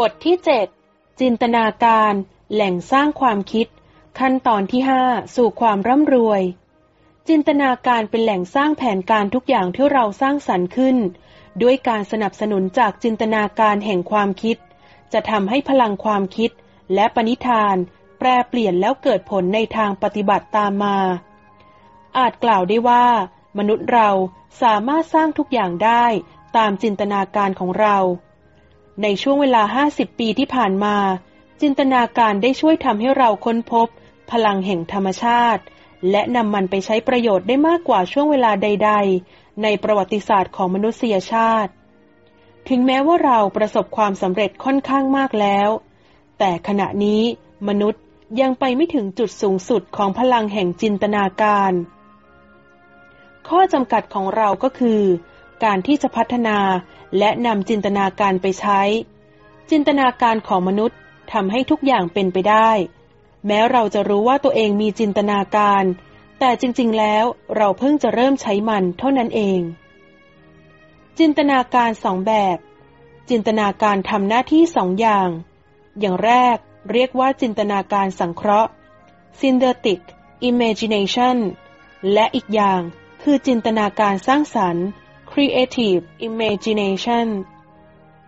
บทที่ 7 จินตนาการ แหล่งสร้างความคิด ขั้นตอนที่ 5 สู่ความร่ำรวย จินตนาการเป็นแหล่งสร้างแผนการทุกอย่างที่เราสร้างสรรค์ขึ้น ด้วยการสนับสนุนจากจินตนาการแห่งความคิด จะทำให้พลังความคิด และปณิธาน แปรเปลี่ยนแล้วเกิดผลในทางปฏิบัติตามมา อาจกล่าวได้ว่า มนุษย์เราสามารถสร้างทุกอย่างได้ตามจินตนาการของเรา ในช่วงเวลา 50 ปีที่ผ่านมา จินตนาการได้ช่วยทำให้เราค้นพบ พลังแห่งธรรมชาติ และนำมันไปใช้ประโยชน์ได้มากกว่าช่วงเวลาใด ๆ ในประวัติศาสตร์ของมนุษยชาติ ถึงแม้ว่าเราประสบความสำเร็จค่อนข้างมากแล้ว แต่ขณะนี้มนุษย์ยังไปไม่ถึงจุดสูงสุดของพลังแห่งจินตนาการ ข้อจำกัดของเราก็คือ การที่จะพัฒนา และนำจินตนาการไปใช้ จินตนาการของมนุษย์ทำให้ทุกอย่างเป็นไปได้ แม้เราจะรู้ว่าตัวเองมีจินตนาการ แต่จริงๆ แล้วเราเพิ่งจะเริ่มใช้มันเท่านั้นเอง จินตนาการสองแบบ จินตนาการทำหน้าที่สองอย่าง อย่างแรกเรียกว่าจินตนาการสังเคราะห์ synthetic imagination และอีกอย่างคือจินตนาการสร้างสรรค์ creative imagination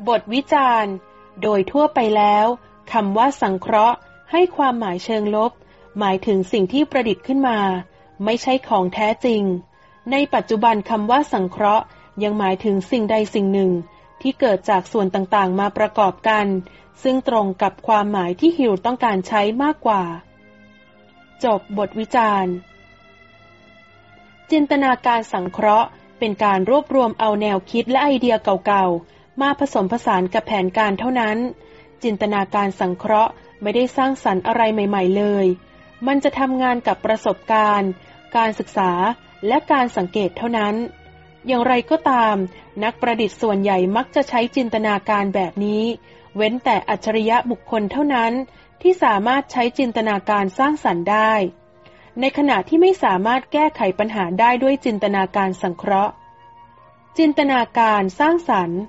บทวิจารณ์ โดยทั่วไปแล้วคำว่าสังเคราะห์ให้ความหมายเชิงลบ หมายถึงสิ่งที่ประดิษฐ์ขึ้นมา ไม่ใช่ของแท้จริง ในปัจจุบันคำว่าสังเคราะห์ยังหมายถึงสิ่งใดสิ่งหนึ่ง ที่เกิดจากส่วนต่างๆ มาประกอบกัน ซึ่งตรงกับความหมายที่ฮิวต้องการใช้มากกว่า จบบทวิจารณ์ จินตนาการสังเคราะห์ เป็นการรวบรวมเอาแนวคิดและไอเดียเก่าๆ มาผสมผสานกับแผนการเท่านั้น จินตนาการสังเคราะห์ไม่ได้สร้างสรรค์อะไรใหม่ ๆ เลย มันจะทำงานกับประสบการณ์ การศึกษาและการสังเกตเท่านั้น อย่างไรก็ตาม นักประดิษฐ์ส่วนใหญ่มักจะใช้จินตนาการแบบนี้ เว้นแต่อัจฉริยะบุคคลเท่านั้น ที่สามารถใช้จินตนาการสร้างสรรค์ได้ ในขณะที่ไม่สามารถแก้ไขปัญหาได้ด้วยจินตนาการสังเคราะห์ จินตนาการสร้างสรรค์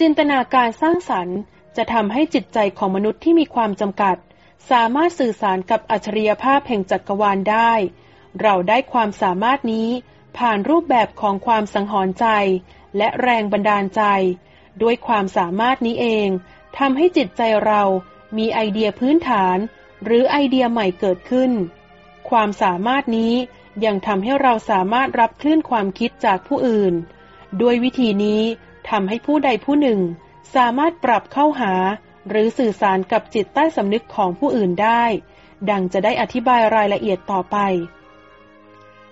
จินตนาการสร้างสรรค์จะทำให้จิตใจของมนุษย์ที่มีความจำกัด สามารถสื่อสารกับอัจฉริยภาพแห่งจักรวาลได้ เราได้ความสามารถนี้ผ่านรูปแบบของความสังหรณ์ใจ และแรงบันดาลใจ ด้วยความสามารถนี้เองทำให้จิตใจเรามีไอเดียพื้นฐาน หรือไอเดียใหม่เกิดขึ้น ความสามารถนี้ยังทำให้เราสามารถรับคลื่นความคิดจากผู้อื่น ด้วยวิธีนี้ทำให้ผู้ใดผู้หนึ่ง สามารถปรับเข้าหา หรือสื่อสารกับจิตใต้สำนึกของผู้อื่นได้ ดังจะได้อธิบายรายละเอียดต่อไป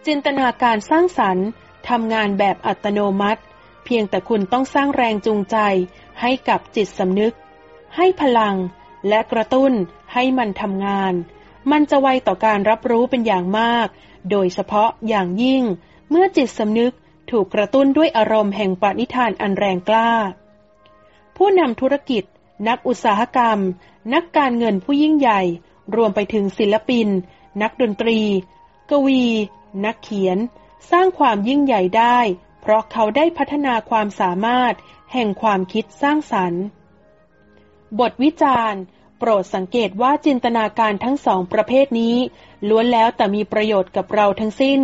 จินตนาการสร้างสรรค์ทำงานแบบอัตโนมัติ เพียงแต่คุณต้องสร้างแรงจูงใจให้กับจิตสำนึก ให้พลังและกระตุ้นให้มันทำงาน มันจะไวต่อการรับรู้เป็นอย่างมาก โดยเฉพาะอย่างยิ่ง เมื่อจิตสำนึกถูกกระตุ้นด้วยอารมณ์แห่งปณิธานอันแรงกล้า ผู้นำธุรกิจ นักอุตสาหกรรม นักการเงินผู้ยิ่งใหญ่ รวมไปถึงศิลปิน นักดนตรี กวี นักเขียน สร้างความยิ่งใหญ่ได้ เพราะเขาได้พัฒนาความสามารถ แห่งความคิดสร้างสรรค์ บทวิจารณ์ โปรดสังเกตว่าจินตนาการทั้งสองประเภทนี้ ล้วนแล้วแต่มีประโยชน์กับเราทั้งสิ้น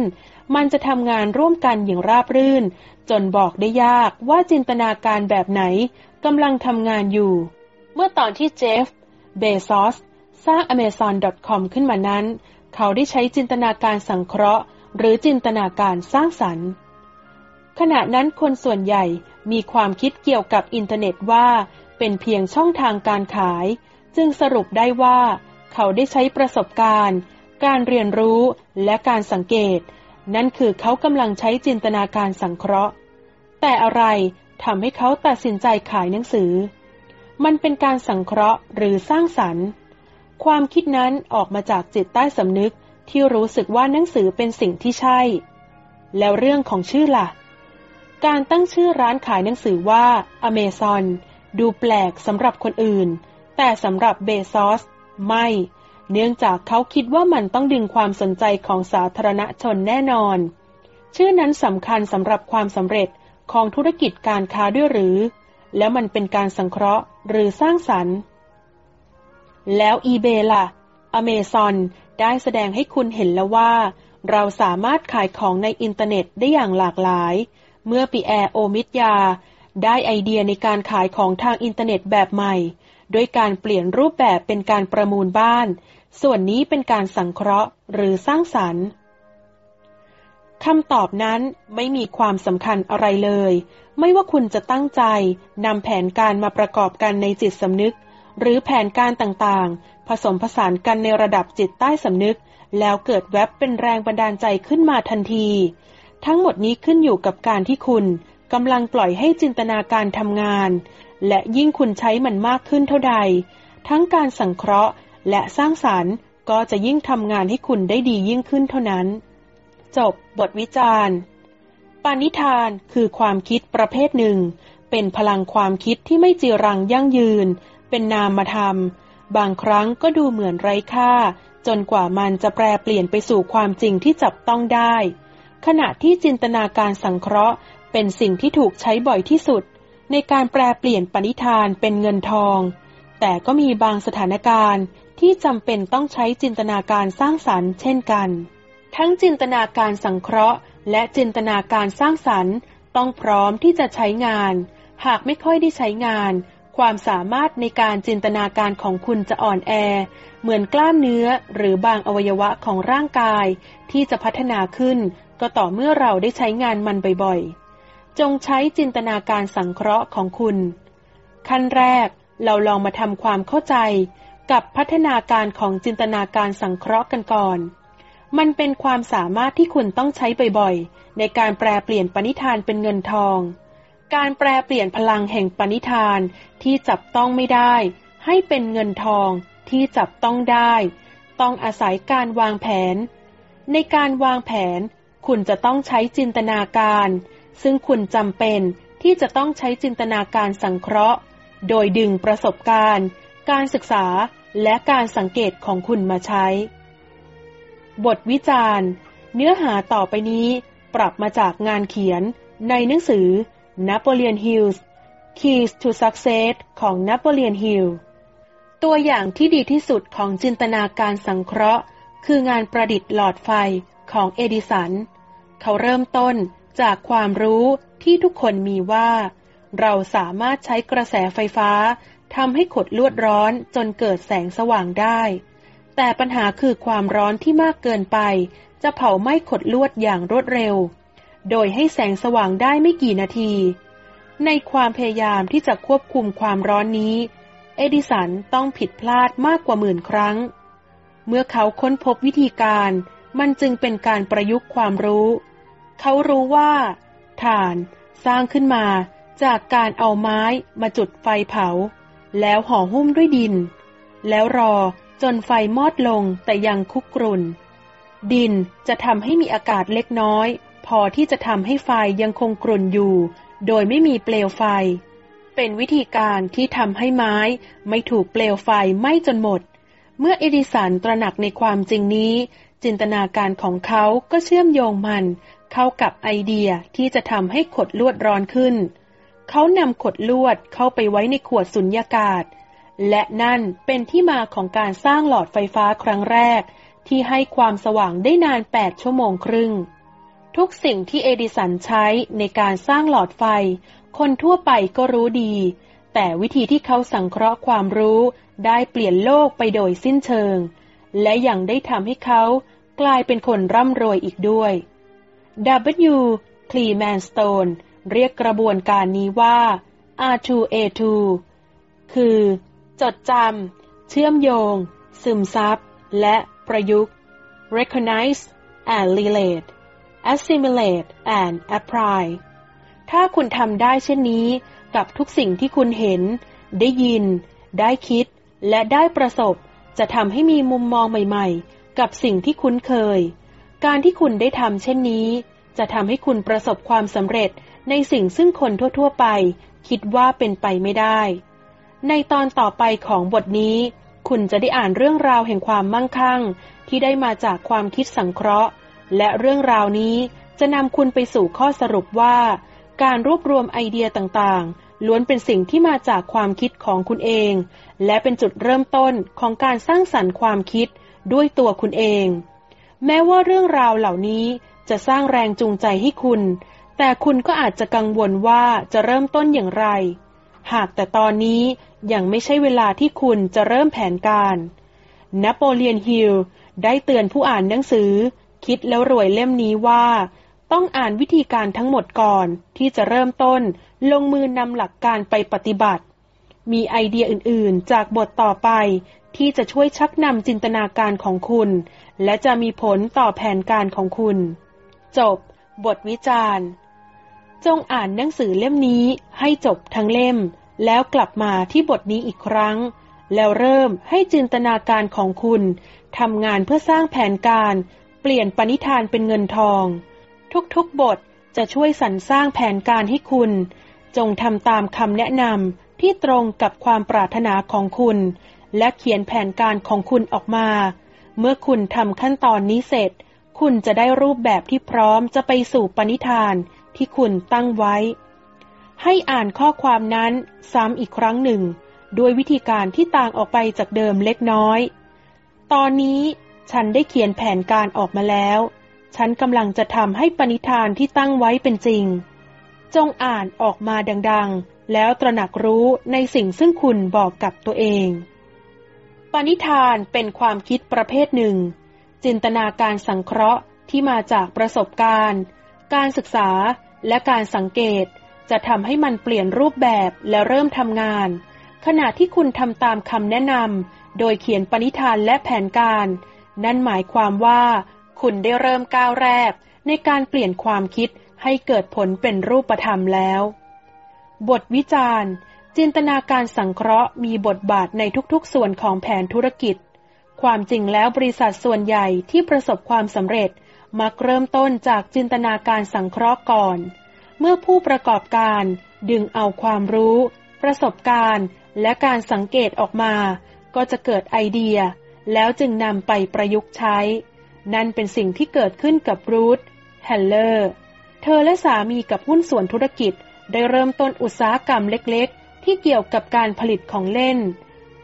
มันจะทำงานร่วมกันอย่างราบรื่น จนบอกได้ยากว่าจินตนาการแบบไหนกำลังทำงานอยู่ เมื่อตอนที่เจฟ เบซอส สร้าง Amazon.com ขึ้นมานั้น เขาได้ใช้จินตนาการสังเคราะห์ หรือจินตนาการสร้างสรรค์ ขณะนั้นคนส่วนใหญ่มีความคิดเกี่ยวกับอินเทอร์เน็ตว่า เป็นเพียงช่องทางการขาย จึงสรุปได้ว่า เขาได้ใช้ประสบการณ์ การเรียนรู้และการสังเกต นั่นคือเขากำลังใช้จินตนาการสังเคราะห์ แต่อะไรทำให้เขาตัดสินใจขายหนังสือ มันเป็นการสังเคราะห์หรือสร้างสรรค์ ความคิดนั้นออกมาจากจิตใต้สำนึกที่รู้สึกว่าหนังสือเป็นสิ่งที่ใช่ แล้วเรื่องของชื่อละ่ะ การตั้งชื่อร้านขายหนังสือว่าอเมซอนดูแปลกสำหรับคนอื่น แต่สำหรับเบซอส ไม่ เนื่องจากเขาคิดว่ามันต้องดึงความสนใจของสาธารณชนแน่นอน ชื่อนั้นสำคัญสำหรับความสำเร็จของธุรกิจการค้าด้วยหรือ แล้วมันเป็นการสังเคราะห์หรือสร้างสรรค์ แล้ว eBay ล่ะ อเมซอนได้แสดงให้คุณเห็นแล้วว่า เราสามารถขายของในอินเทอร์เน็ตได้อย่างหลากหลาย เมื่อปีแอร์โอมิดยา ได้ไอเดียในการขายของทางอินเทอร์เน็ตแบบใหม่ ด้วยการเปลี่ยนรูปแบบเป็นการประมูลบ้าน ส่วนนี้เป็นการสังเคราะห์หรือสร้างสรรค์คำตอบนั้นไม่มีความสำคัญอะไรเลย ไม่ว่าคุณจะตั้งใจนำแผนการมาประกอบกันในจิตสำนึก หรือแผนการต่างๆ ผสมผสานกันในระดับจิตใต้สำนึก แล้วเกิดแวบเป็นแรงบันดาลใจขึ้นมาทันที ทั้งหมดนี้ขึ้นอยู่กับการที่คุณกำลังปล่อยให้จินตนาการทำงาน และยิ่งคุณใช้มันมากขึ้นเท่าใด ทั้งการสังเคราะห์และสร้างสารรค์ก็จะยิ่งทำงานให้คุณได้ดียิ่งขึ้นเท่านั้น จบบทวิจารณ์ ปานิธานคือความคิดประเภทหนึ่ง เป็นพลังความคิดที่ไม่จีรังยั่งยืน เป็นนามธรรมบางครั้งก็ดูเหมือนไร้ค่า จนกว่ามันจะแปลเปลี่ยนไปสู่ความจริงที่จับต้องได้ ขณะที่จินตนาการสังเคราะห์ เป็นสิ่งที่ถูกใช้บ่อยที่สุด ในการแปลเปลี่ยนปณิธานเป็นเงินทอง แต่ก็มีบางสถานการณ์ที่จำเป็นต้องใช้จินตนาการสร้างสรรค์เช่นกัน ทั้งจินตนาการสังเคราะห์ และจินตนาการสร้างสรรค์ต้องพร้อมที่จะใช้งาน หากไม่ค่อยได้ใช้งาน ความสามารถในการจินตนาการของคุณจะอ่อนแอ เหมือนกล้ามเนื้อหรือบางอวัยวะของร่างกาย ที่จะพัฒนาขึ้น ก็ต่อเมื่อเราได้ใช้งานมันบ่อยๆ จงใช้จินตนาการสังเคราะห์ของคุณ ขั้นแรกเราลองมาทำความเข้าใจกับพัฒนาการของจินตนาการสังเคราะห์กันก่อน มันเป็นความสามารถที่คุณต้องใช้บ่อยๆ ในการแปลเปลี่ยนปณิธานเป็นเงินทอง การแปลเปลี่ยนพลังแห่งปณิธานที่จับต้องไม่ได้ ให้เป็นเงินทองที่จับต้องได้ ต้องอาศัยการวางแผน ในการวางแผน คุณจะต้องใช้จินตนาการ ซึ่งคุณจำเป็นที่จะต้องใช้จินตนาการสังเคราะห์ โดยดึงประสบการณ์ การศึกษาและการสังเกตของคุณมาใช้ บทวิจารณ์ เนื้อหาต่อไปนี้ ปรับมาจากงานเขียน ในหนังสือ Napoleon Hills Keys to Success ของ Napoleon Hill ตัวอย่างที่ดีที่สุดของจินตนาการสังเคราะห์ คืองานประดิษฐ์หลอดไฟของเอดิสัน เขาเริ่มต้น จากความรู้ที่ทุกคนมีว่า เราสามารถใช้กระแสไฟฟ้าทำให้ขดลวดร้อนจนเกิดแสงสว่างได้ แต่ปัญหาคือความร้อนที่มากเกินไป จะเผาไหม้ขดลวดอย่างรวดเร็ว โดยให้แสงสว่างได้ไม่กี่นาที ในความพยายามที่จะควบคุมความร้อนนี้ เอดิสันต้องผิดพลาดมากกว่าหมื่นครั้ง เมื่อเขาค้นพบวิธีการ มันจึงเป็นการประยุกต์ความรู้ เขารู้ว่าถ่านสร้างขึ้นมาจากการเอาไม้มาจุดไฟเผา แล้วห่อหุ้มด้วยดิน แล้วรอจนไฟมอดลงแต่ยังคุกกรุ่น ดินจะทำให้มีอากาศเล็กน้อย พอที่จะทำให้ไฟยังคงกรุ่นอยู่ โดยไม่มีเปลวไฟ เป็นวิธีการที่ทำให้ไม้ไม่ถูกเปลวไฟไหม้จนหมด เมื่อเอดิสันตระหนักในความจริงนี้ จินตนาการของเขาก็เชื่อมโยงมัน เข้ากับไอเดียที่จะทำให้ขดลวดร้อนขึ้น เขานำขดลวดเข้าไปไว้ในขวดสุญญากาศ และนั่นเป็นที่มาของการสร้างหลอดไฟฟ้าครั้งแรก ที่ให้ความสว่างได้นาน 8 ชั่วโมงครึ่ง ทุกสิ่งที่เอดิสันใช้ในการสร้างหลอดไฟ คนทั่วไปก็รู้ดี แต่วิธีที่เขาสังเคราะห์ความรู้ได้เปลี่ยนโลกไปโดยสิ้นเชิง และยังได้ทำให้เขากลายเป็นคนร่ำรวยอีกด้วย W. c l e m a n s t o n e เรียกกระบวนการนี้ว่า R2A2 คือ จดจำ เชื่อมโยง ซึมซับ และประยุกต์ recognize and relate assimilate and apply ถ้าคุณทำได้เช่นนี้กับทุกสิ่งที่คุณเห็น ได้ยิน ได้คิด และได้ประสบ จะทำให้มีมุมมองใหม่ ๆ กับสิ่งที่คุ้นเคย การที่คุณได้ทำเช่นนี้ จะทำให้คุณประสบความสำเร็จในสิ่งซึ่งคนทั่ว ๆ ไป คิดว่าเป็นไปไม่ได้ ในตอนต่อไปของบทนี้ คุณจะได้อ่านเรื่องราวแห่งความมั่งคั่ง ที่ได้มาจากความคิดสังเคราะห์ และเรื่องราวนี้จะนำคุณไปสู่ข้อสรุปว่า การรวบรวมไอเดียต่างๆ ล้วนเป็นสิ่งที่มาจากความคิดของคุณเอง และเป็นจุดเริ่มต้นของการสร้างสรรค์ความคิดด้วยตัวคุณเอง แม้ว่าเรื่องราวเหล่านี้จะสร้างแรงจูงใจให้คุณ แต่คุณก็อาจจะกังวลว่าจะเริ่มต้นอย่างไร หากแต่ตอนนี้ยังไม่ใช่เวลาที่คุณจะเริ่มแผนการ นโปเลียนฮิลได้เตือนผู้อ่านหนังสือ คิดแล้วรวยเล่มนี้ว่า ต้องอ่านวิธีการทั้งหมดก่อนที่จะเริ่มต้นลงมือนำหลักการไปปฏิบัติ มีไอเดียอื่นๆ จากบทต่อไป ที่จะช่วยชักนำจินตนาการของคุณ และจะมีผลต่อแผนการของคุณ จบ บทวิจารณ์ จงอ่านหนังสือเล่มนี้ให้จบทั้งเล่ม แล้วกลับมาที่บทนี้อีกครั้ง แล้วเริ่มให้จินตนาการของคุณทำงานเพื่อสร้างแผนการ เปลี่ยนปณิธานเป็นเงินทอง ทุกๆบทจะช่วยสรรสร้างแผนการให้คุณ จงทำตามคำแนะนำที่ตรงกับความปรารถนาของคุณ และเขียนแผนการของคุณออกมา เมื่อคุณทำขั้นตอนนี้เสร็จ คุณจะได้รูปแบบที่พร้อมจะไปสู่ปณิธานที่คุณตั้งไว้ ให้อ่านข้อความนั้นซ้ำอีกครั้งหนึ่ง ด้วยวิธีการที่ต่างออกไปจากเดิมเล็กน้อย ตอนนี้ฉันได้เขียนแผนการออกมาแล้ว ฉันกำลังจะทำให้ปณิธานที่ตั้งไว้เป็นจริง จงอ่านออกมาดังๆ แล้วตระหนักรู้ในสิ่งซึ่งคุณบอกกับตัวเอง ปณิธานเป็นความคิดประเภทหนึ่ง จินตนาการสังเคราะห์ที่มาจากประสบการณ์ การศึกษาและการสังเกต จะทำให้มันเปลี่ยนรูปแบบและเริ่มทำงาน ขณะที่คุณทำตามคำแนะนำโดยเขียนปณิธานและแผนการ นั่นหมายความว่า คุณได้เริ่มก้าวแรก ในการเปลี่ยนความคิดให้เกิดผลเป็นรูปธรรมแล้ว บทวิจารณ์ จินตนาการสังเคราะห์มีบทบาทในทุกๆส่วนของแผนธุรกิจ ความจริงแล้วบริษัทส่วนใหญ่ที่ประสบความสำเร็จ มักเริ่มต้นจากจินตนาการสังเคราะห์ก่อน เมื่อผู้ประกอบการดึงเอาความรู้ ประสบการณ์ และการสังเกตออกมา ก็จะเกิดไอเดีย แล้วจึงนำไปประยุกต์ใช้ นั่นเป็นสิ่งที่เกิดขึ้นกับรูธแฮลเลอร์ เธอและสามีกับหุ้นส่วนธุรกิจ ได้เริ่มต้นอุตสาหกรรมเล็ก ที่เกี่ยวกับการผลิตของเล่น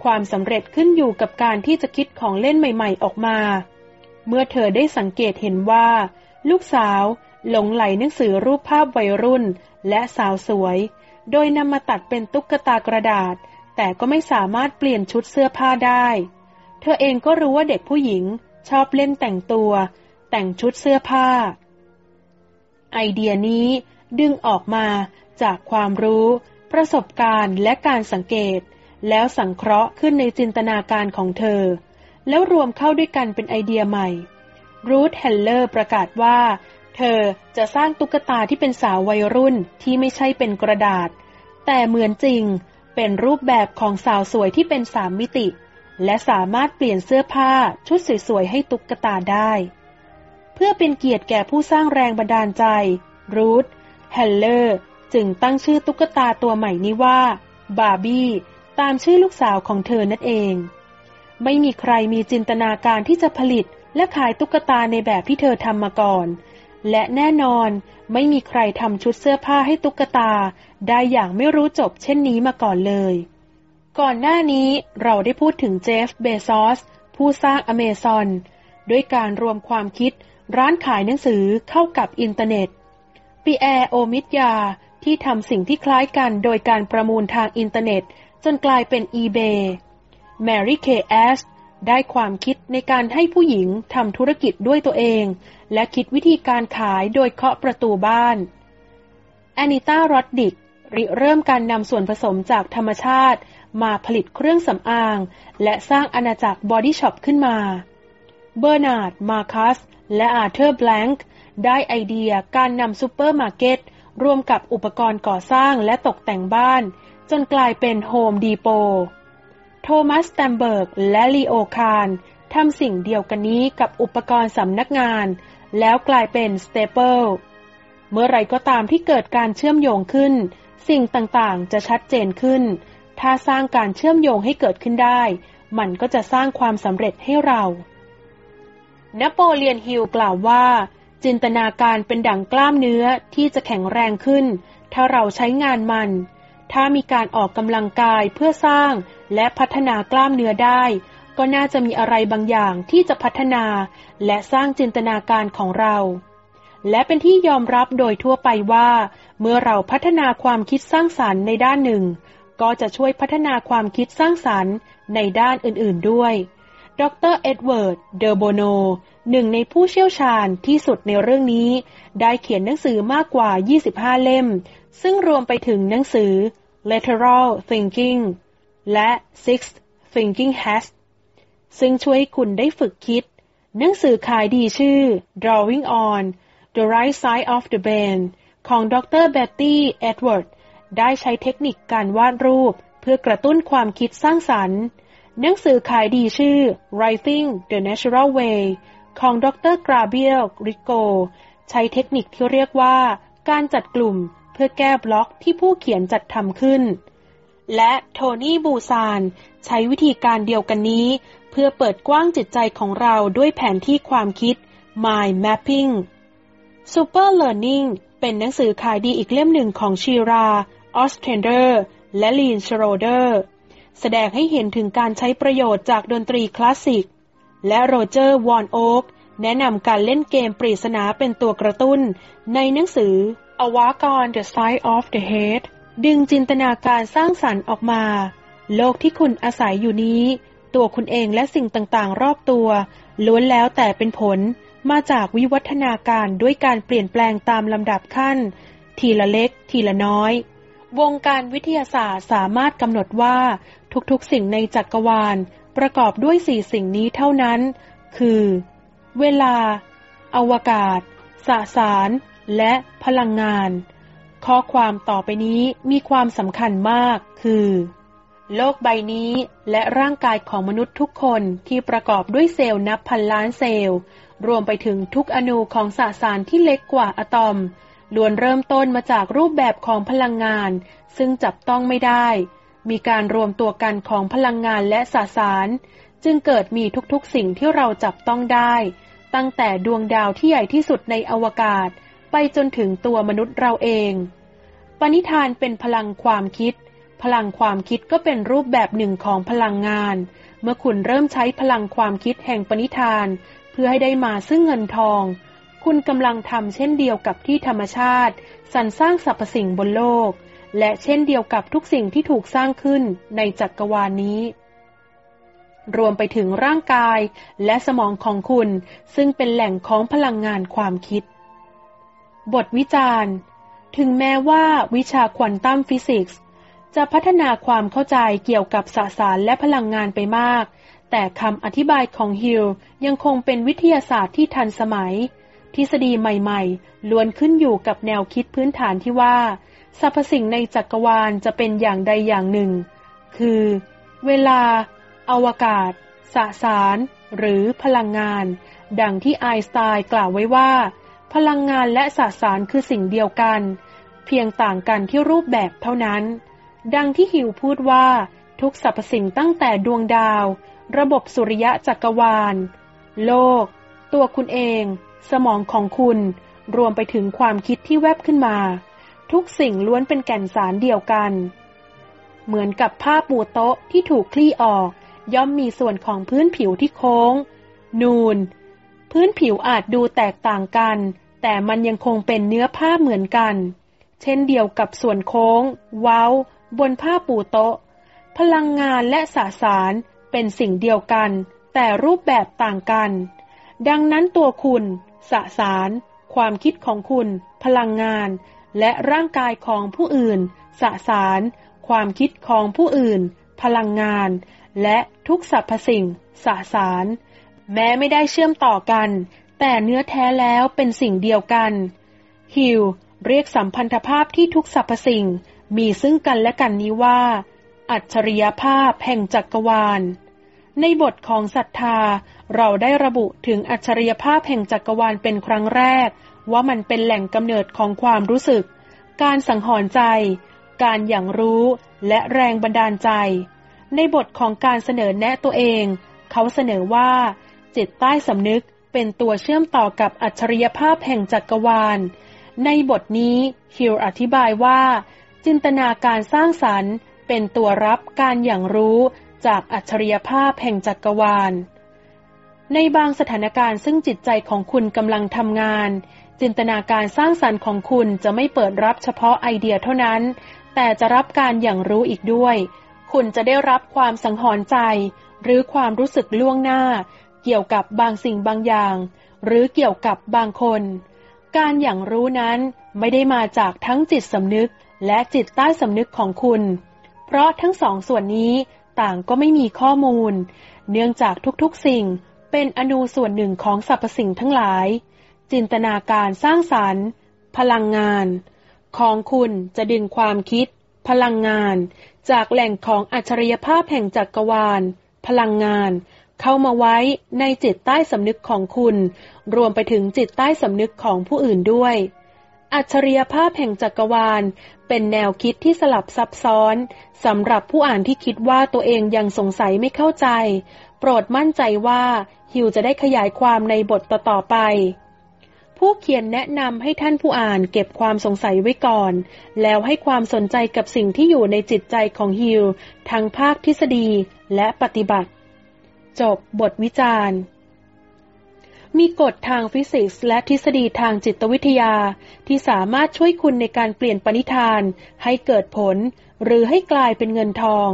ความสำเร็จขึ้นอยู่กับการที่จะคิดของเล่นใหม่ ๆ ออกมา เมื่อเธอได้สังเกตเห็นว่า ลูกสาวหลงไหลหนังสือรูปภาพวัยรุ่น และสาวสวย โดยนำมาตัดเป็นตุ๊กตากระดาษ แต่ก็ไม่สามารถเปลี่ยนชุดเสื้อผ้าได้ เธอเองก็รู้ว่าเด็กผู้หญิงชอบเล่นแต่งตัว แต่งชุดเสื้อผ้า ไอเดียนี้ดึงออกมาจากความรู้ ประสบการณ์และการสังเกต แล้วสังเคราะห์ขึ้นในจินตนาการของเธอ แล้วรวมเข้าด้วยกันเป็นไอเดียใหม่รูธเฮลเลอร์ประกาศว่า เธอจะสร้างตุ๊กตาที่เป็นสาววัยรุ่นที่ไม่ใช่เป็นกระดาษ แต่เหมือนจริงเป็นรูปแบบของสาวสวยที่เป็นสามมิติ และสามารถเปลี่ยนเสื้อผ้าชุดสวยๆให้ตุ๊กตาได้ เพื่อเป็นเกียรติแก่ผู้สร้างแรงบันดาลใจรูธเฮลเลอร์ จึงตั้งชื่อตุ๊กตาตัวใหม่นี้ว่า บาร์บี้ ตามชื่อลูกสาวของเธอนั่นเอง ไม่มีใครมีจินตนาการที่จะผลิตและขายตุ๊กตาในแบบที่เธอทำมาก่อน และแน่นอนไม่มีใครทำชุดเสื้อผ้าให้ตุ๊กตา ได้อย่างไม่รู้จบเช่นนี้มาก่อนเลย ก่อนหน้านี้เราได้พูดถึงเจฟเบซอสผู้สร้างอเมซอนด้วยการรวมความคิดร้านขายหนังสือเข้ากับอินเทอร์เน็ตปีแอร์โอมิดยา ที่ทำสิ่งที่คล้ายกันโดยการประมูลทางอินเทอร์เน็ต จนกลายเป็น eBay แมรี่เคแอสได้ความคิดในการให้ผู้หญิงทำธุรกิจด้วยตัวเอง และคิดวิธีการขายโดยเคาะประตูบ้านแอนิต้ารอดดิกริเริ่มการนำส่วนผสมจากธรรมชาติ มาผลิตเครื่องสำอาง และสร้างอาณาจักรบอดี้ช็อปขึ้นมา เบอร์นาร์ด มาคัส และอาร์เธอร์แบลงค์ได้ไอเดียการนำซูเปอร์มาร์เก็ต รวมกับอุปกรณ์ก่อสร้างและตกแต่งบ้าน จนกลายเป็นโฮมดีโป โทมัสแตมเบิร์กและลีโอคารทำสิ่งเดียวกันนี้กับอุปกรณ์สำนักงาน แล้วกลายเป็นสเตเปิลเมื่อไรก็ตามที่เกิดการเชื่อมโยงขึ้น สิ่งต่างๆ จะชัดเจนขึ้น ถ้าสร้างการเชื่อมโยงให้เกิดขึ้นได้ มันก็จะสร้างความสำเร็จให้เรา นโปเลียนฮิลกล่าวว่า จินตนาการเป็นดั่งกล้ามเนื้อที่จะแข็งแรงขึ้น ถ้าเราใช้งานมัน ถ้ามีการออกกำลังกายเพื่อสร้างและพัฒนากล้ามเนื้อได้ ก็น่าจะมีอะไรบางอย่างที่จะพัฒนา และสร้างจินตนาการของเรา และเป็นที่ยอมรับโดยทั่วไปว่า เมื่อเราพัฒนาความคิดสร้างสรรค์ในด้านหนึ่ง ก็จะช่วยพัฒนาความคิดสร้างสรรค์ในด้านอื่น ๆด้วย ดรเอ็ดเวิร์ด เดอโบโน หนึ่งในผู้เชี่ยวชาญที่สุดในเรื่องนี้ ได้เขียนหนังสือมากกว่า 25 เล่ม ซึ่งรวมไปถึงหนังสือ lateral thinking และ Six Thinking Hats ซึ่งช่วยคุณได้ฝึกคิด หนังสือขายดีชื่อ drawing on the right side of the brain ของดรเบตตี้เอ็ดเวิร์ด ได้ใช้เทคนิคการวาดรูป เพื่อกระตุ้นความคิดสร้างสรรค์ หนังสือขายดีชื่อ Writing the Natural Way ของดรกราเบียลริโก ใช้เทคนิคที่เรียกว่า การจัดกลุ่มเพื่อแก้บล็อกที่ผู้เขียนจัดทำขึ้น และโทนี่บูซาน ใช้วิธีการเดียวกันนี้ เพื่อเปิดกว้างจิตใจของเราด้วยแผนที่ความคิด Mind Mapping Super Learning เป็นหนังสือขายดีอีกเล่มหนึ่งของชีรา ออสเทนเดอร์ และลีนชโรเดอร์ แสดงให้เห็นถึงการใช้ประโยชน์จากดนตรีคลาสสิก และโรเจอร์วอนโอ๊กแนะนำการเล่นเกมปริศนาเป็นตัวกระตุ้น ในหนังสือ A Whack on the Side of the Head ดึงจินตนาการสร้างสรรค์ออกมา โลกที่คุณอาศัยอยู่นี้ ตัวคุณเองและสิ่งต่างๆ รอบตัวล้วนแล้วแต่เป็นผลมาจากวิวัฒนาการด้วยการเปลี่ยนแปลงตามลำดับขั้น ทีละเล็ก ทีละน้อย วงการวิทยาศาสตร์สามารถกำหนดว่า ทุกๆสิ่งในจักรวาล ประกอบด้วยสี่สิ่งนี้เท่านั้น คือ เวลา อวกาศ สสาร และพลังงาน ข้อความต่อไปนี้มีความสำคัญมาก คือ โลกใบนี้และร่างกายของมนุษย์ทุกคนที่ประกอบด้วยเซลล์นับพันล้านเซลล์ รวมไปถึงทุกอนูของสสารที่เล็กกว่าอะตอมล้วนเริ่มต้นมาจากรูปแบบของพลังงาน ซึ่งจับต้องไม่ได้ มีการรวมตัวกันของพลังงานและสสาร จึงเกิดมีทุกๆสิ่งที่เราจับต้องได้ ตั้งแต่ดวงดาวที่ใหญ่ที่สุดในอวกาศ ไปจนถึงตัวมนุษย์เราเอง ปณิธานเป็นพลังความคิด พลังความคิดก็เป็นรูปแบบหนึ่งของพลังงาน เมื่อคุณเริ่มใช้พลังความคิดแห่งปณิธาน เพื่อให้ได้มาซึ่งเงินทอง คุณกำลังทำเช่นเดียวกับที่ธรรมชาติสรรสร้างสรรพสิ่งบนโลก และเช่นเดียวกับทุกสิ่งที่ถูกสร้างขึ้นในจักรวาลนนี้ รวมไปถึงร่างกายและสมองของคุณ ซึ่งเป็นแหล่งของพลังงานความคิด บทวิจารณ์ ถึงแม้ว่าวิชาควอนตัมฟิสิกส์จะพัฒนาความเข้าใจเกี่ยวกับสสารและพลังงานไปมาก แต่คำอธิบายของฮิลยังคงเป็นวิทยาศาสตร์ที่ทันสมัย ทฤษฎีใหม่ ๆ ล้วนขึ้นอยู่กับแนวคิดพื้นฐานที่ว่า สรรพสิ่งในจักรวาลจะเป็นอย่างใดอย่างหนึ่ง คือ เวลา อวกาศ สสาร หรือพลังงาน ดังที่ไอน์สไตน์กล่าวไว้ว่า พลังงานและสสารคือสิ่งเดียวกัน เพียงต่างกันที่รูปแบบเท่านั้น ดังที่ฮิวพูดว่า ทุกสรรพสิ่งตั้งแต่ดวงดาว ระบบสุริยะจักรวาล โลก ตัวคุณเอง สมองของคุณ รวมไปถึงความคิดที่แวบขึ้นมา ทุกสิ่งล้วนเป็นแก่นสารเดียวกัน เหมือนกับผ้าปูโต๊ะที่ถูกคลี่ออก ย่อมมีส่วนของพื้นผิวที่โค้ง นูน พื้นผิวอาจดูแตกต่างกัน แต่มันยังคงเป็นเนื้อผ้าเหมือนกัน เช่นเดียวกับส่วนโค้ง เว้า บนผ้าปูโต๊ะ พลังงานและสสารเป็นสิ่งเดียวกัน แต่รูปแบบต่างกัน ดังนั้นตัวคุณ สสาร ความคิดของคุณ พลังงาน และร่างกายของผู้อื่น สสาร ความคิดของผู้อื่น พลังงาน และทุกสรรพสิ่ง สสาร แม้ไม่ได้เชื่อมต่อกัน แต่เนื้อแท้แล้วเป็นสิ่งเดียวกัน ฮิลเรียกสัมพันธภาพที่ทุกสรรพสิ่ง มีซึ่งกันและกันนี้ว่า อัจฉริยภาพแห่งจักรวาล ในบทของศรัทธา เราได้ระบุถึงอัจฉริยภาพแห่งจักรวาลเป็นครั้งแรก ว่ามันเป็นแหล่งกำเนิดของความรู้สึก การสังหรณ์ใจ การอย่างรู้และแรงบันดาลใจ ในบทของการเสนอแนะตัวเอง เขาเสนอว่า จิตใต้สำนึกเป็นตัวเชื่อมต่อกับอัจฉริยภาพแห่งจักรวาล ในบทนี้ฮิลอธิบายว่า จินตนาการสร้างสรรค์ เป็นตัวรับการอย่างรู้จากอัจฉริยภาพแห่งจักรวาล ในบางสถานการณ์ซึ่งจิตใจของคุณกำลังทำงาน จินตนาการสร้างสรรค์ของคุณจะไม่เปิดรับเฉพาะไอเดียเท่านั้น แต่จะรับการอย่างรู้อีกด้วย คุณจะได้รับความสังหรณ์ใจ หรือความรู้สึกล่วงหน้า เกี่ยวกับบางสิ่งบางอย่าง หรือเกี่ยวกับบางคน การอย่างรู้นั้นไม่ได้มาจากทั้งจิตสำนึกและจิตใต้สำนึกของคุณ เพราะทั้งสองส่วนนี้ต่างก็ไม่มีข้อมูล เนื่องจากทุกๆสิ่งเป็นอนูส่วนหนึ่งของสรรพสิ่งทั้งหลาย จินตนาการสร้างสรรค์ พลังงาน ของคุณจะดึงความคิด พลังงาน จากแหล่งของอัจฉริยภาพแห่งจักรวาล พลังงาน เข้ามาไว้ในจิตใต้สำนึกของคุณ รวมไปถึงจิตใต้สำนึกของผู้อื่นด้วยอัจฉริยภาพแห่งจักรวาล เป็นแนวคิดที่สลับซับซ้อนสำหรับผู้อ่านที่คิดว่าตัวเองยังสงสัยไม่เข้าใจ โปรดมั่นใจว่าฮิวจะได้ขยายความในบทต่อๆไป ผู้เขียนแนะนำให้ท่านผู้อ่านเก็บความสงสัยไว้ก่อน แล้วให้ความสนใจกับสิ่งที่อยู่ในจิตใจของฮิวทั้งภาคทฤษฎีและปฏิบัติ จบบทวิจารณ์ มีกฎทางฟิสิกส์และทฤษฎีทางจิตวิทยา ที่สามารถช่วยคุณในการเปลี่ยนปณิธาน ให้เกิดผล หรือให้กลายเป็นเงินทอง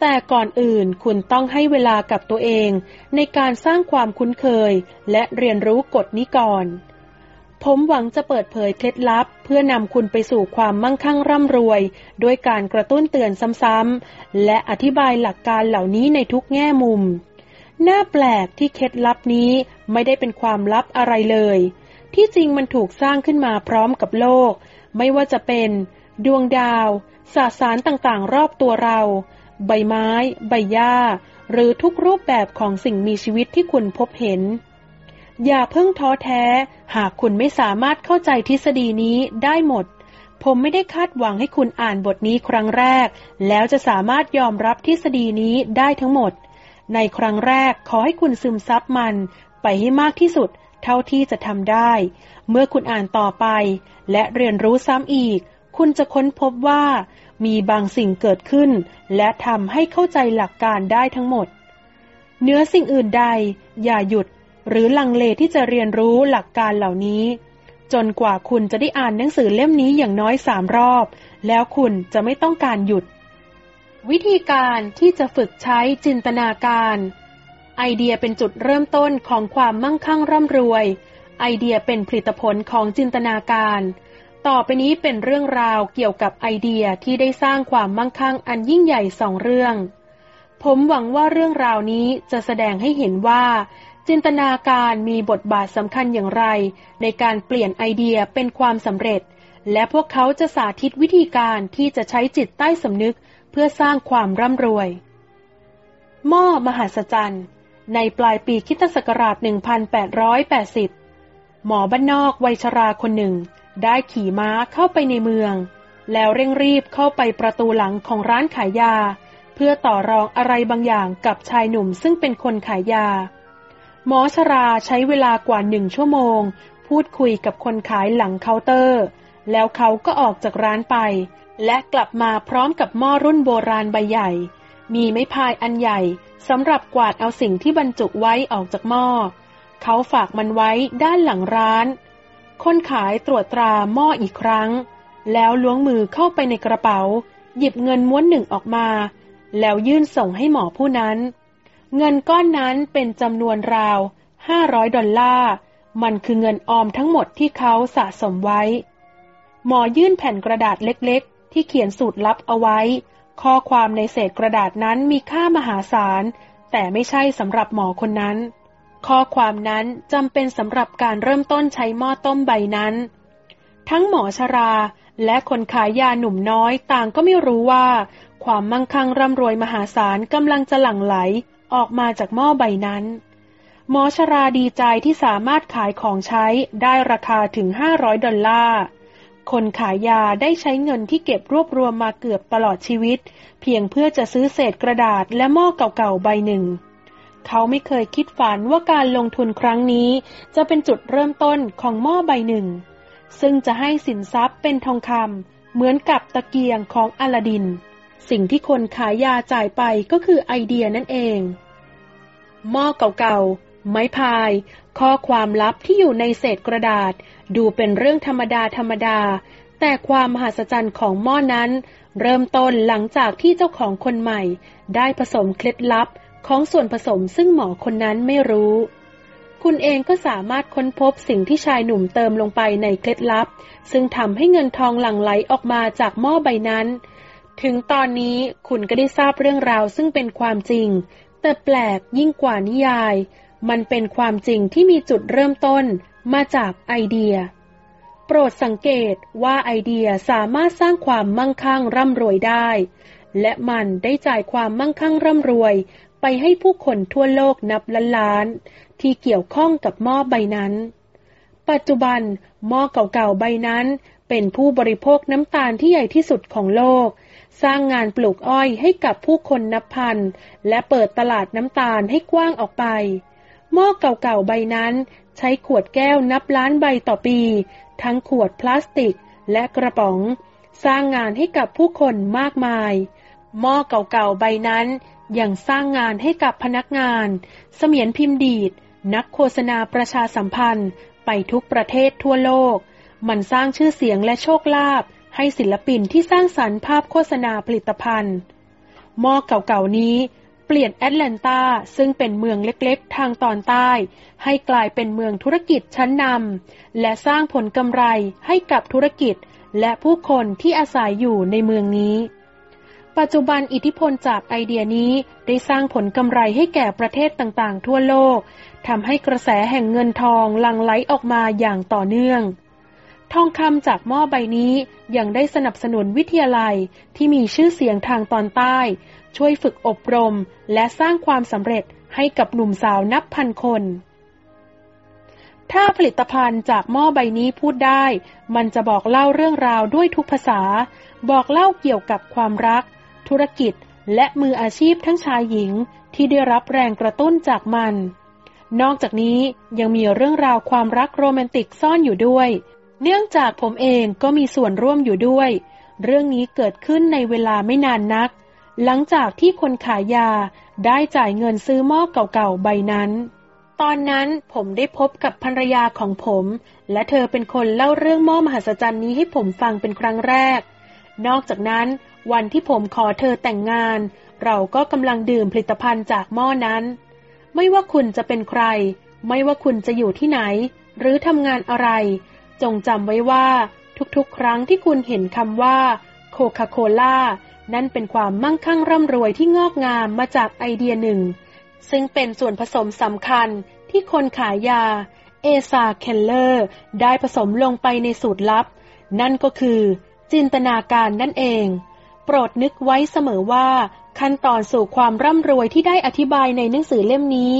แต่ก่อนอื่นคุณต้องให้เวลากับตัวเอง ในการสร้างความคุ้นเคย และเรียนรู้กฎนี้ก่อน ผมหวังจะเปิดเผยเคล็ดลับ เพื่อนำคุณไปสู่ความมั่งคั่งร่ำรวย ด้วยการกระตุ้นเตือนซ้ำๆ และอธิบายหลักการเหล่านี้ในทุกแง่มุม น่าแปลกที่เคล็ดลับนี้ไม่ได้เป็นความลับอะไรเลย ที่จริงมันถูกสร้างขึ้นมาพร้อมกับโลก ไม่ว่าจะเป็น ดวงดาว สาสารต่างๆ รอบตัวเรา ใบไม้ ใบหญ้า หรือทุกรูปแบบของสิ่งมีชีวิตที่คุณพบเห็น อย่าเพิ่งท้อแท้ หากคุณไม่สามารถเข้าใจทฤษฎีนี้ได้หมด ผมไม่ได้คาดหวังให้คุณอ่านบทนี้ครั้งแรก แล้วจะสามารถยอมรับทฤษฎีนี้ได้ทั้งหมด ในครั้งแรกขอให้คุณซึมซับมัน ไปให้มากที่สุด เท่าที่จะทำได้ เมื่อคุณอ่านต่อไป และเรียนรู้ซ้ำอีก คุณจะค้นพบว่า มีบางสิ่งเกิดขึ้น และทำให้เข้าใจหลักการได้ทั้งหมด เนื้อสิ่งอื่นใด อย่าหยุด หรือลังเลที่จะเรียนรู้หลักการเหล่านี้ จนกว่าคุณจะได้อ่านหนังสือเล่มนี้อย่างน้อยสามรอบ แล้วคุณจะไม่ต้องการหยุด วิธีการที่จะฝึกใช้จินตนาการ ไอเดียเป็นจุดเริ่มต้นของความมั่งคั่งร่ำรวย ไอเดียเป็นผลิตผลของจินตนาการต่อไปนี้เป็นเรื่องราวเกี่ยวกับไอเดียที่ได้สร้างความมั่งคั่งอันยิ่งใหญ่สองเรื่อง ผมหวังว่าเรื่องราวนี้จะแสดงให้เห็นว่า จินตนาการมีบทบาทสำคัญอย่างไร ในการเปลี่ยนไอเดียเป็นความสำเร็จ และพวกเขาจะสาธิตวิธีการที่จะใช้จิตใต้สำนึกเพื่อสร้างความร่ำรวย หม้อมหัศจรรย์ในปลายปีคิตศักราช 1880 หมอบ้านนอกวัยชราคนหนึ่ง ได้ขี่ม้าเข้าไปในเมือง แล้วเร่งรีบเข้าไปประตูหลังของร้านขายยา เพื่อต่อรองอะไรบางอย่างกับชายหนุ่มซึ่งเป็นคนขายยา หมอชราใช้เวลากว่าหนึ่งชั่วโมง พูดคุยกับคนขายหลังเคาน์เตอร์ แล้วเขาก็ออกจากร้านไป และกลับมาพร้อมกับหม้อรุ่นโบราณใบใหญ่ มีไม้พายอันใหญ่สำหรับกวาดเอาสิ่งที่บรรจุไว้ออกจากหม้อ เขาฝากมันไว้ด้านหลังร้าน คนขายตรวจตราหม้ออีกครั้ง แล้วล้วงมือเข้าไปในกระเป๋า หยิบเงินม้วนหนึ่งออกมา แล้วยื่นส่งให้หมอผู้นั้น เงินก้อนนั้นเป็นจำนวนราวห้าร้อยดอลลาร์ มันคือเงินออมทั้งหมดที่เขาสะสมไว้ หมอยื่นแผ่นกระดาษเล็กๆ ที่เขียนสูตรลับเอาไว้ ข้อความในเศษกระดาษนั้นมีค่ามหาศาล แต่ไม่ใช่สำหรับหมอคนนั้น ข้อความนั้นจำเป็นสำหรับการเริ่มต้นใช้หม้อต้มใบนั้น ทั้งหมอชราและคนขายยาหนุ่มน้อยต่างก็ไม่รู้ว่า ความมั่งคั่งร่ำรวยมหาศาลกำลังจะหลั่งไหล ออกมาจากหม้อใบนั้น หมอชราดีใจที่สามารถขายของใช้ได้ราคาถึง 500 ดอลลาร์ คนขายยาได้ใช้เงินที่เก็บรวบรวมมาเกือบตลอดชีวิต เพียงเพื่อจะซื้อเศษกระดาษและหม้อเก่าๆใบหนึ่ง เขาไม่เคยคิดฝันว่าการลงทุนครั้งนี้ จะเป็นจุดเริ่มต้นของหม้อใบหนึ่ง ซึ่งจะให้สินทรัพย์เป็นทองคำเหมือนกับตะเกียงของอลาดิน สิ่งที่คนขายยาจ่ายไปก็คือไอเดียนั่นเอง หม้อเก่าๆ ไม้พาย ข้อความลับที่อยู่ในเศษกระดาษ ดูเป็นเรื่องธรรมดาธรรมดา แต่ความมหัศจรรย์ของหม้อนั้น เริ่มต้นหลังจากที่เจ้าของคนใหม่ ได้ผสมเคล็ดลับของส่วนผสมซึ่งหมอคนนั้นไม่รู้ คุณเองก็สามารถค้นพบสิ่งที่ชายหนุ่มเติมลงไปในเคล็ดลับ ซึ่งทำให้เงินทองหลั่งไหลออกมาจากหม้อใบนั้น ถึงตอนนี้คุณก็ได้ทราบเรื่องราวซึ่งเป็นความจริง แต่แปลกยิ่งกว่านิยาย มันเป็นความจริงที่มีจุดเริ่มต้นมาจากไอเดีย โปรดสังเกตว่าไอเดียสามารถสร้างความมั่งคั่งร่ำรวยได้ และมันได้จ่ายความมั่งคั่งร่ำรวย ไปให้ผู้คนทั่วโลกนับล้านล้าน ที่เกี่ยวข้องกับหม้อใบนั้น ปัจจุบันหม้อเก่าๆใบนั้น เป็นผู้บริโภคน้ำตาลที่ใหญ่ที่สุดของโลก สร้างงานปลูกอ้อยให้กับผู้คนนับพัน และเปิดตลาดน้ำตาลให้กว้างออกไป หม้อเก่าๆใบนั้นใช้ขวดแก้วนับล้านใบต่อปี ทั้งขวดพลาสติกและกระป๋อง สร้างงานให้กับผู้คนมากมาย หม้อเก่าๆใบนั้นยังสร้างงานให้กับพนักงาน เสมียนพิมพ์ดีด นักโฆษณาประชาสัมพันธ์ ไปทุกประเทศทั่วโลก มันสร้างชื่อเสียงและโชคลาภ ให้ศิลปินที่สร้างสรรค์ภาพโฆษณาผลิตภัณฑ์หม้อเก่าๆนี้เปลี่ยนแอตแลนตาซึ่งเป็นเมืองเล็กๆ ทางตอนใต้ ให้กลายเป็นเมืองธุรกิจชั้นนำและสร้างผลกำไรให้กับธุรกิจและผู้คนที่อาศัยอยู่ในเมืองนี้ ปัจจุบันอิทธิพลจากไอเดียนี้ได้สร้างผลกำไรให้แก่ประเทศต่างๆ ทั่วโลกทำให้กระแสแห่งเงินทองลังไหลออกมาอย่างต่อเนื่อง ทองคำจากหม้อใบนี้ยังได้สนับสนุนวิทยาลัยที่มีชื่อเสียงทางตอนใต้ ช่วยฝึกอบรมและสร้างความสำเร็จให้กับหนุ่มสาวนับพันคน ถ้าผลิตภัณฑ์จากหม้อใบนี้พูดได้ มันจะบอกเล่าเรื่องราวด้วยทุกภาษา บอกเล่าเกี่ยวกับความรัก ธุรกิจและมืออาชีพทั้งชายหญิงที่ได้รับแรงกระตุ้นจากมัน นอกจากนี้ยังมีเรื่องราวความรักโรแมนติกซ่อนอยู่ด้วย เนื่องจากผมเองก็มีส่วนร่วมอยู่ด้วย เรื่องนี้เกิดขึ้นในเวลาไม่นานนัก หลังจากที่คนขายยาได้จ่ายเงินซื้อหม้อเก่าๆใบนั้น ตอนนั้นผมได้พบกับภรรยาของผม และเธอเป็นคนเล่าเรื่องหม้อมหัศจรรย์นี้ให้ผมฟังเป็นครั้งแรก นอกจากนั้น วันที่ผมขอเธอแต่งงาน เราก็กำลังดื่มผลิตภัณฑ์จากหม้อนั้น ไม่ว่าคุณจะเป็นใคร ไม่ว่าคุณจะอยู่ที่ไหน หรือทำงานอะไร จงจำไว้ว่า ทุกๆ ครั้งที่คุณเห็นคำว่าโคคาโคล่านั่นเป็นความมั่งคั่งร่ำรวยที่งอกงามมาจากไอเดียหนึ่ง ซึ่งเป็นส่วนผสมสำคัญที่คนขายยา เอซาเคลเลอร์ ได้ผสมลงไปในสูตรลับ นั่นก็คือ จินตนาการนั่นเอง โปรดนึกไว้เสมอว่า ขั้นตอนสู่ความร่ำรวยที่ได้อธิบายในหนังสือเล่มนี้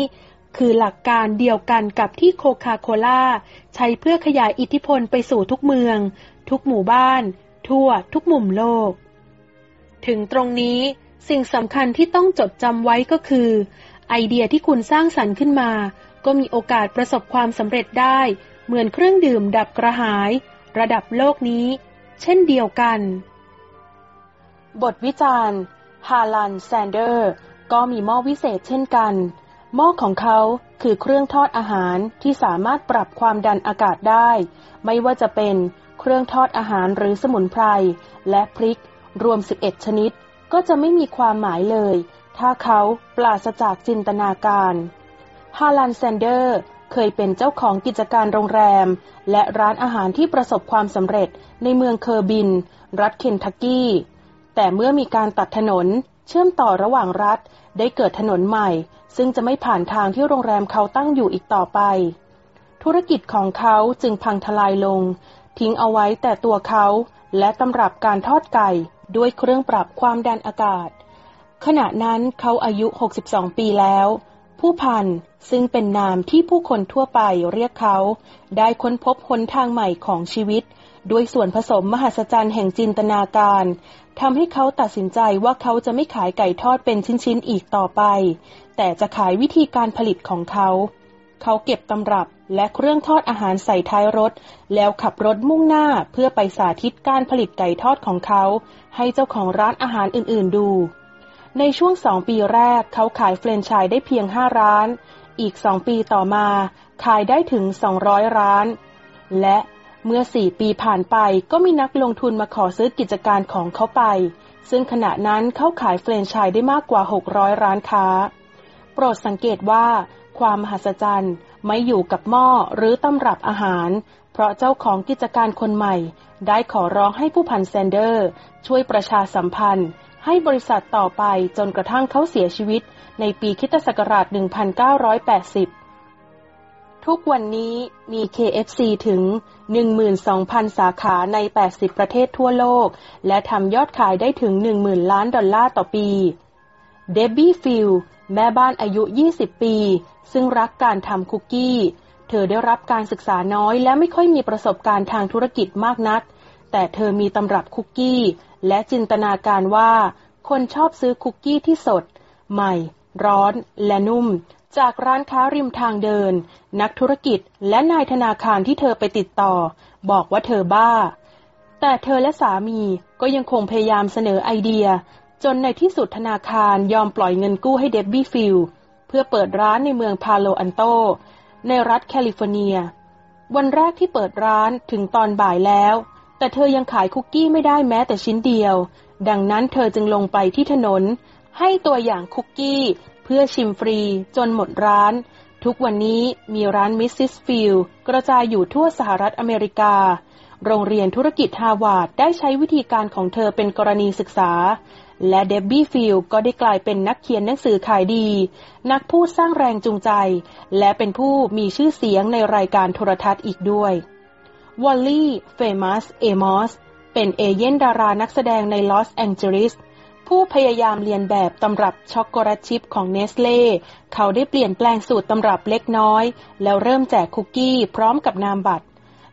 คือหลักการเดียวกันกับที่โคคาโคล่าใช้เพื่อขยายอิทธิพลไปสู่ทุกเมือง ทุกหมู่บ้าน ทั่วทุกมุมโลก ถึงตรงนี้สิ่งสำคัญที่ต้องจดจำไว้ก็คือ ไอเดียที่คุณสร้างสรรค์ขึ้นมา ก็มีโอกาสประสบความสำเร็จได้ เหมือนเครื่องดื่มดับกระหาย ระดับโลกนี้ เช่นเดียวกัน บทวิจารณ์ฮาลันแซนเดอร์ ก็มีหม้อวิเศษเช่นกัน หม้อของเขาคือเครื่องทอดอาหารที่สามารถปรับความดันอากาศได้ ไม่ว่าจะเป็นเครื่องทอดอาหารหรือสมุนไพร และพริก รวม 11 ชนิด ก็จะไม่มีความหมายเลย ถ้าเขาปราศจากจินตนาการฮาลันแซนเดอร์เคยเป็นเจ้าของกิจการโรงแรม และร้านอาหารที่ประสบความสำเร็จในเมืองคอร์บิน รัฐเคนทักกี้ แต่เมื่อมีการตัดถนนเชื่อมต่อระหว่างรัฐได้เกิดถนนใหม่ ซึ่งจะไม่ผ่านทางที่โรงแรมเขาตั้งอยู่อีกต่อไป ธุรกิจของเขาจึงพังทลายลง ทิ้งเอาไว้แต่ตัวเขาและตำรับการทอดไก่ด้วยเครื่องปรับความดันอากาศ ขณะนั้นเขาอายุ 62 ปีแล้ว ผู้พันซึ่งเป็นนามที่ผู้คนทั่วไปเรียกเขา ได้ค้นพบหนทางใหม่ของชีวิต ด้วยส่วนผสมมหัศจรรย์แห่งจินตนาการทำให้เขาตัดสินใจว่าเขาจะไม่ขายไก่ทอดเป็นชิ้นๆอีกต่อไป แต่จะขายวิธีการผลิตของเขา เขาเก็บตำรับและเครื่องทอดอาหารใส่ท้ายรถ แล้วขับรถมุ่งหน้าเพื่อไปสาธิตการผลิตไก่ทอดของเขา ให้เจ้าของร้านอาหารอื่นๆดู ในช่วงสองปีแรกเขาขายเฟรนช์ชายได้เพียงห้าร้าน อีกสองปีต่อมา ขายได้ถึง 200 ร้าน และเมื่อสี่ปีผ่านไปก็มีนักลงทุนมาขอซื้อกิจการของเขาไป ซึ่งขณะนั้นเขาขายเฟรนช์ชายได้มากกว่า 600 ร้านค้า โปรดสังเกตว่าความมหัศจรรย์ไม่อยู่กับหม้อหรือตำรับอาหาร เพราะเจ้าของกิจการคนใหม่ ได้ขอร้องให้ผู้พันแซนเดอร์ ช่วยประชาสัมพันธ์ ให้บริษัทต่อไปจนกระทั่งเขาเสียชีวิต ในปีคิตศักราช 1980 ทุกวันนี้มี KFC ถึง 12,000 สาขาใน 80 ประเทศทั่วโลก และทำยอดขายได้ถึง 10,000 ล้านดอลลาร์ต่อปี เดบบี้ฟิล แม่บ้านอายุ 20 ปี ซึ่งรักการทำคุกกี้ เธอได้รับการศึกษาน้อยและไม่ค่อยมีประสบการณ์ทางธุรกิจมากนัก แต่เธอมีตำรับคุกกี้ และจินตนาการว่า คนชอบซื้อคุกกี้ที่สด ใหม่ ร้อน และนุ่ม จากร้านค้าริมทางเดิน นักธุรกิจและนายธนาคารที่เธอไปติดต่อ บอกว่าเธอบ้า แต่เธอและสามีก็ยังคงพยายามเสนอไอเดีย จนในที่สุดธนาคารยอมปล่อยเงินกู้ให้เดบบี้ฟิลเพื่อเปิดร้านในเมืองพาโลอัลโต ในรัฐแคลิฟอร์เนีย วันแรกที่เปิดร้านถึงตอนบ่ายแล้ว แต่เธอยังขายคุกกี้ไม่ได้แม้แต่ชิ้นเดียว ดังนั้นเธอจึงลงไปที่ถนน ให้ตัวอย่างคุกกี้ เพื่อชิมฟรีจนหมดร้าน ทุกวันนี้มีร้านมิสซิสฟิลกระจายอยู่ทั่วสหรัฐอเมริกา โรงเรียนธุรกิจฮาร์วาร์ดได้ใช้วิธีการของเธอเป็นกรณีศึกษา และเดบบี้ฟิลก็ได้กลายเป็นนักเขียนหนังสือขายดี นักพูดสร้างแรงจูงใจ และเป็นผู้มีชื่อเสียงในรายการโทรทัศน์อีกด้วย วอลลี่ เฟมัส เอมอส เป็นเอเย่นต์ดารานักแสดงในลอสแองเจลิส ผู้พยายามเลียนแบบตำรับช็อกโกแลตชิพของเนสเล่ เขาได้เปลี่ยนแปลงสูตรตำรับเล็กน้อย แล้วเริ่มแจกคุกกี้พร้อมกับนามบัตร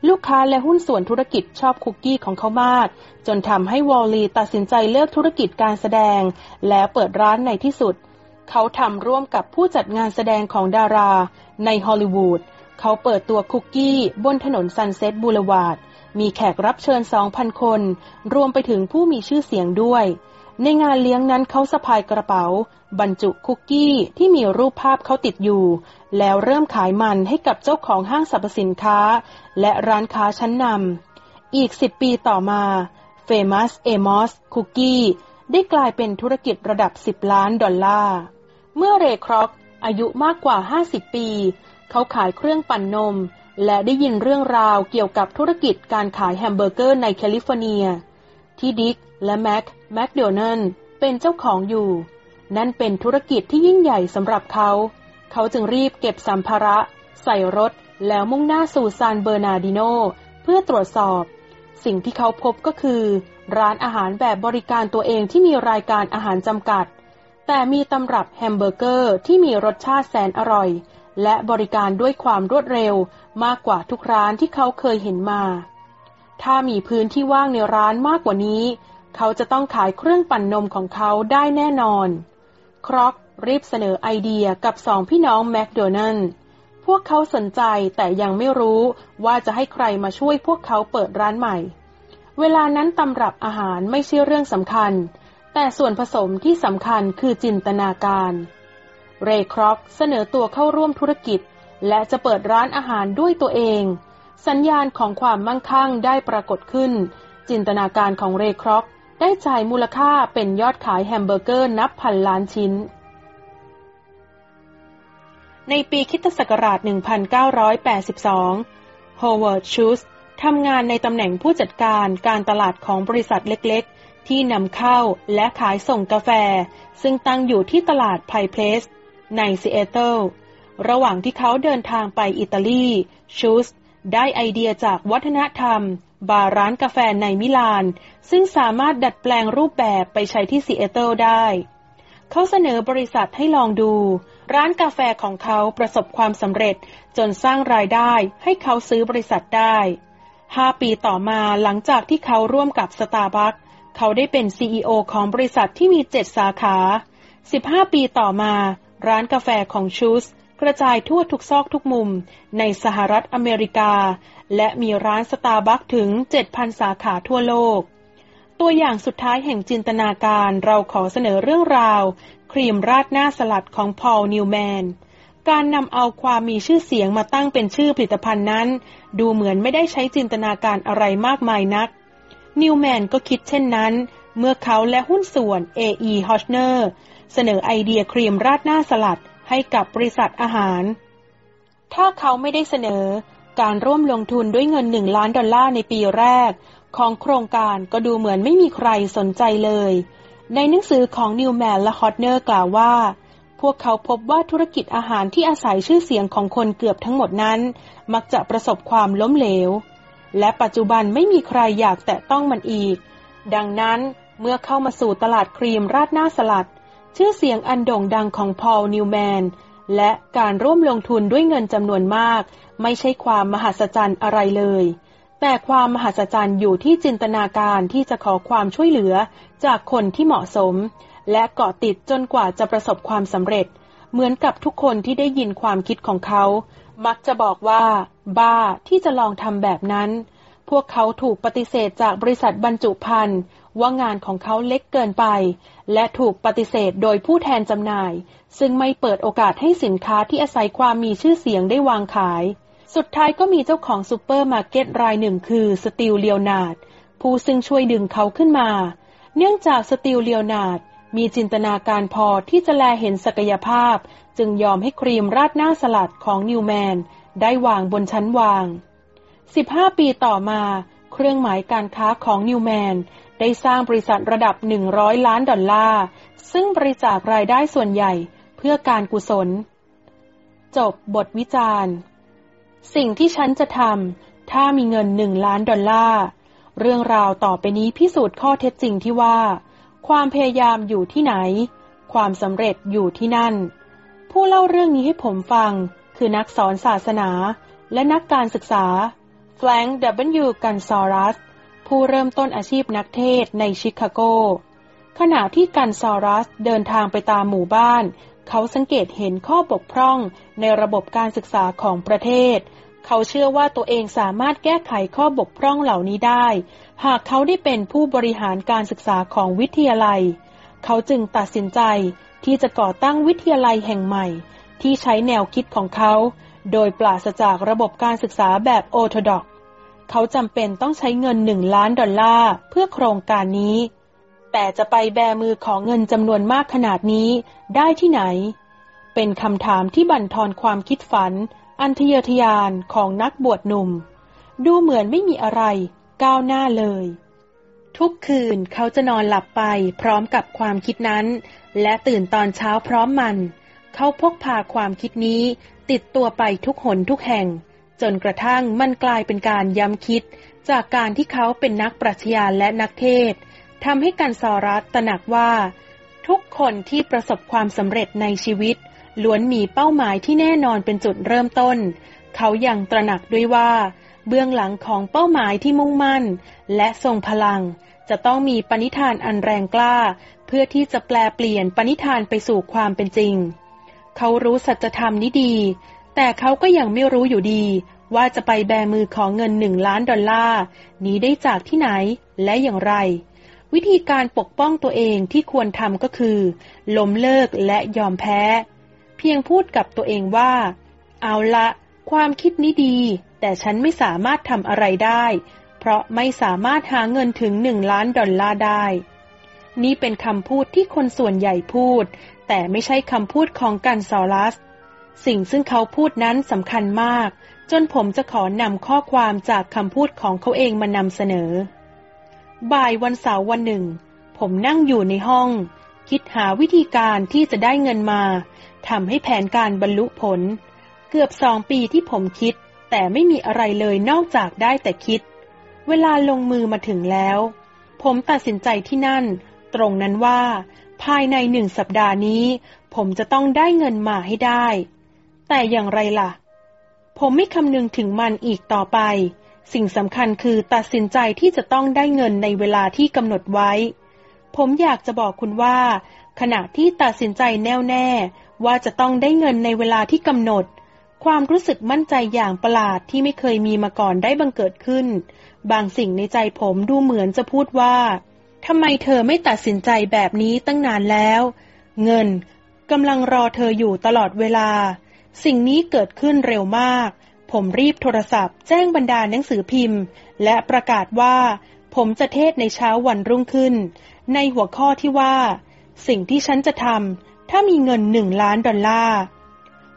ลูกค้าและหุ้นส่วนธุรกิจชอบคุกกี้ของเขามาก จนทำให้วอลลีตัดสินใจเลิกธุรกิจการแสดง และเปิดร้านในที่สุด เขาทำร่วมกับผู้จัดงานแสดงของดารา ในฮอลลีวูดเขาเปิดตัวคุกกี้บนถนนซันเซ็ตบูลวาร์ดมีแขกรับเชิญ 2,000 คน รวมไปถึงผู้มีชื่อเสียงด้วย ในงานเลี้ยงนั้นเขาสะพายกระเป๋า บรรจุคุกกี้ที่มีรูปภาพเขาติดอยู่ แล้วเริ่มขายมันให้กับเจ้าของห้างสรรพสินค้า และร้านค้าชั้นนำอีก10ปีต่อมา Famous Amos Cookie ได้กลายเป็นธุรกิจระดับ 10 ล้านดอลลาร์ เมื่อเรย์ครอกอายุมากกว่า 50 ปี เขาขายเครื่องปั่นนม และได้ยินเรื่องราวเกี่ยวกับธุรกิจการขายแฮมเบอร์เกอร์ในแคลิฟอร์เนีย ที่ดิก และแม็กแมคโดนัลเป็นเจ้าของอยู่ นั่นเป็นธุรกิจที่ยิ่งใหญ่สำหรับเขา เขาจึงรีบเก็บสัมภาระ ใส่รถ แล้วมุ่งหน้าสู่ซานเบอร์นาร์ดิโน เพื่อตรวจสอบ สิ่งที่เขาพบก็คือ ร้านอาหารแบบบริการตัวเองที่มีรายการอาหารจำกัด แต่มีตำรับแฮมเบอร์เกอร์ที่มีรสชาติแสนอร่อย และบริการด้วยความรวดเร็วมากกว่าทุกร้านที่เขาเคยเห็นมาถ้ามีพื้นที่ว่างในร้านมากกว่านี้ เขาจะต้องขายเครื่องปั่นนมของเขาได้แน่นอน ครอกรีบเสนอไอเดียกับสองพี่น้องแมคโดนัลล์พวกเขาสนใจแต่ยังไม่รู้ว่าจะให้ใครมาช่วยพวกเขาเปิดร้านใหม่ เวลานั้นตำรับอาหารไม่ใช่เรื่องสำคัญ แต่ส่วนผสมที่สำคัญคือจินตนาการ เรย์ครอกเสนอตัวเข้าร่วมธุรกิจ และจะเปิดร้านอาหารด้วยตัวเอง สัญญาณของความมั่งคั่งได้ปรากฏขึ้น จินตนาการของเรย์ครอก ได้จ่ายมูลค่าเป็นยอดขายแฮมเบอร์เกอร์นับพันล้านชิ้น ในปีคริสต์ศักราช 1982โฮเวิร์ดชูสทำงานในตำแหน่งผู้จัดการการตลาดของบริษัทเล็กๆ ที่นำเข้าและขายส่งกาแฟ ซึ่งตั้งอยู่ที่ตลาดไพค์เพลสในซีแอตเทิลระหว่างที่เขาเดินทางไปอิตาลีชูสได้ไอเดียจากวัฒนธรรม บาร์ร้านกาแฟในมิลาน ซึ่งสามารถดัดแปลงรูปแบบไปใช้ที่ซีแอตเทิลได้ เขาเสนอบริษัทให้ลองดู ร้านกาแฟของเขาประสบความสำเร็จจนสร้างรายได้ให้เขาซื้อบริษัทได้ห้าปีต่อมาหลังจากที่เขาร่วมกับสตาร์บัคเขาได้เป็น CEO ของบริษัทที่มีเจ็ดสาขา 15 ปีต่อมา ร้านกาแฟของชูสกระจายทั่วทุกซอกทุกมุมในสหรัฐอเมริกา และมีร้านสตาร์บัคถึง 7,000 สาขาทั่วโลก ตัวอย่างสุดท้ายแห่งจินตนาการเราขอเสนอเรื่องราว ครีมราดหน้าสลัดของพอลนิวแมน การนำเอาความมีชื่อเสียงมาตั้งเป็นชื่อผลิตภัณฑ์นั้น ดูเหมือนไม่ได้ใช้จินตนาการอะไรมากมายนัก นิวแมนก็คิดเช่นนั้น เมื่อเขาและหุ้นส่วน A.E. h o s h n e r เสนอไอเดียครีมราดหน้าสลัดให้กับบริษัทอาหาร ถ้าเขาไม่ได้เสนอ การร่วมลงทุนด้วยเงินหนึ่งล้านดอลลาร์ในปีแรก ของโครงการก็ดูเหมือนไม่มีใครสนใจเลย ในหนังสือของนิวแมนและฮอตเนอร์กล่าวว่า พวกเขาพบว่าธุรกิจอาหารที่อาศัยชื่อเสียงของคนเกือบทั้งหมดนั้น มักจะประสบความล้มเหลว และปัจจุบันไม่มีใครอยากแตะต้องมันอีก ดังนั้นเมื่อเข้ามาสู่ตลาดครีมราดหน้าสลัด ชื่อเสียงอันโด่งดังของพอลนิวแมน และการร่วมลงทุนด้วยเงินจำนวนมาก ไม่ใช่ความมหัศจรรย์อะไรเลย แต่ความมหัศจรรย์อยู่ที่จินตนาการที่จะขอความช่วยเหลือจากคนที่เหมาะสม และเกาะติดจนกว่าจะประสบความสำเร็จ เหมือนกับทุกคนที่ได้ยินความคิดของเขา มักจะบอกว่า บ้าที่จะลองทำแบบนั้น พวกเขาถูกปฏิเสธจากบริษัทบรรจุภัณฑ์ว่างานของเขาเล็กเกินไป และถูกปฏิเสธโดยผู้แทนจำหน่าย ซึ่งไม่เปิดโอกาสให้สินค้าที่อาศัยความมีชื่อเสียงได้วางขาย สุดท้ายก็มีเจ้าของซูเปอร์มาร์เก็ตรายหนึ่งคือสติลเลียวนาดผู้ซึ่งช่วยดึงเขาขึ้นมา เนื่องจากสติลเลียวนาดมีจินตนาการพอที่จะแลเห็นศักยภาพ จึงยอมให้ครีมราดหน้าสลัดของนิวแมน ได้วางบนชั้นวาง 15 ปีต่อมา เครื่องหมายการค้าของนิวแมน ได้สร้างบริษัทระดับ 100 ล้านดอลลาร์ ซึ่งบริจาครายได้ส่วนใหญ่เพื่อการกุศล จบบทวิจารณ์ สิ่งที่ฉันจะทำถ้ามีเงินหนึ่งล้านดอลลาร์ เรื่องราวต่อไปนี้พิสูจน์ข้อเท็จจริงที่ว่า ความพยายามอยู่ที่ไหน ความสำเร็จอยู่ที่นั่น ผู้เล่าเรื่องนี้ให้ผมฟัง คือนักสอนศาสนาและนักการศึกษาแฟรงค์ W. กันซอรัส ผู้เริ่มต้นอาชีพนักเทศในชิคาโก ขณะที่กันซอรัสเดินทางไปตามหมู่บ้าน เขาสังเกตเห็นข้อบกพร่องในระบบการศึกษาของประเทศ เขาเชื่อว่าตัวเองสามารถแก้ไขข้อบกพร่องเหล่านี้ได้ หากเขาได้เป็นผู้บริหารการศึกษาของวิทยาลัย เขาจึงตัดสินใจที่จะก่อตั้งวิทยาลัยแห่งใหม่ ที่ใช้แนวคิดของเขา โดยปราศจากระบบการศึกษาแบบโอทดอก เขาจำเป็นต้องใช้เงินหนึ่งล้านดอลลาร์เพื่อโครงการนี้ แต่จะไปแบมือของเงินจำนวนมากขนาดนี้ได้ที่ไหน เป็นคำถามที่บั่นทอนความคิดฝัน อันทเยอทยานของนักบวชหนุ่ม ดูเหมือนไม่มีอะไร ก้าวหน้าเลย ทุกคืนเขาจะนอนหลับไปพร้อมกับความคิดนั้น และตื่นตอนเช้าพร้อมมัน เขาพกพาความคิดนี้ติดตัวไปทุกหนทุกแห่ง จนกระทั่งมันกลายเป็นการย้ำคิด จากการที่เขาเป็นนักปรัชญาและนักเทศทำให้กันซอรัสตระหนักว่า ทุกคนที่ประสบความสำเร็จในชีวิต ล้วนมีเป้าหมายที่แน่นอนเป็นจุดเริ่มต้น เขายัางตระหนักด้วยว่า เบื้องหลังของเป้าหมายที่มุ่งมั่น และทรงพลัง จะต้องมีปณิธานอันแรงกล้า เพื่อที่จะแปลเปลี่ยนปณิธานไปสู่ความเป็นจริง เขารู้สัจธรรมนี้ดี แต่เขาก็ยังไม่รู้อยู่ดี ว่าจะไปแบมือของเงินหนึ่งล้านดอลลาร์นี้ได้จากที่ไหนและอย่างไร วิธีการปกป้องตัวเองที่ควรทำก็คือล้มเลิกและยอมแพ้ เพียงพูดกับตัวเองว่า เอาละความคิดนี้ดี แต่ฉันไม่สามารถทำอะไรได้ เพราะไม่สามารถหาเงินถึงหนึ่งล้านดอลลาร์ได้ นี่เป็นคำพูดที่คนส่วนใหญ่พูด แต่ไม่ใช่คำพูดของกันซอลัส สิ่งซึ่งเขาพูดนั้นสำคัญมาก จนผมจะขอนำข้อความจากคำพูดของเขาเองมานำเสนอ บ่ายวันเสาร์วันหนึ่ง ผมนั่งอยู่ในห้อง คิดหาวิธีการที่จะได้เงินมาทำให้แผนการบรรลุผล เกือบสองปีที่ผมคิด แต่ไม่มีอะไรเลยนอกจากได้แต่คิด เวลาลงมือมาถึงแล้ว ผมตัดสินใจที่นั่น ตรงนั้นว่า ภายในหนึ่งสัปดาห์นี้ ผมจะต้องได้เงินมาให้ได้ แต่อย่างไรล่ะ ผมไม่คำนึงถึงมันอีกต่อไป สิ่งสำคัญคือตัดสินใจที่จะต้องได้เงินในเวลาที่กำหนดไว้ ผมอยากจะบอกคุณว่า ขณะที่ตัดสินใจแน่วแน่ว่าจะต้องได้เงินในเวลาที่กำหนด ความรู้สึกมั่นใจอย่างประหลาดที่ไม่เคยมีมาก่อนได้บังเกิดขึ้น บางสิ่งในใจผมดูเหมือนจะพูดว่าทำไมเธอไม่ตัดสินใจแบบนี้ตั้งนานแล้ว เงินกำลังรอเธออยู่ตลอดเวลา สิ่งนี้เกิดขึ้นเร็วมาก ผมรีบโทรศัพท์ แจ้งบรรดาหนังสือพิมพ์ และประกาศว่า ผมจะเทศในเช้าวันรุ่งขึ้น ในหัวข้อที่ว่า สิ่งที่ฉันจะทำถ้ามีเงินหนึ่งล้านดอลลาร์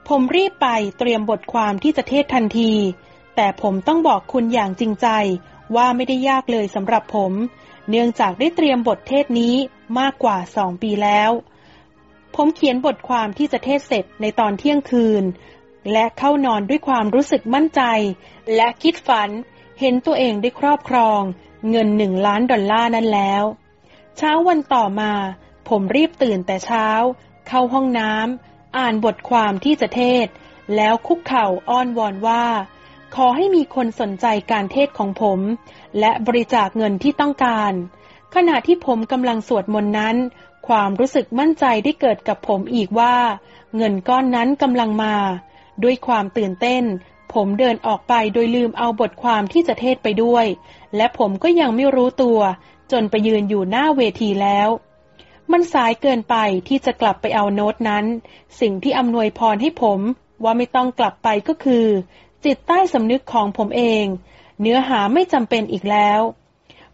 ผมรีบไปเตรียมบทความที่จะเทศทันที แต่ผมต้องบอกคุณอย่างจริงใจว่าไม่ได้ยากเลยสำหรับผม เนื่องจากได้เตรียมบทเทศนี้มากกว่าสองปีแล้ว ผมเขียนบทความที่จะเทศเสร็จในตอนเที่ยงคืน และเข้านอนด้วยความรู้สึกมั่นใจ และคิดฝันเห็นตัวเองได้ครอบครอง เงินหนึ่งล้านดอลลาร์นั้นแล้ว เช้าวันต่อมา ผมรีบตื่นแต่เช้า เข้าห้องน้ำอ่านบทความที่จะเทศ แล้วคุกเข่าอ้อนวอนว่า ขอให้มีคนสนใจการเทศของผม และบริจาคเงินที่ต้องการ ขณะที่ผมกำลังสวดมนต์นั้น ความรู้สึกมั่นใจได้เกิดกับผมอีกว่า เงินก้อนนั้นกำลังมา ด้วยความตื่นเต้น ผมเดินออกไปโดยลืมเอาบทความที่จะเทศไปด้วย และผมก็ยังไม่รู้ตัว จนไปยืนอยู่หน้าเวทีแล้ว มันสายเกินไปที่จะกลับไปเอาโน้ตนั้น สิ่งที่อำนวยพรให้ผมว่าไม่ต้องกลับไปก็คือ จิตใต้สำนึกของผมเอง เนื้อหาไม่จำเป็นอีกแล้ว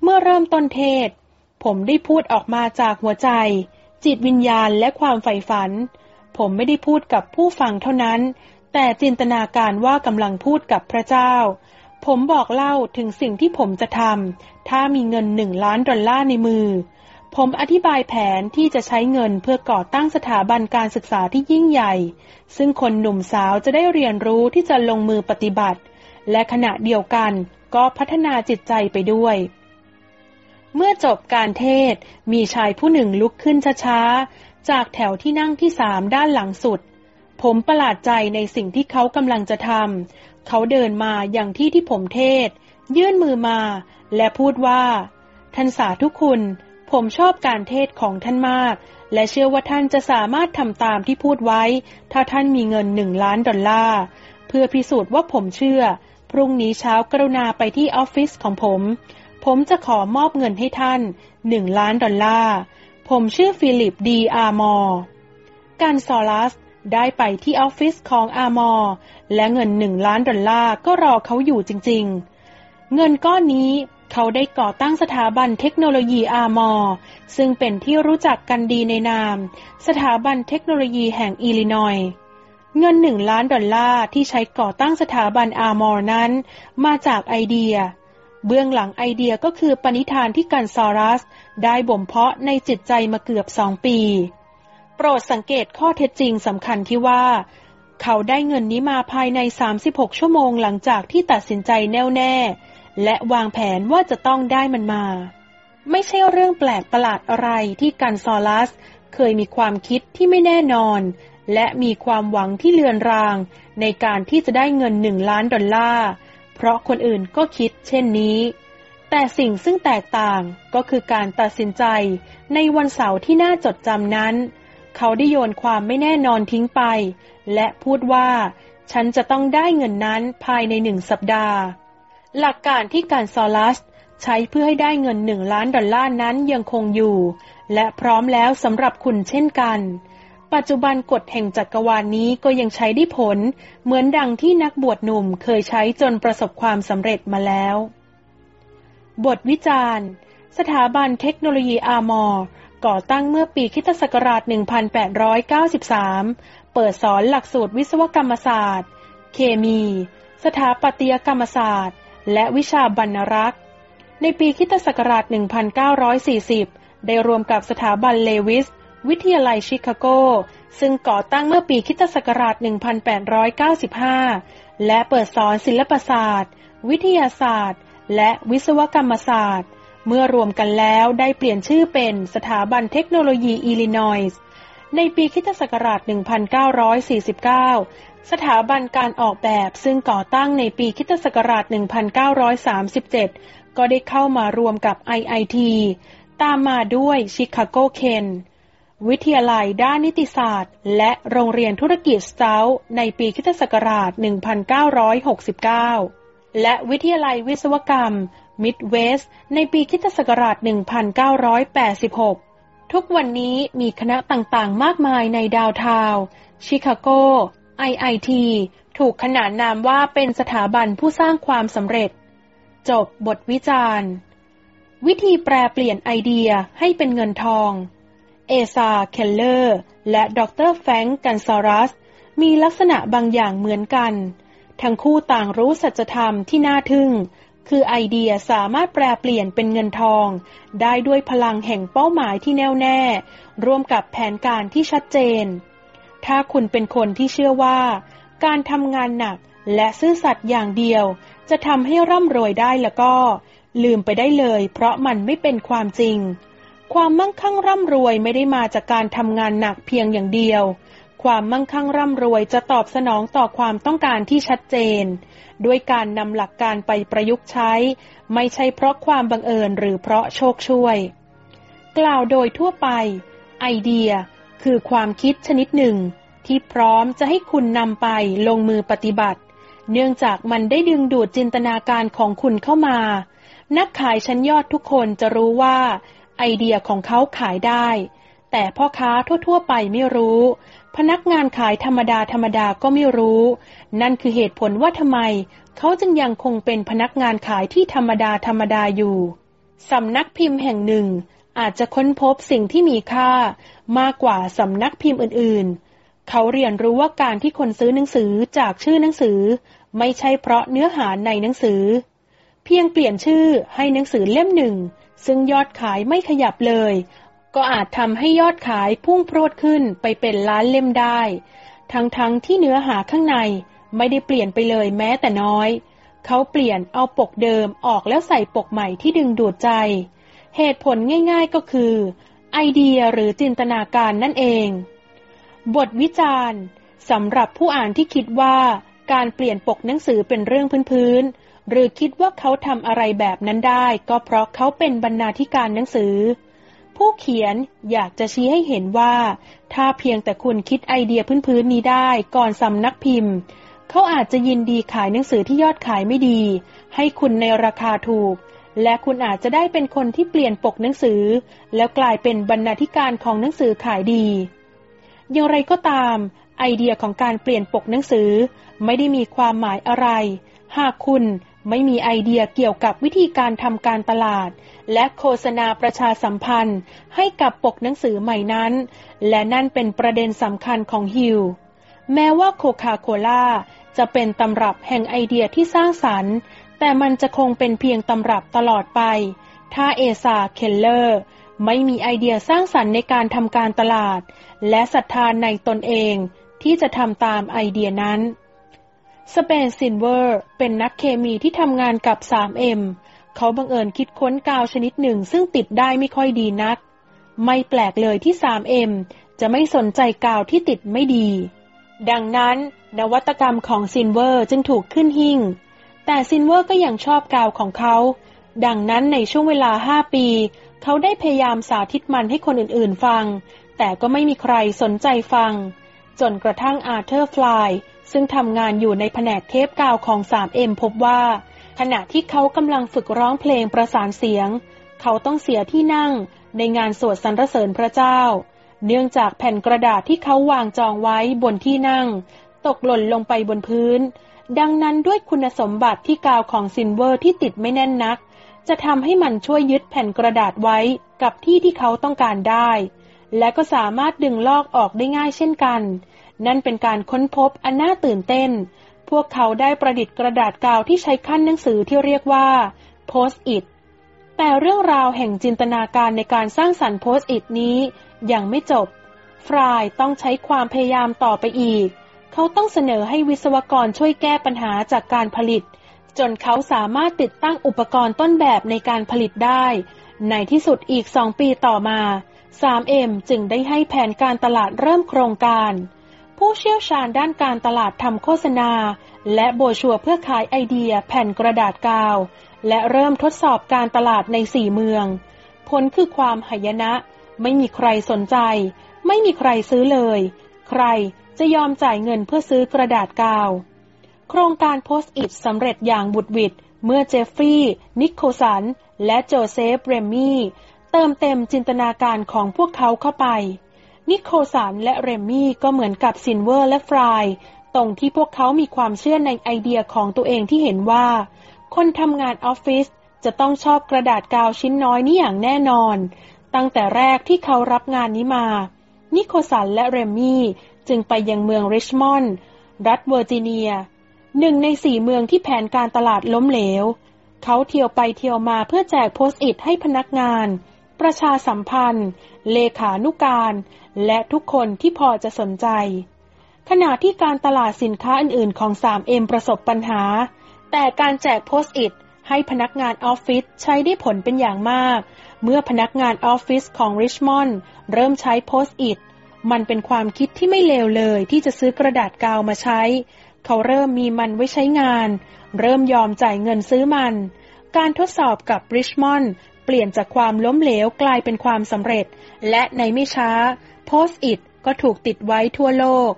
เมื่อเริ่มต้นเทศ ผมได้พูดออกมาจากหัวใจ จิตวิญญาณและความใฝ่ฝัน ผมไม่ได้พูดกับผู้ฟังเท่านั้น แต่จินตนาการว่ากำลังพูดกับพระเจ้า ผมบอกเล่าถึงสิ่งที่ผมจะทำถ้ามีเงินหนึ่งล้านดอลลาร์ในมือ ผมอธิบายแผนที่จะใช้เงินเพื่อก่อตั้งสถาบันการศึกษาที่ยิ่งใหญ่ ซึ่งคนหนุ่มสาวจะได้เรียนรู้ที่จะลงมือปฏิบัติ และขณะเดียวกันก็พัฒนาจิตใจไปด้วย เมื่อจบการเทศ มีชายผู้หนึ่งลุกขึ้นช้าๆ จากแถวที่นั่งที่สามด้านหลังสุด ผมประหลาดใจในสิ่งที่เขากำลังจะทำ เขาเดินมาอย่างที่ที่ผมเทศ ยื่นมือมา และพูดว่า ท่านสาธุคุณ ผมชอบการเทศน์ของท่านมาก และเชื่อว่าท่านจะสามารถทำตามที่พูดไว้ ถ้าท่านมีเงินหนึ่งล้านดอลลาร์ เพื่อพิสูจน์ว่าผมเชื่อ พรุ่งนี้เช้ากรุณาไปที่ออฟฟิศของผม ผมจะขอมอบเงินให้ท่านหนึ่งล้านดอลลาร์ ผมชื่อฟิลิปดีอาร์มอร์กันซอรัสได้ไปที่ออฟฟิศของอาร์มอร์และเงินหนึ่งล้านดอลลาร์ก็รอเขาอยู่จริง ๆ เงินก้อนนี้เขาได้ก่อตั้งสถาบันเทคโนโลยีอาร์มอร์ซึ่งเป็นที่รู้จักกันดีในนาม สถาบันเทคโนโลยีแห่งอิลลินอยส์เงินหนึ่งล้านดอลลาร์ที่ใช้ก่อตั้งสถาบันอาร์มอร์นั้น มาจากไอเดีย เบื้องหลังไอเดียก็คือปณิธานที่กันซอรัส ได้บ่มเพาะในจิตใจมาเกือบสองปี โปรดสังเกตข้อเท็จจริงสำคัญที่ว่า เขาได้เงินนี้มาภายใน 36 ชั่วโมงหลังจากที่ตัดสินใจแน่วแน่ และวางแผนว่าจะต้องได้มันมา ไม่ใช่เรื่องแปลกประหลาดอะไรที่กันซอรัส เคยมีความคิดที่ไม่แน่นอน และมีความหวังที่เลือนราง ในการที่จะได้เงินหนึ่งล้านดอลลาร์ เพราะคนอื่นก็คิดเช่นนี้ แต่สิ่งซึ่งแตกต่างก็คือการตัดสินใจในวันเสาร์ที่น่าจดจำนั้น เขาได้โยนความไม่แน่นอนทิ้งไป และพูดว่า ฉันจะต้องได้เงินนั้นภายในหนึ่งสัปดาห์ หลักการที่การซอลัสใช้เพื่อให้ได้เงินหนึ่งล้านดอลลาร์นั้นยังคงอยู่ และพร้อมแล้วสำหรับคุณเช่นกัน ปัจจุบันกฎแห่งจักรวาลนนี้ก็ยังใช้ได้ผล เหมือนดังที่นักบวชหนุ่มเคยใช้จนประสบความสำเร็จมาแล้ว บทวิจารณ์ สถาบันเทคโนโลยีอาร์มอร์ก่อตั้งเมื่อปีคริสต์ศักราช 1893 เปิดสอนหลักสูตรวิศวกรรมศาสตร์ เคมี สถาปัตยกรรมศาสตร์ และวิชาบรรณรักษ์ ในปีคริสต์ศักราช 1940 ได้รวมกับสถาบันเลวิส วิทยาลัยชิคาโก ซึ่งก่อตั้งเมื่อปีคริสต์ศักราช 1895 และเปิดสอนศิลปศาสตร์ วิทยาศาสตร์ และวิศวกรรมศาสตร์ เมื่อรวมกันแล้วได้เปลี่ยนชื่อเป็นสถาบันเทคโนโลยีอิลลินอยส์ในปีคิตศักราช 1949 สถาบันการออกแบบซึ่งก่อตั้งในปีคิตศักราช 1937 ก็ได้เข้ามารวมกับ IIT ตามมาด้วยชิคาโกเคน วิทยาลัยด้านนิติศาสตร์ และโรงเรียนธุรกิจสเตาในปีคิตศักราช 1969 และวิทยาลัยวิศวกรรมมิดเวสในปีคิตศักราช 1986 ทุกวันนี้มีคณะต่างๆ มากมายในดาวทาวชิคาโก IIT ถูกขนานนามว่าเป็นสถาบันผู้สร้างความสำเร็จ จบบทวิจารณ์ วิธีแปลเปลี่ยนไอเดียให้เป็นเงินทอง เอซา เคลเลอร์ และดรแฟงกันซารัส มีลักษณะบางอย่างเหมือนกัน ทั้งคู่ต่างรู้สัจธรรมที่น่าทึ่ง คือไอเดียสามารถแปลเปลี่ยนเป็นเงินทอง ได้ด้วยพลังแห่งเป้าหมายที่แน่วแน่ ร่วมกับแผนการที่ชัดเจน ถ้าคุณเป็นคนที่เชื่อว่า การทำงานหนักและซื่อสัตย์อย่างเดียว จะทำให้ร่ำรวยได้แล้วก็ ลืมไปได้เลย เพราะมันไม่เป็นความจริง ความมั่งคั่งร่ำรวยไม่ได้มาจากการทำงานหนักเพียงอย่างเดียว ความมั่งคั่งร่ำรวยจะตอบสนองต่อความต้องการที่ชัดเจน ด้วยการนำหลักการไปประยุกต์ใช้ ไม่ใช่เพราะความบังเอิญหรือเพราะโชคช่วย กล่าวโดยทั่วไป ไอเดียคือความคิดชนิดหนึ่ง ที่พร้อมจะให้คุณนำไปลงมือปฏิบัติ เนื่องจากมันได้ดึงดูดจินตนาการของคุณเข้ามา นักขายชั้นยอดทุกคนจะรู้ว่า ไอเดียของเขาขายได้ แต่พ่อค้าทั่ว ๆ ไปไม่รู้ พนักงานขายธรรมดาธรรมดาก็ไม่รู้ นั่นคือเหตุผลว่าทำไม เขาจึงยังคงเป็นพนักงานขายที่ธรรมดาธรรมดาอยู่สำนักพิมพ์แห่งหนึ่ง อาจจะค้นพบสิ่งที่มีค่ามากกว่าสำนักพิมพ์อื่นๆ เขาเรียนรู้ว่าการที่คนซื้อหนังสือจากชื่อหนังสือ ไม่ใช่เพราะเนื้อหาในหนังสือ เพียงเปลี่ยนชื่อให้หนังสือเล่มหนึ่ง ซึ่งยอดขายไม่ขยับเลย ก็อาจทำให้ยอดขายพุ่งพรวดขึ้นไปเป็นล้านเล่มได้ ทั้งๆทที่เนื้อหาข้างในไม่ได้เปลี่ยนไปเลยแม้แต่น้อย เขาเปลี่ยนเอาปกเดิมออกแล้วใส่ปกใหม่ที่ดึงดูดใจ เหตุผลง่ายๆก็คือ ไอเดียหรือจินตนาการนั่นเอง บทวิจารณ์สำหรับผู้อ่านที่คิดว่าการเปลี่ยนปกหนังสือเป็นเรื่องพื้นๆ หรือคิดว่าเขาทำอะไรแบบนั้นได้ ก็เพราะเขาเป็นบรรณาธิการหนังสือ ผู้เขียนอยากจะชี้ให้เห็นว่า ถ้าเพียงแต่คุณคิดไอเดียพื้นๆนี้ได้ก่อนสำนักพิมพ์ เขาอาจจะยินดีขายหนังสือที่ยอดขายไม่ดี ให้คุณในราคาถูก และคุณอาจจะได้เป็นคนที่เปลี่ยนปกหนังสือ แล้วกลายเป็นบรรณาธิการของหนังสือขายดีอย่างไรก็ตาม ไอเดียของการเปลี่ยนปกหนังสือ ไม่ได้มีความหมายอะไร หากคุณ ไม่มีไอเดียเกี่ยวกับวิธีการทำการตลาด และโฆษณาประชาสัมพันธ์ให้กับปกหนังสือใหม่นั้น และนั่นเป็นประเด็นสำคัญของฮิวแม้ว่าโคคาโคล่าจะเป็นตำรับแห่งไอเดียที่สร้างสรรค์ แต่มันจะคงเป็นเพียงตำรับตลอดไป ถ้าเอซาแคนเลอร์ ไม่มีไอเดียสร้างสรรค์ในการทำการตลาด และศรัทธาในตนเองที่จะทำตามไอเดียนั้น สเปนซ์ซิลเวอร์ เป็นนักเคมีที่ทำงานกับ 3M เขาบังเอิญคิดค้นกาวชนิดหนึ่งซึ่งติดได้ไม่ค่อยดีนัก ไม่แปลกเลยที่ 3M จะไม่สนใจกาวที่ติดไม่ดี ดังนั้น นวัตกรรมของซิลเวอร์จึงถูกขึ้นหิ้ง แต่ซิลเวอร์ก็ยังชอบกาวของเขา ดังนั้นในช่วงเวลา 5 ปี เขาได้พยายามสาธิตมันให้คนอื่นๆฟัง แต่ก็ไม่มีใครสนใจฟัง จนกระทั่งอาร์เธอร์ฟราย ซึ่งทำงานอยู่ในแผนกเทปกาวของ 3M พบว่า ขณะที่เขากำลังฝึกร้องเพลงประสานเสียง เขาต้องเสียที่นั่งในงานสวดสรรเสริญพระเจ้า เนื่องจากแผ่นกระดาษที่เขาวางจองไว้บนที่นั่ง ตกหล่นลงไปบนพื้น ดังนั้นด้วยคุณสมบัติที่กาวของซินเวอร์ที่ติดไม่แน่นนัก จะทำให้มันช่วยยึดแผ่นกระดาษไว้กับที่ที่เขาต้องการได้ และก็สามารถดึงลอกออกได้ง่ายเช่นกัน นั่นเป็นการค้นพบอันน่าตื่นเต้น พวกเขาได้ประดิษฐ์กระดาษกาวที่ใช้ขั้นหนังสือที่เรียกว่า Post-it แต่เรื่องราวแห่งจินตนาการในการสร้างสรรค์ Post-it นี้ยังไม่จบ ฟรายต้องใช้ความพยายามต่อไปอีก เขาต้องเสนอให้วิศวกรช่วยแก้ปัญหาจากการผลิต จนเขาสามารถติดตั้งอุปกรณ์ต้นแบบในการผลิตได้ ในที่สุดอีกสองปีต่อมา 3M จึงได้ให้แผนการตลาดเริ่มโครงการ ผู้เชี่ยวชาญด้านการตลาดทำโฆษณา และโบชัวเพื่อขายไอเดียแผ่นกระดาษกาว และเริ่มทดสอบการตลาดในสี่เมือง ผลคือความหายนะ ไม่มีใครสนใจ ไม่มีใครซื้อเลย ใครจะยอมจ่ายเงินเพื่อซื้อกระดาษกาว โครงการโพสต์อิทสำเร็จอย่างหวุดหวิดเมื่อเจฟฟรีย์ นิโคลสัน และโจเซฟ เรมมี่ เติมเต็มจินตนาการของพวกเขาเข้าไป นิโคลสันและเรมมี่ก็เหมือนกับซิลเวอร์และฟรายตรงที่พวกเขามีความเชื่อในไอเดียของตัวเองที่เห็นว่า คนทำงานออฟฟิศจะต้องชอบกระดาษกาวชิ้นน้อยนี้อย่างแน่นอน ตั้งแต่แรกที่เขารับงานนี้มา นิโคสันและเรมมี่จึงไปยังเมืองริชมอนด์รัฐเวอร์จิเนีย หนึ่งในสี่เมืองที่แผนการตลาดล้มเหลว เขาเที่ยวไปเที่ยวมาเพื่อแจกโพสต์อิทให้พนักงาน ประชาสัมพันธ์ เลขานุการ และทุกคนที่พอจะสนใจ ขณะที่การตลาดสินค้าอื่น ๆ ของ 3M ประสบปัญหา แต่การแจกโพสต์อิทให้พนักงานออฟฟิศใช้ได้ผลเป็นอย่างมาก เมื่อพนักงานออฟฟิศของริชมอนด์เริ่มใช้โพสต์อิทมันเป็นความคิดที่ไม่เลวเลยที่จะซื้อกระดาษกาวมาใช้ เขาเริ่มมีมันไว้ใช้งาน เริ่มยอมจ่ายเงินซื้อมัน การทดสอบกับริชมอนด์ เปลี่ยนจากความล้มเหลวกลายเป็นความสำเร็จ และในไม่ช้า โพสต์อิทก็ถูกติดไว้ทั่วโลก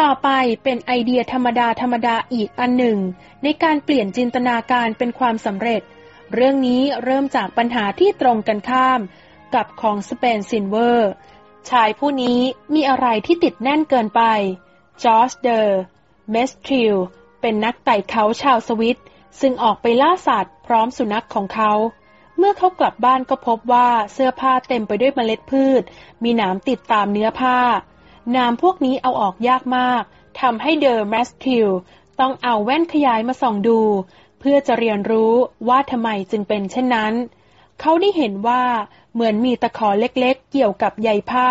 ต่อไปเป็นไอเดียธรรมดาธรรมดาอีกอันหนึ่ง ในการเปลี่ยนจินตนาการเป็นความสำเร็จ เรื่องนี้เริ่มจากปัญหาที่ตรงกันข้าม กับของสเปนซ์ ซิลเวอร์ ชายผู้นี้มีอะไรที่ติดแน่นเกินไป จอร์จเดอร์ เมสทริลเป็นนักไต่เขาชาวสวิสซึ่งออกไปล่าสัตว์พร้อมสุนัขของเขา เมื่อเขากลับบ้านก็พบว่าเสื้อผ้าเต็มไปด้วยเมล็ดพืช มีหนามติดตามเนื้อผ้า หนามพวกนี้เอาออกยากมากทำให้เดอร์เมสทริลต้องเอาแว่นขยายมาส่องดู เพื่อจะเรียนรู้ว่าทำไมจึงเป็นเช่นนั้น เขาได้เห็นว่าเหมือนมีตะขอเล็กๆ เกี่ยวกับใยผ้า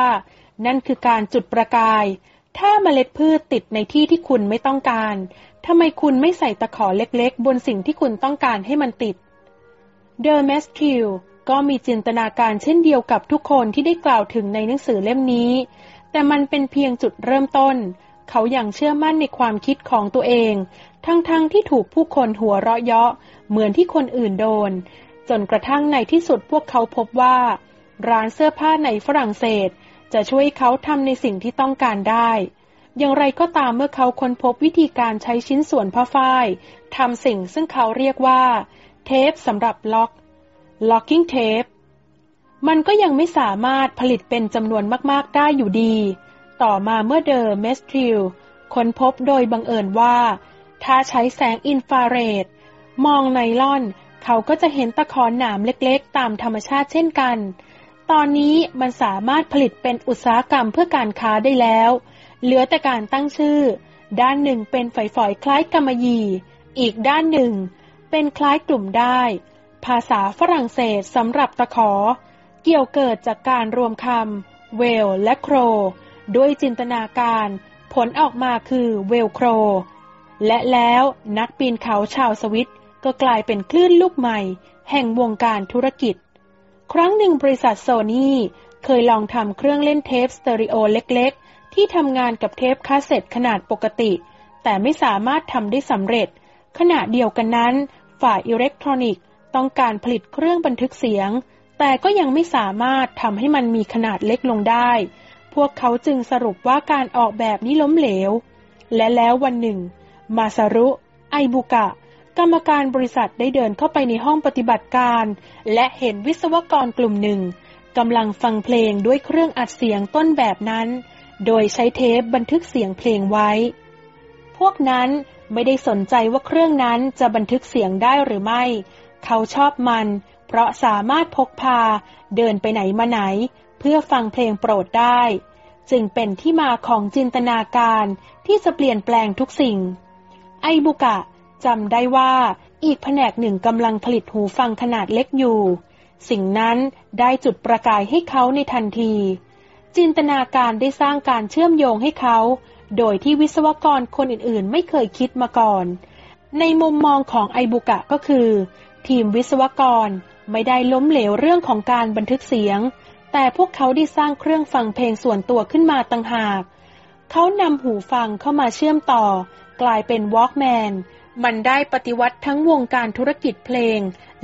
นั่นคือการจุดประกาย ถ้าเมล็ดพืชติดในที่ที่คุณไม่ต้องการทำไมคุณไม่ใส่ตะขอเล็กๆ บนสิ่งที่คุณต้องการให้มันติด เดอร์เมสทริลก็มีจินตนาการเช่นเดียวกับทุกคนที่ได้กล่าวถึงในหนังสือเล่มนี้ แต่มันเป็นเพียงจุดเริ่มต้น เขายังเชื่อมั่นในความคิดของตัวเอง ทั้งๆ ที่ถูกผู้คนหัวเราะเยาะ เหมือนที่คนอื่นโดน จนกระทั่งในที่สุดพวกเขาพบว่า ร้านเสื้อผ้าในฝรั่งเศส จะช่วยเขาทำในสิ่งที่ต้องการได้ อย่างไรก็ตามเมื่อเขาค้นพบวิธีการใช้ชิ้นส่วนผ้าฝ้ายทำสิ่งซึ่งเขาเรียกว่า เทปสำหรับล็อก locking tape มันก็ยังไม่สามารถผลิตเป็นจำนวนมาก ๆ ได้อยู่ดี ต่อมาเมื่อเดอร์เมสทริลค้นพบโดยบังเอิญว่า ถ้าใช้แสงอินฟราเรด มองไนลอน เขาก็จะเห็นตะขอหนามเล็กๆ ตามธรรมชาติเช่นกัน ตอนนี้มันสามารถผลิตเป็นอุตสาหกรรมเพื่อการค้าได้แล้ว เหลือแต่การตั้งชื่อ ด้านหนึ่งเป็นฝอยๆคล้ายกำมะหยี่ อีกด้านหนึ่ง เป็นคล้ายกลุ่มได้ ภาษาฝรั่งเศสสำหรับตะขอ เกี่ยวเกิดจากการรวมคำเวลและโคร ด้วยจินตนาการผลออกมาคือเวลโคร และแล้วนักปีนเขาชาวสวิตก็กลายเป็นคลื่นลูกใหม่ แห่งวงการธุรกิจ ครั้งหนึ่งบริษัทโซนี่เคยลองทำเครื่องเล่นเทปสเตอริโอเล็กๆ ที่ทำงานกับเทปคาสเซ็ตขนาดปกติ แต่ไม่สามารถทำได้สำเร็จ ขณะเดียวกันนั้น ฝ่ายอิเล็กทรอนิกส์ต้องการผลิตเครื่องบันทึกเสียง แต่ก็ยังไม่สามารถทำให้มันมีขนาดเล็กลงได้ พวกเขาจึงสรุปว่าการออกแบบนี้ล้มเหลว และแล้ววันหนึ่ง มาซารุ ไอบุกะ กรรมการบริษัทได้เดินเข้าไปในห้องปฏิบัติการ และเห็นวิศวกรกลุ่มหนึ่งกำลังฟังเพลงด้วยเครื่องอัดเสียงต้นแบบนั้น โดยใช้เทปบันทึกเสียงเพลงไว้ พวกนั้น ไม่ได้สนใจว่าเครื่องนั้นจะบันทึกเสียงได้หรือไม่ เขาชอบมัน เพราะสามารถพกพาเดินไปไหนมาไหน เพื่อฟังเพลงโปรดได้ จึงเป็นที่มาของจินตนาการที่จะเปลี่ยนแปลงทุกสิ่ง ไอบุกะจำได้ว่าอีกแผนกหนึ่งกำลังผลิตหูฟังขนาดเล็กอยู่ สิ่งนั้นได้จุดประกายให้เขาในทันที จินตนาการได้สร้างการเชื่อมโยงให้เขา โดยที่วิศวกรคนอื่นๆ ไม่เคยคิดมาก่อน ในมุมมองของไอบุกะก็คือ ทีมวิศวกรไม่ได้ล้มเหลวเรื่องของการบันทึกเสียง แต่พวกเขาได้สร้างเครื่องฟังเพลงส่วนตัวขึ้นมาต่างหาก เขานำหูฟังเข้ามาเชื่อมต่อ กลายเป็นวอล์กแมนมันได้ปฏิวัติทั้งวงการธุรกิจเพลง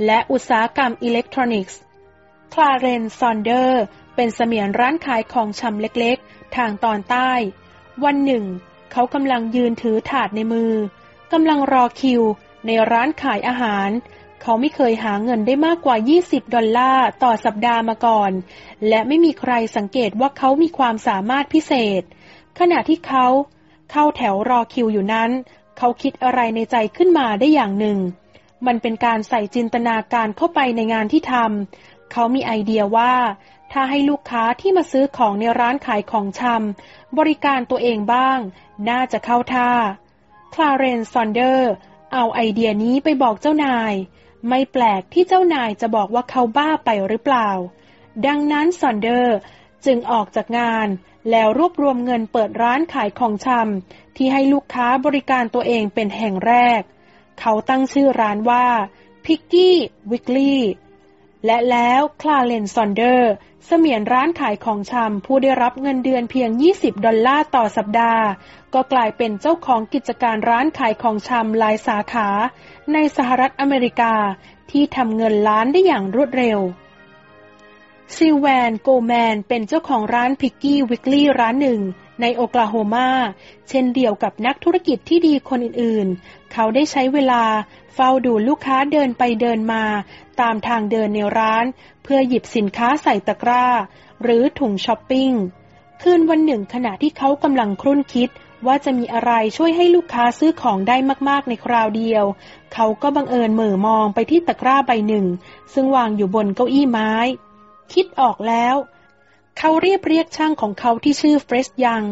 และอุตสาหกรรมอิเล็กทรอนิกส์ คลาเรนซ์ ซอนเดอร์ เป็นเสมียนร้านขายของชำเล็กๆ ทางตอนใต้ วันหนึ่ง เขากำลังยืนถือถาดในมือกำลังรอคิวในร้านขายอาหาร เขาไม่เคยหาเงินได้มากกว่า 20 ดอลลาร์ต่อสัปดาห์มาก่อน และไม่มีใครสังเกตว่าเขามีความสามารถพิเศษ ขณะที่เขาเข้าแถวรอคิวอยู่นั้น เขาคิดอะไรในใจขึ้นมาได้อย่างหนึ่ง มันเป็นการใส่จินตนาการเข้าไปในงานที่ทำเขามีไอเดียว่า ถ้าให้ลูกค้าที่มาซื้อของในร้านขายของชำบริการตัวเองบ้าง น่าจะเข้าท่า คลาเรนซ์ ซอนเดอร์ เอาไอเดียนี้ไปบอกเจ้านาย ไม่แปลกที่เจ้านายจะบอกว่าเขาบ้าไปหรือเปล่า ดังนั้นซอนเดอร์จึงออกจากงาน แล้วรวบรวมเงินเปิดร้านขายของชำที่ให้ลูกค้าบริการตัวเองเป็นแห่งแรก เขาตั้งชื่อร้านว่า Piggly Wiggly และแล้วคลาเรนซ์ ซอนเดอร์ เสมียนร้านขายของชำผู้ได้รับเงินเดือนเพียง 20 ดอลลาร์ต่อสัปดาห์ ก็กลายเป็นเจ้าของกิจการร้านขายของชำหลายสาขา ในสหรัฐอเมริกาที่ทำเงินล้านได้อย่างรวดเร็ว ซิลแวนโกลด์แมนเป็นเจ้าของร้าน Piggly Wiggly ร้านหนึ่ง ในโอกลาโฮมา เช่นเดียวกับนักธุรกิจที่ดีคนอื่นๆ เขาได้ใช้เวลาเฝ้าดูลูกค้าเดินไปเดินมา ตามทางเดินในร้าน เพื่อหยิบสินค้าใส่ตะกร้า หรือถุงช้อปปิ้ง คืนวันหนึ่งขณะที่เขากำลังครุ่นคิดว่าจะมีอะไรช่วยให้ลูกค้าซื้อของได้มากๆในคราวเดียว เขาก็บังเอิญเหม่อมองไปที่ตะกร้าใบหนึ่ง ซึ่งวางอยู่บนเก้าอี้ไม้ คิดออกแล้ว เขาเรียบเรียกช่างของเขาที่ชื่อเฟรชยัง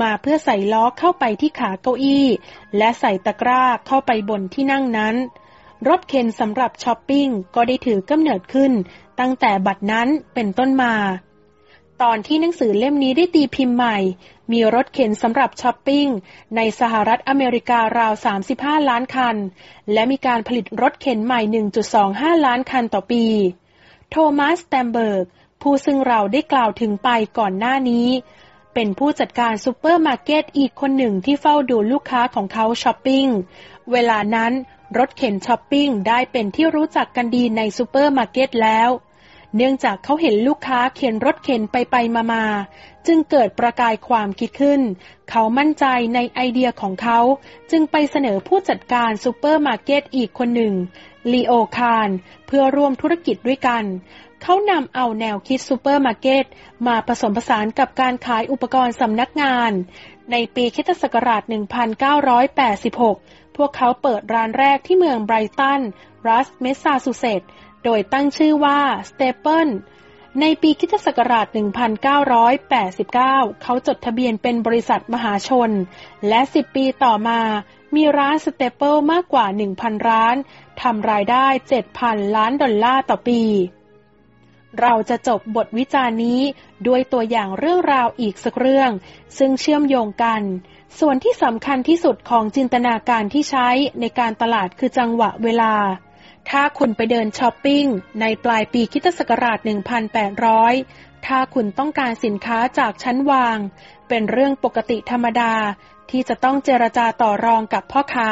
มาเพื่อใส่ล้อเข้าไปที่ขาเก้าอี้ และใส่ตะกร้าเข้าไปบนที่นั่งนั้น รถเข็นสำหรับช้อปปิ้งก็ได้ถือกำเนิดขึ้น ตั้งแต่บัดนั้นเป็นต้นมา ตอนที่หนังสือเล่มนี้ได้ตีพิมพ์ใหม่ มีรถเข็นสำหรับช้อปปิ้ง ในสหรัฐอเมริการาว 35 ล้านคัน และมีการผลิตรถเข็นใหม่ 1.25 ล้านคันต่อปี โทมัส สเตมเบิร์ก ผู้ซึ่งเราได้กล่าวถึงไปก่อนหน้านี้ เป็นผู้จัดการซูเปอร์มาร์เก็ตอีกคนหนึ่งที่เฝ้าดูลูกค้าของเขาช้อปปิ้ง เวลานั้นรถเข็นช้อปปิ้งได้เป็นที่รู้จักกันดีในซูเปอร์มาร์เก็ตแล้ว เนื่องจากเขาเห็นลูกค้าเข็นรถเข็นไปไปมามาจึงเกิดประกายความคิดขึ้น เขามั่นใจในไอเดียของเขา จึงไปเสนอผู้จัดการซูเปอร์มาร์เก็ตอีกคนหนึ่งลีโอคาห์นเพื่อร่วมธุรกิจด้วยกัน เขานำเอาแนวคิดซูเปอร์มาร์เก็ตมาผสมผสานกับการขายอุปกรณ์สำนักงาน ในปีคริสต์ศักราช1986 พวกเขาเปิดร้านแรกที่เมืองไบรตัน รัฐแมสซาชูเซตส์โดยตั้งชื่อว่า Staples ในปีคริสต์ศักราช 1989 เขาจดทะเบียนเป็นบริษัทมหาชน และ 10 ปีต่อมา มีร้าน Staples มากกว่า 1,000 ร้าน ทำรายได้ 7,000 ล้านดอลลาร์ต่อปี เราจะจบบทวิจารณ์นี้ด้วยตัวอย่างเรื่องราวอีกสักเรื่อง ซึ่งเชื่อมโยงกัน ส่วนที่สำคัญที่สุดของจินตนาการที่ใช้ในการตลาดคือจังหวะเวลา ถ้าคุณไปเดินช้อปปิ้งในปลายปีคิตศักราช 1800 ถ้าคุณต้องการสินค้าจากชั้นวาง เป็นเรื่องปกติธรรมดา ที่จะต้องเจรจาต่อรองกับพ่อค้า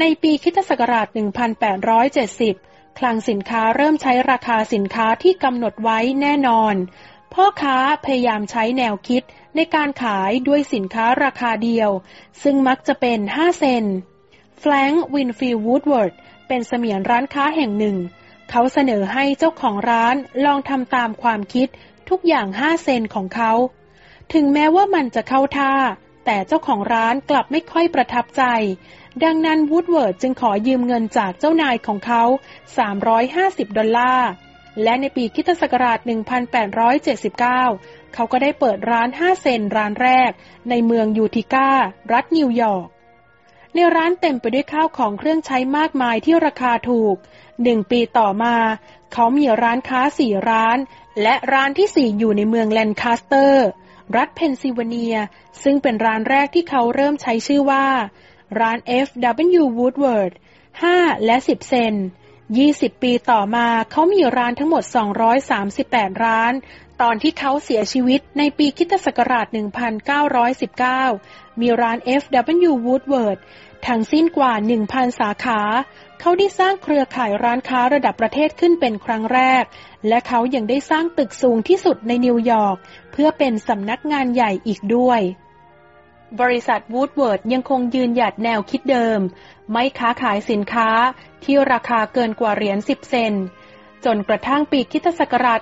ในปีคิตศักราช 1870 คลังสินค้าเริ่มใช้ราคาสินค้าที่กำหนดไว้แน่นอน พ่อค้าพยายามใช้แนวคิดในการขายด้วยสินค้าราคาเดียว ซึ่งมักจะเป็น 5 เซนต์ แฟรงค์วินฟิลด์วูลเวิร์ธเป็นเสมียนร้านค้าแห่งหนึ่ง เขาเสนอให้เจ้าของร้านลองทำตามความคิดทุกอย่าง 5 เซนต์ของเขา ถึงแม้ว่ามันจะเข้าท่า แต่เจ้าของร้านกลับไม่ค่อยประทับใจ ดังนั้นวูลเวิร์ธจึงขอยืมเงินจากเจ้านายของเขา 350 ดอลลาร์ และในปีคริสต์ศักราช 1879 เขาก็ได้เปิดร้าน 5 เซนต์ร้านแรก ในเมืองยูทิก้า รัฐนิวยอร์ก ในร้านเต็มไปด้วยข้าวของเครื่องใช้มากมายที่ราคาถูก หนึ่งปีต่อมา เขามีร้านค้าสี่ร้าน และร้านที่สี่อยู่ในเมืองแลนคาสเตอร์ รัฐเพนซิลเวเนีย ซึ่งเป็นร้านแรกที่เขาเริ่มใช้ชื่อว่า ร้าน F.W. Woodward 5 และ 10 เซน20 ปีต่อมาเขามีร้านทั้งหมด 238 ร้าน ตอนที่เขาเสียชีวิตในปีคิตศักราช 1919 มีร้าน F.W. Woodward ทั้งสิ้นกว่า 1,000 สาขา เขาได้สร้างเครือข่ายร้านค้าระดับประเทศขึ้นเป็นครั้งแรก และเขายังได้สร้างตึกสูงที่สุดในนิวยอร์กเพื่อเป็นสำนักงานใหญ่อีกด้วย บริษัทวูดเวิร์ดยังคงยืนหยัดแนวคิดเดิม ไม่ค้าขายสินค้าที่ราคาเกินกว่าเหรียญ10 เซนจนกระทั่งปีคิตศักราช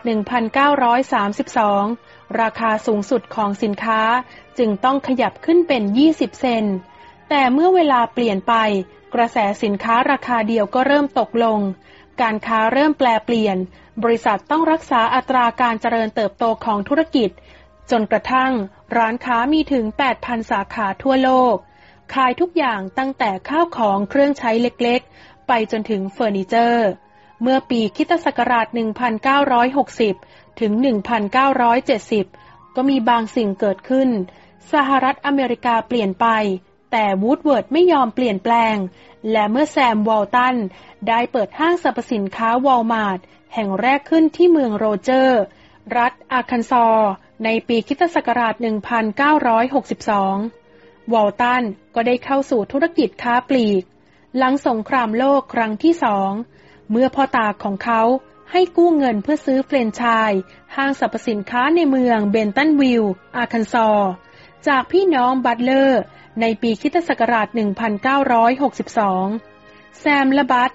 1932 ราคาสูงสุดของสินค้าจึงต้องขยับขึ้นเป็น 20 เซน แต่เมื่อเวลาเปลี่ยนไป กระแสสินค้าราคาเดียวก็เริ่มตกลง การค้าเริ่มแปลเปลี่ยน บริษัทต้องรักษาอัตราการเจริญเติบโตของธุรกิจ จนกระทั่ง ร้านค้ามีถึง 8,000 สาขาทั่วโลก ขายทุกอย่างตั้งแต่ข้าวของเครื่องใช้เล็กๆ ไปจนถึงเฟอร์นิเจอร์ เมื่อปีคริสต์ศักราช 1960 ถึง 1970 ก็มีบางสิ่งเกิดขึ้น สหรัฐอเมริกาเปลี่ยนไป แต่วูลเวิร์ธไม่ยอมเปลี่ยนแปลง และเมื่อแซมวอลตันได้เปิดห้างสรรพสินค้าวอลมาร์ทแห่งแรกขึ้นที่เมืองโรเจอร์ รัฐอาร์คันซอ ในปีคริสต์ศักราช 1962 วอลตันก็ได้เข้าสู่ธุรกิจค้าปลีก หลังสงครามโลกครั้งที่สอง เมื่อพ่อตาของเขาให้กู้เงินเพื่อซื้อแฟรนไชส์ห้างสรรพสินค้าในเมืองเบนตันวิลล์อาร์คันซอ จากพี่น้องบัตเลอร์ ในปีคริสต์ศักราช 1962 แซมและบัด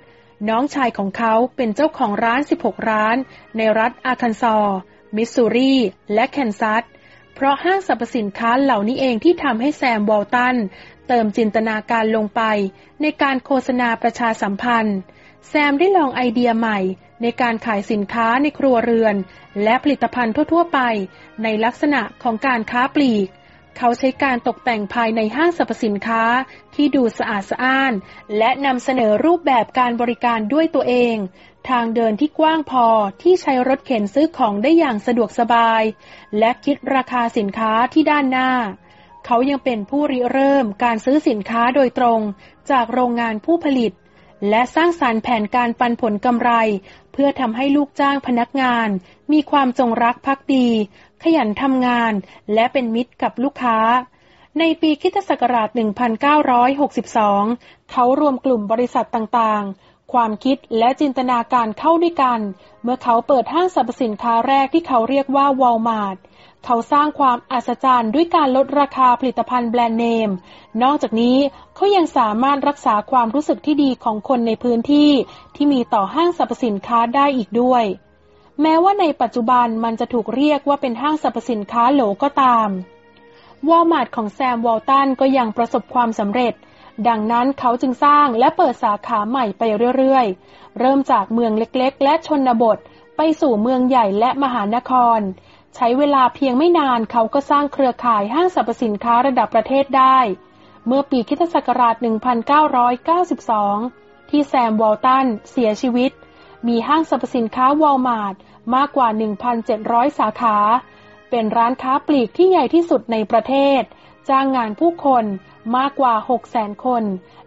น้องชายของเขาเป็นเจ้าของร้าน 16 ร้าน ในรัฐอาร์คันซอ มิสซูรี และแคนซัส เพราะห้างสรรพสินค้าเหล่านี้เองที่ทำให้แซมวอลตัน เติมจินตนาการลงไป ในการโฆษณาประชาสัมพันธ์ แซมได้ลองไอเดียใหม่ในการขายสินค้าในครัวเรือน และผลิตภัณฑ์ทั่ว ๆ ไป ในลักษณะของการค้าปลีก เขาใช้การตกแต่งภายในห้างสรรพสินค้าที่ดูสะอาดสะอ้าน และนำเสนอรูปแบบการบริการด้วยตัวเอง ทางเดินที่กว้างพอที่ใช้รถเข็นซื้อของได้อย่างสะดวกสบาย และคิดราคาสินค้าที่ด้านหน้า เขายังเป็นผู้ริเริ่มการซื้อสินค้าโดยตรง จากโรงงานผู้ผลิต และสร้างสารรค์แผนการปันผลกำไร เพื่อทำให้ลูกจ้างพนักงาน มีความจงรักภักดี ขยันทำงาน และเป็นมิตรกับลูกค้า ในปีคิตศักราช 1962 เขารวมกลุ่มบริษัทต่างๆ ความคิดและจินตนาการเข้าด้วยกัน เมื่อเขาเปิดห้างสรรพสินค้าแรกที่เขาเรียกว่าวอลมาร์ทเขาสร้างความอัศจรรย์ด้วยการลดราคาผลิตภัณฑ์แบรนด์เนม นอกจากนี้เขายังสามารถรักษาความรู้สึกที่ดีของคนในพื้นที่ที่มีต่อห้างสรรพสินค้าได้อีกด้วย แม้ว่าในปัจจุบันมันจะถูกเรียกว่าเป็นห้างสรรพสินค้าโหลก็ตาม วอลมาร์ทของแซมวอลตันก็ยังประสบความสำเร็จ ดังนั้นเขาจึงสร้างและเปิดสาขาใหม่ไปเรื่อยๆ เริ่มจากเมืองเล็กๆ และชนบท ไปสู่เมืองใหญ่และมหานคร ใช้เวลาเพียงไม่นานเขาก็สร้างเครือข่ายห้างสรรพสินค้าระดับประเทศได้ เมื่อปีคริสต์ศักราช 1992 ที่แซมวอลตันเสียชีวิตมีห้างสรรพสินค้าวอลมาร์ท มากกว่า 1,700 สาขา เป็นร้านค้าปลีกที่ใหญ่ที่สุดในประเทศ จ้างงานผู้คนมากกว่า 600,000 คน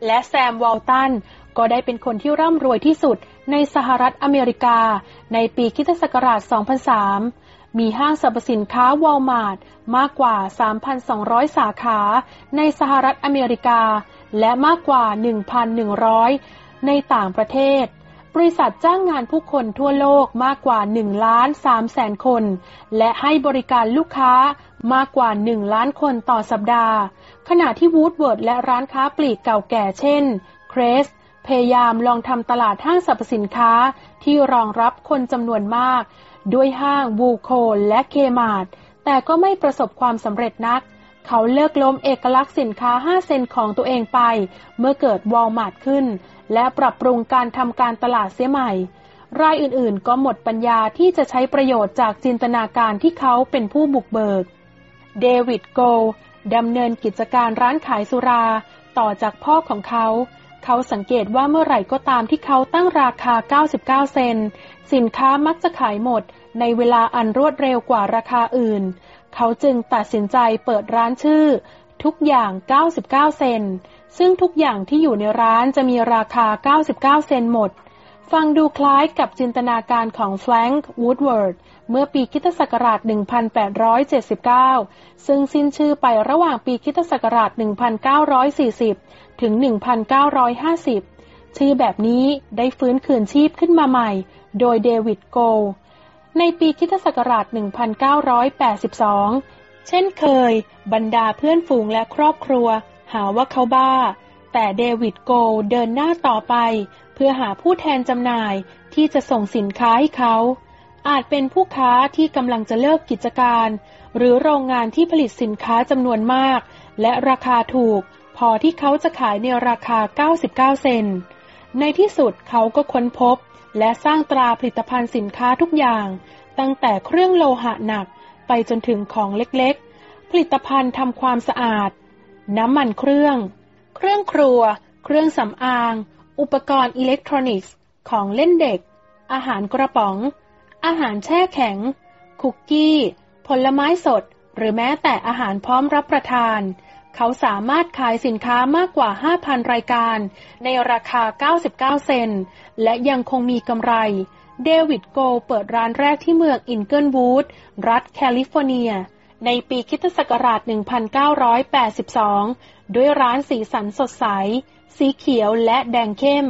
และแซมวอลตันก็ได้เป็นคนที่ร่ำรวยที่สุดในสหรัฐอเมริกา ในปีคริสต์ศักราช 2003 มีห้างสรรพสินค้าวอลมาร์ทมากกว่า 3,200 สาขา ในสหรัฐอเมริกา และมากกว่า 1,100 ในต่างประเทศ บริษัทจ้างงานผู้คนทั่วโลกมากกว่า1ล้าน3แสนคน และให้บริการลูกค้ามากกว่า 1 ล้านคนต่อสัปดาห์ ขณะที่วูดเวิร์ดและร้านค้าปลีกเก่าแก่เช่นเครสพยายามลองทำตลาดห้างสรรพสินค้าที่รองรับคนจำนวนมาก ด้วยห้าง Woolco และ Kmart แต่ก็ไม่ประสบความสำเร็จนัก เขาเลิกล้มเอกลักษณ์สินค้า 5 เซนต์ของตัวเองไป เมื่อเกิดวอลมาร์ทขึ้น และปรับปรุงการทำการตลาดเสียใหม่ รายอื่นๆ ก็หมดปัญญาที่จะใช้ประโยชน์จากจินตนาการที่เขาเป็นผู้บุกเบิก เดวิดโกลด์ดำเนินกิจการร้านขายสุรา ต่อจากพ่อของเขา เขาสังเกตว่าเมื่อไหร่ก็ตามที่เขาตั้งราคา 99 เซนต์ สินค้ามักจะขายหมดในเวลาอันรวดเร็วกว่าราคาอื่น เขาจึงตัดสินใจเปิดร้านชื่อ ทุกอย่าง 99 เซนต์ ซึ่งทุกอย่างที่อยู่ในร้านจะมีราคา 99 เซนต์หมด ฟังดูคล้ายกับจินตนาการของแฟรงค์วูลเวิร์ธเมื่อปีคริสต์ศักราช 1879 ซึ่งสิ้นชื่อไประหว่างปีคริสต์ศักราช 1940 ถึง 1950 ชื่อแบบนี้ได้ฟื้นคืนชีพขึ้นมาใหม่ โดยเดวิดโกลในปีคิตศักราช 1982 เช่นเคย บรรดาเพื่อนฝูงและครอบครัว หาว่าเขาบ้า แต่เดวิดโกลเดินหน้าต่อไป เพื่อหาผู้แทนจำหน่ายที่จะส่งสินค้าให้เขา อาจเป็นผู้ค้าที่กำลังจะเลิกกิจการ หรือโรงงานที่ผลิตสินค้าจำนวนมาก และราคาถูก พอที่เขาจะขายในราคา 99 เซนในที่สุดเขาก็ค้นพบ และสร้างตราผลิตภัณฑ์สินค้าทุกอย่าง ตั้งแต่เครื่องโลหะหนักไปจนถึงของเล็กๆ ผลิตภัณฑ์ทำความสะอาด น้ำมันเครื่อง เครื่องครัว เครื่องสำอาง อุปกรณ์อิเล็กทรอนิกส์ ของเล่นเด็ก อาหารกระป๋อง อาหารแช่แข็ง คุกกี้ ผลไม้สด หรือแม้แต่อาหารพร้อมรับประทาน เขาสามารถขายสินค้ามากกว่า 5,000 รายการ ในราคา 99 เซน และยังคงมีกำไรเดวิดโกเปิดร้านแรกที่เมืองอินเกิลวูด รัฐแคลิฟอร์เนีย ในปีคิตศักราช 1982 ด้วยร้านสีสันสดใส สีเขียวและแดงเข้ม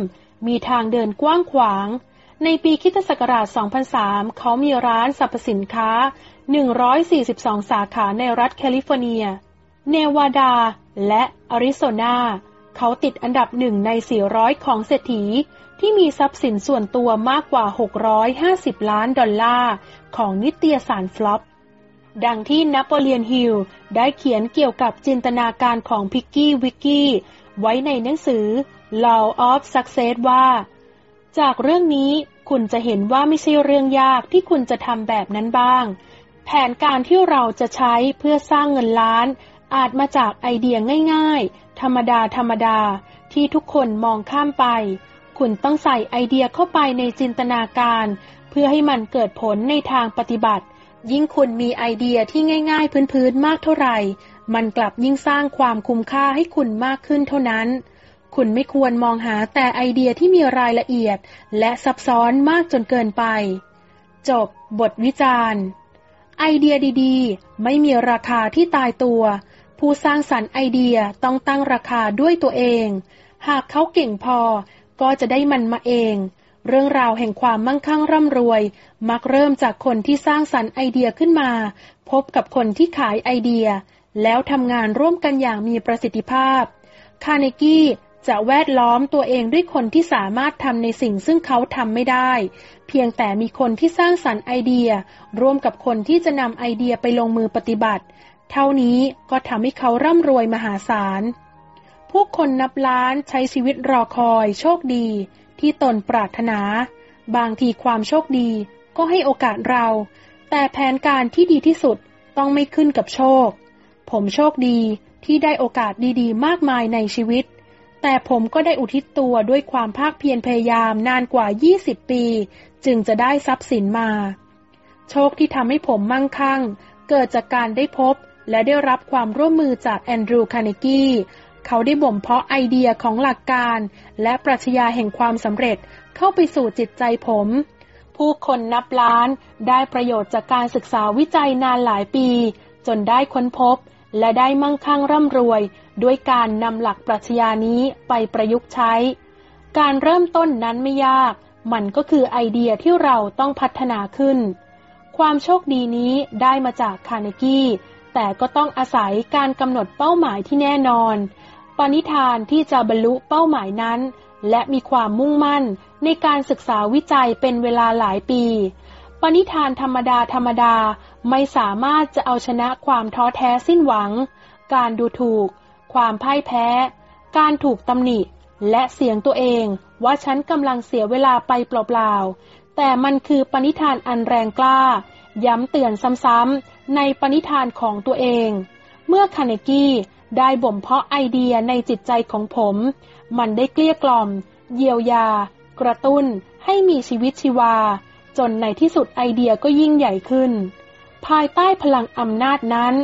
มีทางเดินกว้างขวาง ในปีคริสต์ศักราช 2003 เขามีร้านสรรพสินค้า 142 สาขาในรัฐแคลิฟอร์เนีย เนวาดา และแอริโซนา เขาติดอันดับหนึ่งใน 400 ของเศรษฐีที่มีทรัพย์สินส่วนตัวมากกว่า 650 ล้านดอลลาร์ ของนิตยสารฟลอป ดังที่นโปเลียนฮิลล์ได้เขียนเกี่ยวกับจินตนาการของ Piggly Wiggly ไว้ในหนังสือ Law of Success ว่า จากเรื่องนี้คุณจะเห็นว่าไม่ใช่เรื่องยากที่คุณจะทำแบบนั้นบ้าง แผนการที่เราจะใช้เพื่อสร้างเงินล้าน อาจมาจากไอเดียง่าย ๆ ธรรมดาธรรมดาที่ทุกคนมองข้ามไป คุณต้องใส่ไอเดียเข้าไปในจินตนาการ เพื่อให้มันเกิดผลในทางปฏิบัติ ยิ่งคุณมีไอเดียที่ง่าย ๆ พื้นๆมากเท่าไหร่ มันกลับยิ่งสร้างความคุ้มค่าให้คุณมากขึ้นเท่านั้น คุณไม่ควรมองหาแต่ไอเดียที่มีรายละเอียด และซับซ้อนมากจนเกินไป จบบทวิจารณ์ ไอเดียดีๆ ไม่มีราคาที่ตายตัว ผู้สร้างสรรค์ไอเดียต้องตั้งราคาด้วยตัวเอง หากเขาเก่งพอก็จะได้มันมาเอง เรื่องราวแห่งความมั่งคั่งร่ำรวย มักเริ่มจากคนที่สร้างสรรค์ไอเดียขึ้นมา พบกับคนที่ขายไอเดีย แล้วทำงานร่วมกันอย่างมีประสิทธิภาพ คาร์เนกี้จะแวดล้อมตัวเองด้วยคนที่สามารถทำในสิ่งซึ่งเขาทำไม่ได้ เพียงแต่มีคนที่สร้างสรรค์ไอเดีย ร่วมกับคนที่จะนำไอเดียไปลงมือปฏิบัติ เท่านี้ก็ทำให้เขาร่ำรวยมหาศาล ผู้คนนับล้านใช้ชีวิตรอคอย โชคดี ที่ตนปรารถนา บางทีความโชคดีก็ให้โอกาสเรา แต่แผนการที่ดีที่สุดต้องไม่ขึ้นกับโชค ผมโชคดีที่ได้โอกาสดีๆ มากมายในชีวิต แต่ผมก็ได้อุทิศตัวด้วยความภาคเพียรพยายามนานกว่า 20 ปี จึงจะได้ทรัพย์สินมา โชคที่ทำให้ผมมั่งคั่ง เกิดจากการได้พบและได้รับความร่วมมือจากแอนดรูว์คาร์เนกี เขาได้บ่มเพาะไอเดียของหลักการ และปรัชญาแห่งความสำเร็จเข้าไปสู่จิตใจผม ผู้คนนับล้านได้ประโยชน์จากการศึกษาวิจัยนานหลายปี จนได้ค้นพบ และได้มั่งคั่งร่ำรวย ด้วยการนำหลักปรัชญานี้ไปประยุกต์ใช้ การเริ่มต้นนั้นไม่ยาก มันก็คือไอเดียที่เราต้องพัฒนาขึ้น ความโชคดีนี้ได้มาจากคาร์เนกีแต่ก็ต้องอาศัยการกำหนดเป้าหมายที่แน่นอน ณิธานที่จะบรรลุเป้าหมายนั้น และมีความมุ่งมั่นในการศึกษาวิจัยเป็นเวลาหลายปี ปณิธานธรรมดาธรรมดาไม่สามารถจะเอาชนะความท้อแท้สิ้นหวัง การดูถูก ความพ่ายแพ้ การถูกตำหนิ และเสียงตัวเองว่าฉันกำลังเสียเวลาไปเปล่าๆ แต่มันคือปณิธานอันแรงกล้า ย้ำเตือนซ้ำๆในปณิธานของตัวเอง เมื่อคาเนกี้ ได้บ่มเพาะไอเดียในจิตใจของผม มันได้เกลี้ยกล่อม เยียวยา กระตุ้น ให้มีชีวิตชีวา จนในที่สุดไอเดียก็ยิ่งใหญ่ขึ้น ภายใต้พลังอำนาจนั้น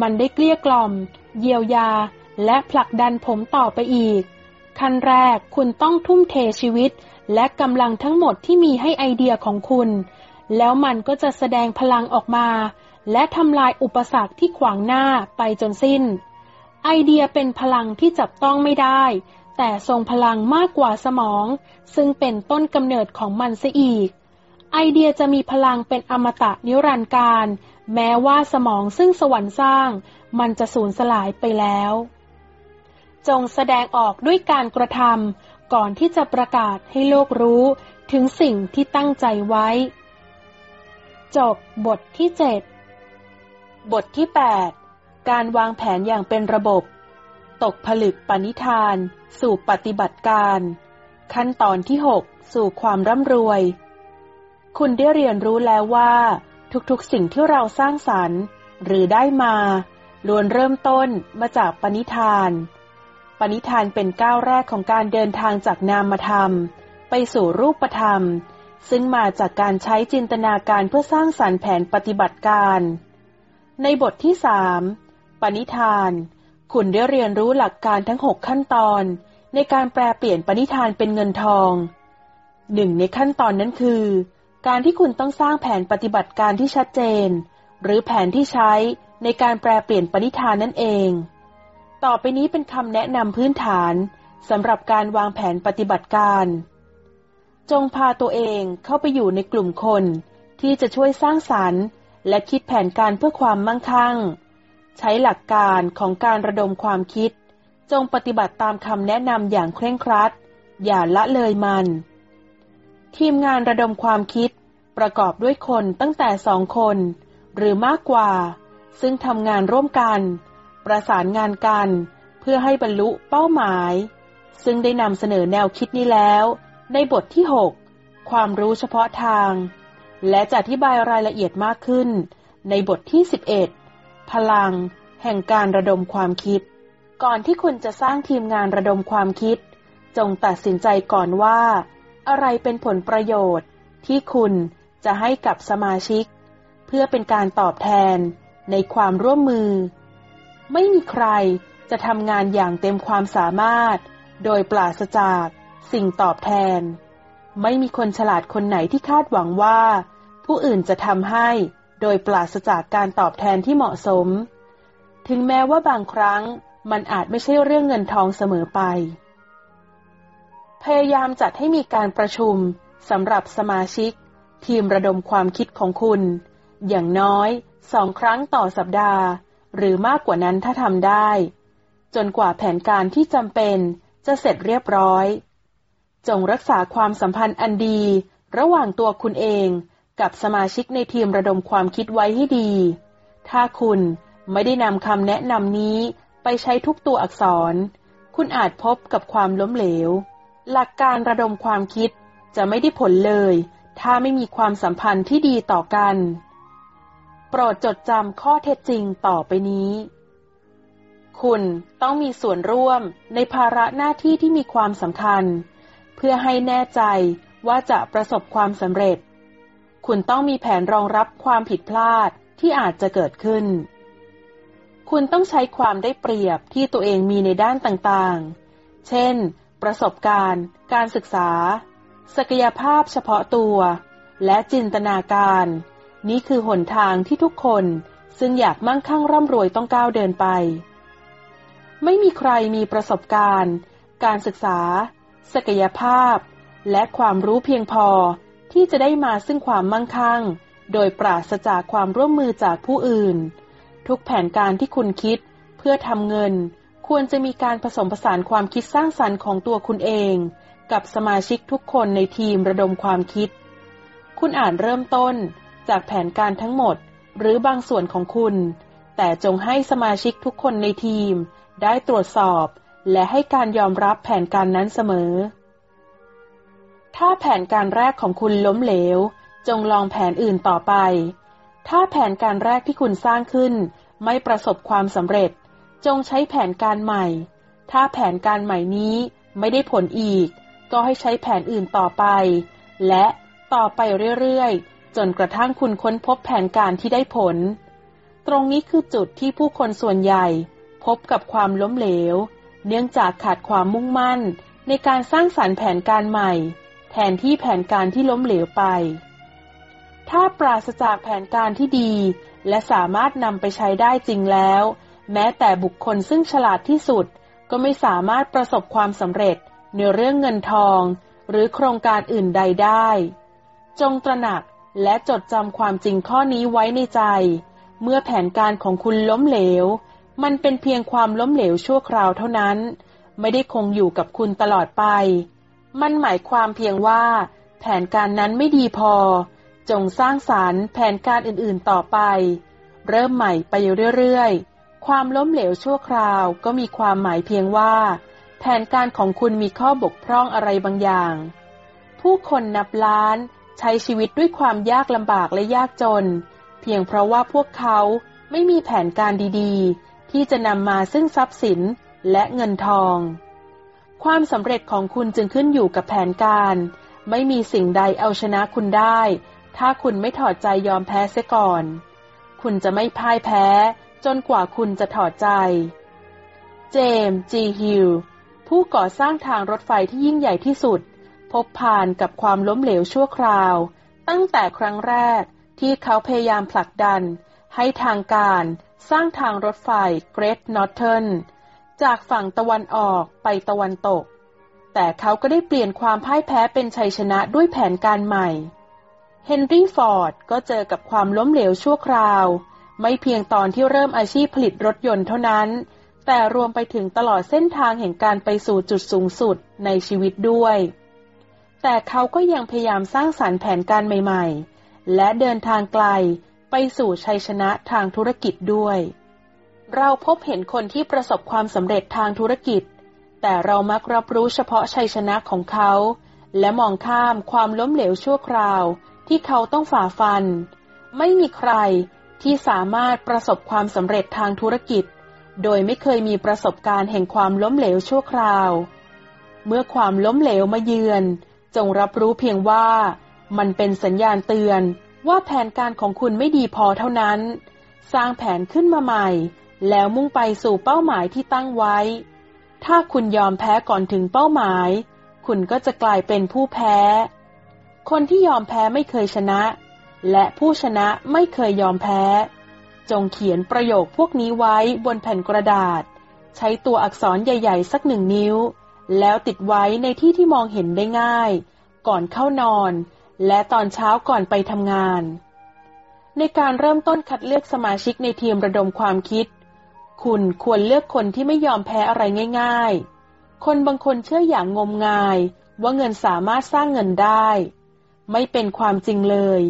มันได้เกลี้ยกล่อม เยียวยา และผลักดันผมต่อไปอีก ขั้นแรกคุณต้องทุ่มเทชีวิต และกำลังทั้งหมดที่มีให้ไอเดียของคุณ แล้วมันก็จะแสดงพลังออกมา และทำลายอุปสรรคที่ขวางหน้าไปจนสิ้น ไอเดียเป็นพลังที่จับต้องไม่ได้ แต่ทรงพลังมากกว่าสมอง ซึ่งเป็นต้นกำเนิดของมันเสียอีก ไอเดียจะมีพลังเป็นอมตะนิรันดร์การ แม้ว่าสมองซึ่งสวรรค์สร้าง มันจะสูญสลายไปแล้ว จงแสดงออกด้วยการกระทำก่อนที่จะประกาศให้โลกรู้ถึงสิ่งที่ตั้งใจไว้ จบบทที่ 7 บทที่ 8 การวางแผนอย่างเป็นระบบ ตกผลึกปณิธาน สู่ปฏิบัติการ ขั้นตอนที่ 6 สู่ความร่ำรวย คุณได้เรียนรู้แล้วว่า ทุกๆสิ่งที่เราสร้างสรรค์ หรือได้มาล้วนเริ่มต้นมาจากปณิธาน ปณิธานเป็นก้าวแรกของการเดินทางจากนามธรรม ไปสู่รูปธรรม ซึ่งมาจากการใช้จินตนาการเพื่อสร้างสรรค์แผนปฏิบัติการ ในบทที่สาม ณิธาน คุณได้เรียนรู้หลักการทั้งหกขั้นตอน ในการแปลเปลี่ยนปณิธานเป็นเงินทอง หนึ่งในขั้นตอนนั้นคือ การที่คุณต้องสร้างแผนปฏิบัติการที่ชัดเจน หรือแผนที่ใช้ในการแปลเปลี่ยนปณิธานนั่นเอง ต่อไปนี้เป็นคำแนะนำพื้นฐานสำหรับการวางแผนปฏิบัติการ จงพาตัวเองเข้าไปอยู่ในกลุ่มคนที่จะช่วยสร้างสรรค์ และคิดแผนการเพื่อความมั่งคั่ง ใช้หลักการของการระดมความคิด จงปฏิบัติตามคำแนะนำอย่างเคร่งครัด อย่าละเลยมัน ทีมงานระดมความคิดประกอบด้วยคนตั้งแต่สองคน หรือมากกว่า ซึ่งทำงานร่วมกัน ประสานงานกัน เพื่อให้บรรลุเป้าหมาย ซึ่งได้นำเสนอแนวคิดนี้แล้ว ในบทที่ 6 ความรู้เฉพาะทาง และจะอธิบายรายละเอียดมากขึ้น ในบทที่ 11 พลัง แห่งการระดมความคิด ก่อนที่คุณจะสร้างทีมงานระดมความคิด จงตัดสินใจก่อนว่า อะไรเป็นผลประโยชน์ ที่คุณจะให้กับสมาชิก เพื่อเป็นการตอบแทนในความร่วมมือ ไม่มีใครจะทำงานอย่างเต็มความสามารถ โดยปราศจากสิ่งตอบแทน ไม่มีคนฉลาดคนไหนที่คาดหวังว่า ผู้อื่นจะทำให้ โดยปราศจากการตอบแทนที่เหมาะสม ถึงแม้ว่าบางครั้งมันอาจไม่ใช่เรื่องเงินทองเสมอไป พยายามจัดให้มีการประชุมสำหรับสมาชิก ทีมระดมความคิดของคุณ อย่างน้อยสองครั้งต่อสัปดาห์ หรือมากกว่านั้นถ้าทำได้ จนกว่าแผนการที่จำเป็นจะเสร็จเรียบร้อย จงรักษาความสัมพันธ์อันดี ระหว่างตัวคุณเอง กับสมาชิกในทีมระดมความคิดไว้ให้ดี ถ้าคุณไม่ได้นำคำแนะนำนี้ไปใช้ทุกตัวอักษร คุณอาจพบกับความล้มเหลว หลักการระดมความคิดจะไม่ได้ผลเลย ถ้าไม่มีความสัมพันธ์ที่ดีต่อกัน โปรดจดจำข้อเท็จจริงต่อไปนี้ คุณต้องมีส่วนร่วมในภาระหน้าที่ที่มีความสำคัญ เพื่อให้แน่ใจว่าจะประสบความสำเร็จ คุณต้องมีแผนรองรับความผิดพลาดที่อาจจะเกิดขึ้น คุณต้องใช้ความได้เปรียบที่ตัวเองมีในด้านต่างๆ เช่น ประสบการณ์ การศึกษา ศักยภาพเฉพาะตัว และจินตนาการ นี่คือหนทางที่ทุกคนซึ่งอยากมั่งคั่งร่ำรวยต้องก้าวเดินไป ไม่มีใครมีประสบการณ์ การศึกษา ศักยภาพ และความรู้เพียงพอ ที่จะได้มาซึ่งความมั่งคั่ง โดยปราศจากความร่วมมือจากผู้อื่น ทุกแผนการที่คุณคิดเพื่อทำเงิน ควรจะมีการผสมผสานความคิดสร้างสรรค์ของตัวคุณเอง กับสมาชิกทุกคนในทีมระดมความคิด คุณอ่านเริ่มต้นจากแผนการทั้งหมดหรือบางส่วนของคุณ แต่จงให้สมาชิกทุกคนในทีมได้ตรวจสอบ และให้การยอมรับแผนการนั้นเสมอ ถ้าแผนการแรกของคุณล้มเหลว จงลองแผนอื่นต่อไป ถ้าแผนการแรกที่คุณสร้างขึ้น ไม่ประสบความสำเร็จ จงใช้แผนการใหม่ ถ้าแผนการใหม่นี้ไม่ได้ผลอีก ก็ให้ใช้แผนอื่นต่อไป และต่อไปเรื่อยๆ จนกระทั่งคุณค้นพบแผนการที่ได้ผล ตรงนี้คือจุดที่ผู้คนส่วนใหญ่ พบกับความล้มเหลว เนื่องจากขาดความมุ่งมั่น ในการสร้างสารรค์แผนการใหม่ แทนที่แผนการที่ล้มเหลวไป ถ้าปราศจากแผนการที่ดี และสามารถนำไปใช้ได้จริงแล้ว แม้แต่บุคคลซึ่งฉลาดที่สุด ก็ไม่สามารถประสบความสำเร็จในเรื่องเงินทอง หรือโครงการอื่นใดได้ จงตระหนักและจดจำความจริงข้อนี้ไว้ในใจ เมื่อแผนการของคุณล้มเหลว มันเป็นเพียงความล้มเหลวชั่วคราวเท่านั้น ไม่ได้คงอยู่กับคุณตลอดไป มันหมายความเพียงว่า แผนการนั้นไม่ดีพอ จงสร้างสารรค์แผนการอื่นๆต่อไป เริ่มใหม่ไปเรื่อยๆ ความล้มเหลวชั่วคราวก็มีความหมายเพียงว่า แผนการของคุณมีข้อบกพร่องอะไรบางอย่าง ผู้คนนับล้านใช้ชีวิตด้วยความยากลำบากและยากจน เพียงเพราะว่าพวกเขาไม่มีแผนการดีๆ ที่จะนำมาซึ่งทรัพย์สินและเงินทอง ความสำเร็จของคุณจึงขึ้นอยู่กับแผนการ ไม่มีสิ่งใดเอาชนะคุณได้ ถ้าคุณไม่ถอดใจยอมแพ้เสียก่อน คุณจะไม่พ่ายแพ้ จนกว่าคุณจะถอดใจ เจเจมส์เจฮิลล์ผู้ก่อสร้างทางรถไฟที่ยิ่งใหญ่ที่สุด พบผ่านกับความล้มเหลวชั่วคราว ตั้งแต่ครั้งแรกที่เขาพยายามผลักดัน ให้ทางการสร้างทางรถไฟ Great Northern จากฝั่งตะวันออกไปตะวันตก แต่เขาก็ได้เปลี่ยนความพ่ายแพ้เป็นชัยชนะด้วยแผนการใหม่ เฮนรี่ฟอร์ดก็เจอกับความล้มเหลวชั่วคราว ไม่เพียงตอนที่เริ่มอาชีพผลิตรถยนต์เท่านั้น แต่รวมไปถึงตลอดเส้นทางแห่งการไปสู่จุดสูงสุดในชีวิตด้วย แต่เขาก็ยังพยายามสร้างสารรค์แผนการใหม่ ๆ และเดินทางไกลไปสู่ชัยชนะทางธุรกิจด้วย เราพบเห็นคนที่ประสบความสำเร็จทางธุรกิจ แต่เรามักรับรู้เฉพาะชัยชนะของเขา และมองข้ามความล้มเหลวชั่วคราว ที่เขาต้องฝ่าฟัน ไม่มีใครที่สามารถประสบความสำเร็จทางธุรกิจ โดยไม่เคยมีประสบการณ์แห่งความล้มเหลวชั่วคราว เมื่อความล้มเหลวมาเยือน จงรับรู้เพียงว่ามันเป็นสัญญาณเตือนว่าแผนการของคุณไม่ดีพอเท่านั้น สร้างแผนขึ้นมาใหม่ แล้วมุ่งไปสู่เป้าหมายที่ตั้งไว้ ถ้าคุณยอมแพ้ก่อนถึงเป้าหมาย คุณก็จะกลายเป็นผู้แพ้ คนที่ยอมแพ้ไม่เคยชนะ และผู้ชนะไม่เคยยอมแพ้ จงเขียนประโยคพวกนี้ไว้บนแผ่นกระดาษ ใช้ตัวอักษรใหญ่ ๆ สักหนึ่งนิ้ว แล้วติดไว้ในที่ที่มองเห็นได้ง่าย ก่อนเข้านอน และตอนเช้าก่อนไปทำงาน ในการเริ่มต้นคัดเลือกสมาชิกในทีมระดมความคิด คุณควรเลือกคนที่ไม่ยอมแพ้อะไรง่าย ๆ คนบางคนเชื่ออย่างงมงาย ว่าเงินสามารถสร้างเงินได้ ไม่เป็นความจริงเลย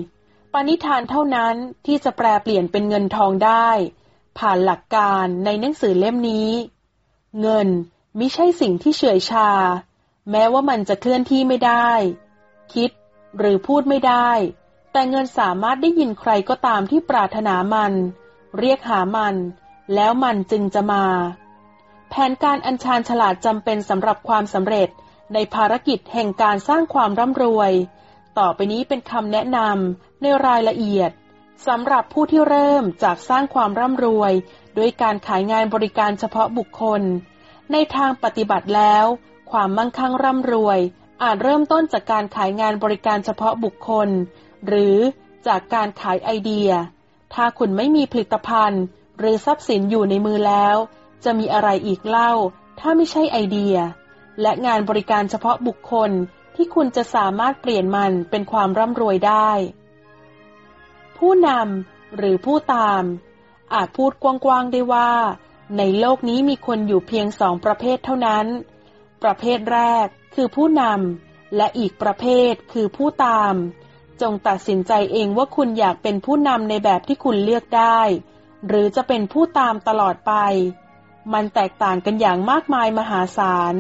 ปณิธานเท่านั้นที่จะแปลเปลี่ยนเป็นเงินทองได้ ผ่านหลักการในหนังสือเล่มนี้ เงินไมิใช่สิ่งที่เฉื่อยชา แม้ว่ามันจะเคลื่อนที่ไม่ได้ คิดหรือพูดไม่ได้ แต่เงินสามารถได้ยินใครก็ตามที่ปรารถนามัน เรียกหามัน แล้วมันจึงจะมา แผนการอัญชานฉลาดจำเป็นสำหรับความสำเร็จในภารกิจแห่งการสร้างความร่ำรวย ต่อไปนี้เป็นคำแนะนำในรายละเอียดสำหรับผู้ที่เริ่มจากสร้างความร่ำรวยด้วยการขายงานบริการเฉพาะบุคคล ในทางปฏิบัติแล้ว ความมั่งคั่งร่ำรวย อาจเริ่มต้นจากการขายงานบริการเฉพาะบุคคล หรือจากการขายไอเดีย ถ้าคุณไม่มีผลิตภัณฑ์ หรือทรัพย์สินอยู่ในมือแล้ว จะมีอะไรอีกเล่า ถ้าไม่ใช่ไอเดีย และงานบริการเฉพาะบุคคลที่คุณจะสามารถเปลี่ยนมันเป็นความร่ำรวยได้ ผู้นำหรือผู้ตาม อาจพูดกว้างๆได้ว่า ในโลกนี้มีคนอยู่เพียงสองประเภทเท่านั้น ประเภทแรกคือผู้นำและอีกประเภทคือผู้ตาม จงตัดสินใจเองว่าคุณอยากเป็นผู้นำในแบบที่คุณเลือกได้ หรือจะเป็นผู้ตามตลอดไป มันแตกต่างกันอย่างมากมายมหาศาล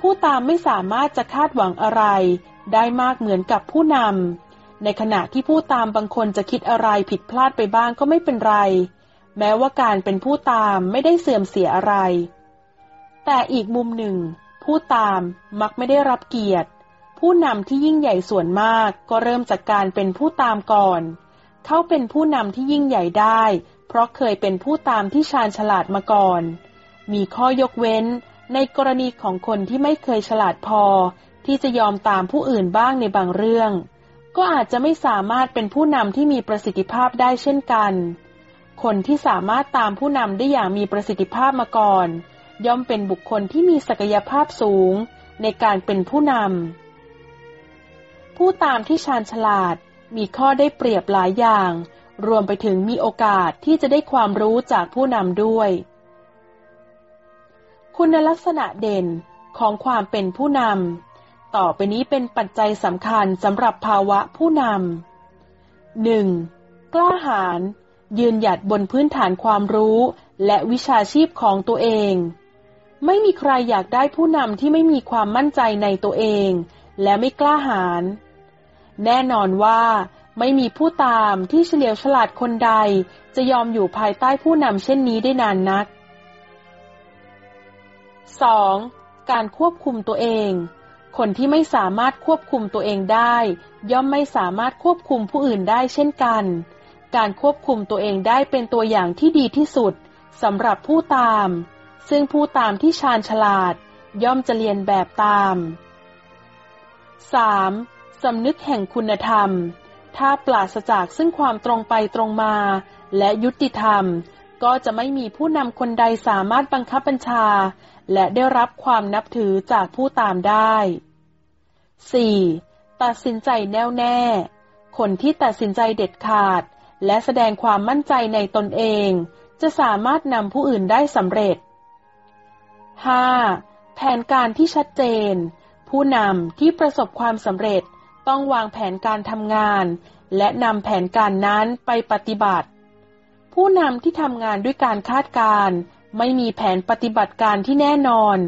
ผู้ตามไม่สามารถจะคาดหวังอะไร ได้มากเหมือนกับผู้นำ ในขณะที่ผู้ตามบางคนจะคิดอะไรผิดพลาดไปบ้างก็ไม่เป็นไร แม้ว่าการเป็นผู้ตามไม่ได้เสื่อมเสียอะไร แต่อีกมุมหนึ่ง ผู้ตามมักไม่ได้รับเกียรติ ผู้นำที่ยิ่งใหญ่ส่วนมากก็เริ่มจากการเป็นผู้ตามก่อน เขาเป็นผู้นำที่ยิ่งใหญ่ได้ เพราะเคยเป็นผู้ตามที่ชาญฉลาดมาก่อน มีข้อยกเว้นในกรณีของคนที่ไม่เคยฉลาดพอ ที่จะยอมตามผู้อื่นบ้างในบางเรื่อง ก็อาจจะไม่สามารถเป็นผู้นำที่มีประสิทธิภาพได้เช่นกัน คนที่สามารถตามผู้นำได้อย่างมีประสิทธิภาพมาก่อน ย่อมเป็นบุคคลที่มีศักยภาพสูง ในการเป็นผู้นำผู้ตามที่ชาญฉลาดมีข้อได้เปรียบหลายอย่าง รวมไปถึงมีโอกาสที่จะได้ความรู้จากผู้นำด้วย คุณลักษณะเด่นของความเป็นผู้นำต่อไปนี้เป็นปัจจัยสำคัญสำหรับภาวะผู้นำหนึ่งกล้าหาญยืนหยัดบนพื้นฐานความรู้และวิชาชีพของตัวเอง ไม่มีใครอยากได้ผู้นำที่ไม่มีความมั่นใจในตัวเอง และไม่กล้าหาญแน่นอนว่า ไม่มีผู้ตามที่เฉลียวฉลาดคนใด จะยอมอยู่ภายใต้ผู้นำเช่นนี้ได้นานนัก 2. การควบคุมตัวเอง คนที่ไม่สามารถควบคุมตัวเองได้ ย่อมไม่สามารถควบคุมผู้อื่นได้เช่นกัน การควบคุมตัวเองได้เป็นตัวอย่างที่ดีที่สุดสำหรับผู้ตาม ซึ่งผู้ตามที่ชาญฉลาด ย่อมจะเรียนแบบตาม 3. สำนึกแห่งคุณธรรม ถ้าปราศจากซึ่งความตรงไปตรงมา และยุติธรรม ก็จะไม่มีผู้นำคนใดสามารถบังคับบัญชา และได้รับความนับถือจากผู้ตามได้ 4. ตัดสินใจแน่วแน่ คนที่ตัดสินใจเด็ดขาด และแสดงความมั่นใจในตนเอง จะสามารถนำผู้อื่นได้สำเร็จ 5. แผนการที่ชัดเจน ผู้นำที่ประสบความสำเร็จ ต้องวางแผนการทำงาน และนำแผนการนั้นไปปฏิบัติ ผู้นำที่ทำงานด้วยการคาดการ ไม่มีแผนปฏิบัติการที่แน่นอน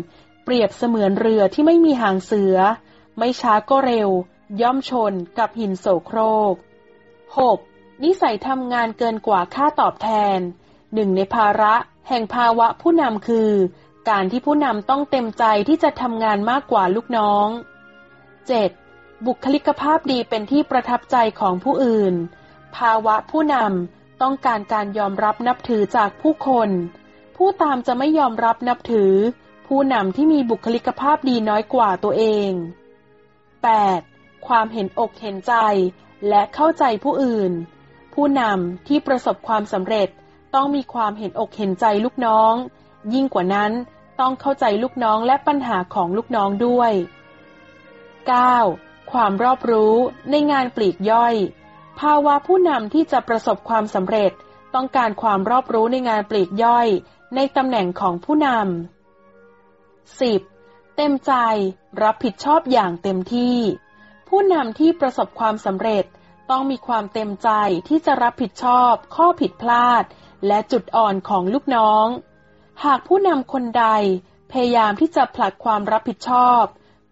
เปรียบเสมือนเรือที่ไม่มีหางเสือ ไม่ช้าก็เร็ว ย่อมชนกับหินโสโครก 6. นิสัยทำงานเกินกว่าค่าตอบแทนหนึ่งในภาระแห่งภาวะผู้นำคือ การที่ผู้นำต้องเต็มใจที่จะทำงานมากกว่าลูกน้อง 7. บุคลิกภาพดีเป็นที่ประทับใจของผู้อื่น ภาวะผู้นำต้องการการยอมรับนับถือจากผู้คน ผู้ตามจะไม่ยอมรับนับถือ ผู้นำที่มีบุคลิกภาพดีน้อยกว่าตัวเอง 8. ความเห็นอกเห็นใจและเข้าใจผู้อื่น ผู้นำที่ประสบความสำเร็จต้องมีความเห็นอกเห็นใจลูกน้อง ยิ่งกว่านั้นต้องเข้าใจลูกน้องและปัญหาของลูกน้องด้วย 9. ความรอบรู้ในงานปลีกย่อย ภาวะผู้นำที่จะประสบความสำเร็จต้องการความรอบรู้ในงานปลีกย่อย ในตำแหน่งของผู้นำ 10. เต็มใจรับผิดชอบอย่างเต็มที่ ผู้นำที่ประสบความสำเร็จต้องมีความเต็มใจที่จะรับผิดชอบ ข้อผิดพลาด และจุดอ่อนของลูกน้อง หากผู้นำคนใด พยายามที่จะผลักความรับผิดชอบ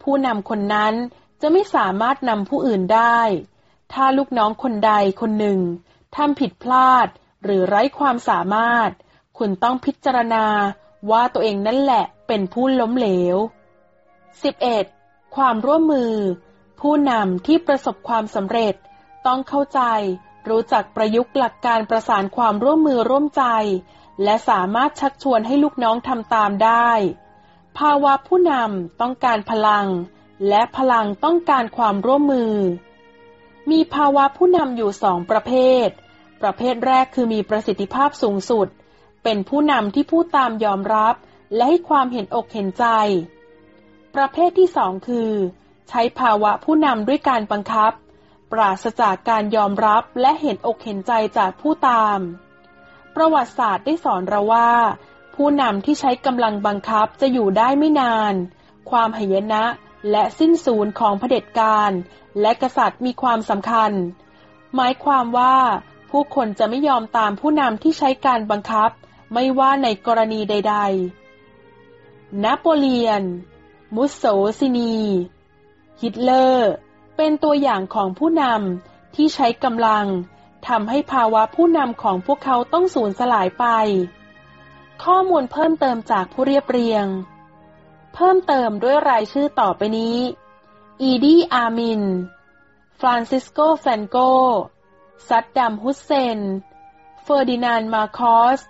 ผู้นำคนนั้น จะไม่สามารถนำผู้อื่นได้ ถ้าลูกน้องคนใดคนหนึ่งทำผิดพลาดหรือไร้ความสามารถ คุณต้องพิจารณาว่าตัวเองนั่นแหละเป็นผู้ล้มเหลว 11. ความร่วมมือ ผู้นำที่ประสบความสำเร็จ ต้องเข้าใจ รู้จักประยุกต์หลักการประสานความร่วมมือร่วมใจ และสามารถชักชวนให้ลูกน้องทำตามได้ ภาวะผู้นำต้องการพลัง และพลังต้องการความร่วมมือ มีภาวะผู้นำอยู่สองประเภท ประเภทแรกคือมีประสิทธิภาพสูงสุด เป็นผู้นำที่ผู้ตามยอมรับและให้ความเห็นอกเห็นใจ ประเภทที่สองคือ ใช้ภาวะผู้นำด้วยการบังคับ ปราศจากการยอมรับและเห็นอกเห็นใจจากผู้ตาม ประวัติศาสตร์ได้สอนเราว่า ผู้นำที่ใช้กำลังบังคับจะอยู่ได้ไม่นาน ความหายนะ และสิ้นสูญของเผด็จการ และกษัตริย์มีความสำคัญ หมายความว่าผู้คนจะไม่ยอมตามผู้นำที่ใช้การบังคับ ไม่ว่าในกรณีใด ๆ นโปเลียน มุสโสลินี ฮิตเลอร์ เป็นตัวอย่างของผู้นำที่ใช้กำลังทำให้ภาวะผู้นำของพวกเขาต้องสูญสลายไป ข้อมูลเพิ่มเติมจากผู้เรียบเรียง เพิ่มเติมด้วยรายชื่อต่อไปนี้ อีดีอามิน ฟรานซิสโก ฟรังโก ซัดดัมฮุสเซน เฟอร์ดินานด์ มาร์คอส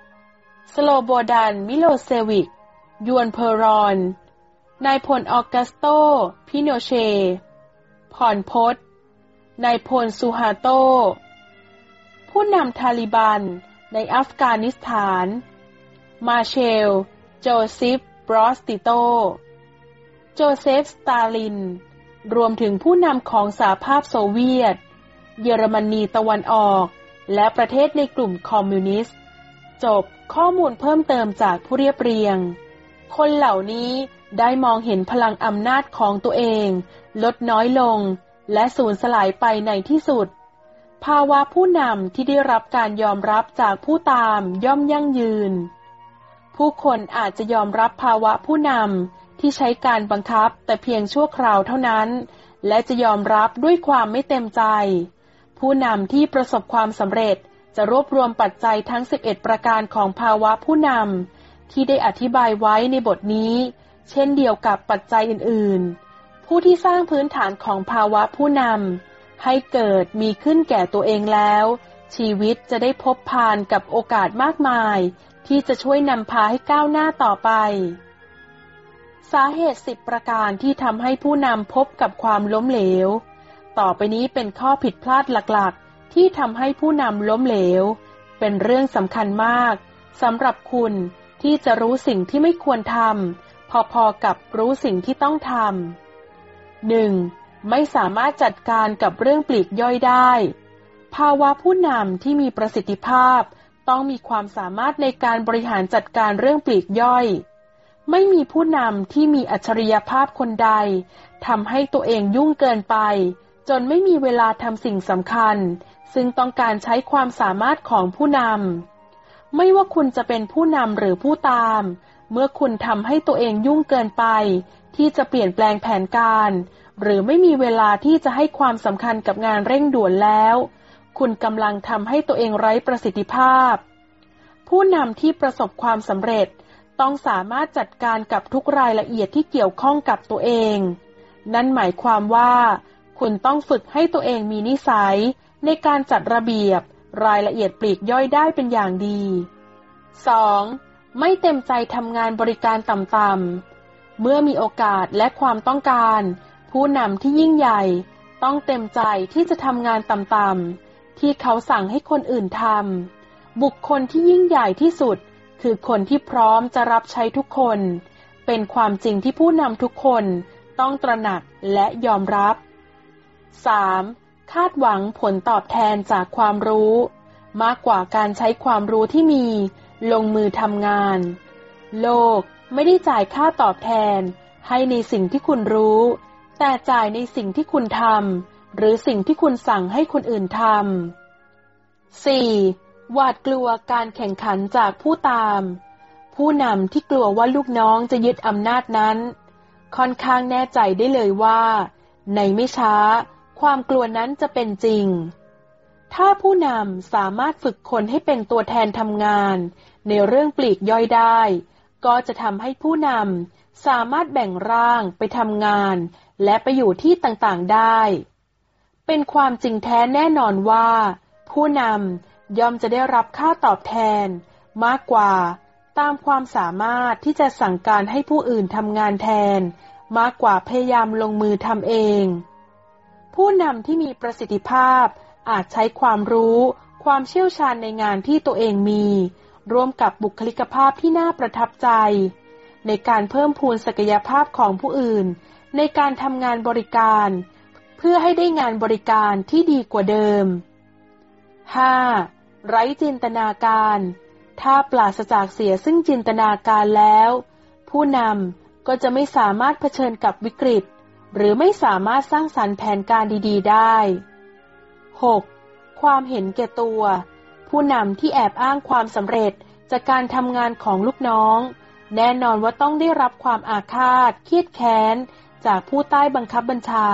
สโลโบดัน มิโลเซวิก ฮวนเปรอน นายพลออกัสโต พิโนเช พอล พต นายพลซูฮาร์โต ผู้นำทาลิบันในอัฟกานิสถาน มาร์แชล โจซิฟ บรอซ ติโต โจเซฟ สตาลิน รวมถึงผู้นำของสหภาพโซเวียต เยอรมนีตะวันออก และประเทศในกลุ่มคอมมิวนิสต์ จบข้อมูลเพิ่มเติมจากผู้เรียบเรียง คนเหล่านี้ได้มองเห็นพลังอำนาจของตัวเอง ลดน้อยลง และสูญสลายไปในที่สุด ภาวะผู้นำที่ได้รับการยอมรับจากผู้ตามย่อมยั่งยืน ผู้คนอาจจะยอมรับภาวะผู้นำที่ใช้การบังคับแต่เพียงชั่วคราวเท่านั้น และจะยอมรับด้วยความไม่เต็มใจ ผู้นำที่ประสบความสำเร็จจะรวบรวมปัจจัยทั้ง 11 ประการของภาวะผู้นำที่ได้อธิบายไว้ในบทนี้ เช่นเดียวกับปัจจัยอื่นๆ ผู้ที่สร้างพื้นฐานของภาวะผู้นำให้เกิดมีขึ้นแก่ตัวเองแล้ว ชีวิตจะได้พบผ่านกับโอกาสมากมาย ที่จะช่วยนำพาให้ก้าวหน้าต่อไป สาเหตุสิบประการที่ทำให้ผู้นำพบกับความล้มเหลว ต่อไปนี้เป็นข้อผิดพลาดหลักๆ ที่ทำให้ผู้นำล้มเหลว เป็นเรื่องสำคัญมากสำหรับคุณที่จะรู้สิ่งที่ไม่ควรทำพอๆกับรู้สิ่งที่ต้องทำหนึ่งไม่สามารถจัดการกับเรื่องปลีกย่อยได้ ภาวะผู้นำที่มีประสิทธิภาพ ต้องมีความสามารถในการบริหารจัดการเรื่องปลีกย่อย ไม่มีผู้นำที่มีอัจฉริยภาพคนใดทำให้ตัวเองยุ่งเกินไป จนไม่มีเวลาทำสิ่งสำคัญ ซึ่งต้องการใช้ความสามารถของผู้นำไม่ว่าคุณจะเป็นผู้นำหรือผู้ตาม เมื่อคุณทำให้ตัวเองยุ่งเกินไป ที่จะเปลี่ยนแปลงแผนการ หรือไม่มีเวลาที่จะให้ความสำคัญกับงานเร่งด่วนแล้ว คุณกำลังทำให้ตัวเองไร้ประสิทธิภาพ ผู้นำที่ประสบความสำเร็จต้องสามารถจัดการกับทุกรายละเอียดที่เกี่ยวข้องกับตัวเอง นั่นหมายความว่า คุณต้องฝึกให้ตัวเองมีนิสัย ในการจัดระเบียบรายละเอียดปลีกย่อยได้เป็นอย่างดี 2. ไม่เต็มใจทำงานบริการต่ำๆ เมื่อมีโอกาสและความต้องการ ผู้นำที่ยิ่งใหญ่ ต้องเต็มใจที่จะทำงานต่ำๆ ที่เขาสั่งให้คนอื่นทำบุคคลที่ยิ่งใหญ่ที่สุด คือคนที่พร้อมจะรับใช้ทุกคน เป็นความจริงที่ผู้นำทุกคนต้องตระหนักและยอมรับ 3. คาดหวังผลตอบแทนจากความรู้ มากกว่าการใช้ความรู้ที่มี ลงมือทำงาน โลกไม่ได้จ่ายค่าตอบแทน ให้ในสิ่งที่คุณรู้ แต่จ่ายในสิ่งที่คุณทำ หรือสิ่งที่คุณสั่งให้คนอื่นทำ 4. หวาดกลัวการแข่งขันจากผู้ตาม ผู้นำที่กลัวว่าลูกน้องจะยึดอำนาจนั้น ค่อนข้างแน่ใจได้เลยว่า ในไม่ช้า ความกลัวนั้นจะเป็นจริง ถ้าผู้นำสามารถฝึกคนให้เป็นตัวแทนทำงาน ในเรื่องปลีกย่อยได้ ก็จะทำให้ผู้นำสามารถแบ่งร่างไปทำงาน และไปอยู่ที่ต่างๆได้ เป็นความจริงแท้แน่นอนว่า ผู้นำย่อมจะได้รับค่าตอบแทน มากกว่า ตามความสามารถที่จะสั่งการให้ผู้อื่นทำงานแทน มากกว่าพยายามลงมือทำเอง ผู้นำที่มีประสิทธิภาพอาจใช้ความรู้ ความเชี่ยวชาญในงานที่ตัวเองมี ร่วมกับบุคลิกภาพที่น่าประทับใจ ในการเพิ่มพูนศักยภาพของผู้อื่น ในการทำงานบริการ พื่อให้ได้งานบริการที่ดีกว่าเดิม 5. ไร้จินตนาการ ถ้าปราศจากเสียซึ่งจินตนาการแล้ว ผู้นำก็จะไม่สามารถเผชิญกับวิกฤต หรือไม่สามารถสร้างสรรค์แผนการดีๆ ได้ 6. ความเห็นแก่ตัว ผู้นำที่แอบอ้างความสำเร็จจากการทำงานของลูกน้อง แน่นอนว่าต้องได้รับความอาฆาต เครียดแค้น จากผู้ใต้บังคับบัญชา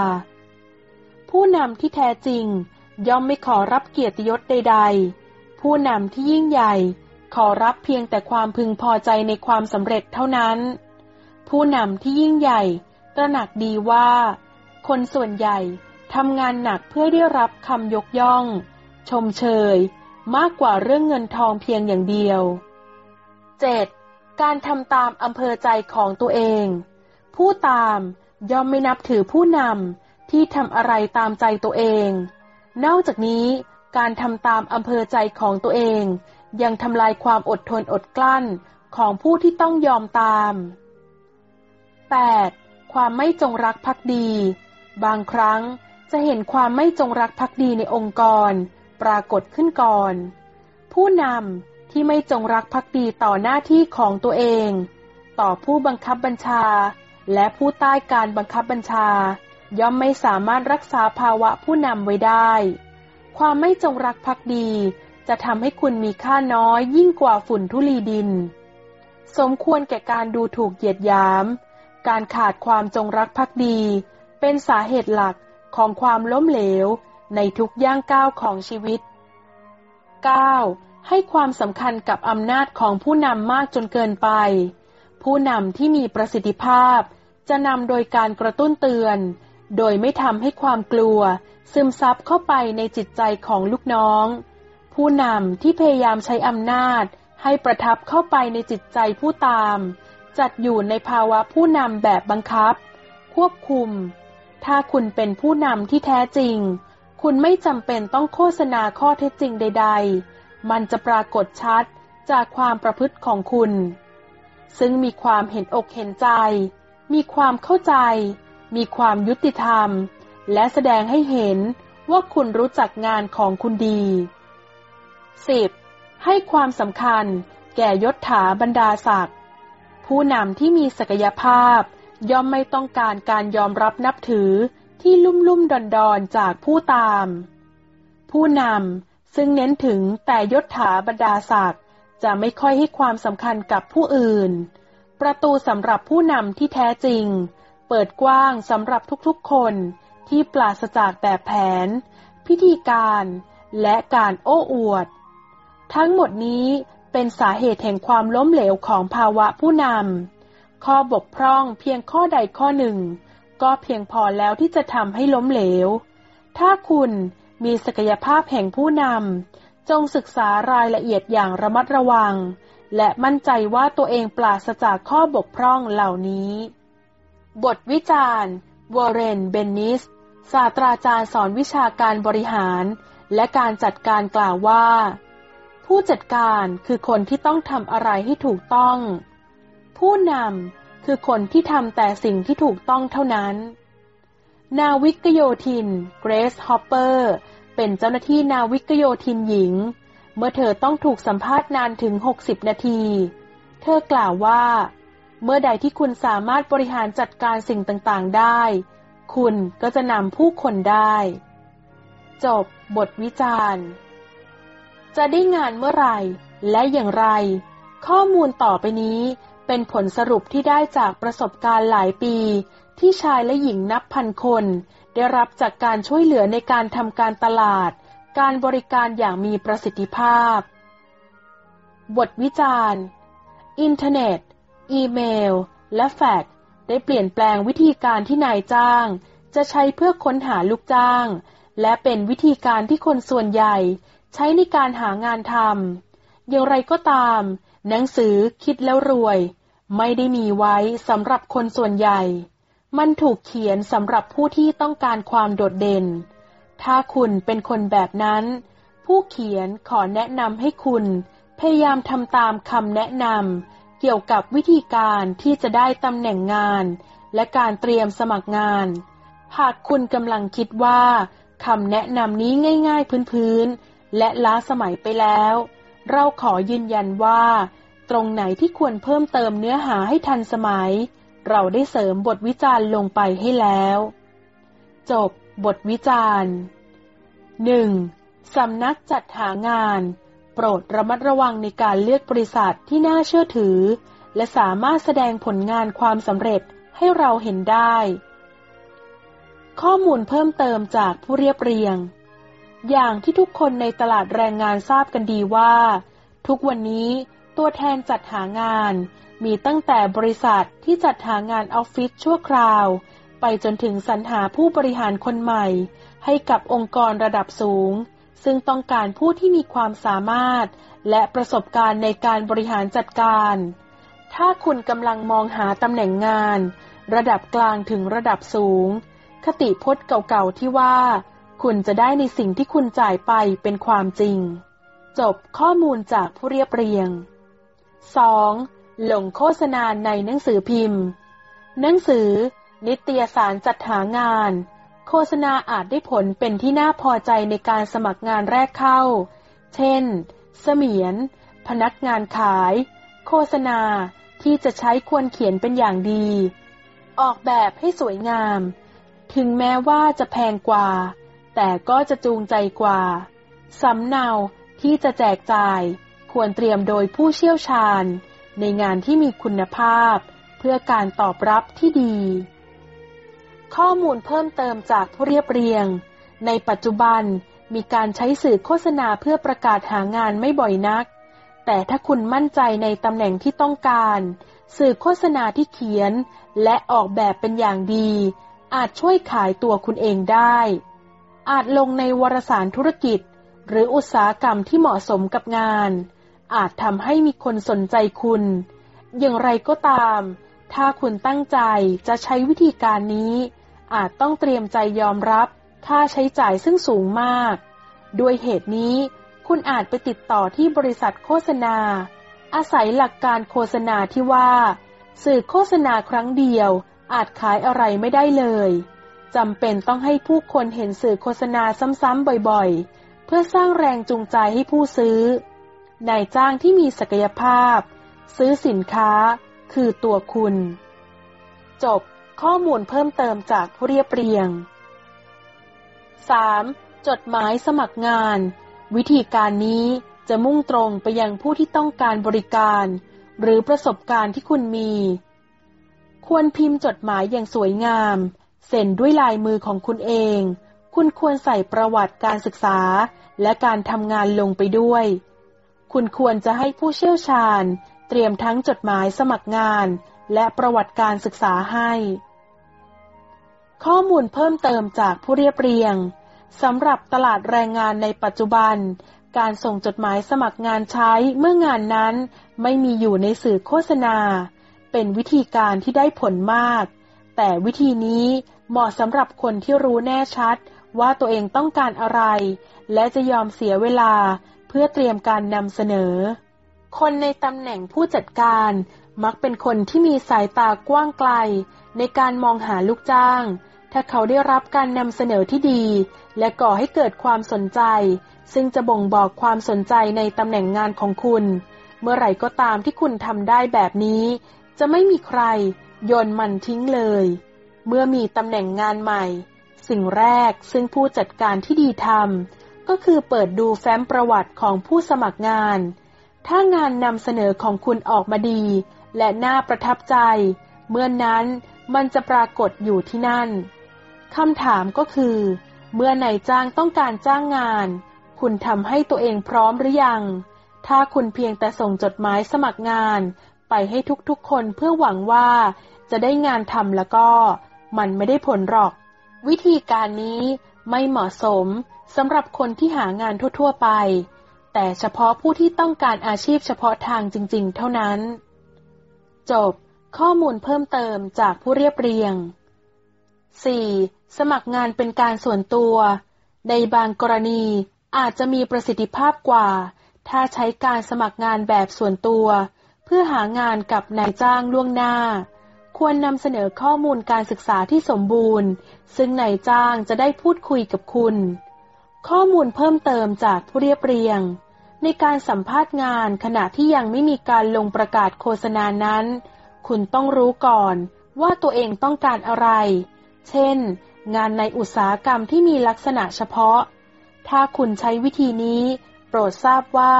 ผู้นำที่แท้จริง ย่อมไม่ขอรับเกียรติยศใด ๆ ผู้นำที่ยิ่งใหญ่ ขอรับเพียงแต่ความพึงพอใจในความสำเร็จเท่านั้น ผู้นำที่ยิ่งใหญ่ ตระหนักดีว่า คนส่วนใหญ่ทำงานหนักเพื่อได้รับคำยกย่อง ชมเชย มากกว่าเรื่องเงินทองเพียงอย่างเดียว 7. การทำตามอำเภอใจของตัวเอง ผู้ตามย่อมไม่นับถือผู้นำ ที่ทำอะไรตามใจตัวเอง นอกจากนี้การทำตามอำเภอใจของตัวเอง ยังทำลายความอดทนอดกลั้นของผู้ที่ต้องยอมตาม 8. ความไม่จงรักภักดี บางครั้งจะเห็นความไม่จงรักภักดีในองค์กร ปรากฏขึ้นก่อน ผู้นำที่ไม่จงรักภักดีต่อหน้าที่ของตัวเอง ต่อผู้บังคับบัญชา และผู้ใต้การบังคับบัญชา ย่อมไม่สามารถรักษาภาวะผู้นำไว้ได้ ความไม่จงรักภักดี จะทำให้คุณมีค่าน้อยยิ่งกว่าฝุ่นทุลีดิน สมควรแก่การดูถูกเหยียดหยาม การขาดความจงรักภักดี เป็นสาเหตุหลักของความล้มเหลวในทุกย่างก้าวของชีวิต 9. ให้ความสำคัญกับอำนาจของผู้นำมากจนเกินไป ผู้นำที่มีประสิทธิภาพ จะนำโดยการกระตุ้นเตือน โดยไม่ทำให้ความกลัว ซึมซับเข้าไปในจิตใจของลูกน้อง ผู้นำที่พยายามใช้อำนาจ ให้ประทับเข้าไปในจิตใจผู้ตาม จัดอยู่ในภาวะผู้นำแบบบังคับ ควบคุม ถ้าคุณเป็นผู้นำที่แท้จริง คุณไม่จำเป็นต้องโฆษณาข้อเท็จจริงใด ๆ มันจะปรากฏชัดจากความประพฤติของคุณ ซึ่งมีความเห็นอกเห็นใจ มีความเข้าใจ มีความยุติธรรม และแสดงให้เห็นว่าคุณรู้จักงานของคุณดี 10. ให้ความสำคัญแก่ยศถาบรรดาศักดิ์ผู้นำที่มีศักยภาพ ย่อมไม่ต้องการการยอมรับนับถือที่ลุ่มลุ่มดอนดอนจากผู้ตาม ผู้นำซึ่งเน้นถึงแต่ยศถาบรรดาศักดิ์จะไม่ค่อยให้ความสำคัญกับผู้อื่น ประตูสำหรับผู้นำที่แท้จริง เปิดกว้างสำหรับทุกๆคนที่ปราศจากแบบแผน พิธีการและการโอ้อวด ทั้งหมดนี้เป็นสาเหตุแห่งความล้มเหลวของภาวะผู้นำ ข้อบกพร่องเพียงข้อใดข้อหนึ่ง ก็เพียงพอแล้วที่จะทำให้ล้มเหลว ถ้าคุณมีศักยภาพแห่งผู้นำ จงศึกษารายละเอียดอย่างระมัดระวัง และมั่นใจว่าตัวเองปราศจากข้อบกพร่องเหล่านี้ บทวิจารณ์วอร์เรน เบนนิส ศาสตราจารย์สอนวิชาการบริหาร และการจัดการกล่าวว่า ผู้จัดการคือคนที่ต้องทำอะไรให้ถูกต้อง ผู้นำคือคนที่ทำแต่สิ่งที่ถูกต้องเท่านั้น นาวิกโยธิน เกรซฮอปเปอร์ เป็นเจ้าหน้าที่นาวิกโยธินหญิง เมื่อเธอต้องถูกสัมภาษณ์นานถึง 60 นาที เธอกล่าวว่า เมื่อใดที่คุณสามารถบริหารจัดการสิ่งต่างๆได้ คุณก็จะนำผู้คนได้ จบบทวิจารณ์ จะได้งานเมื่อไหร่และอย่างไร ข้อมูลต่อไปนี้เป็นผลสรุปที่ได้จากประสบการณ์หลายปี ที่ชายและหญิงนับพันคน ได้รับจากการช่วยเหลือในการทำการตลาด การบริการอย่างมีประสิทธิภาพ บทวิจารณ์ อินเทอร์เน็ต อีเมล และแฟกซ์ได้เปลี่ยนแปลงวิธีการที่นายจ้าง จะใช้เพื่อค้นหาลูกจ้าง และเป็นวิธีการที่คนส่วนใหญ่ ใช้ในการหางานทำอย่างไรก็ตาม หนังสือคิดแล้วรวย ไม่ได้มีไว้สำหรับคนส่วนใหญ่ มันถูกเขียนสำหรับผู้ที่ต้องการความโดดเด่น ถ้าคุณเป็นคนแบบนั้น ผู้เขียนขอแนะนำให้คุณพยายามทำตามคำแนะนำ เกี่ยวกับวิธีการที่จะได้ตำแหน่งงาน และการเตรียมสมัครงาน หากคุณกำลังคิดว่าคำแนะนำนี้ง่ายๆพื้นๆ และล้าสมัยไปแล้ว เราขอยืนยันว่า ตรงไหนที่ควรเพิ่มเติมเนื้อหาให้ทันสมัย เราได้เสริมบทวิจารณ์ลงไปให้แล้ว จบบทวิจารณ์ 1. สำนักจัดหางาน ปรดระมัดระวังในการเลือกบริษัทที่น่าเชื่อถือ และสามารถแสดงผลงานความสำเร็จให้เราเห็นได้ ข้อมูลเพิ่มเติมจากผู้เรียบเรียง อย่างที่ทุกคนในตลาดแรงงานทราบกันดีว่า ทุกวันนี้ตัวแทนจัดหางาน มีตั้งแต่บริษัทที่จัดหางานออฟฟิศชั่วคราว ไปจนถึงสรรหาผู้บริหารคนใหม่ ให้กับองค์กรระดับสูง ซึ่งต้องการผู้ที่มีความสามารถ และประสบการณ์ในการบริหารจัดการ ถ้าคุณกำลังมองหาตำแหน่งงาน ระดับกลางถึงระดับสูง คติพจน์เก่าๆที่ว่า คุณจะได้ในสิ่งที่คุณจ่ายไปเป็นความจริง จบข้อมูลจากผู้เรียบเรียง 2. หลงโฆษณาในหนังสือพิมพ์ หนังสือ นิตยสารจัดหางาน โฆษณาอาจได้ผลเป็นที่น่าพอใจในการสมัครงานแรกเข้า เช่น เสมียน พนักงานขาย โฆษณาที่จะใช้ควรเขียนเป็นอย่างดี ออกแบบให้สวยงาม ถึงแม้ว่าจะแพงกว่า แต่ก็จะจูงใจกว่า สำเนาที่จะแจกจ่าย ควรเตรียมโดยผู้เชี่ยวชาญ ในงานที่มีคุณภาพ เพื่อการตอบรับที่ดี ข้อมูลเพิ่มเติมจากผู้เรียบเรียง ในปัจจุบันมีการใช้สื่อโฆษณาเพื่อประกาศหางานไม่บ่อยนัก แต่ถ้าคุณมั่นใจในตำแหน่งที่ต้องการ สื่อโฆษณาที่เขียน และออกแบบเป็นอย่างดี อาจช่วยขายตัวคุณเองได้ อาจลงในวารสารธุรกิจ หรืออุตสาหกรรมที่เหมาะสมกับงาน อาจทำให้มีคนสนใจคุณ อย่างไรก็ตาม ถ้าคุณตั้งใจจะใช้วิธีการนี้ อาจต้องเตรียมใจยอมรับค่าใช้จ่ายซึ่งสูงมาก ด้วยเหตุนี้คุณอาจไปติดต่อที่บริษัทโฆษณา อาศัยหลักการโฆษณาที่ว่า สื่อโฆษณาครั้งเดียว อาจขายอะไรไม่ได้เลยจำเป็นต้องให้ผู้คนเห็นสื่อโฆษณาซ้ำๆบ่อยๆ เพื่อสร้างแรงจูงใจให้ผู้ซื้อนายจ้างที่มีศักยภาพ ซื้อสินค้า คือตัวคุณ จบ ข้อมูลเพิ่มเติมจากผู้เรียบเรียง 3. จดหมายสมัครงาน วิธีการนี้จะมุ่งตรงไปยังผู้ที่ต้องการบริการ หรือประสบการณ์ที่คุณมี ควรพิมพ์จดหมายอย่างสวยงาม เซ็นด้วยลายมือของคุณเอง คุณควรใส่ประวัติการศึกษา และการทำงานลงไปด้วย คุณควรจะให้ผู้เชี่ยวชาญ เตรียมทั้งจดหมายสมัครงาน และประวัติการศึกษาให้ ข้อมูลเพิ่มเติมจากผู้เรียบเรียงสำหรับตลาดแรงงานในปัจจุบัน การส่งจดหมายสมัครงานใช้เมื่องานนั้นไม่มีอยู่ในสื่อโฆษณา เป็นวิธีการที่ได้ผลมาก แต่วิธีนี้เหมาะสำหรับคนที่รู้แน่ชัดว่าตัวเองต้องการอะไร และจะยอมเสียเวลาเพื่อเตรียมการนำเสนอ คนในตำแหน่งผู้จัดการมักเป็นคนที่มีสายตากว้างไกล ในการมองหาลูกจ้าง ถ้าเขาได้รับการนำเสนอที่ดี และก่อให้เกิดความสนใจ ซึ่งจะบ่งบอกความสนใจในตำแหน่งงานของคุณ เมื่อไหร่ก็ตามที่คุณทำได้แบบนี้ จะไม่มีใครโยนมันทิ้งเลย เมื่อมีตำแหน่งงานใหม่ สิ่งแรกซึ่งผู้จัดการที่ดีทำก็คือเปิดดูแฟ้มประวัติของผู้สมัครงาน ถ้างานนำเสนอของคุณออกมาดี และน่าประทับใจ เมื่อนนั้นมันจะปรากฏอยู่ที่นั่น คำถามก็คือ เมื่อนายจ้างต้องการจ้างงาน คุณทำให้ตัวเองพร้อมหรือยัง ถ้าคุณเพียงแต่ส่งจดหมายสมัครงาน ไปให้ทุกๆคนเพื่อหวังว่าจะได้งานทำแล้วก็ มันไม่ได้ผลหรอก วิธีการนี้ไม่เหมาะสมสำหรับคนที่หางานทั่ว ๆ ไป แต่เฉพาะผู้ที่ต้องการอาชีพเฉพาะทางจริง ๆ เท่านั้น จบ ข้อมูลเพิ่มเติมจากผู้เรียบเรียง 4. สมัครงานเป็นการส่วนตัว ในบางกรณีอาจจะมีประสิทธิภาพกว่า ถ้าใช้การสมัครงานแบบส่วนตัว เพื่อหางานกับนายจ้างล่วงหน้า ควรนำเสนอข้อมูลการศึกษาที่สมบูรณ์ ซึ่งนายจ้างจะได้พูดคุยกับคุณ ข้อมูลเพิ่มเติมจากผู้เรียบเรียง ในการสัมภาษณ์งานขณะที่ยังไม่มีการลงประกาศโฆษณานั้น คุณต้องรู้ก่อนว่าตัวเองต้องการอะไร เช่น งานในอุตสาหกรรมที่มีลักษณะเฉพาะ ถ้าคุณใช้วิธีนี้ โปรดทราบว่า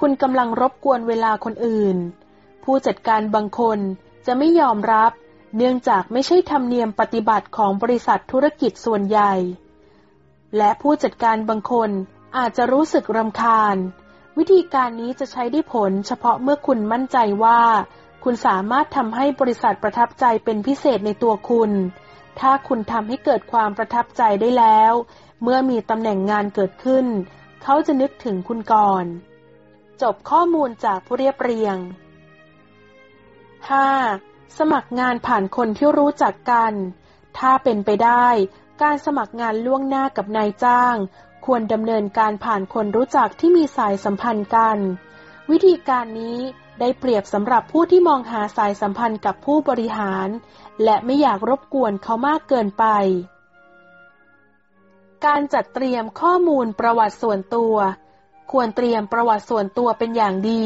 คุณกำลังรบกวนเวลาคนอื่น ผู้จัดการบางคนจะไม่ยอมรับ เนื่องจากไม่ใช่ธรรมเนียมปฏิบัติของบริษัทธุรกิจส่วนใหญ่ และผู้จัดการบางคนอาจจะรู้สึกรำคาญ วิธีการนี้จะใช้ได้ผลเฉพาะเมื่อคุณมั่นใจว่า คุณสามารถทำให้บริษัทประทับใจเป็นพิเศษในตัวคุณ ถ้าคุณทำให้เกิดความประทับใจได้แล้ว เมื่อมีตำแหน่งงานเกิดขึ้น เขาจะนึกถึงคุณก่อน จบข้อมูลจากผู้เรียบเรียง 5. สมัครงานผ่านคนที่รู้จักกัน ถ้าเป็นไปได้ การสมัครงานล่วงหน้ากับนายจ้าง ควรดำเนินการผ่านคนรู้จักที่มีสายสัมพันธ์กัน วิธีการนี้ได้เปรียบสำหรับผู้ที่มองหาสายสัมพันธ์กับผู้บริหาร และไม่อยากรบกวนเขามากเกินไป การจัดเตรียมข้อมูลประวัติส่วนตัว ควรเตรียมประวัติส่วนตัวเป็นอย่างดี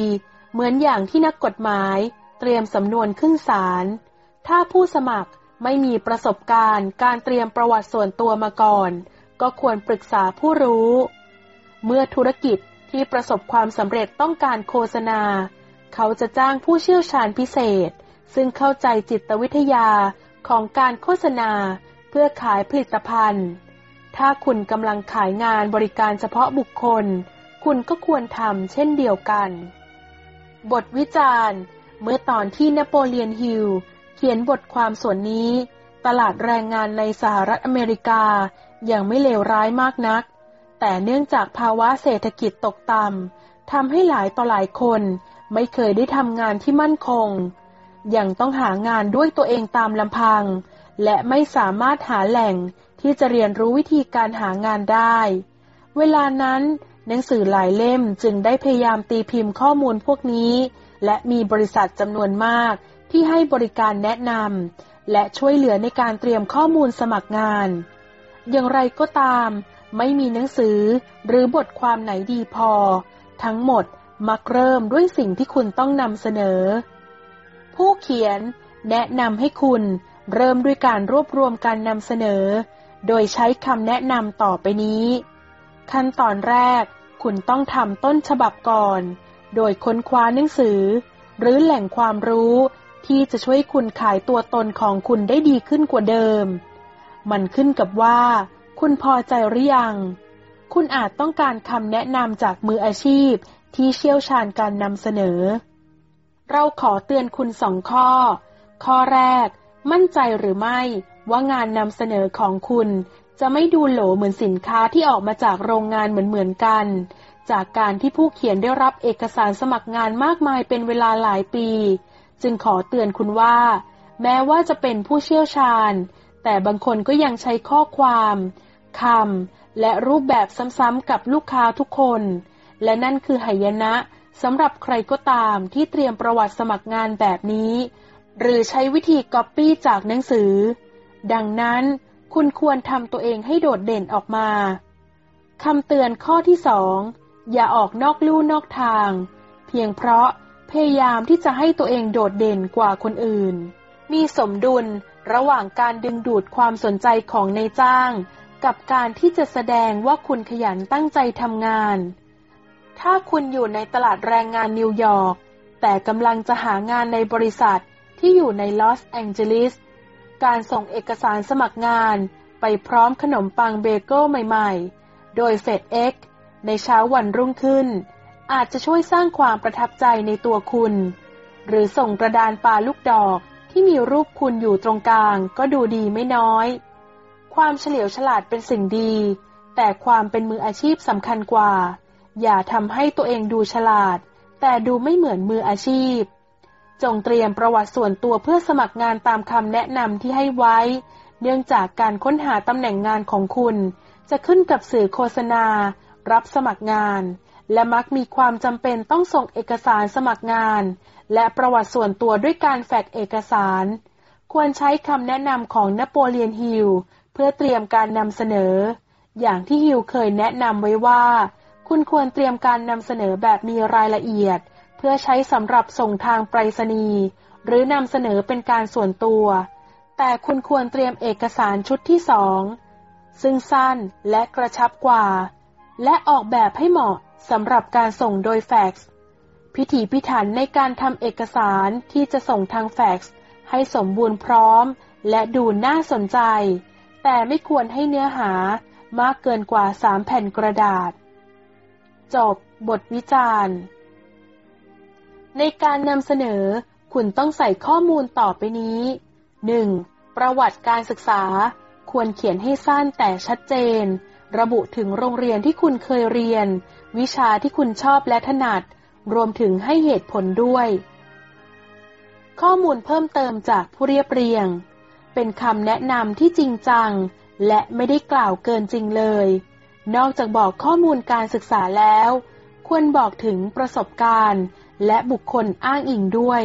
เหมือนอย่างที่นักกฎหมาย เตรียมสำนวนขึ้นศาล ถ้าผู้สมัครไม่มีประสบการณ์ การเตรียมประวัติส่วนตัวมาก่อน ก็ควรปรึกษาผู้รู้ เมื่อธุรกิจที่ประสบความสำเร็จต้องการโฆษณา เขาจะจ้างผู้เชี่ยวชาญพิเศษ ซึ่งเข้าใจจิตวิทยาของการโฆษณาเพื่อขายผลิตภัณฑ์ ถ้าคุณกำลังขายงานบริการเฉพาะบุคคล คุณก็ควรทำเช่นเดียวกัน บทวิจารณ์ เมื่อตอนที่นโปเลียนฮิลเขียนบทความส่วนนี้ ตลาดแรงงานในสหรัฐอเมริกายังไม่เลวร้ายมากนัก แต่เนื่องจากภาวะเศรษฐกิจตกต่ำทำให้หลายต่อหลายคนไม่เคยได้ทำงานที่มั่นคง ยังต้องหางานด้วยตัวเองตามลำพัง และไม่สามารถหาแหล่งที่จะเรียนรู้วิธีการหางานได้ เวลานั้นหนังสือหลายเล่มจึงได้พยายามตีพิมพ์ข้อมูลพวกนี้ และมีบริษัทจำนวนมากที่ให้บริการแนะนำและช่วยเหลือในการเตรียมข้อมูลสมัครงาน อย่างไรก็ตาม ไม่มีหนังสือหรือบทความไหนดีพอ ทั้งหมดมักเริ่มด้วยสิ่งที่คุณต้องนำเสนอ ผู้เขียนแนะนำให้คุณเริ่มด้วยการรวบรวมการนำเสนอ โดยใช้คำแนะนำต่อไปนี้ ขั้นตอนแรก คุณต้องทำต้นฉบับก่อน โดยค้นคว้าหนังสือ หรือแหล่งความรู้ที่จะช่วยคุณขายตัวตนของคุณได้ดีขึ้นกว่าเดิม มันขึ้นกับว่า คุณพอใจหรือยัง คุณอาจต้องการคำแนะนำจากมืออาชีพที่เชี่ยวชาญการนำเสนอ เราขอเตือนคุณสองข้อ ข้อแรก มั่นใจหรือไม่ว่างานนำเสนอของคุณจะไม่ดูโหลเหมือนสินค้าที่ออกมาจากโรงงานเหมือนๆกัน จากการที่ผู้เขียนได้รับเอกสารสมัครงานมากมายเป็นเวลาหลายปี จึงขอเตือนคุณว่า แม้ว่าจะเป็นผู้เชี่ยวชาญ แต่บางคนก็ยังใช้ข้อความคำและรูปแบบซ้ำๆกับลูกค้าทุกคน และนั่นคือหายนะ สำหรับใครก็ตามที่เตรียมประวัติสมัครงานแบบนี้ หรือใช้วิธีก๊อปปี้จากหนังสือ ดังนั้นคุณควรทำตัวเองให้โดดเด่นออกมาคำเตือนข้อที่สองอย่าออกนอกลู่นอกทาง เพียงเพราะพยายามที่จะให้ตัวเองโดดเด่นกว่าคนอื่น มีสมดุลระหว่างการดึงดูดความสนใจของในจ้าง กับการที่จะแสดงว่าคุณขยันตั้งใจทำงาน ถ้าคุณอยู่ในตลาดแรงงานนิวยอร์ก แต่กำลังจะหางานในบริษัทที่อยู่ในลอสแองเจลิส การส่งเอกสารสมัครงานไปพร้อมขนมปังเบเกิลใหม่ๆ โดย FedEx ในเช้าวันรุ่งขึ้น อาจจะช่วยสร้างความประทับใจในตัวคุณ หรือส่งกระดานปาลูกดอกที่มีรูปคุณอยู่ตรงกลางก็ดูดีไม่น้อย ความเฉลียวฉลาดเป็นสิ่งดี แต่ความเป็นมืออาชีพสำคัญกว่า อย่าทำให้ตัวเองดูฉลาด แต่ดูไม่เหมือนมืออาชีพ จงเตรียมประวัติส่วนตัวเพื่อสมัครงานตามคำแนะนำที่ให้ไว้ เนื่องจากการค้นหาตำแหน่งงานของคุณ จะขึ้นกับสื่อโฆษณา รับสมัครงาน และมักมีความจำเป็นต้องส่งเอกสารสมัครงาน และประวัติส่วนตัวด้วยการแฟกเอกสาร ควรใช้คำแนะนำของนโปเลียนฮิลเพื่อเตรียมการนำเสนอ อย่างที่ฮิลเคยแนะนำไว้ว่า คุณควรเตรียมการนำเสนอแบบมีรายละเอียด เพื่อใช้สำหรับส่งทางไปรษณีย์หรือนำเสนอเป็นการส่วนตัว แต่คุณควรเตรียมเอกสารชุดที่สองซึ่งสั้นและกระชับกว่า และออกแบบให้เหมาะสำหรับการส่งโดยแฟกซ์พิถีพิถันในการทำเอกสารที่จะส่งทางแฟกซ์ให้สมบูรณ์พร้อม และดูน่าสนใจ แต่ไม่ควรให้เนื้อหามากเกินกว่าสามแผ่นกระดาษ จบบทวิจารณ์ ในการนำเสนอคุณต้องใส่ข้อมูลต่อไปนี้ 1. ประวัติการศึกษา ควรเขียนให้สั้นแต่ชัดเจน ระบุถึงโรงเรียนที่คุณเคยเรียน วิชาที่คุณชอบและถนัด รวมถึงให้เหตุผลด้วย ข้อมูลเพิ่มเติมจากผู้เรียบเรียง เป็นคำแนะนำที่จริงจัง และไม่ได้กล่าวเกินจริงเลย นอกจากบอกข้อมูลการศึกษาแล้ว ควรบอกถึงประสบการณ์ และบุคคลอ้างอิงด้วย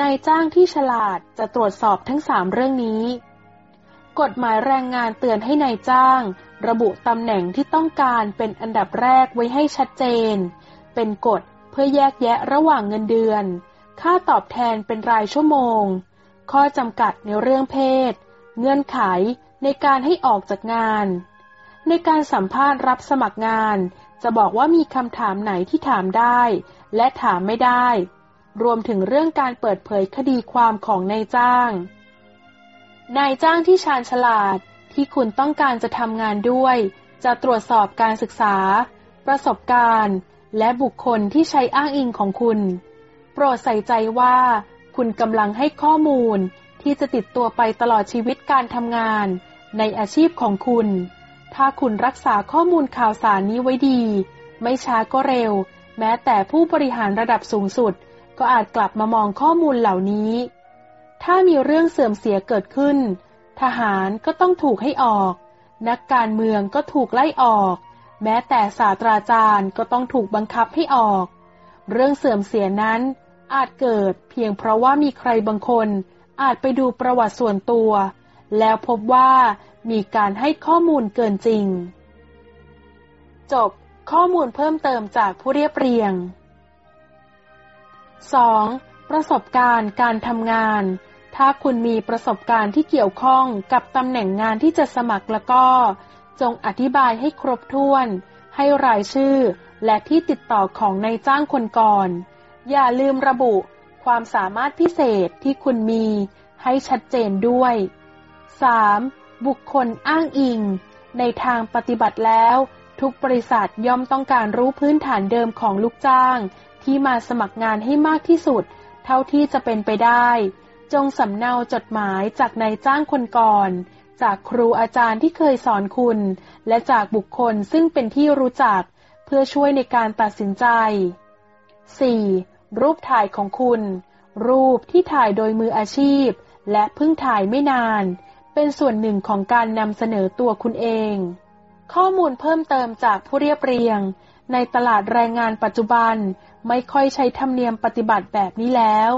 นายจ้างที่ฉลาดจะตรวจสอบทั้งสามเรื่องนี้ กฎหมายแรงงานเตือนให้ในายจ้าง ระบุตำแหน่งที่ต้องการเป็นอันดับแรกไว้ให้ชัดเจน เป็นกฎเพื่อแยกแยะระหว่างเงินเดือน ค่าตอบแทนเป็นรายชั่วโมง ข้อจำกัดในเรื่องเพศ เงื่อนไขในการให้ออกจากงาน ในการสัมภาษณ์รับสมัครงาน จะบอกว่ามีคำถามไหนที่ถามได้ และถามไม่ได้ รวมถึงเรื่องการเปิดเผยคดีความของนายจ้าง นายจ้างที่ชาญฉลาดที่คุณต้องการจะทำงานด้วย จะตรวจสอบการศึกษา ประสบการณ์ และบุคคลที่ใช้อ้างอิงของคุณ โปรดใส่ใจว่า คุณกำลังให้ข้อมูลที่จะติดตัวไปตลอดชีวิตการทำงาน ในอาชีพของคุณ ถ้าคุณรักษาข้อมูลข่าวสารนี้ไว้ดี ไม่ช้าก็เร็ว แม้แต่ผู้บริหารระดับสูงสุด ก็อาจกลับมามองข้อมูลเหล่านี้ ถ้ามีเรื่องเสื่อมเสียเกิดขึ้น ทหารก็ต้องถูกให้ออก นักการเมืองก็ถูกไล่ออก แม้แต่ศาสตราจารย์ก็ต้องถูกบังคับให้ออก เรื่องเสื่อมเสียนั้น อาจเกิดเพียงเพราะว่ามีใครบางคนอาจไปดูประวัติส่วนตัว แล้วพบว่า มีการให้ข้อมูลเกินจริง จบ ข้อมูลเพิ่มเติมจากผู้เรียบเรียง 2. ประสบการณ์การทำงาน ถ้าคุณมีประสบการณ์ที่เกี่ยวข้องกับตำแหน่งงานที่จะสมัครแล้วก็ จงอธิบายให้ครบถ้วน ให้รายชื่อ และที่ติดต่อของนายจ้างคนก่อน อย่าลืมระบุความสามารถพิเศษที่คุณมีให้ชัดเจนด้วย 3. บุคคลอ้างอิง ในทางปฏิบัติแล้ว ทุกบริษัทย่อมต้องการรู้พื้นฐานเดิมของลูกจ้าง ที่มาสมัครงานให้มากที่สุด เท่าที่จะเป็นไปได้ จงสำเนาจดหมายจากนายจ้างคนก่อน จากครูอาจารย์ที่เคยสอนคุณ และจากบุคคลซึ่งเป็นที่รู้จัก เพื่อช่วยในการตัดสินใจ 4. รูปถ่ายของคุณ รูปที่ถ่ายโดยมืออาชีพ และเพิ่งถ่ายไม่นาน เป็นส่วนหนึ่งของการนำเสนอตัวคุณเอง ข้อมูลเพิ่มเติมจากผู้เรียบเรียง ในตลาดแรงงานปัจจุบันไม่ค่อยใช้ธรรมเนียมปฏิบัติแบบนี้แล้ว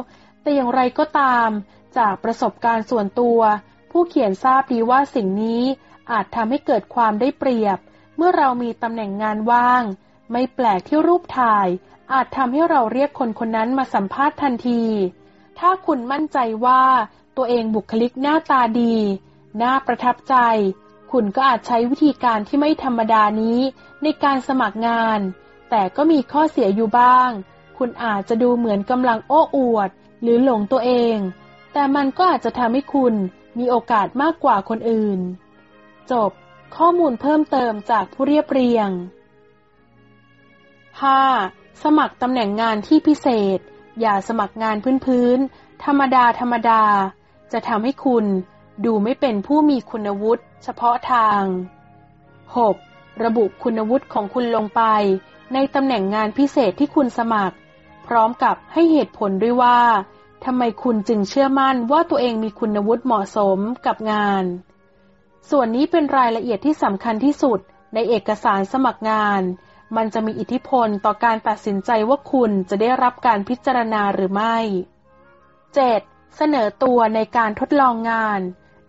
แต่อย่างไรก็ตาม จากประสบการณ์ส่วนตัว ผู้เขียนทราบดีว่าสิ่งนี้อาจทำให้เกิดความได้เปรียบ เมื่อเรามีตำแหน่งงานว่าง ไม่แปลกที่รูปถ่าย อาจทำให้เราเรียกคนคนนั้นมาสัมภาษณ์ทันที ถ้าคุณมั่นใจว่าตัวเองบุคลิกหน้าตาดี น่าประทับใจ คุณก็อาจใช้วิธีการที่ไม่ธรรมดานี้ในการสมัครงาน แต่ก็มีข้อเสียอยู่บ้าง คุณอาจจะดูเหมือนกำลังโอ้อวด หรือหลงตัวเอง แต่มันก็อาจจะทำให้คุณมีโอกาสมากกว่าคนอื่น จบ ข้อมูลเพิ่มเติมจากผู้เรียบเรียง 5. สมัครตำแหน่งงานที่พิเศษ อย่าสมัครงานพื้นๆธรรมดาธรรมดา จะทำให้คุณ ดูไม่เป็นผู้มีคุณวุฒิเฉพาะทาง 6. ระบุคุณวุฒิของคุณลงไป ในตำแหน่งงานพิเศษที่คุณสมัคร พร้อมกับให้เหตุผลด้วยว่าทำไมคุณจึงเชื่อมั่นว่าตัวเองมีคุณวุฒิเหมาะสมกับงาน ส่วนนี้เป็นรายละเอียดที่สำคัญที่สุดในเอกสารสมัครงาน มันจะมีอิทธิพลต่อการตัดสินใจว่าคุณจะได้รับการพิจารณาหรือไม่ 7. เสนอตัวในการทดลองงาน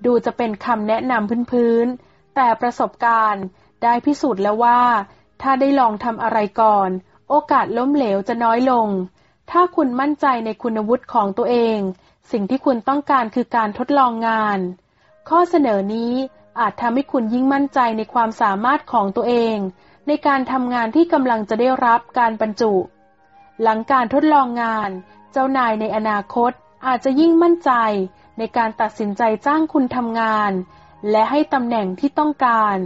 ดูจะเป็นคำแนะนำพื้นๆ แต่ประสบการณ์ได้พิสูจน์แล้วว่า ถ้าได้ลองทำอะไรก่อน โอกาสล้มเหลวจะน้อยลง ถ้าคุณมั่นใจในคุณวุฒิของตัวเอง สิ่งที่คุณต้องการคือการทดลองงาน ข้อเสนอนี้อาจทำให้คุณยิ่งมั่นใจในความสามารถของตัวเอง ในการทำงานที่กำลังจะได้รับการบรรจุ หลังการทดลองงาน เจ้านายในอนาคตอาจจะยิ่งมั่นใจ ในการตัดสินใจจ้างคุณทำงาน และให้ตำแหน่งที่ต้องการ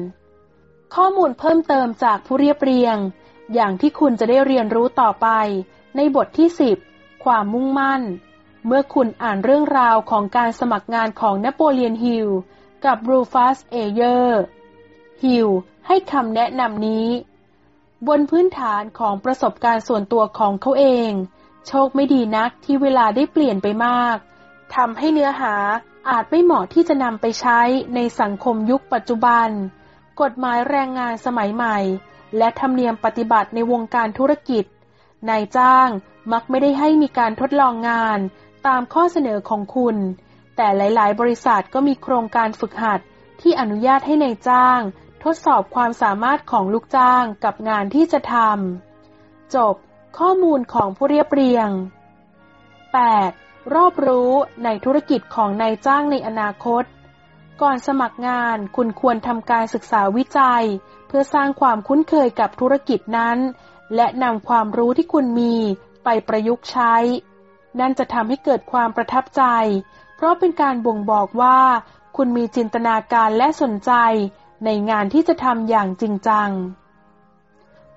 ข้อมูลเพิ่มเติมจากผู้เรียบเรียง อย่างที่คุณจะได้เรียนรู้ต่อไป ในบทที่ 10 ความมุ่งมั่น เมื่อคุณอ่านเรื่องราวของการสมัครงานของนโปเลียนฮิลกับรูฟัสเอเยอร์ส ฮิลให้คำแนะนำนี้ บนพื้นฐานของประสบการณ์ส่วนตัวของเขาเอง โชคไม่ดีนักที่เวลาได้เปลี่ยนไปมาก ทำให้เนื้อหาอาจไม่เหมาะที่จะนำไปใช้ในสังคมยุคปัจจุบัน กฎหมายแรงงานสมัยใหม่ และธรรมเนียมปฏิบัติในวงการธุรกิจ นายจ้างมักไม่ได้ให้มีการทดลองงานตามข้อเสนอของคุณ แต่หลาย ๆ บริษัทก็มีโครงการฝึกหัดที่อนุญาตให้ในายจ้าง ทดสอบความสามารถของลูกจ้างกับงานที่จะทำจบ ข้อมูลของผู้เรียบเรียง 8. รอบรู้ในธุรกิจของนายจ้างในอนาคต ก่อนสมัครงานคุณควรทำการศึกษาวิจัย เพื่อสร้างความคุ้นเคยกับธุรกิจนั้น และนำความรู้ที่คุณมีไปประยุกต์ใช้ นั่นจะทำให้เกิดความประทับใจ เพราะเป็นการบ่งบอกว่า คุณมีจินตนาการและสนใจในงานที่จะทำอย่างจริงจัง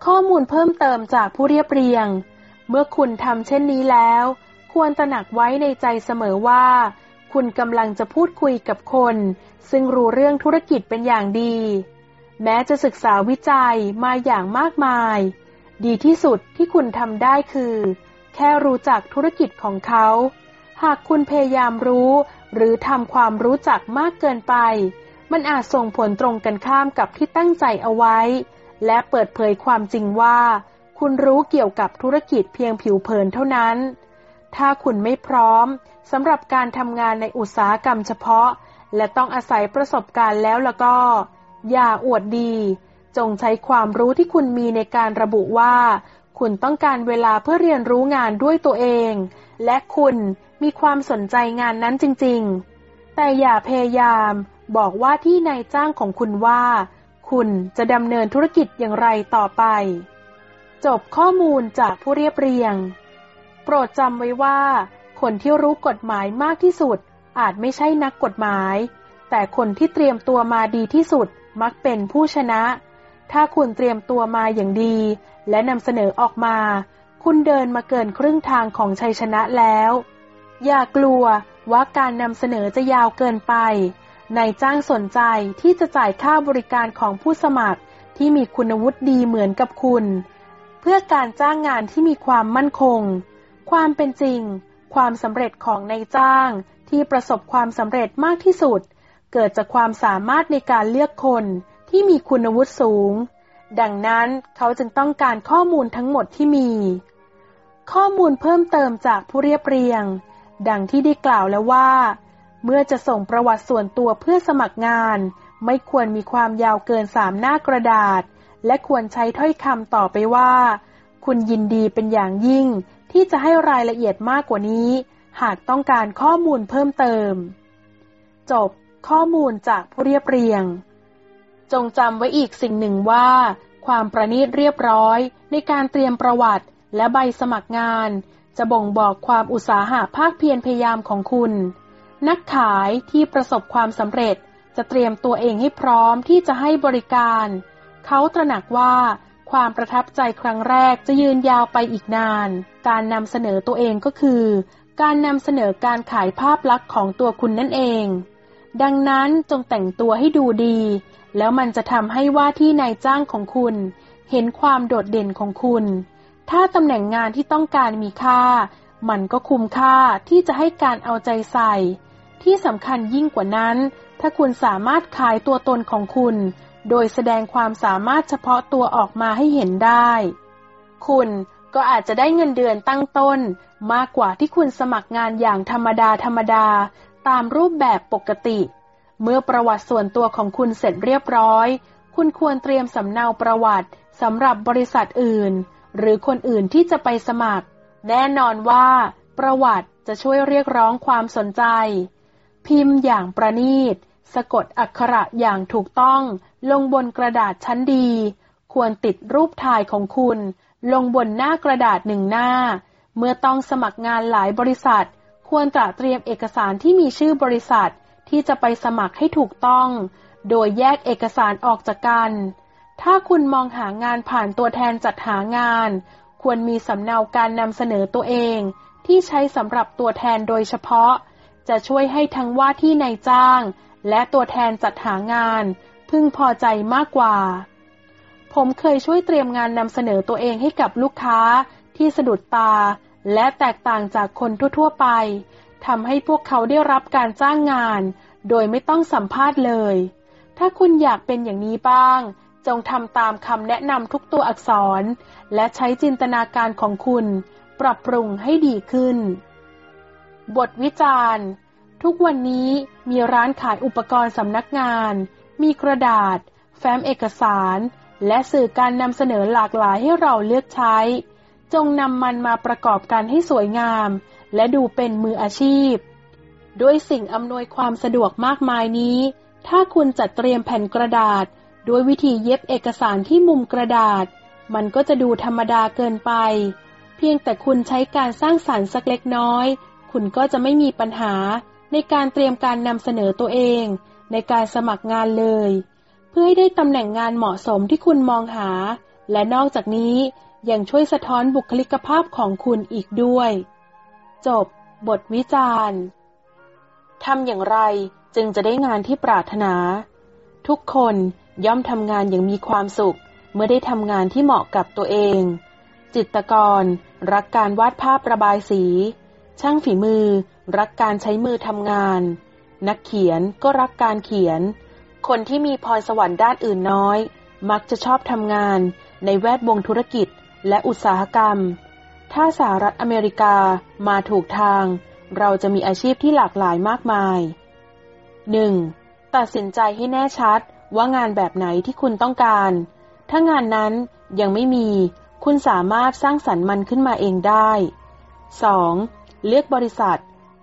ข้อมูลเพิ่มเติมจากผู้เรียบเรียง เมื่อคุณทำเช่นนี้แล้ว ควรตระหนักไว้ในใจเสมอว่า คุณกำลังจะพูดคุยกับคน ซึ่งรู้เรื่องธุรกิจเป็นอย่างดี แม้จะศึกษาวิจัยมาอย่างมากมาย ดีที่สุดที่คุณทำได้คือ แค่รู้จักธุรกิจของเขา หากคุณพยายามรู้หรือทำความรู้จักมากเกินไป มันอาจส่งผลตรงกันข้ามกับที่ตั้งใจเอาไว้ และเปิดเผยความจริงว่า คุณรู้เกี่ยวกับธุรกิจเพียงผิวเผินเท่านั้น ถ้าคุณไม่พร้อมสำหรับการทำงานในอุตสาหกรรมเฉพาะ และต้องอาศัยประสบการณ์แล้วแล้วก็ อย่าอวดดี จงใช้ความรู้ที่คุณมีในการระบุว่า คุณต้องการเวลาเพื่อเรียนรู้งานด้วยตัวเอง และคุณมีความสนใจงานนั้นจริง ๆ แต่อย่าพยายาม บอกว่าที่นายจ้างของคุณว่า คุณจะดำเนินธุรกิจอย่างไรต่อไป จบข้อมูลจากผู้เรียบเรียง โปรดจำไว้ว่า คนที่รู้กฎหมายมากที่สุด อาจไม่ใช่นักกฎหมาย แต่คนที่เตรียมตัวมาดีที่สุดมักเป็นผู้ชนะ ถ้าคุณเตรียมตัวมาอย่างดี และนำเสนอออกมา คุณเดินมาเกินครึ่งทางของชัยชนะแล้ว อย่ากลัวว่าการนำเสนอจะยาวเกินไปนายจ้างสนใจที่จะจ่ายค่าบริการของผู้สมัครที่มีคุณวุฒิดีเหมือนกับคุณ เพื่อการจ้างงานที่มีความมั่นคง ความเป็นจริง ความสำเร็จของนายจ้างที่ประสบความสำเร็จมากที่สุด เกิดจากความสามารถในการเลือกคนที่มีคุณวุฒิสูง ดังนั้นเขาจึงต้องการข้อมูลทั้งหมดที่มี ข้อมูลเพิ่มเติมจากผู้เรียบเรียง ดังที่ได้กล่าวแล้วว่า เมื่อจะส่งประวัติส่วนตัวเพื่อสมัครงาน ไม่ควรมีความยาวเกินสามหน้ากระดาษ และควรใช้ถ้อยคำต่อไปว่า คุณยินดีเป็นอย่างยิ่ง ที่จะให้รายละเอียดมากกว่านี้ หากต้องการข้อมูลเพิ่มเติม จบ ข้อมูลจากผู้เรียบเรียง จงจำไว้อีกสิ่งหนึ่งว่า ความประณีตเรียบร้อยในการเตรียมประวัติและใบสมัครงาน จะบ่งบอกความอุตสาหะภาคเพียรพยายามของคุณ นักขายที่ประสบความสำเร็จจะเตรียมตัวเองให้พร้อมที่จะให้บริการ เขาตระหนักว่า ความประทับใจครั้งแรกจะยืนยาวไปอีกนาน การนำเสนอตัวเองก็คือ การนำเสนอการขายภาพลักษณ์ของตัวคุณนั่นเอง ดังนั้นจงแต่งตัวให้ดูดี แล้วมันจะทำให้ว่าที่นายจ้างของคุณ เห็นความโดดเด่นของคุณ ถ้าตำแหน่งงานที่ต้องการมีค่า มันก็คุ้มค่าที่จะให้การเอาใจใส่ ที่สำคัญยิ่งกว่านั้น ถ้าคุณสามารถขายตัวตนของคุณ โดยแสดงความสามารถเฉพาะตัวออกมาให้เห็นได้ คุณก็อาจจะได้เงินเดือนตั้งต้น มากกว่าที่คุณสมัครงานอย่างธรรมดาธรรมดา ตามรูปแบบปกติ เมื่อประวัติส่วนตัวของคุณเสร็จเรียบร้อย คุณควรเตรียมสำเนาประวัติสำหรับบริษัทอื่น หรือคนอื่นที่จะไปสมัคร แน่นอนว่า ประวัติจะช่วยเรียกร้องความสนใจ พิมพ์อย่างประณีต สะกดอักขระอย่างถูกต้อง ลงบนกระดาษชั้นดี ควรติดรูปถ่ายของคุณ ลงบนหน้ากระดาษหนึ่งหน้า เมื่อต้องสมัครงานหลายบริษัท ควรตระเตรียมเอกสารที่มีชื่อบริษัทที่จะไปสมัครให้ถูกต้อง โดยแยกเอกสารออกจากกัน ถ้าคุณมองหางานผ่านตัวแทนจัดหางาน ควรมีสำเนาการนำเสนอตัวเอง ที่ใช้สำหรับตัวแทนโดยเฉพาะ จะช่วยให้ทั้งว่าที่นายจ้าง และตัวแทนจัดหางาน พึงพอใจมากกว่า ผมเคยช่วยเตรียมงานนำเสนอตัวเองให้กับลูกค้าที่สะดุดตา และแตกต่างจากคนทั่ว ๆ ไปทำให้พวกเขาได้รับการจ้างงาน โดยไม่ต้องสัมภาษณ์เลย ถ้าคุณอยากเป็นอย่างนี้บ้าง จงทำตามคำแนะนำทุกตัวอักษร และใช้จินตนาการของคุณ ปรับปรุงให้ดีขึ้น บทวิจารณ์ ทุกวันนี้มีร้านขายอุปกรณ์สำนักงาน มีกระดาษ แฟ้มเอกสาร และสื่อการนำเสนอหลากหลายให้เราเลือกใช้ จงนำมันมาประกอบกันให้สวยงาม และดูเป็นมืออาชีพ ด้วยสิ่งอำนวยความสะดวกมากมายนี้ ถ้าคุณจัดเตรียมแผ่นกระดาษ ด้วยวิธีเย็บเอกสารที่มุมกระดาษ มันก็จะดูธรรมดาเกินไป เพียงแต่คุณใช้การสร้างสารรค์สักเล็กน้อย คุณก็จะไม่มีปัญหาในการเตรียมการนำเสนอตัวเอง ในการสมัครงานเลย เพื่อให้ได้ตำแหน่งงานเหมาะสมที่คุณมองหา และนอกจากนี้ยังช่วยสะท้อนบุคลิกภาพของคุณอีกด้วย จบบทวิจารณ์ทำอย่างไรจึงจะได้งานที่ปรารถนา ทุกคนย่อมทำงานอย่างมีความสุข เมื่อได้ทำงานที่เหมาะกับตัวเอง จิตรกร รักการวาดภาพระบายสี ช่างฝีมือ รักการใช้มือทำงาน นักเขียนก็รักการเขียน คนที่มีพรสวรรค์ด้านอื่นน้อย มักจะชอบทำงานในแวดวงธุรกิจและอุตสาหกรรม ถ้าสหรัฐอเมริกามาถูกทาง เราจะมีอาชีพที่หลากหลายมากมาย 1. ตัดสินใจให้แน่ชัดว่างานแบบไหนที่คุณต้องการ ถ้างานนั้นยังไม่มี คุณสามารถสร้างสรรค์มันขึ้นมาเองได้ 2. เลือกบริษัท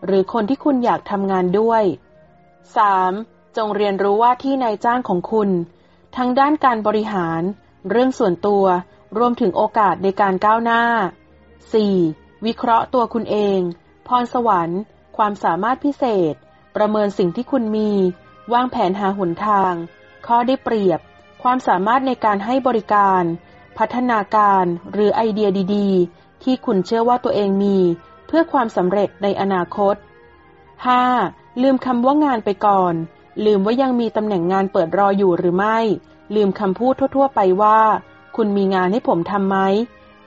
หรือคนที่คุณอยากทำงานด้วย 3. จงเรียนรู้ว่าที่นายจ้างของคุณ ทั้งด้านการบริหาร เรื่องส่วนตัวรวมถึงโอกาสในการก้าวหน้า 4. วิเคราะห์ตัวคุณเอง พรสวรรค์ ความสามารถพิเศษ ประเมินสิ่งที่คุณมี วางแผนหาหนทาง ข้อได้เปรียบ ความสามารถในการให้บริการ พัฒนาการหรือไอเดียดีๆ ที่คุณเชื่อว่าตัวเองมี เพื่อความสำเร็จในอนาคต 5. ลืมคำว่างานไปก่อน ลืมว่ายังมีตำแหน่งงานเปิดรออยู่หรือไม่ ลืมคำพูดทั่ว ๆ ไปว่า คุณมีงานให้ผมทำไหม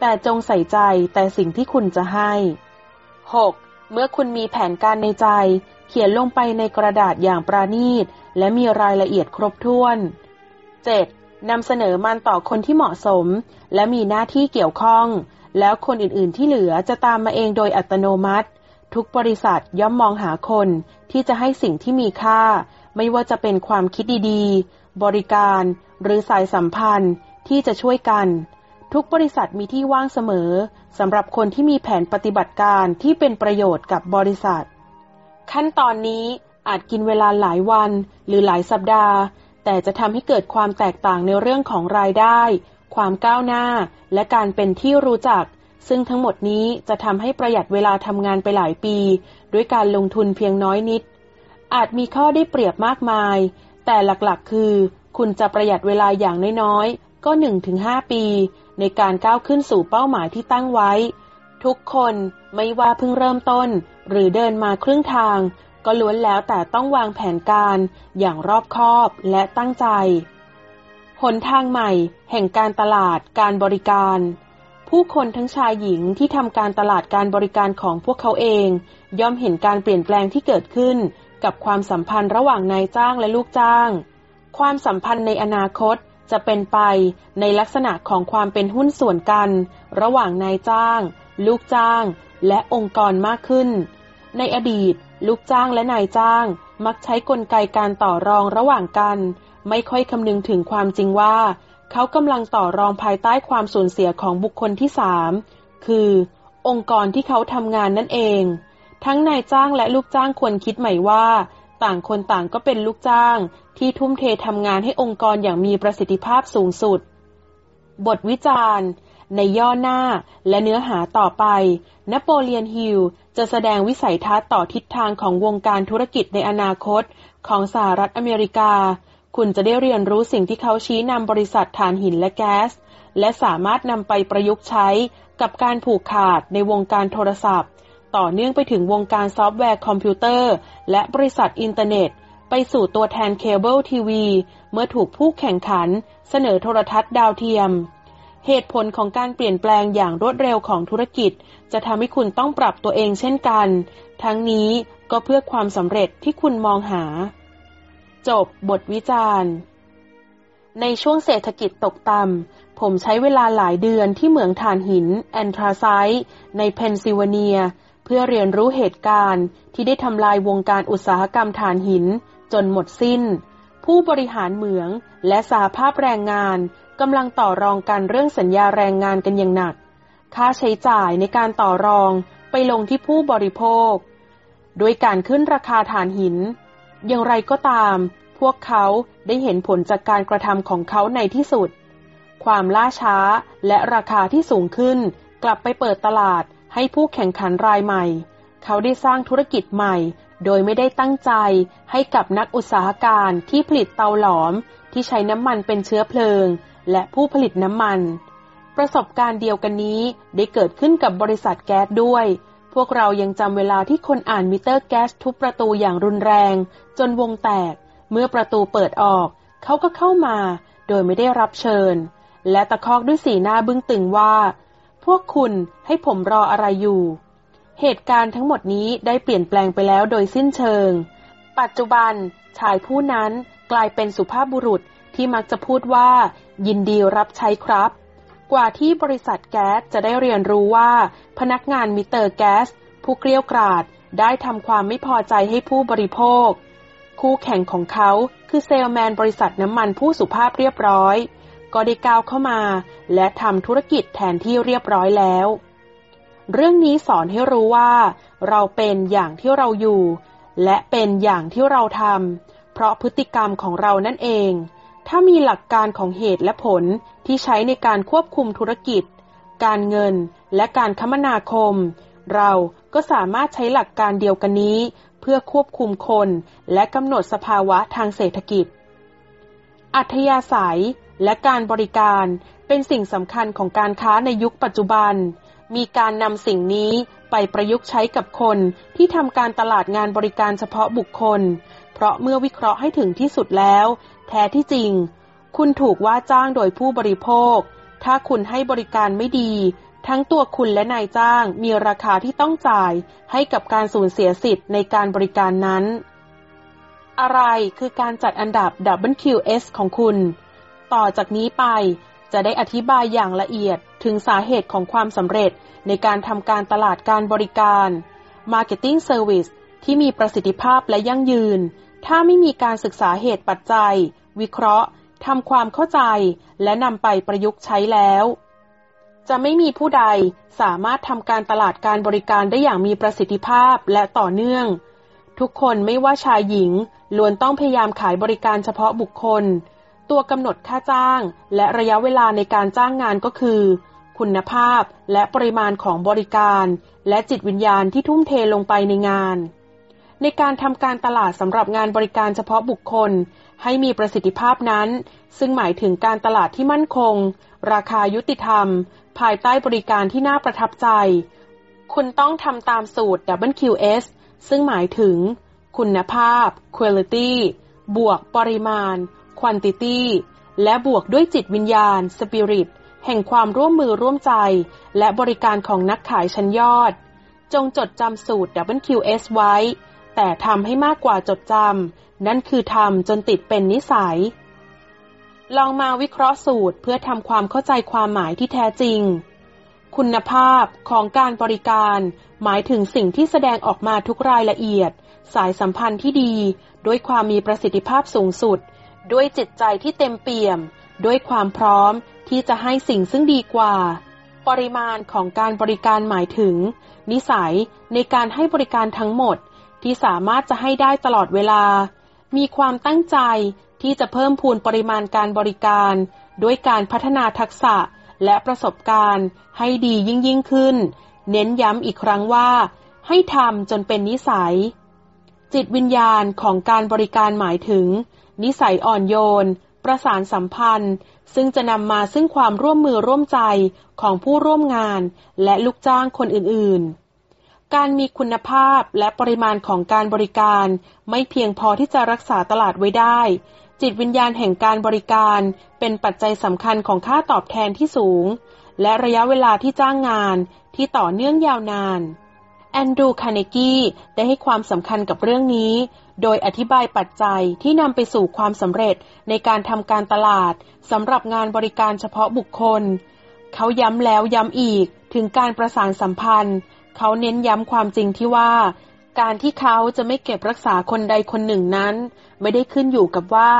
แต่จงใส่ใจแต่สิ่งที่คุณจะให้ 6. เมื่อคุณมีแผนการในใจ เขียนลงไปในกระดาษอย่างปราณีต และมีรายละเอียดครบถ้วน 7. นำเสนอมันต่อคนที่เหมาะสม และมีหน้าที่เกี่ยวข้อง แล้วคนอื่นๆที่เหลือจะตามมาเองโดยอัตโนมัติ ทุกบริษัทย่อมมองหาคนที่จะให้สิ่งที่มีค่า ไม่ว่าจะเป็นความคิดดีๆ บริการหรือสายสัมพันธ์ที่จะช่วยกัน ทุกบริษัทมีที่ว่างเสมอสำหรับคนที่มีแผนปฏิบัติการที่เป็นประโยชน์กับบริษัท ขั้นตอนนี้อาจกินเวลาหลายวันหรือหลายสัปดาห์ แต่จะทำให้เกิดความแตกต่างในเรื่องของรายได้ ความก้าวหน้า และการเป็นที่รู้จัก ซึ่งทั้งหมดนี้จะทำให้ประหยัดเวลาทำงานไปหลายปี ด้วยการลงทุนเพียงน้อยนิด อาจมีข้อได้เปรียบมากมาย แต่หลักๆ คือ คุณจะประหยัดเวลาอย่างน้อยๆ ก็ 1-5 ปี ในการก้าวขึ้นสู่เป้าหมายที่ตั้งไว้ ทุกคนไม่ว่าเพิ่งเริ่มต้น หรือเดินมาครึ่งทาง ก็ล้วนแล้วแต่ต้องวางแผนการอย่างรอบคอบและตั้งใจหนทางใหม่ แห่งการตลาดการบริการ ผู้คนทั้งชายหญิงที่ทำการตลาดการบริการของพวกเขาเอง ย่อมเห็นการเปลี่ยนแปลงที่เกิดขึ้น กับความสัมพันธ์ระหว่างนายจ้างและลูกจ้าง ความสัมพันธ์ในอนาคตจะเป็นไปในลักษณะของความเป็นหุ้นส่วนกัน ระหว่างนายจ้าง ลูกจ้าง และองค์กรมากขึ้น ในอดีต ลูกจ้างและนายจ้าง มักใช้กลไกการต่อรองระหว่างกัน ไม่ค่อยคำนึงถึงความจริงว่า เขากำลังต่อรองภายใต้ความสูญเสียของบุคคลที่สามคือ องค์กรที่เขาทำงานนั่นเอง ทั้งนายจ้างและลูกจ้างควรคิดใหม่ว่า ต่างคนต่างก็เป็นลูกจ้าง ที่ทุ่มเททำงานให้องค์กรอย่างมีประสิทธิภาพสูงสุด บทวิจารณ์ ในย่อหน้าและเนื้อหาต่อไป นโปเลียนฮิลจะแสดงวิสัยทัศน์ต่อทิศทางของวงการธุรกิจในอนาคตของสหรัฐอเมริกา คุณจะได้เรียนรู้สิ่งที่เขาชี้นำบริษัทถ่านหินและแก๊ส และสามารถนำไปประยุกต์ใช้กับการผูกขาดในวงการโทรศัพท์ ต่อเนื่องไปถึงวงการซอฟต์แวร์คอมพิวเตอร์ และบริษัทอินเทอร์เน็ต ไปสู่ตัวแทนเคเบิลทีวี เมื่อถูกผู้แข่งขัน เสนอโทรทัศน์ดาวเทียม เหตุผลของการเปลี่ยนแปลงอย่างรวดเร็วของธุรกิจ จะทำให้คุณต้องปรับตัวเองเช่นกัน ทั้งนี้ก็เพื่อความสำเร็จที่คุณมองหา จบบทวิจารณ์ ในช่วงเศรษฐกิจตกต่ำ ผมใช้เวลาหลายเดือนที่เหมืองถ่านหิน แอนทราไซต์ในเพนซิลเวเนีย เพื่อเรียนรู้เหตุการณ์ที่ได้ทำลายวงการอุตสาหกรรมถ่านหิน จนหมดสิ้น ผู้บริหารเหมืองและสาภาพแรงงานกำลังต่อรองกันเรื่องสัญญาแรงงานกันอย่างหนัก ค่าใช้จ่ายในการต่อรองไปลงที่ผู้บริโภค โดยการขึ้นราคาถ่านหิน อย่างไรก็ตาม พวกเขาได้เห็นผลจากการกระทำของเขาในที่สุด ความล่าช้าและราคาที่สูงขึ้น กลับไปเปิดตลาดให้ผู้แข่งขันรายใหม่ เขาได้สร้างธุรกิจใหม่ โดยไม่ได้ตั้งใจให้กับนักอุตสาหการที่ผลิตเตาหลอม ที่ใช้น้ำมันเป็นเชื้อเพลิง และผู้ผลิตน้ำมัน ประสบการณ์เดียวกันนี้ได้เกิดขึ้นกับบริษัทแก๊สด้วย พวกเรายังจำเวลาที่คนอ่านมิเตอร์แก๊สทุบประตูอย่างรุนแรง จนวงแตก เมื่อประตูเปิดออก เขาก็เข้ามา โดยไม่ได้รับเชิญ และตะคอกด้วยสีหน้าบึ้งตึงว่า พวกคุณให้ผมรออะไรอยู่ เหตุการณ์ทั้งหมดนี้ได้เปลี่ยนแปลงไปแล้วโดยสิ้นเชิง ปัจจุบันชายผู้นั้นกลายเป็นสุภาพบุรุษที่มักจะพูดว่า ยินดีรับใช้ครับ กว่าที่บริษัทแก๊สจะได้เรียนรู้ว่า พนักงานมิเตอร์แก๊ส ผู้เกลี้ยกราดได้ทำความไม่พอใจให้ผู้บริโภค คู่แข่งของเขาคือเซลแมนบริษัทน้ำมันผู้สุภาพเรียบร้อย ก็ได้ก้าวเข้ามา และทำธุรกิจแทนที่เรียบร้อยแล้ว เรื่องนี้สอนให้รู้ว่า เราเป็นอย่างที่เราอยู่ และเป็นอย่างที่เราทำเพราะพฤติกรรมของเรานั่นเอง ถ้ามีหลักการของเหตุและผลที่ใช้ในการควบคุมธุรกิจ การเงินและการคมนาคม เราก็สามารถใช้หลักการเดียวกันนี้ เพื่อควบคุมคนและกำหนดสภาวะทางเศรษฐกิจ อัธยาศัยและการบริการเป็นสิ่งสำคัญของการค้าในยุคปัจจุบัน มีการนำสิ่งนี้ไปประยุกต์ใช้กับคนที่ทำการตลาดงานบริการเฉพาะบุคคล เพราะเมื่อวิเคราะห์ให้ถึงที่สุดแล้ว แท้ที่จริง คุณถูกว่าจ้างโดยผู้บริโภค ถ้าคุณให้บริการไม่ดี ทั้งตัวคุณและนายจ้างมีราคาที่ต้องจ่ายให้กับการสูญเสียสิทธิ์ในการบริการนั้น อะไรคือการจัดอันดับ WQS ของคุณ ต่อจากนี้ไปจะได้อธิบายอย่างละเอียดถึงสาเหตุของความสำเร็จในการทำการตลาดการบริการ Marketing Service ที่มีประสิทธิภาพและยั่งยืน ถ้าไม่มีการศึกษาเหตุปัจจัย วิเคราะห์ทำความเข้าใจ และนำไปประยุกต์ใช้แล้ว จะไม่มีผู้ใดสามารถทำการตลาดการบริการได้อย่างมีประสิทธิภาพและต่อเนื่อง ทุกคนไม่ว่าชายหญิงล้วนต้องพยายามขายบริการเฉพาะบุคคล ตัวกำหนดค่าจ้าง และระยะเวลาในการจ้างงานก็คือ คุณภาพและปริมาณของบริการ และจิตวิญญาณที่ทุ่มเทลงไปในงาน ในการทำการตลาดสำหรับงานบริการเฉพาะบุคคล ให้มีประสิทธิภาพนั้น ซึ่งหมายถึงการตลาดที่มั่นคง ราคายุติธรรม ภายใต้บริการที่น่าประทับใจ คุณต้องทำตามสูตร WQS ซึ่งหมายถึง คุณภาพ quality บวกปริมาณ quantity และบวกด้วยจิตวิญญาณ spirit แห่งความร่วมมือร่วมใจ และบริการของนักขายชั้นยอด จงจดจำสูตร WQS ไว้ แต่ทำให้มากกว่าจดจำนั่นคือทำจนติดเป็นนิสัย ลองมาวิเคราะห์สูตรเพื่อทำความเข้าใจความหมายที่แท้จริง คุณภาพของการบริการ หมายถึงสิ่งที่แสดงออกมาทุกรายละเอียด สายสัมพันธ์ที่ดี ด้วยความมีประสิทธิภาพสูงสุด ด้วยจิตใจที่เต็มเปี่ยม ด้วยความพร้อมที่จะให้สิ่งซึ่งดีกว่า ปริมาณของการบริการหมายถึง นิสัยในการให้บริการทั้งหมด ที่สามารถจะให้ได้ตลอดเวลา มีความตั้งใจที่จะเพิ่มพูนปริมาณการบริการ ด้วยการพัฒนาทักษะและประสบการณ์ให้ดียิ่งยิ่งขึ้น เน้นย้ำอีกครั้งว่า ให้ทำจนเป็นนิสัย จิตวิญญาณของการบริการหมายถึง นิสัยอ่อนโยน ประสานสัมพันธ์ ซึ่งจะนำมาซึ่งความร่วมมือร่วมใจของผู้ร่วมงาน และลูกจ้างคนอื่นๆ การมีคุณภาพและปริมาณของการบริการไม่เพียงพอที่จะรักษาตลาดไว้ได้ จิตวิญญาณแห่งการบริการเป็นปัจจัยสำคัญของค่าตอบแทนที่สูง และระยะเวลาที่จ้างงานที่ต่อเนื่องยาวนานแอนดรูคาเนกี้ได้ให้ความสำคัญกับเรื่องนี้ โดยอธิบายปัจจัยที่นำไปสู่ความสำเร็จในการทำการตลาดสำหรับงานบริการเฉพาะบุคคล เขาย้ำแล้วย้ำอีกถึงการประสานสัมพันธ์ เขาเน้นย้ำความจริงที่ว่า การที่เขาจะไม่เก็บรักษาคนใดคนหนึ่งนั้น ไม่ได้ขึ้นอยู่กับว่า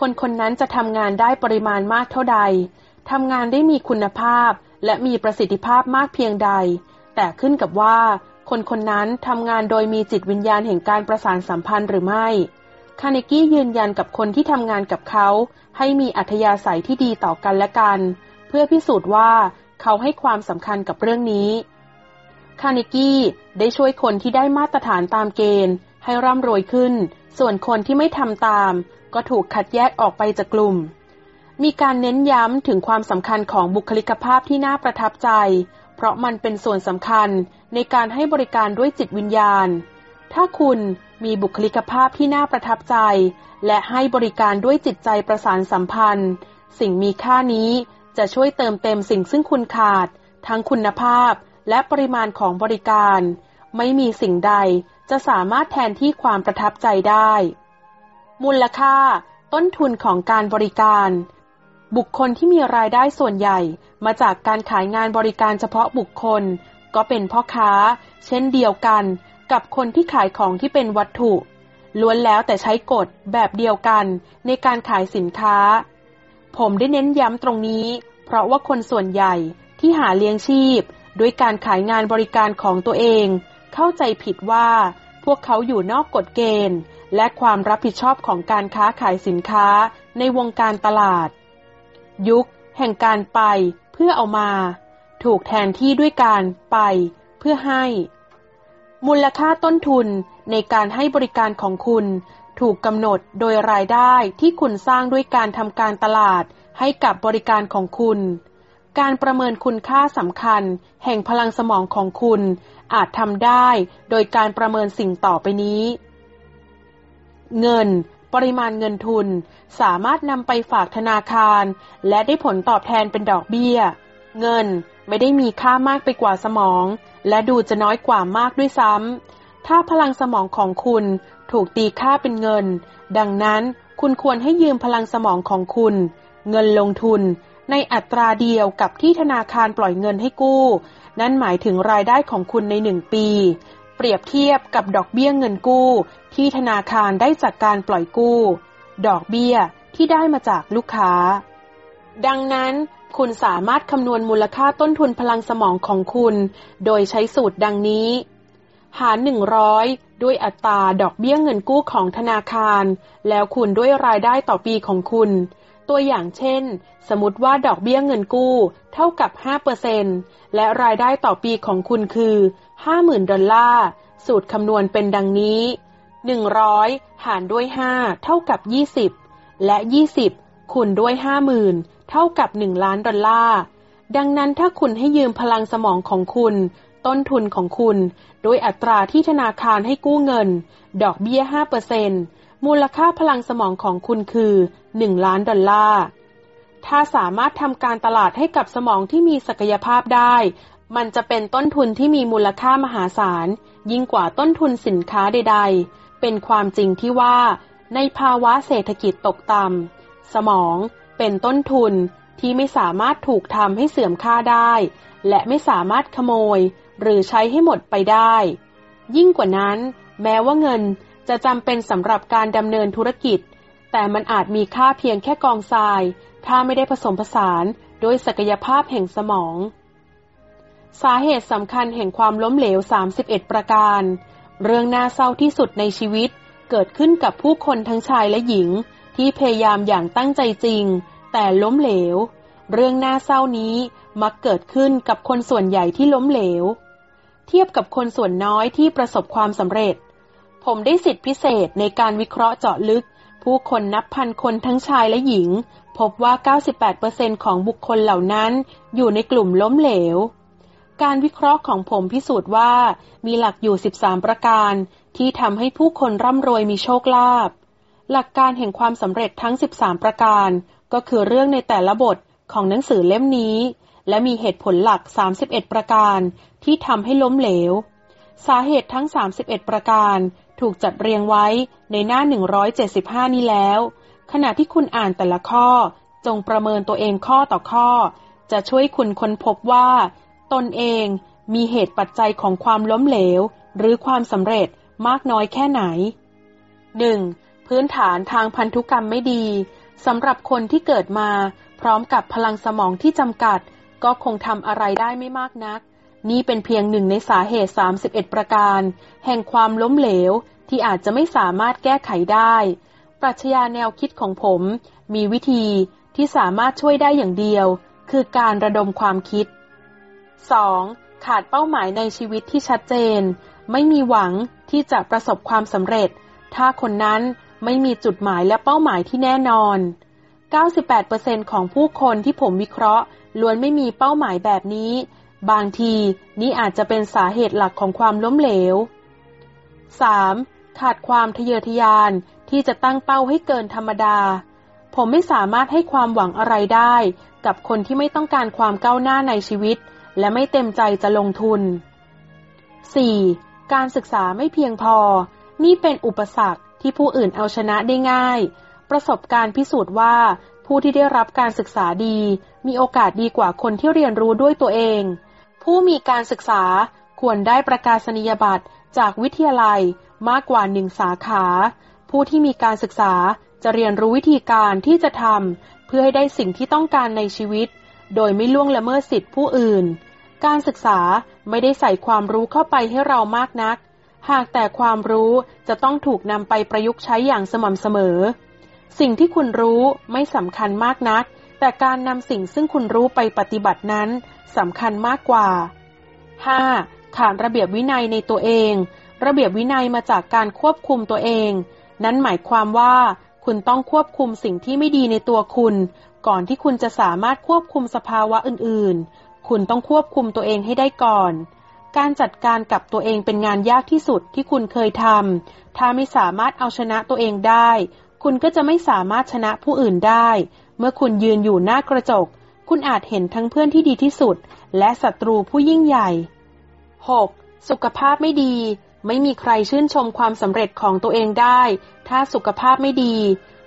คนคนนั้นจะทำงานได้ปริมาณมากเท่าใดทำงานได้มีคุณภาพ และมีประสิทธิภาพมากเพียงใด แต่ขึ้นกับว่า คนคนนั้นทำงานโดยมีจิตวิญญาณแห่งการประสานสัมพันธ์หรือไม่คาเนกี้ยืนยันกับคนที่ทำงานกับเขา ให้มีอัธยาศัยที่ดีต่อกันและกัน เพื่อพิสูจน์ว่าเขาให้ความสำคัญกับเรื่องนี้ คาเนกี้ได้ช่วยคนที่ได้มาตรฐานตามเกณฑ์ ให้ร่ำรวยขึ้น ส่วนคนที่ไม่ทำตาม ก็ถูกคัดแยกออกไปจากกลุ่ม มีการเน้นย้ำถึงความสำคัญของบุคลิกภาพที่น่าประทับใจ เพราะมันเป็นส่วนสำคัญในการให้บริการด้วยจิตวิญญาณ ถ้าคุณมีบุคลิกภาพที่น่าประทับใจ และให้บริการด้วยจิตใจประสานสัมพันธ์ สิ่งมีค่านี้จะช่วยเติมเต็มสิ่งซึ่งคุณขาด ทั้งคุณภาพ และปริมาณของบริการ ไม่มีสิ่งใดจะสามารถแทนที่ความประทับใจได้ มูลค่า ต้นทุนของการบริการ บุคคลที่มีรายได้ส่วนใหญ่มาจากการขายงานบริการเฉพาะบุคคล ก็เป็นพ่อค้า เช่นเดียวกันกับคนที่ขายของที่เป็นวัตถุ ล้วนแล้วแต่ใช้กฎแบบเดียวกันในการขายสินค้า ผมได้เน้นย้ำตรงนี้ เพราะว่าคนส่วนใหญ่ที่หาเลี้ยงชีพ ด้วยการขายงานบริการของตัวเอง เข้าใจผิดว่า พวกเขาอยู่นอกกฎเกณฑ์ และความรับผิดชอบของการค้าขายสินค้าในวงการตลาด ยุค แห่งการไปเพื่อเอามา ถูกแทนที่ด้วยการไปเพื่อให้ มูลค่าต้นทุนในการให้บริการของคุณ ถูกกำหนดโดยรายได้ที่คุณสร้างด้วยการทำการตลาดให้กับบริการของคุณ การประเมินคุณค่าสำคัญ แห่งพลังสมองของคุณ อาจทำได้โดยการประเมินสิ่งต่อไปนี้ เงิน ปริมาณเงินทุน สามารถนำไปฝากธนาคาร และได้ผลตอบแทนเป็นดอกเบี้ย เงินไม่ได้มีค่ามากไปกว่าสมอง และดูจะน้อยกว่ามากด้วยซ้ำ ถ้าพลังสมองของคุณถูกตีค่าเป็นเงิน ดังนั้นคุณควรให้ยืมพลังสมองของคุณ เงินลงทุน ในอัตราเดียวกับที่ธนาคารปล่อยเงินให้กู้ นั่นหมายถึงรายได้ของคุณในหนึ่งปี เปรียบเทียบกับดอกเบี้ยเงินกู้ ที่ธนาคารได้จากการปล่อยกู้ ดอกเบี้ยที่ได้มาจากลูกค้า ดังนั้นคุณสามารถคำนวณมูลค่าต้นทุนพลังสมองของคุณ โดยใช้สูตรดังนี้ หาร 100 ด้วยอัตราดอกเบี้ยเงินกู้ของธนาคาร แล้วคูณด้วยรายได้ต่อปีของคุณ ตัวอย่างเช่น สมมติว่าดอกเบี้ยเงินกู้ เท่ากับ 5%และรายได้ต่อปีของคุณคือ 50,000 ดอลลาร์ สูตรคำนวณเป็นดังนี้ 100 หารด้วย 5 เท่ากับ 20 และ 20 คูณด้วย 50,000 เท่ากับ 1 ล้านดอลลาร์ ดังนั้นถ้าคุณให้ยืมพลังสมองของคุณ ต้นทุนของคุณ โดยอัตราที่ธนาคารให้กู้เงิน ดอกเบี้ย 5% มูลค่าพลังสมองของคุณคือ 1 ล้านดอลลาร์ ถ้าสามารถทำการตลาดให้กับสมองที่มีศักยภาพได้ มันจะเป็นต้นทุนที่มีมูลค่ามหาศาล ยิ่งกว่าต้นทุนสินค้าใด ๆ เป็นความจริงที่ว่า ในภาวะเศรษฐกิจตกต่ำสมองเป็นต้นทุนที่ไม่สามารถถูกทำให้เสื่อมค่าได้ และไม่สามารถขโมย หรือใช้ให้หมดไปได้ ยิ่งกว่านั้น แม้ว่าเงิน จะจำเป็นสำหรับการดำเนินธุรกิจ แต่มันอาจมีค่าเพียงแค่กองทราย ถ้าไม่ได้ผสมผสานโดยศักยภาพแห่งสมอง สาเหตุสำคัญแห่งความล้มเหลว 31 ประการ เรื่องน่าเศร้าที่สุดในชีวิตเกิดขึ้นกับผู้คนทั้งชายและหญิง ที่พยายามอย่างตั้งใจจริง แต่ล้มเหลว เรื่องน่าเศร้านี้มักเกิดขึ้นกับคนส่วนใหญ่ที่ล้มเหลว เทียบกับคนส่วนน้อยที่ประสบความสำเร็จ ผมได้สิทธิพิเศษในการวิเคราะห์เจาะลึก ผู้คนนับพันคนทั้งชายและหญิง พบว่า 98%ของบุคคลเหล่านั้นอยู่ในกลุ่มล้มเหลว การวิเคราะห์ของผมพิสูจน์ว่า มีหลักอยู่ 13 ประการ ที่ทำให้ผู้คนร่ำรวยมีโชคลาภหลักการแห่งความสำเร็จทั้ง 13 ประการ ก็คือเรื่องในแต่ละบทของหนังสือเล่มนี้ และมีเหตุผลหลัก 31 ประการ ที่ทำให้ล้มเหลว สาเหตุทั้ง 31 ประการ ถูกจัดเรียงไว้ในหน้า 175 นี้แล้ว ขณะที่คุณอ่านแต่ละข้อ จงประเมินตัวเองข้อต่อข้อ จะช่วยคุณค้นพบว่า ตนเองมีเหตุปัจจัยของความล้มเหลว หรือความสำเร็จมากน้อยแค่ไหน 1. พื้นฐานทางพันธุกรรมไม่ดีสำหรับคนที่เกิดมา พร้อมกับพลังสมองที่จำกัด ก็คงทำอะไรได้ไม่มากนัก นี่เป็นเพียงหนึ่งในสาเหตุ 31 ประการ แห่งความล้มเหลวที่อาจจะไม่สามารถแก้ไขได้ ปรัชญาแนวคิดของผม มีวิธีที่สามารถช่วยได้อย่างเดียว คือการระดมความคิด 2. ขาดเป้าหมายในชีวิตที่ชัดเจน ไม่มีหวังที่จะประสบความสำเร็จ ถ้าคนนั้นไม่มีจุดหมายและเป้าหมายที่แน่นอน 98%ของผู้คนที่ผมวิเคราะห์ล้วนไม่มีเป้าหมายแบบนี้ บางทีนี่อาจจะเป็นสาเหตุหลักของความล้มเหลว 3. ขาดความทะเยอทะยานที่จะตั้งเป้าให้เกินธรรมดา ผมไม่สามารถให้ความหวังอะไรได้ กับคนที่ไม่ต้องการความก้าวหน้าในชีวิต และไม่เต็มใจจะลงทุน 4. การศึกษาไม่เพียงพอ นี่เป็นอุปสรรคที่ผู้อื่นเอาชนะได้ง่าย ประสบการณ์พิสูจน์ว่าผู้ที่ได้รับการศึกษาดี มีโอกาสดีกว่าคนที่เรียนรู้ด้วยตัวเอง ผู้มีการศึกษาควรได้ประกาศนียบัตรจากวิทยาลัยมากกว่าหนึ่งสาขา ผู้ที่มีการศึกษาจะเรียนรู้วิธีการที่จะทำเพื่อให้ได้สิ่งที่ต้องการในชีวิต โดยไม่ล่วงละเมิดสิทธิผู้อื่น การศึกษาไม่ได้ใส่ความรู้เข้าไปให้เรามากนัก หากแต่ความรู้จะต้องถูกนำไปประยุกต์ใช้อย่างสม่ำเสมอ สิ่งที่คุณรู้ไม่สำคัญมากนัก แต่การนำสิ่งซึ่งคุณรู้ไปปฏิบัตินั้น สำคัญมากกว่า 5. ขาดระเบียบวินัยในตัวเอง ระเบียบวินัยมาจากการควบคุมตัวเอง นั้นหมายความว่า คุณต้องควบคุมสิ่งที่ไม่ดีในตัวคุณ ก่อนที่คุณจะสามารถควบคุมสภาวะอื่นๆ คุณต้องควบคุมตัวเองให้ได้ก่อน การจัดการกับตัวเองเป็นงานยากที่สุดที่คุณเคยทำถ้าไม่สามารถเอาชนะตัวเองได้ คุณก็จะไม่สามารถชนะผู้อื่นได้ เมื่อคุณยืนอยู่หน้ากระจก คุณอาจเห็นทั้งเพื่อนที่ดีที่สุด และศัตรูผู้ยิ่งใหญ่ 6. สุขภาพไม่ดี ไม่มีใครชื่นชมความสำเร็จของตัวเองได้ ถ้าสุขภาพไม่ดี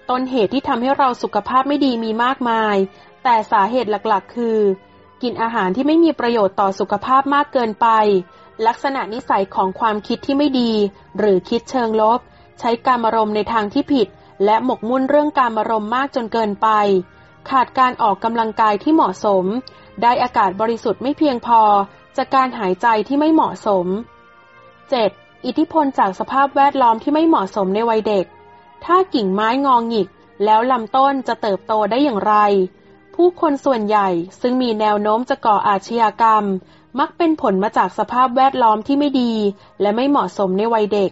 ต้นเหตุที่ทำให้เราสุขภาพไม่ดีมีมากมาย แต่สาเหตุหลักๆ คือ กินอาหารที่ไม่มีประโยชน์ต่อสุขภาพมากเกินไป ลักษณะนิสัยของความคิดที่ไม่ดี หรือคิดเชิงลบ ใช้การอารมณ์ในทางที่ผิด และหมกมุ่นเรื่องการอารมณ์มากจนเกินไป ขาดการออกกำลังกายที่เหมาะสม ได้อากาศบริสุทธิ์ไม่เพียงพอ จากการหายใจที่ไม่เหมาะสม 7. อิทธิพลจากสภาพแวดล้อมที่ไม่เหมาะสมในวัยเด็ก ถ้ากิ่งไม้งองหงิก แล้วลำต้นจะเติบโตได้อย่างไร ผู้คนส่วนใหญ่ซึ่งมีแนวโน้มจะก่ออาชญากรรม มักเป็นผลมาจากสภาพแวดล้อมที่ไม่ดี และไม่เหมาะสมในวัยเด็ก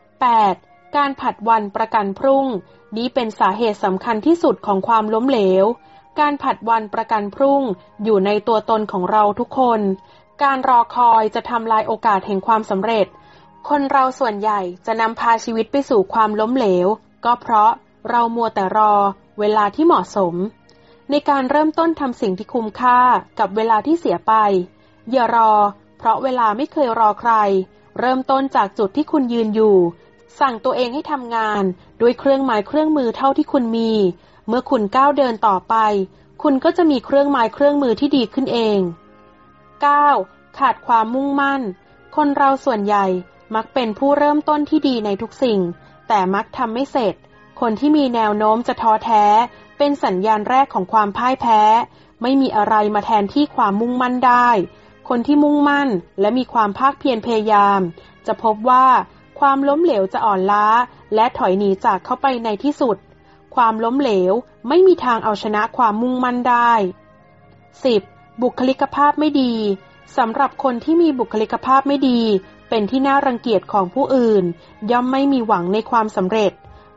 8. การผัดวันประกันพรุ่ง นี้เป็นสาเหตุสำคัญที่สุดของความล้มเหลว การผัดวันประกันพรุ่งอยู่ในตัวตนของเราทุกคน การรอคอยจะทำลายโอกาสแห่งความสำเร็จ คนเราส่วนใหญ่จะนำพาชีวิตไปสู่ความล้มเหลว ก็เพราะเรามัวแต่รอเวลาที่เหมาะสม ในการเริ่มต้นทำสิ่งที่คุ้มค่ากับเวลาที่เสียไป อย่ารอ เพราะเวลาไม่เคยรอใคร เริ่มต้นจากจุดที่คุณยืนอยู่ สั่งตัวเองให้ทำงานด้วยเครื่องหมายเครื่องมือเท่าที่คุณมี เมื่อคุณก้าวเดินต่อไป คุณก็จะมีเครื่องหมายเครื่องมือที่ดีขึ้นเอง 9. ขาดความมุ่งมั่น คนเราส่วนใหญ่มักเป็นผู้เริ่มต้นที่ดีในทุกสิ่ง แต่มักทำไม่เสร็จ คนที่มีแนวโน้มจะท้อแท้ เป็นสัญญาณแรกของความพ่ายแพ้ ไม่มีอะไรมาแทนที่ความมุ่งมั่นได้ คนที่มุ่งมั่นและมีความภาคเพียรพยายาม จะพบว่า ความล้มเหลวจะอ่อนล้า และถอยหนีจากเข้าไปในที่สุด ความล้มเหลวไม่มีทางเอาชนะความมุ่งมั่นได้ 10. บุคลิกภาพไม่ดีสำหรับคนที่มีบุคลิกภาพไม่ดี เป็นที่น่ารังเกียจของผู้อื่น ย่อมไม่มีหวังในความสำเร็จ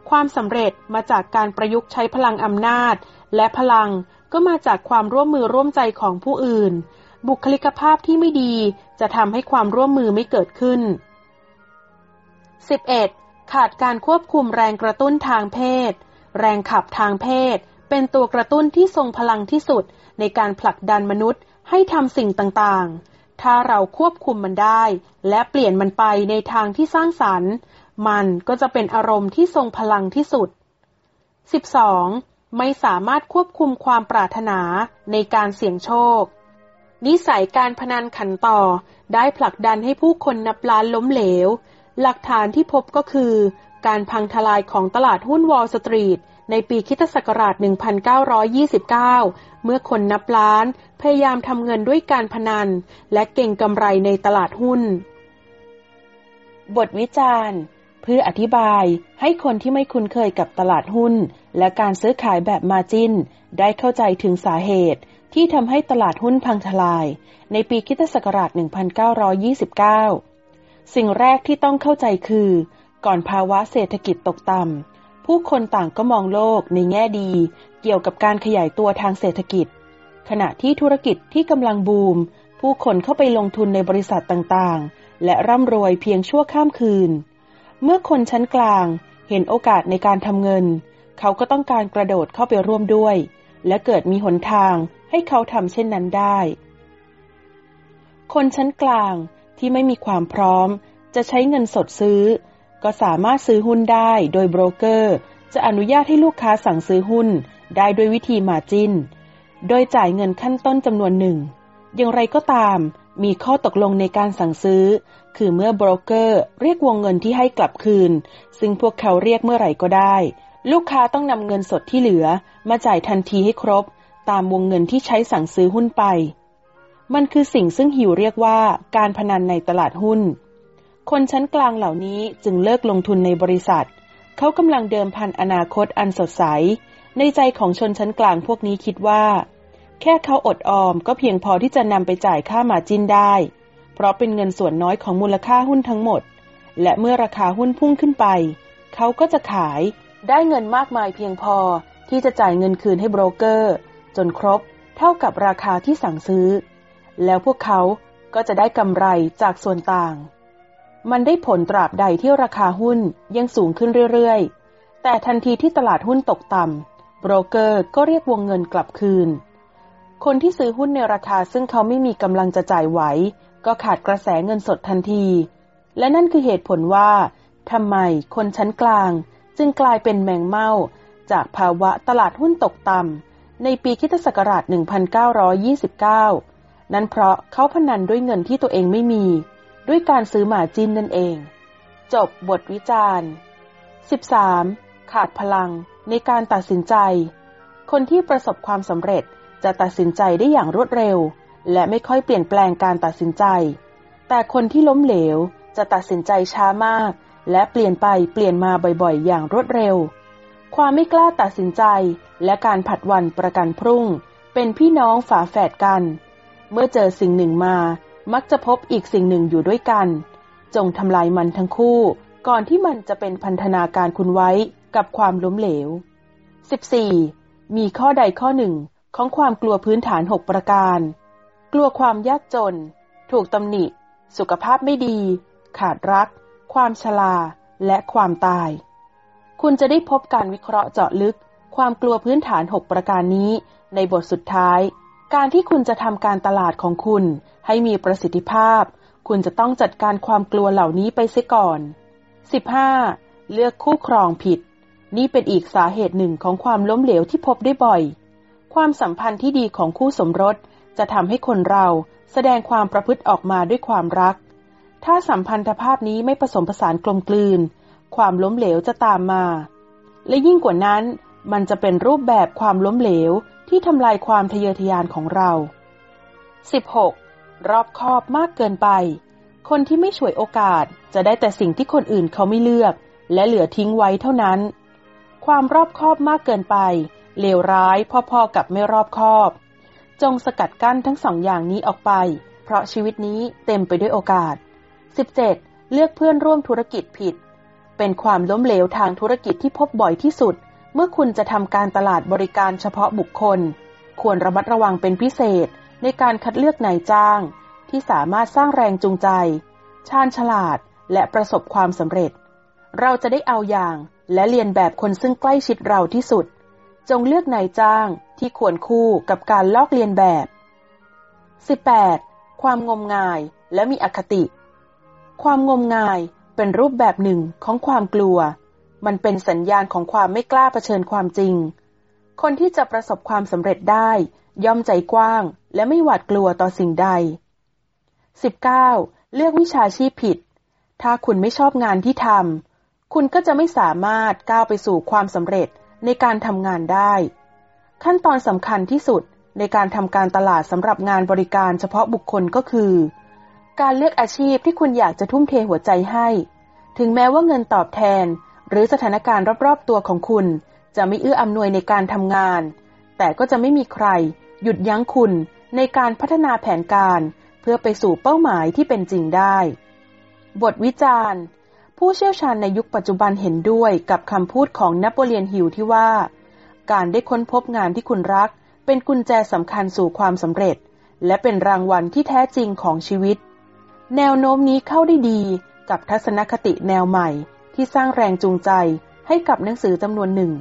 ความสำเร็จมาจากการประยุกต์ใช้พลังอำนาจ และพลังก็มาจากความร่วมมือร่วมใจของผู้อื่น บุคลิกภาพที่ไม่ดีจะทำให้ความร่วมมือไม่เกิดขึ้น 11. ขาดการควบคุมแรงกระตุ้นทางเพศ แรงขับทางเพศ เป็นตัวกระตุ้นที่ทรงพลังที่สุดในการผลักดันมนุษย์ให้ทำสิ่งต่างๆ ถ้าเราควบคุมมันได้ และเปลี่ยนมันไปในทางที่สร้างสรรค์ มันก็จะเป็นอารมณ์ที่ทรงพลังที่สุด 12. ไม่สามารถควบคุมความปรารถนาในการเสี่ยงโชค นิสัยการพนันขันต่อได้ผลักดันให้ผู้คนนับล้านล้มเหลว หลักฐานที่พบก็คือ การพังทลายของตลาดหุ้นวอลสตรีทในปีคิตศักราช 1929 เมื่อคนนับล้าน พยายามทำเงินด้วยการพนัน และเก่งกำไรในตลาดหุ้น บทวิจารณ์ เพื่ออธิบายให้คนที่ไม่คุ้นเคยกับตลาดหุ้น และการซื้อขายแบบมาจินได้เข้าใจถึงสาเหตุที่ทำให้ตลาดหุ้นพังทลาย ในปีคิศักราช 1929 สิ่งแรกที่ต้องเข้าใจคือ ก่อนภาวะเศรษฐกิจตกต่ำผู้คนต่างก็มองโลกในแง่ดี เกี่ยวกับการขยายตัวทางเศรษฐกิจ ขณะที่ธุรกิจที่กำลังบูม ผู้คนเข้าไปลงทุนในบริษัทต่างๆ และร่ำรวยเพียงชั่วข้ามคืน เมื่อคนชั้นกลางเห็นโอกาสในการทำเงิน เขาก็ต้องการกระโดดเข้าไปร่วมด้วย และเกิดมีหนทางให้เขาทำเช่นนั้นได้ คนชั้นกลาง ที่ไม่มีความพร้อม จะใช้เงินสดซื้อ ก็สามารถซื้อหุ้นได้โดยโบรกเกอร์ จะอนุญาตให้ลูกค้าสั่งซื้อหุ้นได้ด้วยวิธีมาจินโดยจ่ายเงินขั้นต้นจำนวนหนึ่ง อย่างไรก็ตามมีข้อตกลงในการสั่งซื้อ คือเมื่อโบรกเกอร์เรียกวงเงินที่ให้กลับคืน ซึ่งพวกเขาเรียกเมื่อไหร่ก็ได้ ลูกค้าต้องนำเงินสดที่เหลือ มาจ่ายทันทีให้ครบ ตามวงเงินที่ใช้สั่งซื้อหุ้นไป มันคือสิ่งซึ่งหิวเรียกว่าการพนันในตลาดหุ้น คนชั้นกลางเหล่านี้จึงเลิกลงทุนในบริษัท เขากำลังเดิมพันอนาคตอันสดใส ในใจของชนชั้นกลางพวกนี้คิดว่า แค่เขาอดออมก็เพียงพอที่จะนำไปจ่ายค่ามาจินได้ เพราะเป็นเงินส่วนน้อยของมูลค่าหุ้นทั้งหมด และเมื่อราคาหุ้นพุ่งขึ้นไป เขาก็จะขายได้เงินมากมายเพียงพอที่จะจ่ายเงินคืนให้โบรกเกอร์ จนครบ เท่ากับราคาที่สั่งซื้อ แล้วพวกเขาก็จะได้กำไรจากส่วนต่าง มันได้ผลตราบใดที่ราคาหุ้นยังสูงขึ้นเรื่อยๆ แต่ทันทีที่ตลาดหุ้นตกต่ำโบรกเกอร์ก็เรียกวงเงินกลับคืน คนที่ซื้อหุ้นในราคาซึ่งเขาไม่มีกำลังจะจ่ายไหว ก็ขาดกระแสเงินสดทันที และนั่นคือเหตุผลว่าทำไมคนชั้นกลาง จึงกลายเป็นแมงเม่าจากภาวะตลาดหุ้นตกต่ำในปีคิศักราช 1929 นั่นเพราะเขาพนันด้วยเงินที่ตัวเองไม่มี ด้วยการซื้อหมาจินนั่นเอง จบบทวิจารณ์ 13. ขาดพลังในการตัดสินใจ คนที่ประสบความสำเร็จจะตัดสินใจได้อย่างรวดเร็ว และไม่ค่อยเปลี่ยนแปลงการตัดสินใจ แต่คนที่ล้มเหลวจะตัดสินใจช้ามาก และเปลี่ยนไปเปลี่ยนมาบ่อยๆ อย่างรวดเร็ว ความไม่กล้าตัดสินใจและการผัดวันประกันพรุ่ง เป็นพี่น้องฝาแฝดกัน เมื่อเจอสิ่งหนึ่งมา มักจะพบอีกสิ่งหนึ่งอยู่ด้วยกัน จงทำลายมันทั้งคู่ ก่อนที่มันจะเป็นพันธนาการคุณไว้กับความล้มเหลว 14. มีข้อใดข้อหนึ่งของความกลัวพื้นฐาน 6 ประการ กลัวความยากจน ถูกตำหนิ สุขภาพไม่ดี ขาดรัก ความชราและความตาย คุณจะได้พบการวิเคราะห์เจาะลึก ความกลัวพื้นฐาน 6 ประการนี้ในบทสุดท้าย การที่คุณจะทำการตลาดของคุณให้มีประสิทธิภาพ คุณจะต้องจัดการความกลัวเหล่านี้ไปเสียก่อน 15. เลือกคู่ครองผิด นี่เป็นอีกสาเหตุหนึ่งของความล้มเหลวที่พบได้บ่อย ความสัมพันธ์ที่ดีของคู่สมรสจะทำให้คนเราแสดงความประพฤติออกมาด้วยความรัก ถ้าสัมพันธภาพนี้ไม่ผสมผสานกลมกลืน ความล้มเหลวจะตามมา และยิ่งกว่านั้น มันจะเป็นรูปแบบความล้มเหลว ที่ทำลายความทะเยอทะยานของเรา 16. รอบคอบมากเกินไป คนที่ไม่ฉวยโอกาสจะได้แต่สิ่งที่คนอื่นเขาไม่เลือก และเหลือทิ้งไว้เท่านั้น ความรอบคอบมากเกินไปเลวร้ายพอๆกับไม่รอบคอบ จงสกัดกั้นทั้งสองอย่างนี้ออกไป เพราะชีวิตนี้เต็มไปด้วยโอกาส 17. เลือกเพื่อนร่วมธุรกิจผิด เป็นความล้มเหลวทางธุรกิจที่พบบ่อยที่สุด เมื่อคุณจะทำการตลาดบริการเฉพาะบุคคล ควรระมัดระวังเป็นพิเศษในการคัดเลือกนายจ้าง ที่สามารถสร้างแรงจูงใจ ชาญฉลาดและประสบความสำเร็จ เราจะได้เอาอย่างและเรียนแบบคนซึ่งใกล้ชิดเราที่สุด จงเลือกนายจ้างที่ควรคู่กับการลอกเลียนแบบ 18. ความงมงายและมีอคติ ความงมงายเป็นรูปแบบหนึ่งของความกลัว มันเป็นสัญญาณของความไม่กล้าเผชิญความจริง คนที่จะประสบความสำเร็จได้ ย่อมใจกว้าง และไม่หวาดกลัวต่อสิ่งใด 19. เลือกวิชาชีพผิด ถ้าคุณไม่ชอบงานที่ทำคุณก็จะไม่สามารถก้าวไปสู่ความสำเร็จในการทำงานได้ ขั้นตอนสำคัญที่สุดในการทำการตลาดสำหรับงานบริการเฉพาะบุคคลก็คือ การเลือกอาชีพที่คุณอยากจะทุ่มเทหัวใจให้ ถึงแม้ว่าเงินตอบแทน หรือสถานการณ์รอบๆตัวของคุณ จะไม่เอื้ออำนวยในการทำงาน แต่ก็จะไม่มีใคร หยุดยั้งคุณในการพัฒนาแผนการ เพื่อไปสู่เป้าหมายที่เป็นจริงได้ บทวิจารณ์ ผู้เชี่ยวชาญในยุคปัจจุบันเห็นด้วยกับคำพูดของนโปเลียนฮิลที่ว่า การได้ค้นพบงานที่คุณรัก เป็นกุญแจสำคัญสู่ความสำเร็จ และเป็นรางวัลที่แท้จริงของชีวิต แนวโน้มนี้เข้าได้ดีกับทัศนคติแนวใหม่ ที่สร้างแรงจูงใจให้กับหนังสือจำนวนหนึ่ง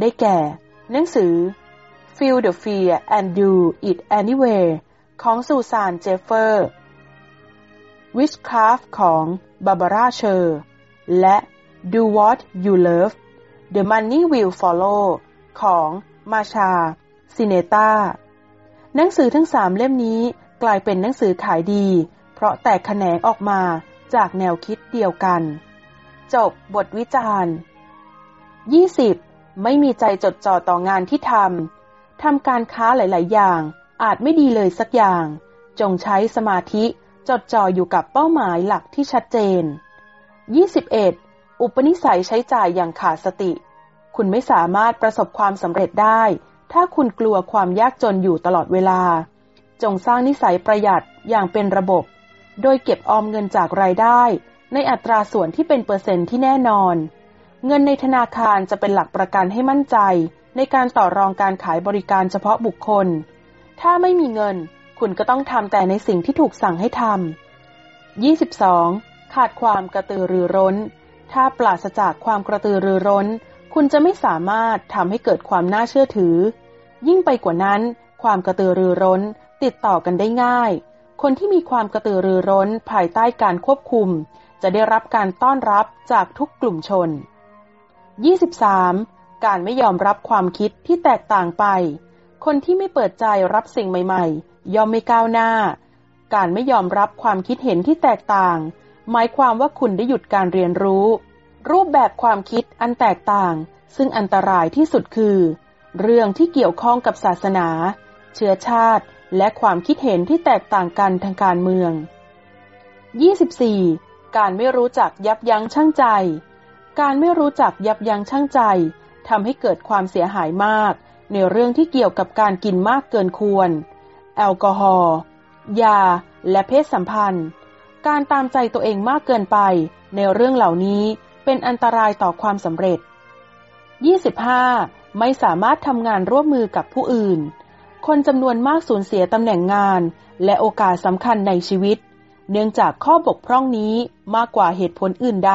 ได้แก่ หนังสือ Feel the Fear and Do It Anyway ของซูซานเจฟเฟอร์ Witchcraft ของบาบาร่าเชอร์และ Do What You Love The Money Will Follow ของมาชาซิเนตาหนังสือทั้งสามเล่มนี้กลายเป็นหนังสือขายดี เพราะแตกแขนงออกมาจากแนวคิดเดียวกัน จบบทวิจารณ์ 20. ไม่มีใจจดจ่อต่องานที่ทำ ทำการค้าหลาย ๆ อย่าง อาจไม่ดีเลยสักอย่าง จงใช้สมาธิจดจ่ออยู่กับเป้าหมายหลักที่ชัดเจน 21. อุปนิสัยใช้จ่ายอย่างขาดสติ คุณไม่สามารถประสบความสำเร็จได้ ถ้าคุณกลัวความยากจนอยู่ตลอดเวลา จงสร้างนิสัยประหยัดอย่างเป็นระบบ โดยเก็บออมเงินจากรายได้ ในอัตราส่วนที่เป็นเปอร์เซ็นต์ที่แน่นอน เงินในธนาคารจะเป็นหลักประกันให้มั่นใจ ในการต่อรองการขายบริการเฉพาะบุคคล ถ้าไม่มีเงิน คุณก็ต้องทำแต่ในสิ่งที่ถูกสั่งให้ทำ 22. ขาดความกระตือรือร้น ถ้าปราศจากความกระตือรือร้น คุณจะไม่สามารถทำให้เกิดความน่าเชื่อถือ ยิ่งไปกว่านั้น ความกระตือรือร้นติดต่อกันได้ง่าย คนที่มีความกระตือรือร้นภายใต้การควบคุม จะได้รับการต้อนรับจากทุกกลุ่มชน 23. การไม่ยอมรับความคิดที่แตกต่างไป คนที่ไม่เปิดใจรับสิ่งใหม่ ๆ ย่อมไม่ก้าวหน้า การไม่ยอมรับความคิดเห็นที่แตกต่าง หมายความว่าคุณได้หยุดการเรียนรู้ รูปแบบความคิดอันแตกต่าง ซึ่งอันตรายที่สุดคือ เรื่องที่เกี่ยวข้องกับศาสนา เชื้อชาติ และความคิดเห็นที่แตกต่างกันทางการเมือง 24. การไม่รู้จักยับยั้งชั่งใจ การไม่รู้จักยับยั้งชั่งใจทำให้เกิดความเสียหายมาก ในเรื่องที่เกี่ยวกับการกินมากเกินควร แอลกอฮอล์ยา และเพศสัมพันธ์ การตามใจตัวเองมากเกินไป ในเรื่องเหล่านี้เป็นอันตรายต่อความสำเร็จ 25. ไม่สามารถทำงานร่วมมือกับผู้อื่น คนจำนวนมากสูญเสียตำแหน่งงาน และโอกาสสำคัญในชีวิต เนื่องจากข้อบกพร่องนี้มากกว่าเหตุผลอื่นใด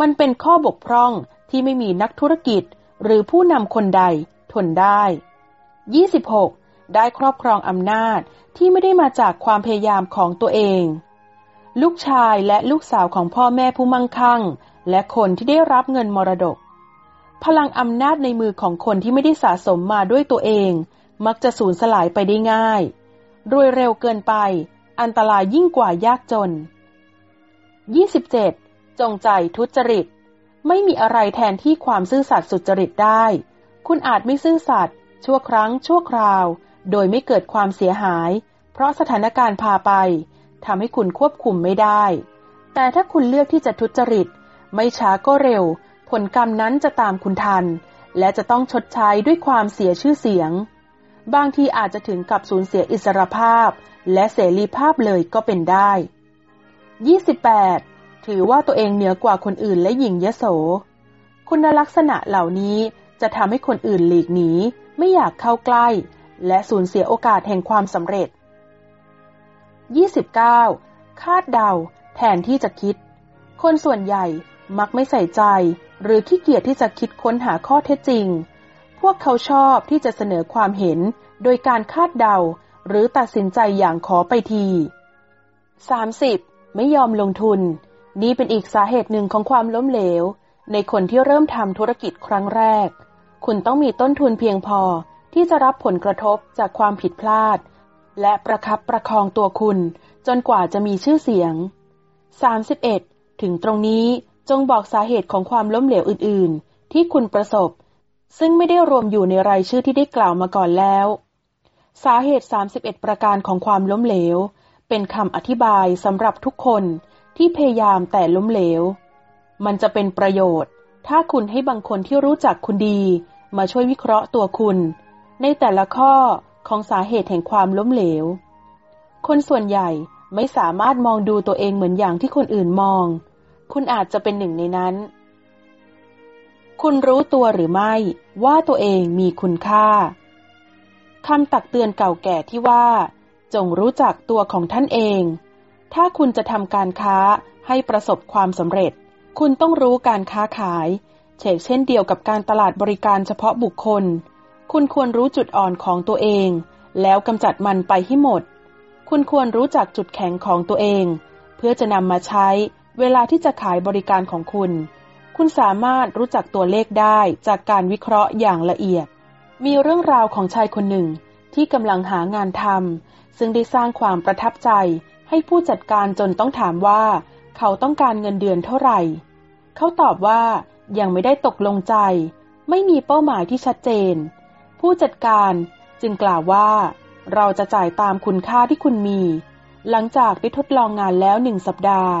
มันเป็นข้อบกพร่องที่ไม่มีนักธุรกิจ หรือผู้นำคนใดทนได้ 26. ได้ครอบครองอำนาจที่ไม่ได้มาจากความพยายามของตัวเอง ลูกชายและลูกสาวของพ่อแม่ผู้มั่งคั่ง และคนที่ได้รับเงินมรดก พลังอำนาจในมือของคนที่ไม่ได้สะสมมาด้วยตัวเอง มักจะสูญสลายไปได้ง่าย รวยเร็วเกินไป อันตรายยิ่งกว่ายากจน 27. จงใจทุจริต ไม่มีอะไรแทนที่ความซื่อสัตย์สุจริตได้ คุณอาจไม่ซื่อสัตย์ชั่วครั้งชั่วคราว โดยไม่เกิดความเสียหาย เพราะสถานการณ์พาไปทำให้คุณควบคุมไม่ได้ แต่ถ้าคุณเลือกที่จะทุจริต ไม่ช้าก็เร็ว ผลกรรมนั้นจะตามคุณทัน และจะต้องชดใช้ด้วยความเสียชื่อเสียง บางทีอาจจะถึงกับสูญเสียอิสรภาพ และเสรีภาพเลยก็เป็นได้ 28. ถือว่าตัวเองเหนือกว่าคนอื่นและหญิงยโส คุณลักษณะเหล่านี้จะทำให้คนอื่นหลีกหนีไม่อยากเข้าใกล้ และสูญเสียโอกาสแห่งความสำเร็จ 29. คาดเดา แทนที่จะคิด คนส่วนใหญ่มักไม่ใส่ใจ หรือขี้เกียจที่จะคิดค้นหาข้อเท็จจริง พวกเขาชอบที่จะเสนอความเห็นโดยการคาดเดา หรือตัดสินใจอย่างขอไปที 30. ไม่ยอมลงทุน นี่เป็นอีกสาเหตุหนึ่งของความล้มเหลว ในคนที่เริ่มทำธุรกิจครั้งแรก คุณต้องมีต้นทุนเพียงพอที่จะรับผลกระทบจากความผิดพลาด และประคับประคองตัวคุณ จนกว่าจะมีชื่อเสียง 31. ถึงตรงนี้จงบอกสาเหตุของความล้มเหลวอื่น ๆ ที่คุณประสบ ซึ่งไม่ได้รวมอยู่ในรายชื่อที่ได้กล่าวมาก่อนแล้ว สาเหตุ 31 ประการของความล้มเหลว เป็นคำอธิบายสำหรับทุกคนที่พยายามแต่ล้มเหลว มันจะเป็นประโยชน์ ถ้าคุณให้บางคนที่รู้จักคุณดี มาช่วยวิเคราะห์ตัวคุณ ในแต่ละข้อของสาเหตุแห่งความล้มเหลว คนส่วนใหญ่ไม่สามารถมองดูตัวเองเหมือนอย่างที่คนอื่นมอง คุณอาจจะเป็นหนึ่งในนั้น คุณรู้ตัวหรือไม่ว่าตัวเองมีคุณค่าคำตักเตือนเก่าแก่ที่ว่า จงรู้จักตัวของท่านเอง ถ้าคุณจะทำการค้าให้ประสบความสำเร็จ คุณต้องรู้การค้าขายเช่นเช่นเดียวกับการตลาดบริการเฉพาะบุคคล คุณควรรู้จุดอ่อนของตัวเอง แล้วกำจัดมันไปให้หมด คุณควรรู้จักจุดแข็งของตัวเอง เพื่อจะนำมาใช้เวลาที่จะขายบริการของคุณ คุณสามารถรู้จักตัวเลขได้จากการวิเคราะห์อย่างละเอียด มีเรื่องราวของชายคนหนึ่งที่กำลังหางานทำซึ่งได้สร้างความประทับใจให้ผู้จัดการจนต้องถามว่า เขาต้องการเงินเดือนเท่าไหร่ เขาตอบว่ายังไม่ได้ตกลงใจ ไม่มีเป้าหมายที่ชัดเจน ผู้จัดการจึงกล่าวว่า เราจะจ่ายตามคุณค่าที่คุณมี หลังจากได้ทดลองงานแล้วหนึ่งสัปดาห์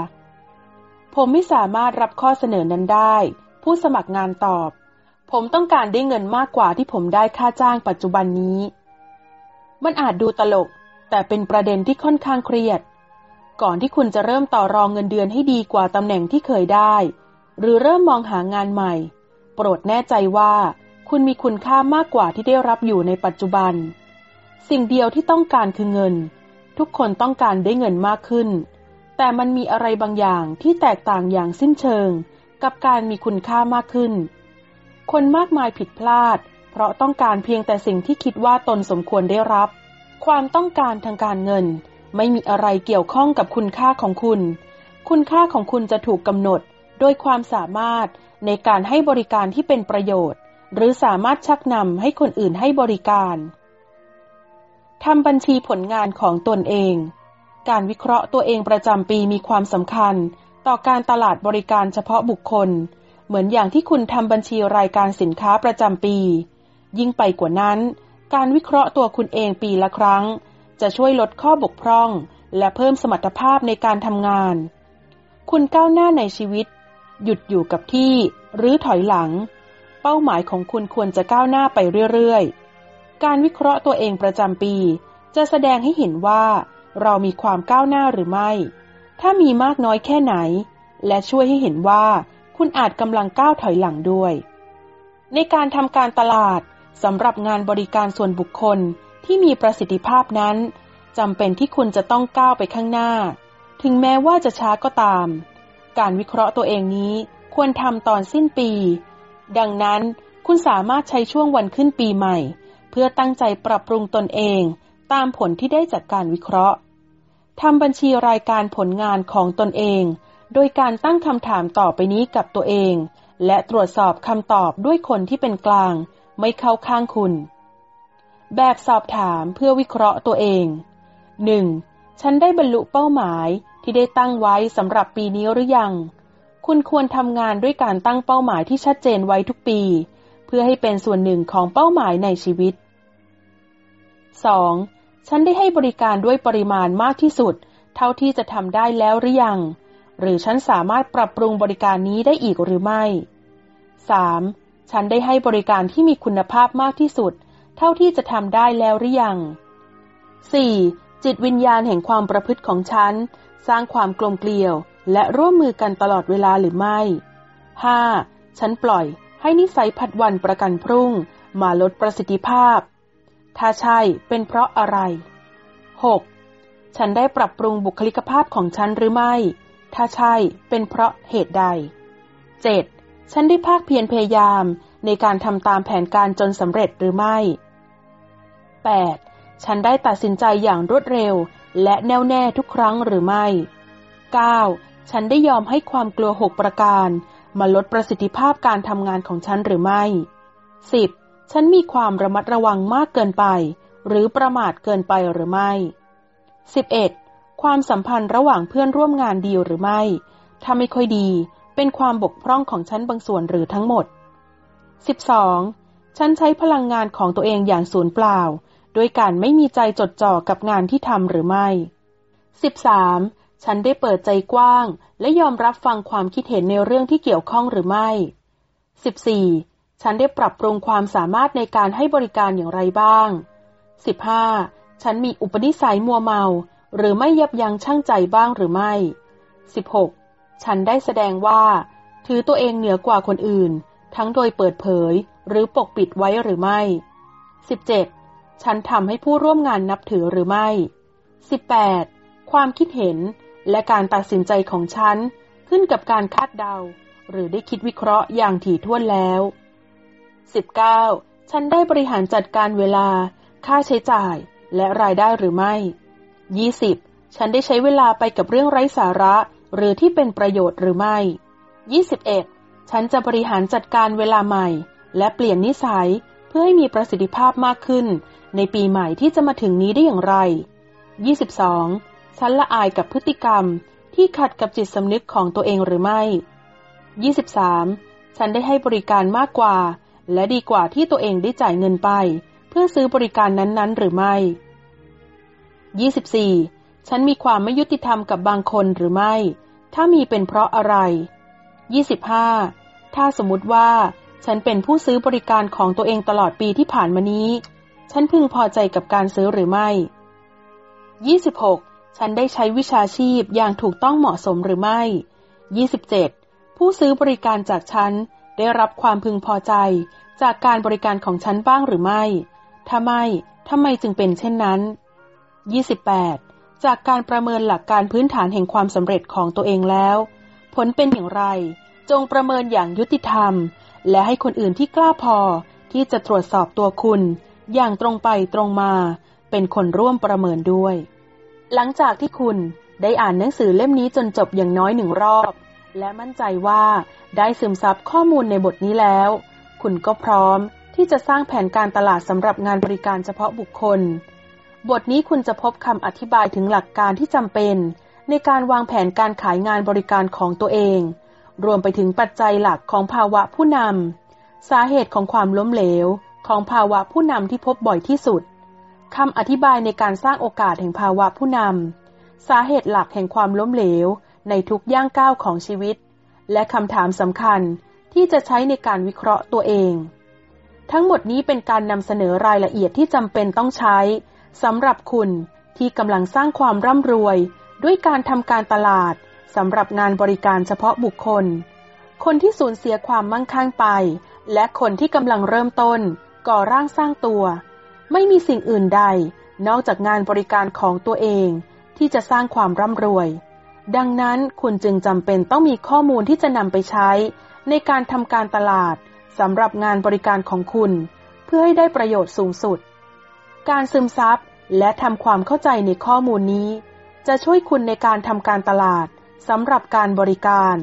ผมไม่สามารถรับข้อเสนอนั้นได้ ผู้สมัครงานตอบ ผมต้องการได้เงินมากกว่าที่ผมได้ค่าจ้างปัจจุบันนี้ มันอาจดูตลก แต่เป็นประเด็นที่ค่อนข้างเครียด ก่อนที่คุณจะเริ่มต่อรองเงินเดือนให้ดีกว่าตำแหน่งที่เคยได้ หรือเริ่มมองหางานใหม่ โปรดแน่ใจว่า คุณมีคุณค่ามากกว่าที่ได้รับอยู่ในปัจจุบัน สิ่งเดียวที่ต้องการคือเงิน ทุกคนต้องการได้เงินมากขึ้น แต่มันมีอะไรบางอย่างที่แตกต่างอย่างสิ้นเชิง กับการมีคุณค่ามากขึ้น คนมากมายผิดพลาด เพราะต้องการเพียงแต่สิ่งที่คิดว่าตนสมควรได้รับ ความต้องการทางการเงิน ไม่มีอะไรเกี่ยวข้องกับคุณค่าของคุณ คุณค่าของคุณจะถูกกำหนดโดยความสามารถในการให้บริการที่เป็นประโยชน์ หรือสามารถชักนำให้คนอื่นให้บริการทำบัญชีผลงานของตนเอง การวิเคราะห์ตัวเองประจำปีมีความสำคัญ ต่อการตลาดบริการเฉพาะบุคคล เหมือนอย่างที่คุณทำบัญชีรายการสินค้าประจำปี ยิ่งไปกว่านั้น การวิเคราะห์ตัวคุณเองปีละครั้ง จะช่วยลดข้อบกพร่อง และเพิ่มสมรรถภาพในการทำงาน คุณก้าวหน้าในชีวิต หยุดอยู่กับที่ หรือถอยหลัง เป้าหมายของคุณควรจะก้าวหน้าไปเรื่อยๆ การวิเคราะห์ตัวเองประจำปี จะแสดงให้เห็นว่า เรามีความก้าวหน้าหรือไม่ ถ้ามีมากน้อยแค่ไหน และช่วยให้เห็นว่าคุณอาจกำลังก้าวถอยหลังด้วย ในการทำการตลาดสำหรับงานบริการส่วนบุคคลที่มีประสิทธิภาพนั้นจำเป็นที่คุณจะต้องก้าวไปข้างหน้า ถึงแม้ว่าจะช้าก็ตาม การวิเคราะห์ตัวเองนี้ควรทำตอนสิ้นปี ดังนั้นคุณสามารถใช้ช่วงวันขึ้นปีใหม่ เพื่อตั้งใจปรับปรุงตนเองตามผลที่ได้จากการวิเคราะห์ ทำบัญชีรายการผลงานของตนเอง โดยการตั้งคำถามต่อไปนี้กับตัวเอง และตรวจสอบคำตอบด้วยคนที่เป็นกลาง ไม่เข้าข้างคุณ แบบสอบถามเพื่อวิเคราะห์ตัวเอง 1. ฉันได้บรรลุเป้าหมายที่ได้ตั้งไว้สำหรับปีนี้หรือยัง คุณควรทำงานด้วยการตั้งเป้าหมายที่ชัดเจนไว้ทุกปี เพื่อให้เป็นส่วนหนึ่งของเป้าหมายในชีวิต 2. ฉันได้ให้บริการด้วยปริมาณมากที่สุด เท่าที่จะทำได้แล้วหรือยัง หรือฉันสามารถปรับปรุงบริการนี้ได้อีกหรือไม่ 3. ฉันได้ให้บริการที่มีคุณภาพมากที่สุด เท่าที่จะทำได้แล้วหรือยัง 4. จิตวิญญาณแห่งความประพฤติของฉัน สร้างความกลมเกลียว และร่วมมือกันตลอดเวลาหรือไม่ 5. ฉันปล่อยให้นิสัยผัดวันประกันพรุ่ง มาลดประสิทธิภาพ ถ้าใช่เป็นเพราะอะไร 6. ฉันได้ปรับปรุงบุคลิกภาพของฉันหรือไม่ ถ้าใช่เป็นเพราะเหตุใด 7. ฉันได้ภาคเพียรพยายามในการทำตามแผนการจนสำเร็จหรือไม่ 8. ฉันได้ตัดสินใจอย่างรวดเร็ว และแน่วแน่ทุกครั้งหรือไม่ 9. ฉันได้ยอมให้ความกลัวหกประการ มาลดประสิทธิภาพการทำงานของฉันหรือไม่ 10. ฉันมีความระมัดระวังมากเกินไป หรือประมาทเกินไปหรือไม่ 11. ความสัมพันธ์ระหว่างเพื่อนร่วมงานดีหรือไม่ ถ้าไม่ค่อยดี เป็นความบกพร่องของฉันบางส่วนหรือทั้งหมด 12. ฉันใช้พลังงานของตัวเองอย่างสูญเปล่าด้วยการไม่มีใจจดจ่อกับงานที่ทำหรือไม่ 13. ฉันได้เปิดใจกว้าง และยอมรับฟังความคิดเห็นในเรื่องที่เกี่ยวข้องหรือไม่ 14. ฉันได้ปรับปรุงความสามารถในการให้บริการอย่างไรบ้าง 15. ฉันมีอุปนิสัยมัวเมา หรือไม่ยับยั้งชั่งใจบ้างหรือไม่ 16. ฉันได้แสดงว่า ถือตัวเองเหนือกว่าคนอื่น ทั้งโดยเปิดเผย หรือปกปิดไว้หรือไม่ 17. ฉันทำให้ผู้ร่วมงานนับถือหรือไม่ 18. ความคิดเห็นและการตัดสินใจของฉันขึ้นกับการคาดเดา หรือได้คิดวิเคราะห์อย่างถี่ถ้วนแล้ว 19. ฉันได้บริหารจัดการเวลา ค่าใช้จ่าย และรายได้หรือไม่ 20. ฉันได้ใช้เวลาไปกับเรื่องไร้สาระ หรือที่เป็นประโยชน์หรือไม่ 21. ฉันจะบริหารจัดการเวลาใหม่ และเปลี่ยนนิสัยเพื่อให้มีประสิทธิภาพมากขึ้น ในปีใหม่ที่จะมาถึงนี้ได้อย่างไร 22. ฉันละอายกับพฤติกรรมที่ขัดกับจิตสำนึกของตัวเองหรือไม่ 23. ฉันได้ให้บริการมากกว่า และดีกว่าที่ตัวเองได้จ่ายเงินไป เพื่อซื้อบริการนั้นๆ หรือไม่ 24. ฉันมีความไม่ยุติธรรมกับบางคนหรือไม่ ถ้ามีเป็นเพราะอะไร 25. ถ้าสมมติว่า ฉันเป็นผู้ซื้อบริการของตัวเองตลอดปีที่ผ่านมานี้ ฉันพึงพอใจกับการซื้อหรือไม่ 26. ฉันได้ใช้วิชาชีพอย่างถูกต้องเหมาะสมหรือไม่ 27. ผู้ซื้อบริการจากฉัน ได้รับความพึงพอใจจากการบริการของฉันบ้างหรือไม่ ถ้าไม่ทำไมจึงเป็นเช่นนั้น 28. จากการประเมินหลักการพื้นฐานแห่งความสำเร็จของตัวเองแล้ว ผลเป็นอย่างไร จงประเมินอย่างยุติธรรม และให้คนอื่นที่กล้าพอที่จะตรวจสอบตัวคุณ อย่างตรงไปตรงมา เป็นคนร่วมประเมินด้วย หลังจากที่คุณได้อ่านหนังสือเล่มนี้จนจบอย่างน้อยหนึ่งรอบ และมั่นใจว่าได้ซึมซับข้อมูลในบทนี้แล้ว คุณก็พร้อมที่จะสร้างแผนการตลาดสำหรับงานบริการเฉพาะบุคคล บทนี้คุณจะพบคำอธิบายถึงหลักการที่จำเป็น ในการวางแผนการขายงานบริการของตัวเอง รวมไปถึงปัจจัยหลักของภาวะผู้นำสาเหตุของความล้มเหลว ของภาวะผู้นำที่พบบ่อยที่สุดคำอธิบายในการสร้างโอกาสแห่งภาวะผู้นำสาเหตุหลักแห่งความล้มเหลว ในทุกย่างก้าวของชีวิต และคำถามสำคัญที่จะใช้ในการวิเคราะห์ตัวเอง ทั้งหมดนี้เป็นการนำเสนอรายละเอียดที่จำเป็นต้องใช้สำหรับคุณที่กำลังสร้างความร่ำรวย ด้วยการทำการตลาดสำหรับงานบริการเฉพาะบุคคล คนที่สูญเสียความมั่งคั่งไป และคนที่กำลังเริ่มต้น ก่อร่างสร้างตัว ไม่มีสิ่งอื่นใด นอกจากงานบริการของตัวเอง ที่จะสร้างความร่ำรวย ดังนั้นคุณจึงจำเป็นต้องมีข้อมูลที่จะนำไปใช้ ในการทำการตลาดสำหรับงานบริการของคุณ เพื่อให้ได้ประโยชน์สูงสุด การซึมซับและทำความเข้าใจในข้อมูลนี้ จะช่วยคุณในการทำการตลาดสำหรับการบริการ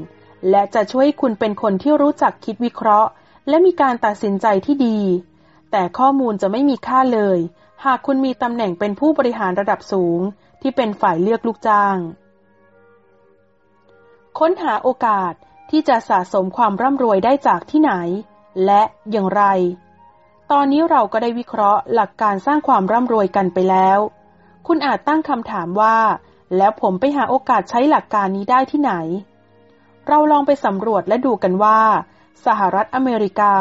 และจะช่วยคุณเป็นคนที่รู้จักคิดวิเคราะห์ และมีการตัดสินใจที่ดี แต่ข้อมูลจะไม่มีค่าเลย หากคุณมีตำแหน่งเป็นผู้บริหารระดับสูง ที่เป็นฝ่ายเลือกลูกจ้าง ค้นหาโอกาสที่จะสะสมความร่ำรวยได้จากที่ไหน และอย่างไร ตอนนี้เราก็ได้วิเคราะห์หลักการสร้างความร่ำรวยกันไปแล้ว คุณอาจตั้งคำถามว่า แล้วผมไปหาโอกาสใช้หลักการนี้ได้ที่ไหน เราลองไปสำรวจและดูกันว่า สหรัฐอเมริกา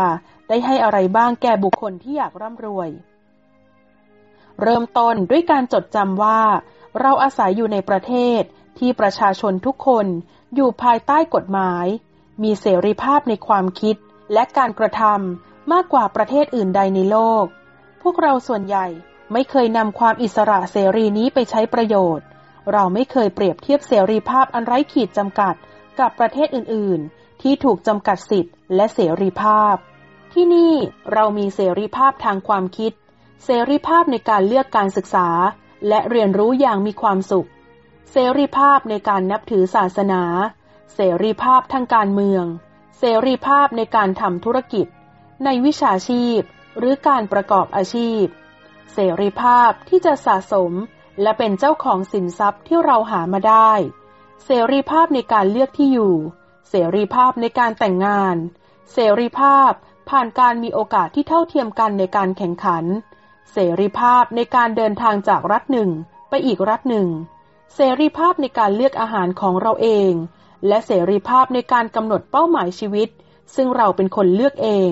ได้ให้อะไรบ้างแก่บุคคลที่อยากร่ำรวย เริ่มต้นด้วยการจดจำว่า เราอาศัยอยู่ในประเทศที่ประชาชนทุกคน อยู่ภายใต้กฎหมาย มีเสรีภาพในความคิดและการกระทำมากกว่าประเทศอื่นใดในโลก พวกเราส่วนใหญ่ไม่เคยนำความอิสระเสรีนี้ไปใช้ประโยชน์ เราไม่เคยเปรียบเทียบเสรีภาพอันไร้ขีดจำกัดกับประเทศอื่น ๆ ที่ถูกจำกัดสิทธิ์และเสรีภาพ ที่นี่เรามีเสรีภาพทางความคิด เสรีภาพในการเลือกการศึกษา และเรียนรู้อย่างมีความสุข เสรีภาพในการนับถือศาสนา เสรีภาพทางการเมือง เสรีภาพในการทำธุรกิจ ในวิชาชีพ หรือการประกอบอาชีพ เสรีภาพที่จะสะสมและเป็นเจ้าของสินทรัพย์ที่เราหามาได้ เสรีภาพในการเลือกที่อยู่ เสรีภาพในการแต่งงาน เสรีภาพผ่านการมีโอกาสที่เท่าเทียมกันในการแข่งขัน เสรีภาพในการเดินทางจากรัฐหนึ่งไปอีกรัฐหนึ่ง เสรีภาพในการเลือกอาหารของเราเอง และเสรีภาพในการกำหนดเป้าหมายชีวิต ซึ่งเราเป็นคนเลือกเอง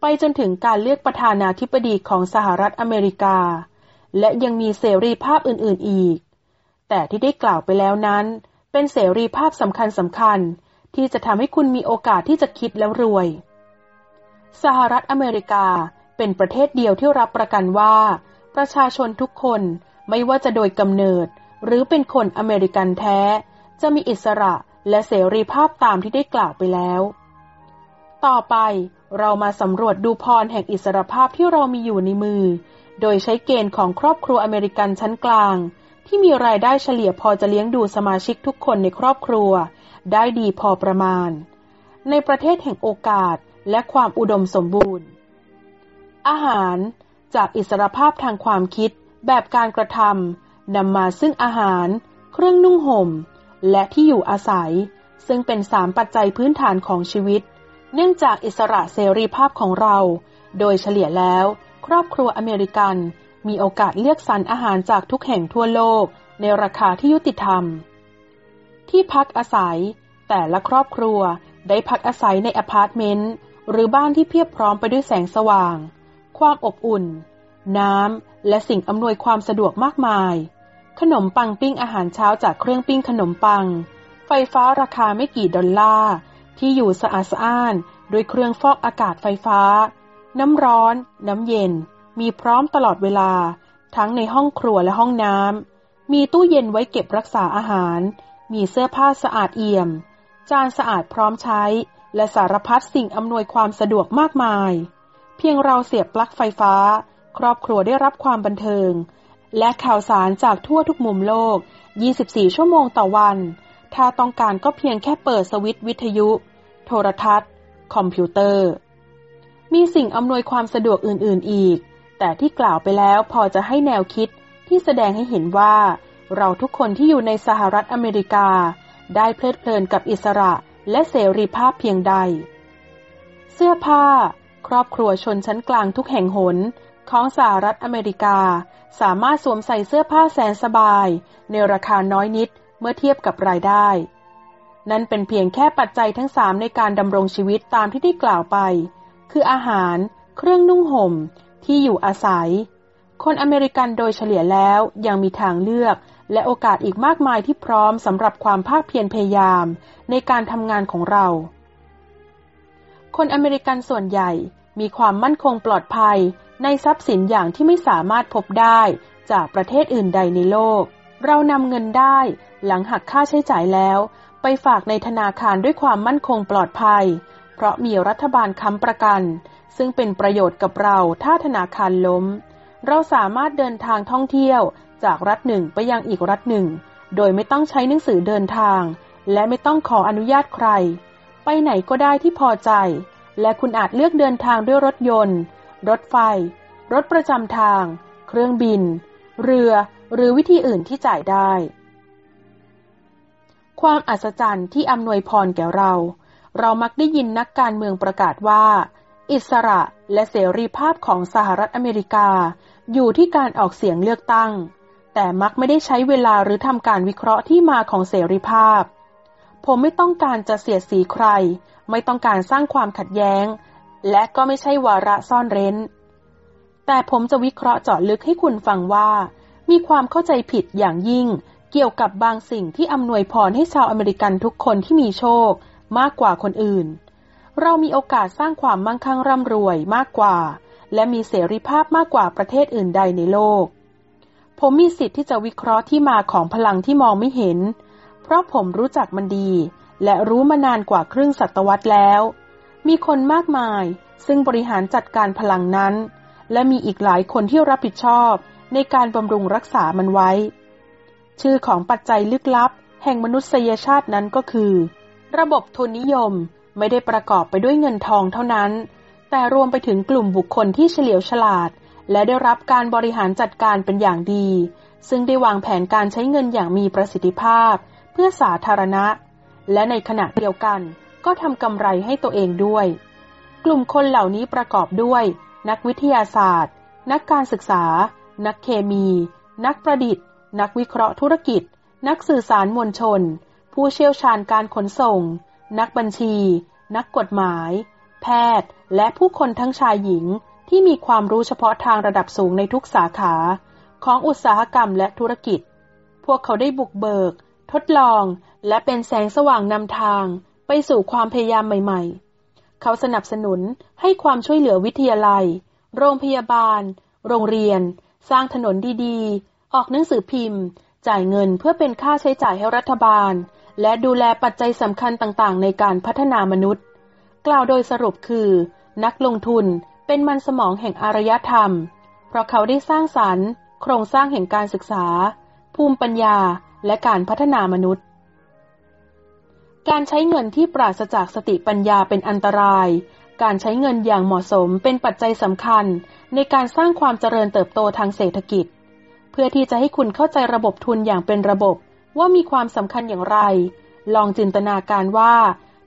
ไปจนถึงการเลือกประธานาธิบดีของสหรัฐอเมริกา และยังมีเสรีภาพอื่น ๆ อีก แต่ที่ได้กล่าวไปแล้วนั้น เป็นเสรีภาพสำคัญสำคัญที่จะทำให้คุณมีโอกาสที่จะคิดแล้วรวย สหรัฐอเมริกาเป็นประเทศเดียวที่รับประกันว่า ประชาชนทุกคนไม่ว่าจะโดยกำเนิด หรือเป็นคนอเมริกันแท้ จะมีอิสระและเสรีภาพตามที่ได้กล่าวไปแล้ว ต่อไปเรามาสำรวจดูพรแห่งอิสรภาพที่เรามีอยู่ในมือ โดยใช้เกณฑ์ของครอบครัวอเมริกันชั้นกลาง ที่มีรายได้เฉลี่ยพอจะเลี้ยงดูสมาชิกทุกคนในครอบครัว ได้ดีพอประมาณ ในประเทศแห่งโอกาสและความอุดมสมบูรณ์ อาหารจากอิสรภาพทางความคิดแบบการกระทำ นำมาซึ่งอาหาร เครื่องนุ่งห่ม และที่อยู่อาศัย ซึ่งเป็นสามปัจจัยพื้นฐานของชีวิต เนื่องจากอิสระเสรีภาพของเรา โดยเฉลี่ยแล้ว ครอบครัวอเมริกัน มีโอกาสเลือกสรรอาหารจากทุกแห่งทั่วโลก ในราคาที่ยุติธรรม ที่พักอาศัย แต่ละครอบครัวได้พักอาศัยในอพาร์ตเมนต์หรือบ้านที่เพียบพร้อมไปด้วยแสงสว่าง ความอบอุ่น น้ำ และสิ่งอำนวยความสะดวกมากมาย ขนมปังปิ้งอาหารเช้าจากเครื่องปิ้งขนมปัง ไฟฟ้าราคาไม่กี่ดอลลาร์ ที่อยู่สะอาดสะอ้านโดยเครื่องฟอกอากาศไฟฟ้า น้ำร้อน น้ำเย็น มีพร้อมตลอดเวลา ทั้งในห้องครัวและห้องน้ำ มีตู้เย็นไว้เก็บรักษาอาหาร มีเสื้อผ้าสะอาดเอี่ยม จานสะอาดพร้อมใช้ และสารพัดสิ่งอำนวยความสะดวกมากมาย เพียงเราเสียบปลั๊กไฟฟ้า ครอบครัวได้รับความบันเทิง และข่าวสารจากทั่วทุกมุมโลก 24 ชั่วโมงต่อวัน ถ้าต้องการก็เพียงแค่เปิดสวิตช์วิทยุ โทรทัศน์ คอมพิวเตอร์ มีสิ่งอำนวยความสะดวกอื่น ๆ อีก แต่ที่กล่าวไปแล้วพอจะให้แนวคิดที่แสดงให้เห็นว่า เราทุกคนที่อยู่ในสหรัฐอเมริกา ได้เพลิดเพลินกับอิสระและเสรีภาพเพียงใด เสื้อผ้า ครอบครัวชนชั้นกลางทุกแห่งหนของสหรัฐอเมริกา สามารถสวมใส่เสื้อผ้าแสนสบาย ในราคาน้อยนิดเมื่อเทียบกับรายได้ นั่นเป็นเพียงแค่ปัจจัยทั้งสามในการดำรงชีวิตตามที่ได้กล่าวไป คืออาหาร เครื่องนุ่งห่ม ที่อยู่อาศัย คนอเมริกันโดยเฉลี่ยแล้วยังมีทางเลือก และโอกาสอีกมากมายที่พร้อมสำหรับความภาคเพียรพยายาม ในการทำงานของเรา คนอเมริกันส่วนใหญ่มีความมั่นคงปลอดภัย ในทรัพย์สินอย่างที่ไม่สามารถพบได้จากประเทศอื่นใดในโลก เรานำเงินได้หลังหักค่าใช้จ่ายแล้ว ไปฝากในธนาคารด้วยความมั่นคงปลอดภัย เพราะมีรัฐบาลค้ำประกัน ซึ่งเป็นประโยชน์กับเราถ้าธนาคารล้ม เราสามารถเดินทางท่องเที่ยวจากรัฐหนึ่งไปยังอีกรัฐหนึ่ง โดยไม่ต้องใช้หนังสือเดินทาง และไม่ต้องขออนุญาตใคร ไปไหนก็ได้ที่พอใจ และคุณอาจเลือกเดินทางด้วยรถยนต์ รถไฟ รถประจำทาง เครื่องบิน เรือ หรือวิธีอื่นที่จ่ายได้ ความอัศจรรย์ที่อำนวยพรแก่เรา เรามักได้ยินนักการเมืองประกาศว่า อิสระและเสรีภาพของสหรัฐอเมริกา อยู่ที่การออกเสียงเลือกตั้ง แต่มักไม่ได้ใช้เวลาหรือทำการวิเคราะห์ที่มาของเสรีภาพ ผมไม่ต้องการจะเสียดสีใคร ไม่ต้องการสร้างความขัดแย้ง และก็ไม่ใช่วาระซ่อนเร้น แต่ผมจะวิเคราะห์เจาะลึกให้คุณฟังว่า มีความเข้าใจผิดอย่างยิ่ง เกี่ยวกับบางสิ่งที่อำนวยพรให้ชาวอเมริกันทุกคนที่มีโชค มากกว่าคนอื่น เรามีโอกาสสร้างความมั่งคั่งร่ำรวยมากกว่า และมีเสรีภาพมากกว่าประเทศอื่นใดในโลก ผมมีสิทธิ์ที่จะวิเคราะห์ที่มาของพลังที่มองไม่เห็น เพราะผมรู้จักมันดี และรู้มานานกว่าครึ่งศตวรรษแล้ว มีคนมากมาย ซึ่งบริหารจัดการพลังนั้น และมีอีกหลายคนที่รับผิดชอบในการบำรุงรักษามันไว้ ชื่อของปัจจัยลึกลับ แห่งมนุษยชาตินั้นก็คือ ระบบทุนนิยมไม่ได้ประกอบไปด้วยเงินทองเท่านั้น แต่รวมไปถึงกลุ่มบุคคลที่เฉลียวฉลาด และได้รับการบริหารจัดการเป็นอย่างดี ซึ่งได้วางแผนการใช้เงินอย่างมีประสิทธิภาพ เพื่อสาธารณะ และในขณะเดียวกัน ก็ทำกำไรให้ตัวเองด้วย กลุ่มคนเหล่านี้ประกอบด้วย นักวิทยาศาสตร์ นักการศึกษา นักเคมี นักประดิษฐ์ นักวิเคราะห์ธุรกิจ นักสื่อสารมวลชน ผู้เชี่ยวชาญการขนส่ง นักบัญชี นักกฎหมาย แพทย์ และผู้คนทั้งชายหญิงที่มีความรู้เฉพาะทางระดับสูงในทุกสาขา ของอุตสาหกรรมและธุรกิจ พวกเขาได้บุกเบิก ทดลอง และเป็นแสงสว่างนำทาง ไปสู่ความพยายามใหม่ ๆ เขาสนับสนุนให้ความช่วยเหลือวิทยาลัย โรงพยาบาล โรงเรียน สร้างถนนดีๆ ออกหนังสือพิมพ์ จ่ายเงินเพื่อเป็นค่าใช้จ่ายให้รัฐบาล และดูแลปัจจัยสำคัญต่างๆ ในการพัฒนามนุษย์ กล่าวโดยสรุปคือ นักลงทุนเป็นมันสมองแห่งอารยธรรม เพราะเขาได้สร้างสารรค์ โครงสร้างแห่งการศึกษา ภูมิปัญญาและการพัฒนามนุษย์ การใช้เงินที่ปราศจากสติปัญญาเป็นอันตราย การใช้เงินอย่างเหมาะสมเป็นปัจจัยสำคัญ ในการสร้างความเจริญเติบโตทางเศรษฐกิจ เพื่อที่จะให้คุณเข้าใจระบบทุนอย่างเป็นระบบ ว่ามีความสำคัญอย่างไร ลองจินตนาการว่า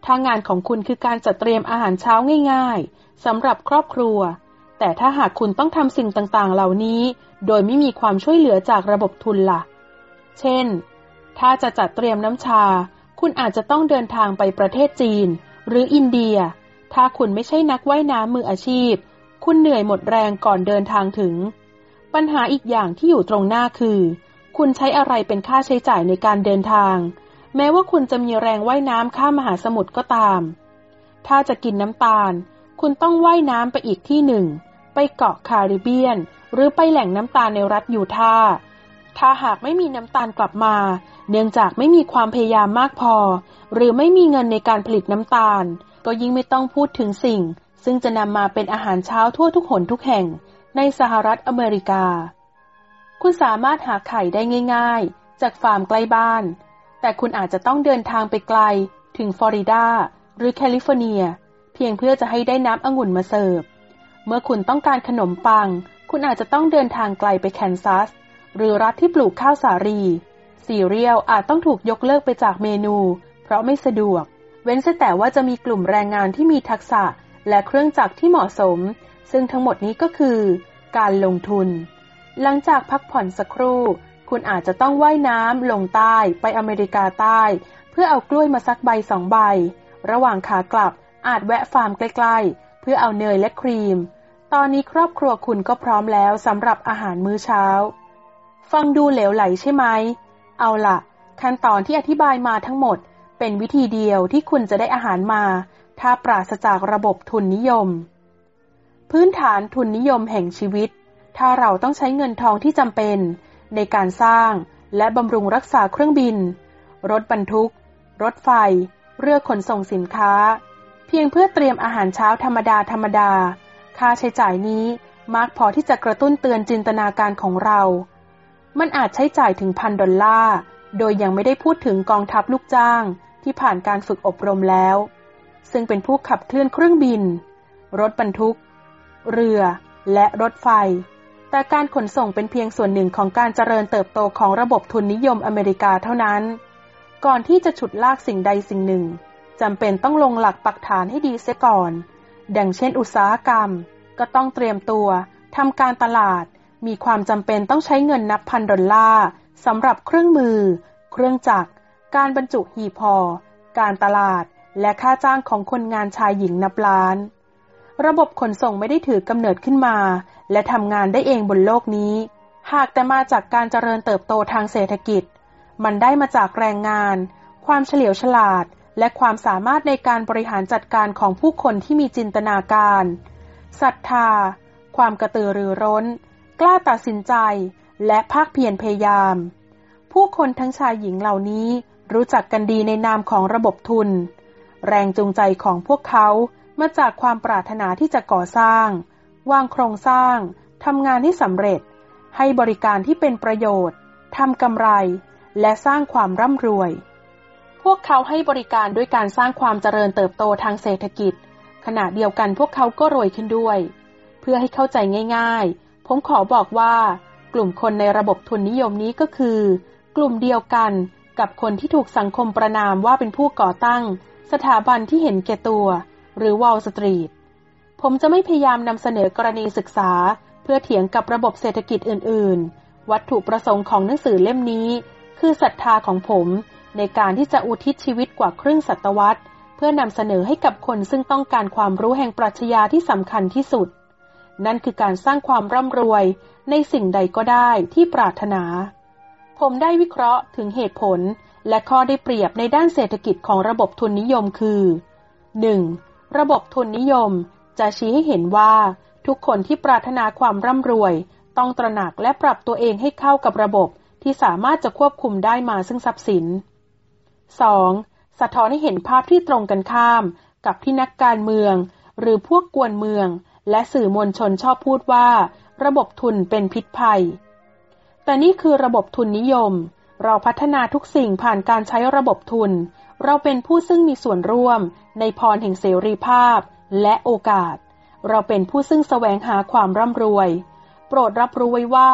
ถ้างานของคุณคือการจัดเตรียมอาหารเช้าง่าย ๆสำหรับครอบครัว แต่ถ้าหากคุณต้องทำสิ่งต่างๆ เหล่านี้ โดยไม่มีความช่วยเหลือจากระบบทุนละ่ะ เช่น ถ้าจะจัดเตรียมน้ำชา คุณอาจจะต้องเดินทางไปประเทศจีน หรืออินเดีย ถ้าคุณไม่ใช่นักว่ายน้ำมืออาชีพ คุณเหนื่อยหมดแรงก่อนเดินทางถึง ปัญหาอีกอย่างที่อยู่ตรงหน้าคือ คุณใช้อะไรเป็นค่าใช้จ่ายในการเดินทาง แม้ว่าคุณจะมีแรงว่ายน้ำข้ามมหาสมุทรก็ตาม ถ้าจะกินน้ำตาล คุณต้องว่ายน้ำไปอีกที่หนึ่ง ไปเกาะคาริเบียน หรือไปแหล่งน้ำตาลในรัฐยูทาห์ถ้าหากไม่มีน้ำตาลกลับมา เนื่องจากไม่มีความพยายามมากพอ หรือไม่มีเงินในการผลิตน้ำตาล ก็ยิ่งไม่ต้องพูดถึงสิ่ง ซึ่งจะนำมาเป็นอาหารเช้าทั่วทุกหนทุกแห่ง ในสหรัฐอเมริกา คุณสามารถหาไข่ได้ง่าย ๆ จากฟาร์มใกล้บ้าน แต่คุณอาจจะต้องเดินทางไปไกล ถึงฟลอริดาหรือแคลิฟอร์เนีย เพียงเพื่อจะให้ได้น้ำองุ่นมาเสิร์ฟ เมื่อคุณต้องการขนมปัง คุณอาจจะต้องเดินทางไกลไปแคนซัส หรือรัฐที่ปลูกข้าวสาลี ซีเรียลอาจต้องถูกยกเลิกไปจากเมนู เพราะไม่สะดวก เว้นแต่ว่าจะมีกลุ่มแรงงานที่มีทักษะและเครื่องจักรที่เหมาะสม ซึ่งทั้งหมดนี้ก็คือ การลงทุน หลังจากพักผ่อนสักครู่ คุณอาจจะต้องว่ายน้ำลงใต้ไปอเมริกาใต้ เพื่อเอากล้วยมาสักใบสองใบ ระหว่างขากลับอาจแวะฟาร์มใกล้ ๆ เพื่อเอาเนยและครีม ตอนนี้ครอบครัวคุณก็พร้อมแล้วสำหรับอาหารมื้อเช้า ฟังดูเหลวไหลใช่ไหม เอาละขั้นตอนที่อธิบายมาทั้งหมด เป็นวิธีเดียวที่คุณจะได้อาหารมา ถ้าปราศจากระบบทุนนิยม พื้นฐานทุนนิยมแห่งชีวิต ถ้าเราต้องใช้เงินทองที่จำเป็น ในการสร้างและบำรุงรักษาเครื่องบิน รถบรรทุก รถไฟ เรือขนส่งสินค้า เพียงเพื่อเตรียมอาหารเช้าธรรมดาธรรมดา ค่าใช้จ่ายนี้มากพอที่จะกระตุ้นเตือนจินตนาการของเรา มันอาจใช้จ่ายถึงพันดอลลาร์ โดยยังไม่ได้พูดถึงกองทัพลูกจ้างที่ผ่านการฝึกอบรมแล้ว ซึ่งเป็นผู้ขับเคลื่อนเครื่องบิน รถบรรทุก เรือ และรถไฟ แต่การขนส่งเป็นเพียงส่วนหนึ่งของการเจริญเติบโตของระบบทุนนิยมอเมริกาเท่านั้น ก่อนที่จะฉุดลากสิ่งใดสิ่งหนึ่งจำเป็นต้องลงหลักปักฐานให้ดีเสียก่อน ดังเช่นอุตสาหกรรม ก็ต้องเตรียมตัวทำการตลาด มีความจำเป็นต้องใช้เงินนับพันดอลลาร์สำหรับเครื่องมือ เครื่องจักร การบรรจุหีพอ การตลาด และค่าจ้างของคนงานชายหญิงนับล้าน ระบบขนส่งไม่ได้ถือกำเนิดขึ้นมา และทำงานได้เองบนโลกนี้ หากแต่มาจากการเจริญเติบโตทางเศรษฐกิจ มันได้มาจากแรงงาน ความเฉลียวฉลาด และความสามารถในการบริหารจัดการของผู้คนที่มีจินตนาการศรัทธา ความกระตือรือร้น กล้าตัดสินใจและภาคเพียรพยายาม ผู้คนทั้งชายหญิงเหล่านี้รู้จักกันดีในนามของระบบทุน แรงจูงใจของพวกเขามาจากความปรารถนาที่จะก่อสร้าง วางโครงสร้างทำงานที่สำเร็จ ให้บริการที่เป็นประโยชน์ทำกำไร และสร้างความร่ำรวย พวกเขาให้บริการด้วยการสร้างความเจริญเติบโตทางเศรษฐกิจ ขณะเดียวกันพวกเขาก็รวยขึ้นด้วย เพื่อให้เข้าใจง่ายๆ ผมขอบอกว่ากลุ่มคนในระบบทุนนิยมนี้ก็คือ กลุ่มเดียวกันกับคนที่ถูกสังคมประนามว่าเป็นผู้ก่อตั้ง สถาบันที่เห็นแก่ตัว หรือวอลสตรีทผมจะไม่พยายามนำเสนอกรณีศึกษา เพื่อเถียงกับระบบเศรษฐกิจอื่น ๆ วัตถุประสงค์ของหนังสือเล่มนี้ คือศรัทธาของผมในการที่จะอุทิศชีวิตกว่าครึ่งศตวรรษ เพื่อนำเสนอให้กับคนซึ่งต้องการความรู้แห่งปรัชญาที่สำคัญที่สุด นั่นคือการสร้างความร่ำรวยในสิ่งใดก็ได้ที่ปรารถนา ผมได้วิเคราะห์ถึงเหตุผลและข้อได้เปรียบในด้านเศรษฐกิจของระบบทุนนิยมคือ 1. ระบบทุนนิยมจะชี้ให้เห็นว่าทุกคนที่ปรารถนาความร่ำรวย ต้องตระหนักและปรับตัวเองให้เข้ากับระบบที่สามารถจะควบคุมได้มาซึ่งทรัพย์สิน 2. สะท้อนให้เห็นภาพที่ตรงกันข้ามกับที่นักการเมือง หรือพวกกวนเมือง และสื่อมวลชนชอบพูดว่า ระบบทุนเป็นพิษภัย แต่นี่คือระบบทุนนิยม เราพัฒนาทุกสิ่งผ่านการใช้ระบบทุน เราเป็นผู้ซึ่งมีส่วนร่วม ในพรแห่งเสรีภาพ และโอกาส เราเป็นผู้ซึ่งแสวงหาความร่ำรวย โปรดรับรู้ไว้ว่า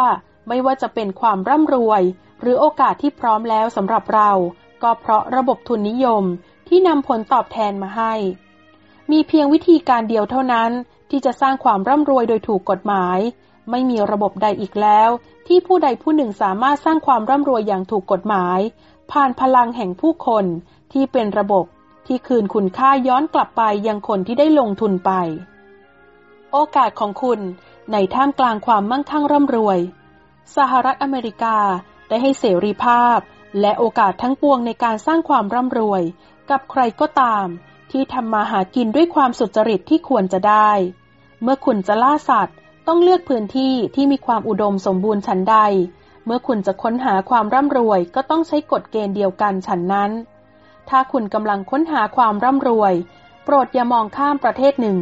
ไม่ว่าจะเป็นความร่ำรวย หรือโอกาสที่พร้อมแล้วสำหรับเรา ก็เพราะระบบทุนนิยมที่นำผลตอบแทนมาให้ มีเพียงวิธีการเดียวเท่านั้น ที่จะสร้างความร่ำรวยโดยถูกกฎหมาย ไม่มีระบบใดอีกแล้ว ที่ผู้ใดผู้หนึ่งสามารถสร้างความร่ำรวยอย่างถูกกฎหมาย ผ่านพลังแห่งผู้คนที่เป็นระบบที่คืนคุณค่าย้อนกลับไปยังคนที่ได้ลงทุนไป โอกาสของคุณในท่ามกลางความมั่งคั่งร่ำรวย สหรัฐอเมริกาได้ให้เสรีภาพ และโอกาสทั้งปวงในการสร้างความร่ำรวย กับใครก็ตาม ที่ทำมาหากินด้วยความสุจริตที่ควรจะได้ เมื่อคุณจะล่าสัตว์ ต้องเลือกพื้นที่ที่มีความอุดมสมบูรณ์ฉันใด เมื่อคุณจะค้นหาความร่ำรวยก็ต้องใช้กฎเกณฑ์เดียวกันฉันนั้น ถ้าคุณกำลังค้นหาความร่ำรวย โปรดอย่ามองข้ามประเทศหนึ่ง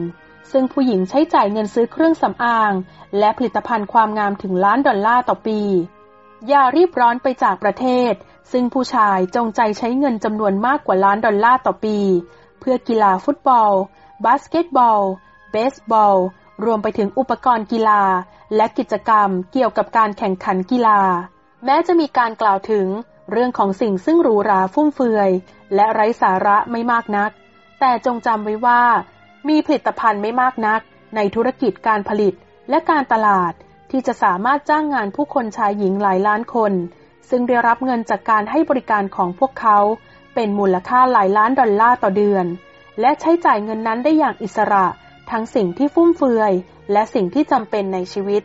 ซึ่งผู้หญิงใช้จ่ายเงินซื้อเครื่องสำอาง และผลิตภัณฑ์ความงามถึงล้านดอลลาร์ต่อปี อย่ารีบร้อนไปจากประเทศซึ่งผู้ชายจงใจใช้เงินจำนวนมากกว่าล้านดอลลาร์ต่อปี พื่อกีฬาฟุตบอล บาสเกตบอล เบสบอล รวมไปถึงอุปกรณ์กีฬา และกิจกรรมเกี่ยวกับการแข่งขันกีฬา แม้จะมีการกล่าวถึงเรื่องของสิ่งซึ่งหรูหราฟุ่มเฟือย และไร้สาระไม่มากนัก แต่จงจำไว้ว่า มีผลิตภัณฑ์ไม่มากนัก ในธุรกิจการผลิตและการตลาดที่จะสามารถจ้างงานผู้คนชายหญิงหลายล้านคน ซึ่งได้รับเงินจากการให้บริการของพวกเขา เป็นมูลค่าหลายล้านดอลลาร์ต่อเดือน และใช้จ่ายเงินนั้นได้อย่างอิสระ ทั้งสิ่งที่ฟุ่มเฟือย และสิ่งที่จำเป็นในชีวิต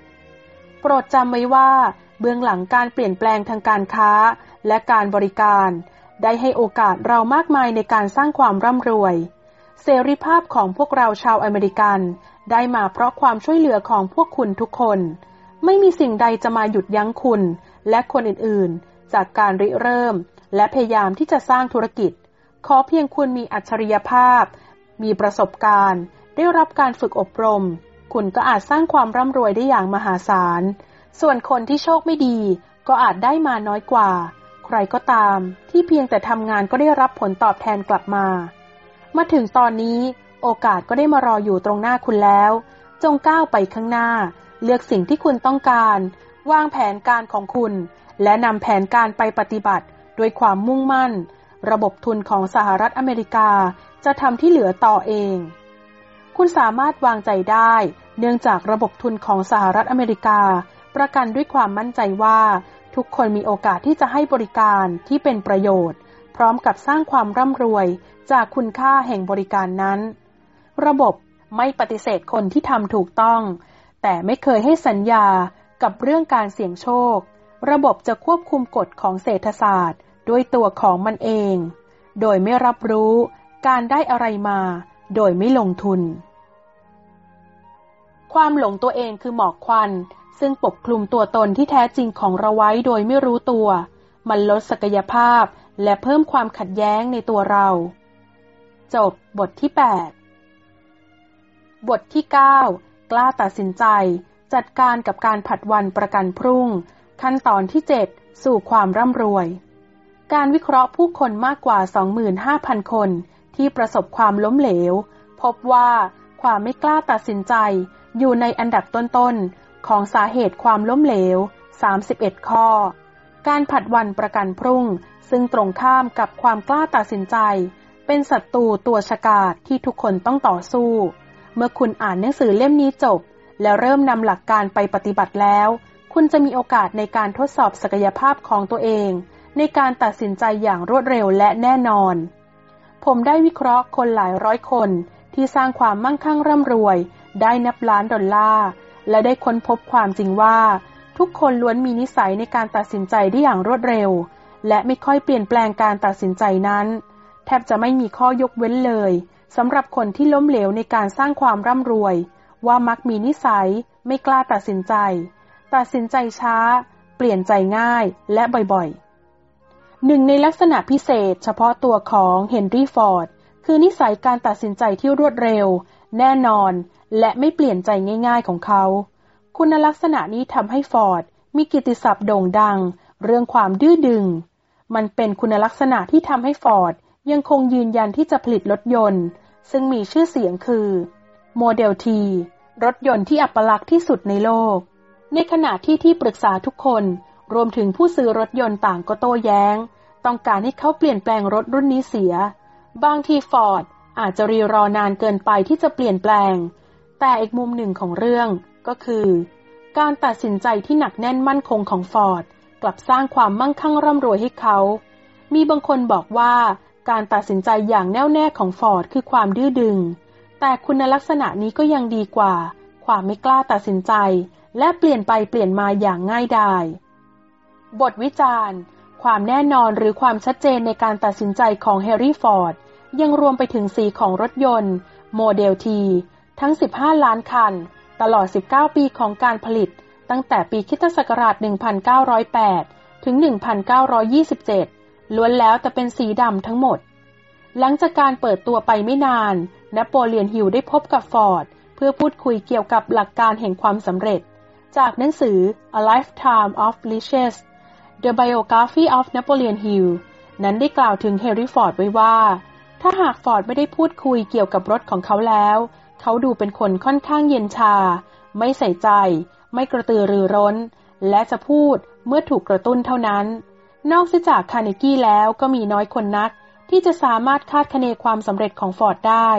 โปรดจำไว้ว่า เบื้องหลังการเปลี่ยนแปลงทางการค้า และการบริการ ได้ให้โอกาสเรามากมายในการสร้างความร่ำรวย เสรีภาพของพวกเราชาวอเมริกัน ได้มาเพราะความช่วยเหลือของพวกคุณทุกคน ไม่มีสิ่งใดจะมาหยุดยั้งคุณ และคนอื่นๆ จากการริเริ่ม และพยายามที่จะสร้างธุรกิจ ขอเพียงคุณมีอัจฉริยภาพ มีประสบการณ์ ได้รับการฝึกอบรม คุณก็อาจสร้างความร่ำรวยได้อย่างมหาศาล ส่วนคนที่โชคไม่ดี ก็อาจได้มาน้อยกว่า ใครก็ตาม ที่เพียงแต่ทำงานก็ได้รับผลตอบแทนกลับมา มาถึงตอนนี้ โอกาสก็ได้มารออยู่ตรงหน้าคุณแล้ว จงก้าวไปข้างหน้า เลือกสิ่งที่คุณต้องการ วางแผนการของคุณ และนำแผนการไปปฏิบัติ ด้วยความมุ่งมั่น ระบบทุนของสหรัฐอเมริกาจะทำที่เหลือต่อเอง คุณสามารถวางใจได้ เนื่องจากระบบทุนของสหรัฐอเมริกา ประกันด้วยความมั่นใจว่า ทุกคนมีโอกาสที่จะให้บริการที่เป็นประโยชน์ พร้อมกับสร้างความร่ำรวยจากคุณค่าแห่งบริการนั้น ระบบไม่ปฏิเสธคนที่ทำถูกต้อง แต่ไม่เคยให้สัญญากับเรื่องการเสี่ยงโชค ระบบจะควบคุมกฎของเศรษฐศาสตร์ ด้วยตัวของมันเอง โดยไม่รับรู้การได้อะไรมา โดยไม่ลงทุน ความหลงตัวเองคือหมอกควัน ซึ่งปกคลุมตัวตนที่แท้จริงของเราไว้โดยไม่รู้ตัว มันลดศักยภาพและเพิ่มความขัดแย้งในตัวเรา จบบทที่ 8 บทที่ 9 กล้าตัดสินใจ จัดการกับการผัดวันประกันพรุ่ง ขั้นตอนที่ 7 สู่ความร่ำรวย การวิเคราะห์ผู้คนมากกว่า 25,000 คนที่ประสบความล้มเหลว พบว่าความไม่กล้าตัดสินใจอยู่ในอันดับต้นๆ ของสาเหตุความล้มเหลว 31 ข้อ การผัดวันประกันพรุ่ง ซึ่งตรงข้ามกับความกล้าตัดสินใจ เป็นศัตรูตัวฉกาจที่ทุกคนต้องต่อสู้ เมื่อคุณอ่านหนังสือเล่มนี้จบ แล้วเริ่มนำหลักการไปปฏิบัติแล้ว คุณจะมีโอกาสในการทดสอบศักยภาพของตัวเอง ในการตัดสินใจอย่างรวดเร็วและแน่นอน ผมได้วิเคราะห์คนหลายร้อยคนที่สร้างความมั่งคั่งร่ำรวย ได้นับล้านดอลลาร์และได้ค้นพบความจริงว่า ทุกคนล้วนมีนิสัยในการตัดสินใจได้อย่างรวดเร็ว และไม่ค่อยเปลี่ยนแปลงการตัดสินใจนั้น แทบจะไม่มีข้อยกเว้นเลยสำหรับคนที่ล้มเหลวในการสร้างความร่ำรวย ว่ามักมีนิสัยไม่กล้าตัดสินใจ ตัดสินใจช้า เปลี่ยนใจง่ายและบ่อยๆ หนึ่งในลักษณะพิเศษเฉพาะตัวของเฮนรี่ฟอร์ดคือนิสัยการตัดสินใจที่รวดเร็ว แน่นอน และไม่เปลี่ยนใจง่ายๆของเขา คุณลักษณะนี้ทำให้ฟอร์ดมีกิติศัพท์โด่งดัง เรื่องความดื้อดึง มันเป็นคุณลักษณะที่ทำให้ฟอร์ดยังคงยืนยันที่จะผลิตรถยนต์ ซึ่งมีชื่อเสียงคือ Model T รถยนต์ที่อัปลักษณ์ที่สุดในโลก ในขณะที่ที่ปรึกษาทุกคน รวมถึงผู้ซื้อรถยนต์ต่างก็โต้แย้ง ต้องการให้เขาเปลี่ยนแปลงรถรุ่นนี้เสีย บางทีฟอร์ดอาจจะรีรอนานเกินไปที่จะเปลี่ยนแปลง แต่อีกมุมหนึ่งของเรื่องก็คือ การตัดสินใจที่หนักแน่นมั่นคงของฟอร์ดกลับสร้างความมั่งคั่งร่ำรวยให้เขา มีบางคนบอกว่าการตัดสินใจอย่างแน่วแน่ของฟอร์ดคือความดื้อดึง แต่คุณลักษณะนี้ก็ยังดีกว่า ความไม่กล้าตัดสินใจ และเปลี่ยนไปเปลี่ยนมาอย่างง่ายดาย บทวิจารณ์ ความแน่นอนหรือความชัดเจนในการตัดสินใจของแฮร์รี่ฟอร์ด ยังรวมไปถึงสีของรถยนต์ Model T ทั้ง 15 ล้านคัน ตลอด 19 ปีของการผลิต ตั้งแต่ปีคริสต์ศักราช 1908 ถึง 1927 ล้วนแล้วแต่เป็นสีดำทั้งหมด หลังจากการเปิดตัวไปไม่นาน นโปเลียนฮิลได้พบกับฟอร์ด เพื่อพูดคุยเกี่ยวกับหลักการแห่งความสำเร็จ จากหนังสือ A Lifetime of Riches The Biography of Napoleon Hill นั้นได้กล่าวถึงเฮนรี่ฟอร์ดไว้ว่า ถ้าหากฟอร์ดไม่ได้พูดคุยเกี่ยวกับรถของเขาแล้ว เขาดูเป็นคนค่อนข้างเย็นชา ไม่ใส่ใจ ไม่กระตือรือร้น และจะพูดเมื่อถูกกระตุ้นเท่านั้น นอกจากคาร์เนกี้แล้วก็มีน้อยคนนัก ที่จะสามารถคาดคะเนความสำเร็จของฟอร์ดได้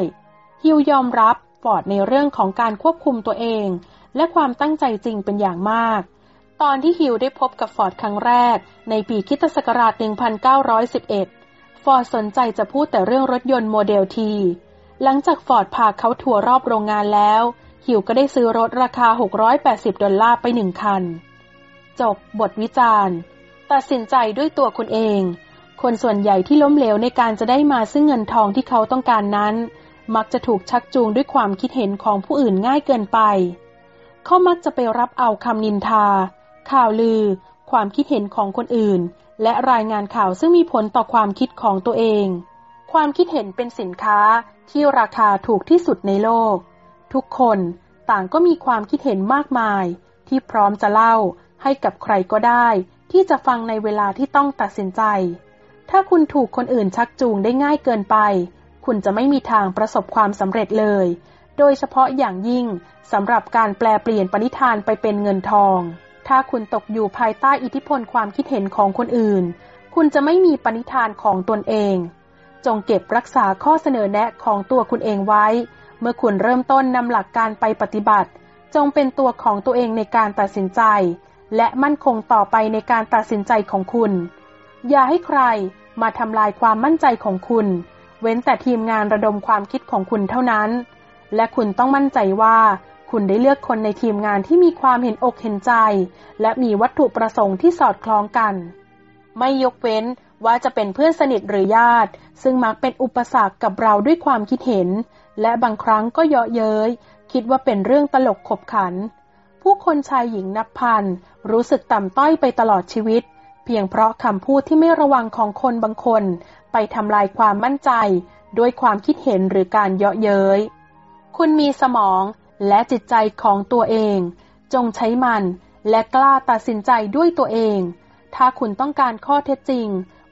ฮิลยอมรับฟอร์ดในเรื่องของการควบคุมตัวเอง และความตั้งใจจริงเป็นอย่างมาก ตอนที่ฮิวได้พบกับฟอร์ดครั้งแรก ในปีคริสต์ศักราช 1911 ฟอร์ดสนใจจะพูดแต่เรื่องรถยนต์ Model T หลังจากฟอร์ดพาเขาทัวร์รอบโรงงานแล้ว ฮิวก็ได้ซื้อรถราคา 680 ดอลลาร์ไปหนึ่งคัน จบบทวิจารณ์ ตัดสินใจด้วยตัวคุณเอง คนส่วนใหญ่ที่ล้มเหลวในการจะได้มาซึ่งเงินทองที่เขาต้องการนั้นมักจะถูกชักจูงด้วยความคิดเห็นของผู้อื่นง่ายเกินไป เขามักจะไปรับเอาคำนินทา ข่าวลือ ความคิดเห็นของคนอื่น และรายงานข่าวซึ่งมีผลต่อความคิดของตัวเอง ความคิดเห็นเป็นสินค้าที่ราคาถูกที่สุดในโลก ทุกคนต่างก็มีความคิดเห็นมากมาย ที่พร้อมจะเล่าให้กับใครก็ได้ ที่จะฟังในเวลาที่ต้องตัดสินใจ ถ้าคุณถูกคนอื่นชักจูงได้ง่ายเกินไป คุณจะไม่มีทางประสบความสำเร็จเลย โดยเฉพาะอย่างยิ่งสำหรับการแปลเปลี่ยนปณิธานไปเป็นเงินทอง ถ้าคุณตกอยู่ภายใต้อิทธิพลความคิดเห็นของคนอื่น คุณจะไม่มีปณิธานของตนเอง จงเก็บรักษาข้อเสนอแนะของตัวคุณเองไว้ เมื่อคุณเริ่มต้นนำหลักการไปปฏิบัติ จงเป็นตัวของตัวเองในการตัดสินใจ และมั่นคงต่อไปในการตัดสินใจของคุณ อย่าให้ใครมาทำลายความมั่นใจของคุณ เว้นแต่ทีมงานระดมความคิดของคุณเท่านั้น และคุณต้องมั่นใจว่า คุณได้เลือกคนในทีมงานที่มีความเห็นอกเห็นใจ และมีวัตถุประสงค์ที่สอดคล้องกัน ไม่ยกเว้นว่าจะเป็นเพื่อนสนิทหรือญาติ ซึ่งมักเป็นอุปสรรคกับเราด้วยความคิดเห็น และบางครั้งก็เยาะเย้ยคิดว่าเป็นเรื่องตลกขบขัน ผู้คนชายหญิงนับพัน รู้สึกต่ำต้อยไปตลอดชีวิต เพียงเพราะคำพูดที่ไม่ระวังของคนบางคน ไปทำลายความมั่นใจ ด้วยความคิดเห็นหรือการเยาะเย้ย คุณมีสมองและจิตใจของตัวเอง จงใช้มันและกล้าตัดสินใจด้วยตัวเอง ถ้าคุณต้องการข้อเท็จจริง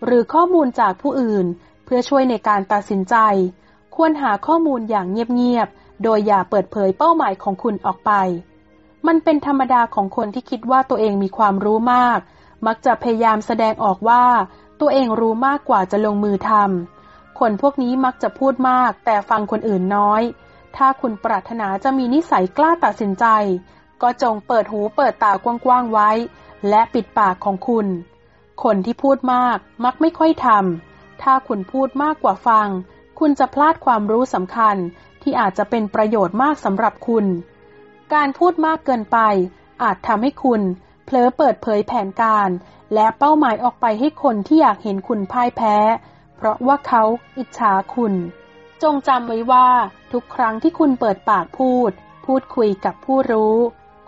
หรือข้อมูลจากผู้อื่น เพื่อช่วยในการตัดสินใจ ควรหาข้อมูลอย่างเงียบๆ โดยอย่าเปิดเผยเป้าหมายของคุณออกไป มันเป็นธรรมดาของคนที่คิดว่าตัวเองมีความรู้มาก มักจะพยายามแสดงออกว่า ตัวเองรู้มากกว่าจะลงมือทำคนพวกนี้มักจะพูดมากแต่ฟังคนอื่นน้อย ถ้าคุณปรารถนาจะมีนิสัยกล้าตัดสินใจ ก็จงเปิดหูเปิดตากว้างๆไว้ และปิดปากของคุณ คนที่พูดมากมักไม่ค่อยทำ ถ้าคุณพูดมากกว่าฟัง คุณจะพลาดความรู้สำคัญที่อาจจะเป็นประโยชน์มากสำหรับคุณ การพูดมากเกินไป อาจทำให้คุณเผลอเปิดเผยแผนการ และเป้าหมายออกไปให้คนที่อยากเห็นคุณพ่ายแพ้ เพราะว่าเขาอิจฉาคุณ จงจำไว้ว่า ทุกครั้งที่คุณเปิดปากพูด พูดคุยกับผู้รู้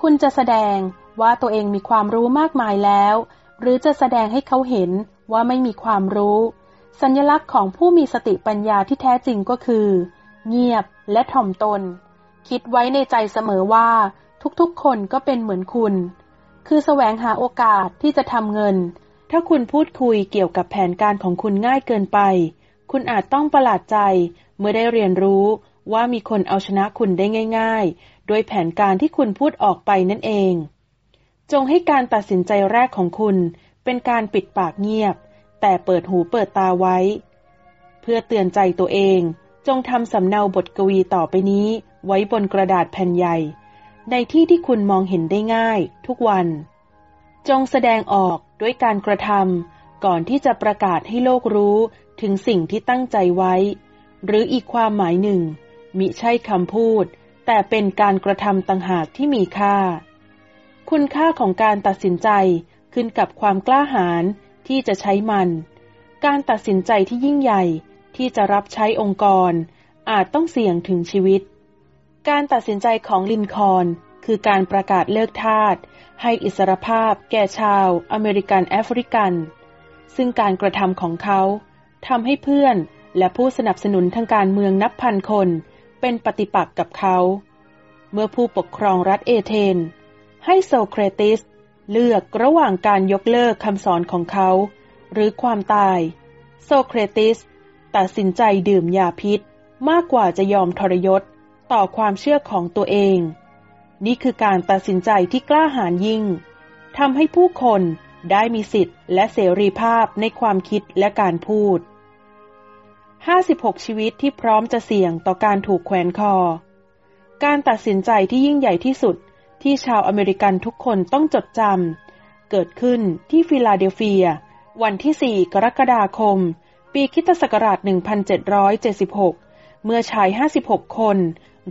คุณจะแสดงว่าตัวเองมีความรู้มากมายแล้ว หรือจะแสดงให้เขาเห็นว่าไม่มีความรู้ สัญลักษณ์ของผู้มีสติปัญญาที่แท้จริงก็คือ เงียบและถ่อมตน คิดไว้ในใจเสมอว่า ทุกๆ คนก็เป็นเหมือนคุณ คือแสวงหาโอกาสที่จะทำเงิน ถ้าคุณพูดคุยเกี่ยวกับแผนการของคุณง่ายเกินไป คุณอาจต้องประหลาดใจ เมื่อได้เรียนรู้ว่ามีคนเอาชนะคุณได้ง่ายๆดยแผนการที่คุณพูดออกไปนั่นเอง จงให้การตัดสินใจแรกของคุณเป็นการปิดปากเงียบ แต่เปิดหูเปิดตาไว้ เพื่อเตือนใจตัวเอง จงทำสำเนาบทกวีต่อไปนี้ ไว้บนกระดาษแผ่นใหญ่ ในที่ที่คุณมองเห็นได้ง่าย ทุกวัน จงแสดงออกด้วยการกระทำก่อนที่จะประกาศให้โลกรู้ถึงสิ่งที่ตั้งใจไว้ หรืออีกความหมายหนึ่ง มิใช่คำพูด แต่เป็นการกระทำต่างหากที่มีค่า คุณค่าของการตัดสินใจขึ้นกับความกล้าหาญที่จะใช้มัน การตัดสินใจที่ยิ่งใหญ่ที่จะรับใช้องค์กร อาจต้องเสี่ยงถึงชีวิต การตัดสินใจของลินคอนคือการประกาศเลิกทาสให้อิสรภาพแก่ชาวอเมริกันแอฟริกัน ซึ่งการกระทำของเขาทำให้เพื่อน และผู้สนับสนุนทางการเมืองนับพันคน เป็นปฏิปักษ์กับเขา เมื่อผู้ปกครองรัฐเอเธน ให้โซเครติสเลือกระหว่างการยกเลิกคำสอนของเขา หรือความตาย โซเครติสตัดสินใจดื่มยาพิษมากกว่าจะยอมทรยศต่อความเชื่อของตัวเอง นี่คือการตัดสินใจที่กล้าหาญยิ่งทำให้ผู้คนได้มีสิทธิ์และเสรีภาพในความคิดและการพูด 56 ชีวิตที่พร้อมจะเสี่ยงต่อการถูกแขวนคอ การตัดสินใจที่ยิ่งใหญ่ที่สุดที่ชาวอเมริกันทุกคนต้องจดจำ เกิดขึ้นที่ฟิลาเดลเฟีย วันที่ 4 กรกฎาคม ปีคิตศักราช 1776 เมื่อชาย 56 คน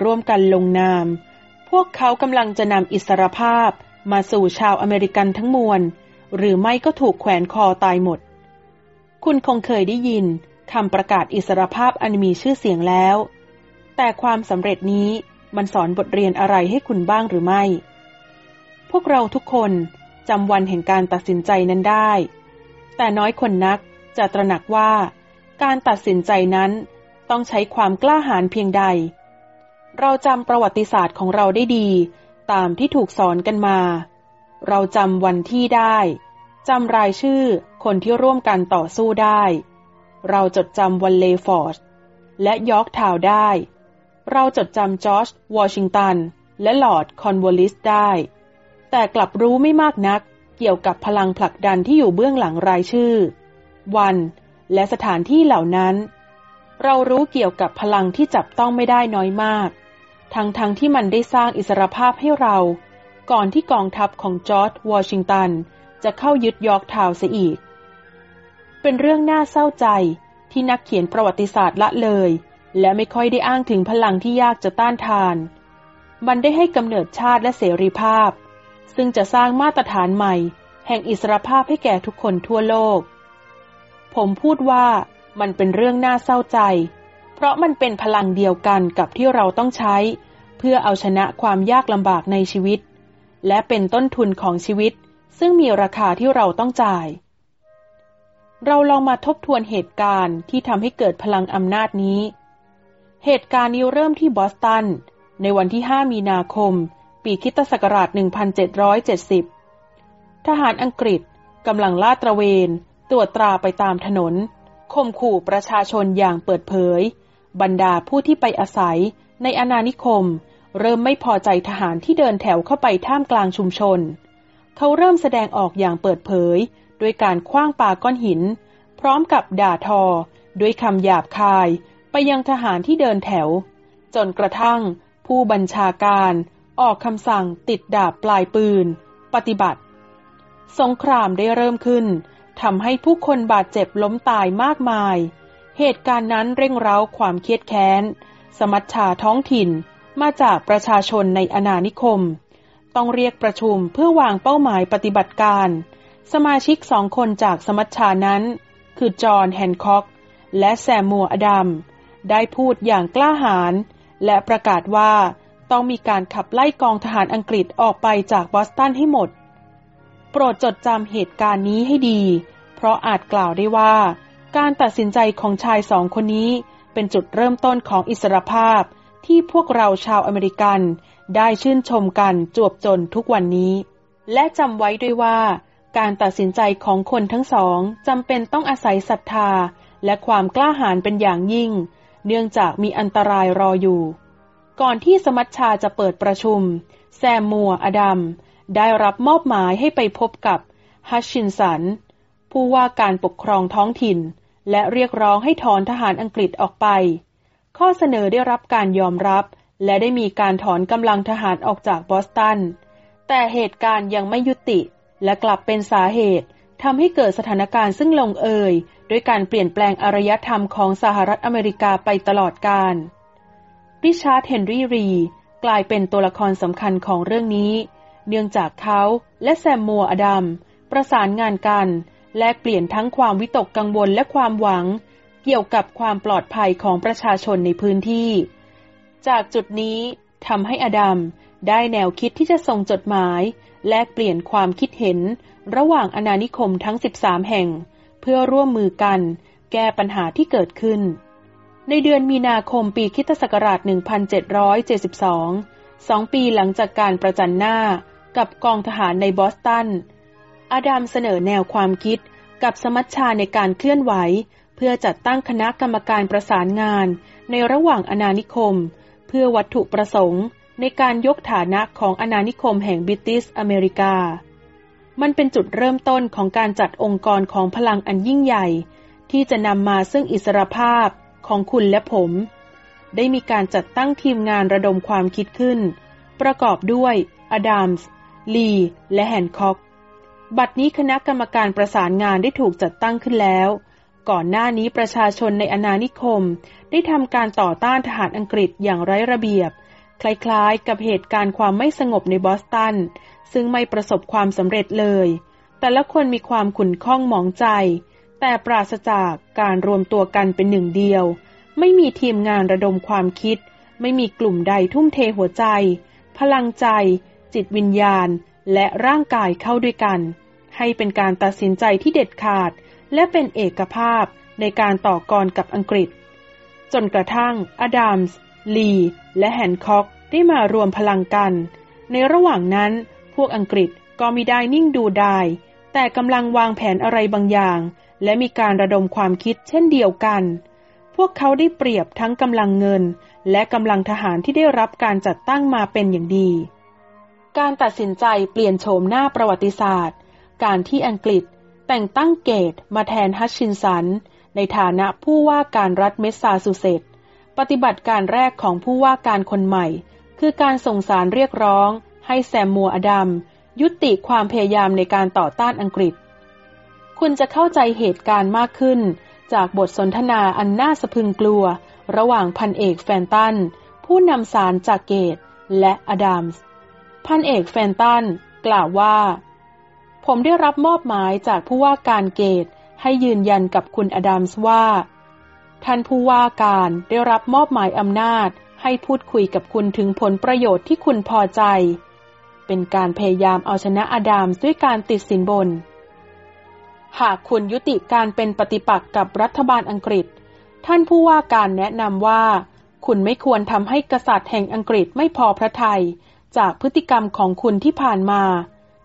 ร่วมกันลงนาม พวกเขากำลังจะนำอิสรภาพมาสู่ชาวอเมริกันทั้งมวล หรือไม่ก็ถูกแขวนคอตายหมด คุณคงเคยได้ยิน คำประกาศอิสรภาพอันมีชื่อเสียงแล้ว แต่ความสำเร็จนี้มันสอนบทเรียนอะไรให้คุณบ้างหรือไม่ พวกเราทุกคนจำวันแห่งการตัดสินใจนั้นได้ แต่น้อยคนนักจะตระหนักว่า การตัดสินใจนั้นต้องใช้ความกล้าหาญเพียงใด เราจำประวัติศาสตร์ของเราได้ดี ตามที่ถูกสอนกันมา เราจำวันที่ได้จำรายชื่อคนที่ร่วมกันต่อสู้ได้ เราจดจำวัลเลย์ฟอร์จและยอร์กทาวน์ได้ เราจดจำจอร์จวอชิงตัน และลอร์ดคอร์นวอลลิสได้ แต่กลับรู้ไม่มากนักเกี่ยวกับพลังผลักดันที่อยู่เบื้องหลังรายชื่อ วันและสถานที่เหล่านั้น เรารู้เกี่ยวกับพลังที่จับต้องไม่ได้น้อยมาก ทั้งๆทที่มันได้สร้างอิสรภาพให้เรา ก่อนที่กองทัพของจอร์จวอชิงตัน จะเข้ายึดยอร์กทาวน์เสียอีก เป็นเรื่องน่าเศร้าใจที่นักเขียนประวัติศาสตร์ละเลย และไม่ค่อยได้อ้างถึงพลังที่ยากจะต้านทาน มันได้ให้กำเนิดชาติและเสรีภาพ ซึ่งจะสร้างมาตรฐานใหม่ แห่งอิสรภาพให้แก่ทุกคนทั่วโลก ผมพูดว่ามันเป็นเรื่องน่าเศร้าใจ เพราะมันเป็นพลังเดียวกันกับที่เราต้องใช้ เพื่อเอาชนะความยากลำบากในชีวิต และเป็นต้นทุนของชีวิต ซึ่งมีราคาที่เราต้องจ่าย เราลองมาทบทวนเหตุการณ์ที่ทำให้เกิดพลังอำนาจนี้ เหตุการณ์นี้เริ่มที่บอสตัน ในวันที่ 5 มีนาคม ปีคิตศักราช 1770 ทหารอังกฤษกำลังลาดตระเวน ตรวจตราไปตามถนนข่มขู่ประชาชนอย่างเปิดเผย บรรดาผู้ที่ไปอาศัยในอาณานิคม เริ่มไม่พอใจทหารที่เดินแถวเข้าไปท่ามกลางชุมชน เขาเริ่มแสดงออกอย่างเปิดเผย ด้วยการคว้างปาก้อนหิน พร้อมกับด่าทอ ด้วยคำหยาบคายไปยังทหารที่เดินแถว จนกระทั่งผู้บัญชาการออกคำสั่งติดดาบปลายปืน ปฏิบัติ สงครามได้เริ่มขึ้นทำให้ผู้คนบาดเจ็บล้มตายมากมาย เหตุการณ์นั้นเร่งเร้าความเครียดแค้น สมัชชาท้องถิ่นมาจากประชาชนในอาณานิคม ต้องเรียกประชุมเพื่อวางเป้าหมายปฏิบัติการ สมาชิกสองคนจากสมัชชานั้น คือจอห์นแฮนค็อก และแซมมัวอดัม ได้พูดอย่างกล้าหาญและประกาศว่าต้องมีการขับไล่กองทหารอังกฤษออกไปจากบอสตันให้หมด โปรดจดจำเหตุการณ์นี้ให้ดี เพราะอาจกล่าวได้ว่า การตัดสินใจของชายสองคนนี้ เป็นจุดเริ่มต้นของอิสรภาพที่พวกเราชาวอเมริกัน ได้ชื่นชมกันจวบจนทุกวันนี้ และจำไว้ด้วยว่า การตัดสินใจของคนทั้งสองจำเป็นต้องอาศัยศรัทธา และความกล้าหาญเป็นอย่างยิ่ง เนื่องจากมีอันตรายรออยู่ ก่อนที่สมัชชาจะเปิดประชุม แซมมัวอดัม ได้รับมอบหมายให้ไปพบกับฮัชชินสัน ผู้ว่าการปกครองท้องถิ่น และเรียกร้องให้ถอนทหารอังกฤษออกไป ข้อเสนอได้รับการยอมรับ และได้มีการถอนกำลังทหารออกจากบอสตัน แต่เหตุการณ์ยังไม่ยุติ และกลับเป็นสาเหตุทำให้เกิดสถานการณ์ซึ่งลงเอยด้วยการเปลี่ยนแปลงอารยธรรมของสหรัฐอเมริกาไปตลอดกาลริชาร์ดเฮนรี่รีกลายเป็นตัวละครสำคัญของเรื่องนี้ เนื่องจากเขาและแซมมัวอดัมประสานงานกัน แลกเปลี่ยนทั้งความวิตกกังวลและความหวัง เกี่ยวกับความปลอดภัยของประชาชนในพื้นที่ จากจุดนี้ทำให้อดัมได้แนวคิดที่จะส่งจดหมาย แลกเปลี่ยนความคิดเห็นระหว่างอาณานิคมทั้ง 13 แห่ง เพื่อร่วมมือกัน แก้ปัญหาที่เกิดขึ้น ในเดือนมีนาคมปีคิตศักราช 1772 สองปีหลังจากการประจันหน้ากับกองทหารในบอสตัน อาดัมเสนอแนวความคิดกับสมัชชาในการเคลื่อนไหว เพื่อจัดตั้งคณะกรรมการประสานงานในระหว่างอาณานิคม เพื่อวัตถุประสงค์ ในการยกฐานะของอาณานิคมแห่งบิติสอเมริกา มันเป็นจุดเริ่มต้นของการจัดองค์กรของพลังอันยิ่งใหญ่ ที่จะนำมาซึ่งอิสรภาพของคุณและผม ได้มีการจัดตั้งทีมงานระดมความคิดขึ้น ประกอบด้วยอดัมส์ ลี และแฮนค็อก บัดนี้คณะกรรมการประสานงานได้ถูกจัดตั้งขึ้นแล้ว ก่อนหน้านี้ประชาชนในอาณานิคม ได้ทำการต่อต้านทหารอังกฤษอย่างไร้ระเบียบ คล้ายๆ กับเหตุการณ์ความไม่สงบในบอสตัน ซึ่งไม่ประสบความสำเร็จเลย แต่ละคนมีความขุ่นข้องหมองใจ แต่ปราศจากการรวมตัวกันเป็นหนึ่งเดียว ไม่มีทีมงานระดมความคิด ไม่มีกลุ่มใดทุ่มเทหัวใจ พลังใจ จิตวิญญาณ และร่างกายเข้าด้วยกัน ให้เป็นการตัดสินใจที่เด็ดขาด และเป็นเอกภาพในการต่อกรกับอังกฤษ จนกระทั่งอดัมส์ ลีและแฮนค็อกได้มารวมพลังกัน ในระหว่างนั้นพวกอังกฤษก็มีได้นิ่งดูได้แต่กำลังวางแผนอะไรบางอย่าง และมีการระดมความคิดเช่นเดียวกัน พวกเขาได้เปรียบทั้งกำลังเงิน และกำลังทหารที่ได้รับการจัดตั้งมาเป็นอย่างดี การตัดสินใจเปลี่ยนโฉมหน้าประวัติศาสตร์ การที่อังกฤษแต่งตั้งเกตมาแทนฮัชชินสัน ในฐานะผู้ว่าการรัฐเมสซาชูเซตส์ ปฏิบัติการแรกของผู้ว่าการคนใหม่ คือการส่งสารเรียกร้อง ให้แซมมัวอดัมยุติความพยายามในการต่อต้านอังกฤษ คุณจะเข้าใจเหตุการณ์มากขึ้น จากบทสนทนาอันน่าสะพึงกลัว ระหว่างพันเอกแฟนตัน ผู้นำสารจากเกตและอดัมส์พันเอกแฟนตันกล่าวว่า ผมได้รับมอบหมายจากผู้ว่าการเกตให้ยืนยันกับคุณอดัมส์ว่า ท่านผู้ว่าการได้รับมอบหมายอำนาจ ให้พูดคุยกับคุณถึงผลประโยชน์ที่คุณพอใจ เป็นการพยายามเอาชนะอดัมด้วยการติดสินบน หากคุณยุติการเป็นปฏิปักษ์กับรัฐบาลอังกฤษ ท่านผู้ว่าการแนะนำว่า คุณไม่ควรทำให้กษัตริย์แห่งอังกฤษไม่พอพระทยัยจากพฤติกรรมของคุณที่ผ่านมา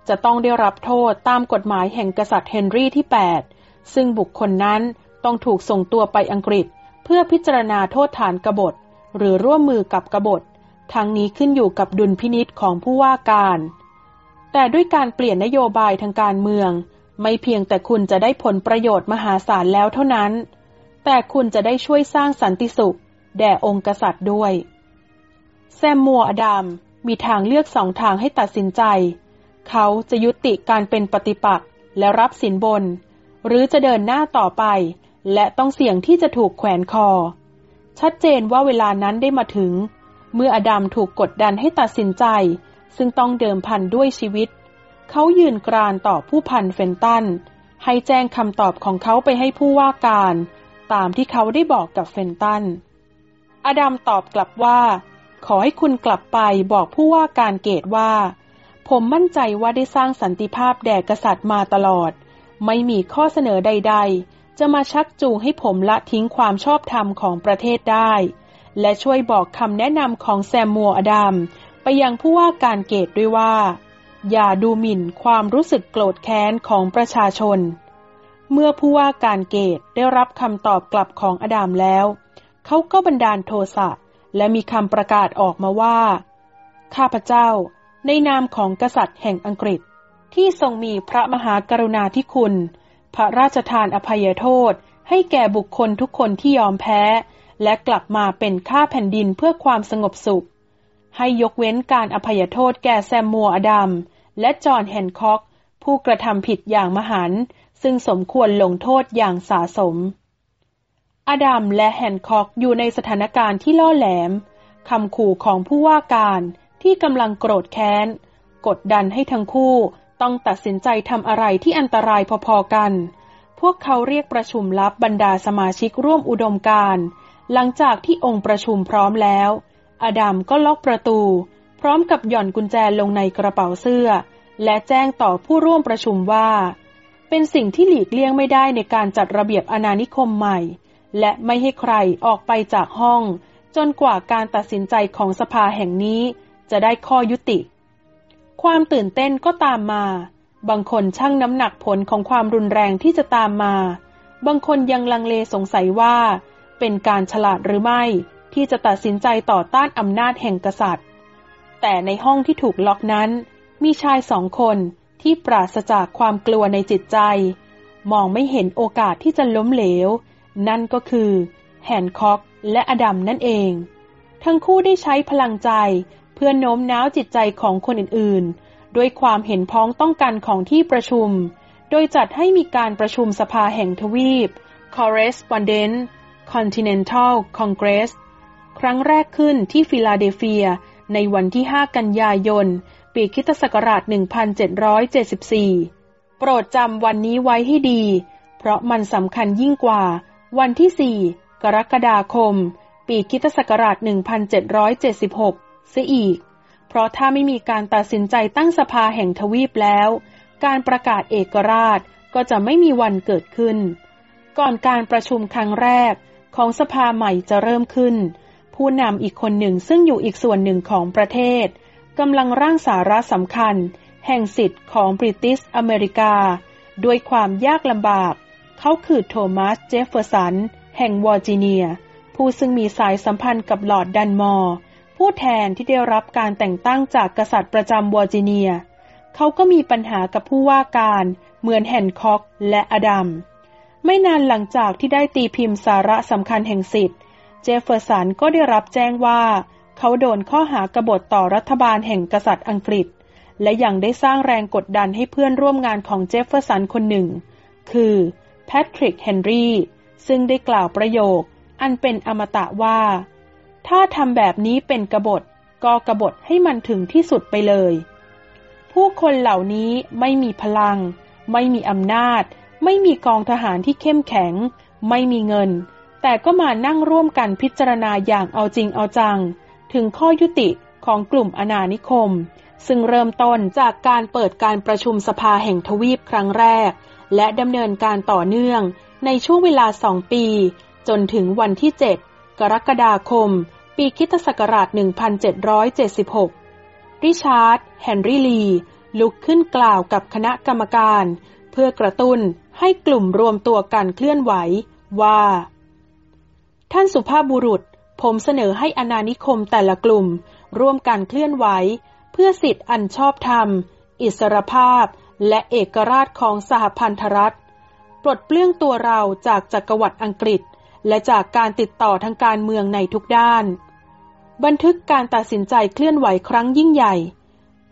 จะต้องได้รับโทษตามกฎหมายแห่งกษัตริย์เฮนรี่ที่ 8 ซึ่งบุคคลนั้น ต้องถูกส่งตัวไปอังกฤษ เพื่อพิจารณาโทษฐานกบฏ หรือร่วมมือกับกบฏทั้งนี้ขึ้นอยู่กับดุลพินิษของผู้ว่าการ แต่ด้วยการเปลี่ยนนโยบายทางการเมือง ไม่เพียงแต่คุณจะได้ผลประโยชน์มหาศาลแล้วเท่านั้น แต่คุณจะได้ช่วยสร้างสันติสุข แด่องค์กษัตริย์ด้วย แซมมัวอดัมมีทางเลือกสองทางให้ตัดสินใจ เขาจะยุติการเป็นปฏิปักษ์และรับสินบน หรือจะเดินหน้าต่อไป และต้องเสี่ยงที่จะถูกแขวนคอ ชัดเจนว่าเวลานั้นได้มาถึง เมื่ออดัมถูกกดดันให้ตัดสินใจ ซึ่งต้องเดิมพันด้วยชีวิต เขายืนกรานต่อผู้พันเฟนตัน ให้แจ้งคำตอบของเขาไปให้ผู้ว่าการ ตามที่เขาได้บอกกับเฟนตัน อดัมตอบกลับว่า ขอให้คุณกลับไปบอกผู้ว่าการเกตว่า ผมมั่นใจว่าได้สร้างสันติภาพแด่กษัตริย์มาตลอด ไม่มีข้อเสนอใด ๆ จะมาชักจูงให้ผมละทิ้งความชอบธรรมของประเทศได้ และช่วยบอกคำแนะนำของแซมมัวอดัมไปยังผู้ว่าการเกตด้วยว่า อย่าดูหมิ่นความรู้สึกโกรธแค้นของประชาชน เมื่อผู้ว่าการเกตได้รับคำตอบกลับของอดัมแล้ว เขาก็บันดาลโทสะและมีคำประกาศออกมาว่า ข้าพเจ้า ในนามของกษัตริย์แห่งอังกฤษ ที่ทรงมีพระมหากรุณาธิคุณ พระราชทานอภัยโทษ ให้แก่บุคคลทุกคนที่ยอมแพ้ และกลับมาเป็นข้าแผ่นดินเพื่อความสงบสุข ให้ยกเว้นการอภัยโทษแก่แซมมัวอดัมและจอห์นแฮนคอก ผู้กระทำผิดอย่างมหันซึ่งสมควรลงโทษอย่างสาสม อดัมและแฮนคอกอยู่ในสถานการณ์ที่ล่อแหลมคำขู่ของผู้ว่าการที่กำลังโกรธแค้น กดดันให้ทั้งคู่ ต้องตัดสินใจทำอะไรที่อันตรายพอๆกัน พวกเขาเรียกประชุมลับบรรดาสมาชิกร่วมอุดมการหลังจากที่องค์ประชุมพร้อมแล้ว อดัมก็ล็อกประตู พร้อมกับหย่อนกุญแจลงในกระเป๋าเสื้อ และแจ้งต่อผู้ร่วมประชุมว่า เป็นสิ่งที่หลีกเลี่ยงไม่ได้ในการจัดระเบียบอาณานิคมใหม่ และไม่ให้ใครออกไปจากห้อง จนกว่าการตัดสินใจของสภาแห่งนี้ จะได้ข้อยุติ ความตื่นเต้นก็ตามมา บางคนชั่งน้ำหนักผลของความรุนแรงที่จะตามมา บางคนยังลังเลสงสัยว่า เป็นการฉลาดหรือไม่ ที่จะตัดสินใจต่อต้านอำนาจแห่งกษัตริย์ แต่ในห้องที่ถูกล็อกนั้น มีชายสองคนที่ปราศจากความกลัวในจิตใจ มองไม่เห็นโอกาสที่จะล้มเหลว นั่นก็คือแฮนคอกและอดัมนั่นเอง ทั้งคู่ได้ใช้พลังใจ เพื่อโน้มน้าวจิตใจของคนอื่นๆ ด้วยความเห็นพ้องต้องกันของที่ประชุม โดยจัดให้มีการประชุมสภาแห่งทวีป Correspondent Continental Congress ครั้งแรกขึ้นที่ฟิลาเดลเฟีย ในวันที่ 5 กันยายน ปีคิตศักราช 1774 โปรดจำวันนี้ไว้ให้ดี เพราะมันสำคัญยิ่งกว่า วันที่ 4 กรกฎาคม ปีคิตศักราช 1776 เสียอีก เพราะถ้าไม่มีการตัดสินใจตั้งสภาแห่งทวีปแล้ว การประกาศเอกราชก็จะไม่มีวันเกิดขึ้น ก่อนการประชุมครั้งแรกของสภาใหม่จะเริ่มขึ้น ผู้นำอีกคนหนึ่งซึ่งอยู่อีกส่วนหนึ่งของประเทศกำลังร่างสาระสำคัญ แห่งสิทธิ์ของบริติชอเมริกา ด้วยความยากลำบาก เขาคือโทมัสเจฟเฟอร์สัน แห่งเวอร์จิเนีย ผู้ซึ่งมีสายสัมพันธ์กับลอร์ดดันมอร์ ผู้แทนที่ได้รับการแต่งตั้งจากกษัตริย์ประจำเวอร์จิเนีย เขาก็มีปัญหากับผู้ว่าการเหมือนแฮนคอกและอดัม ไม่นานหลังจากที่ได้ตีพิมพ์สาระสำคัญแห่งสิทธิ์ เจฟเฟอร์สันก็ได้รับแจ้งว่า เขาโดนข้อหากบฏต่อรัฐบาลแห่งกษัตริย์อังกฤษ และยังได้สร้างแรงกดดันให้เพื่อนร่วมงานของเจฟเฟอร์สันคนหนึ่ง คือแพทริกเฮนรี่ซึ่งได้กล่าวประโยค อันเป็นอมตะว่า ถ้าทำแบบนี้เป็นกบฏก็กบฏให้มันถึงที่สุดไปเลย ผู้คนเหล่านี้ไม่มีพลัง ไม่มีอำนาจ ไม่มีกองทหารที่เข้มแข็ง ไม่มีเงิน แต่ก็มานั่งร่วมกันพิจารณาอย่างเอาจริงเอาจัง ถึงข้อยุติของกลุ่มอาณานิคม ซึ่งเริ่มต้นจากการเปิดการประชุมสภาแห่งทวีปครั้งแรก และดำเนินการต่อเนื่องในช่วงเวลาสองปี จนถึงวันที่ 7 กรกฎาคม ปีคริสต์ศักราช 1776 ริชาร์ด เฮนรี่ลี ลุกขึ้นกล่าวกับคณะกรรมการ เพื่อกระตุ้นให้กลุ่มรวมตัวกันเคลื่อนไหว ว่า ท่านสุภาพบุรุษ ผมเสนอให้อนานิคมแต่ละกลุ่ม ร่วมกันเคลื่อนไหว เพื่อสิทธิอันชอบธรรม อิสรภาพ และเอกราชของสหพันธรัฐ ปลดเปลื้องตัวเราจากจักรวรรดิอังกฤษและจากการติดต่อทางการเมืองในทุกด้าน บันทึกการตัดสินใจเคลื่อนไหวครั้งยิ่งใหญ่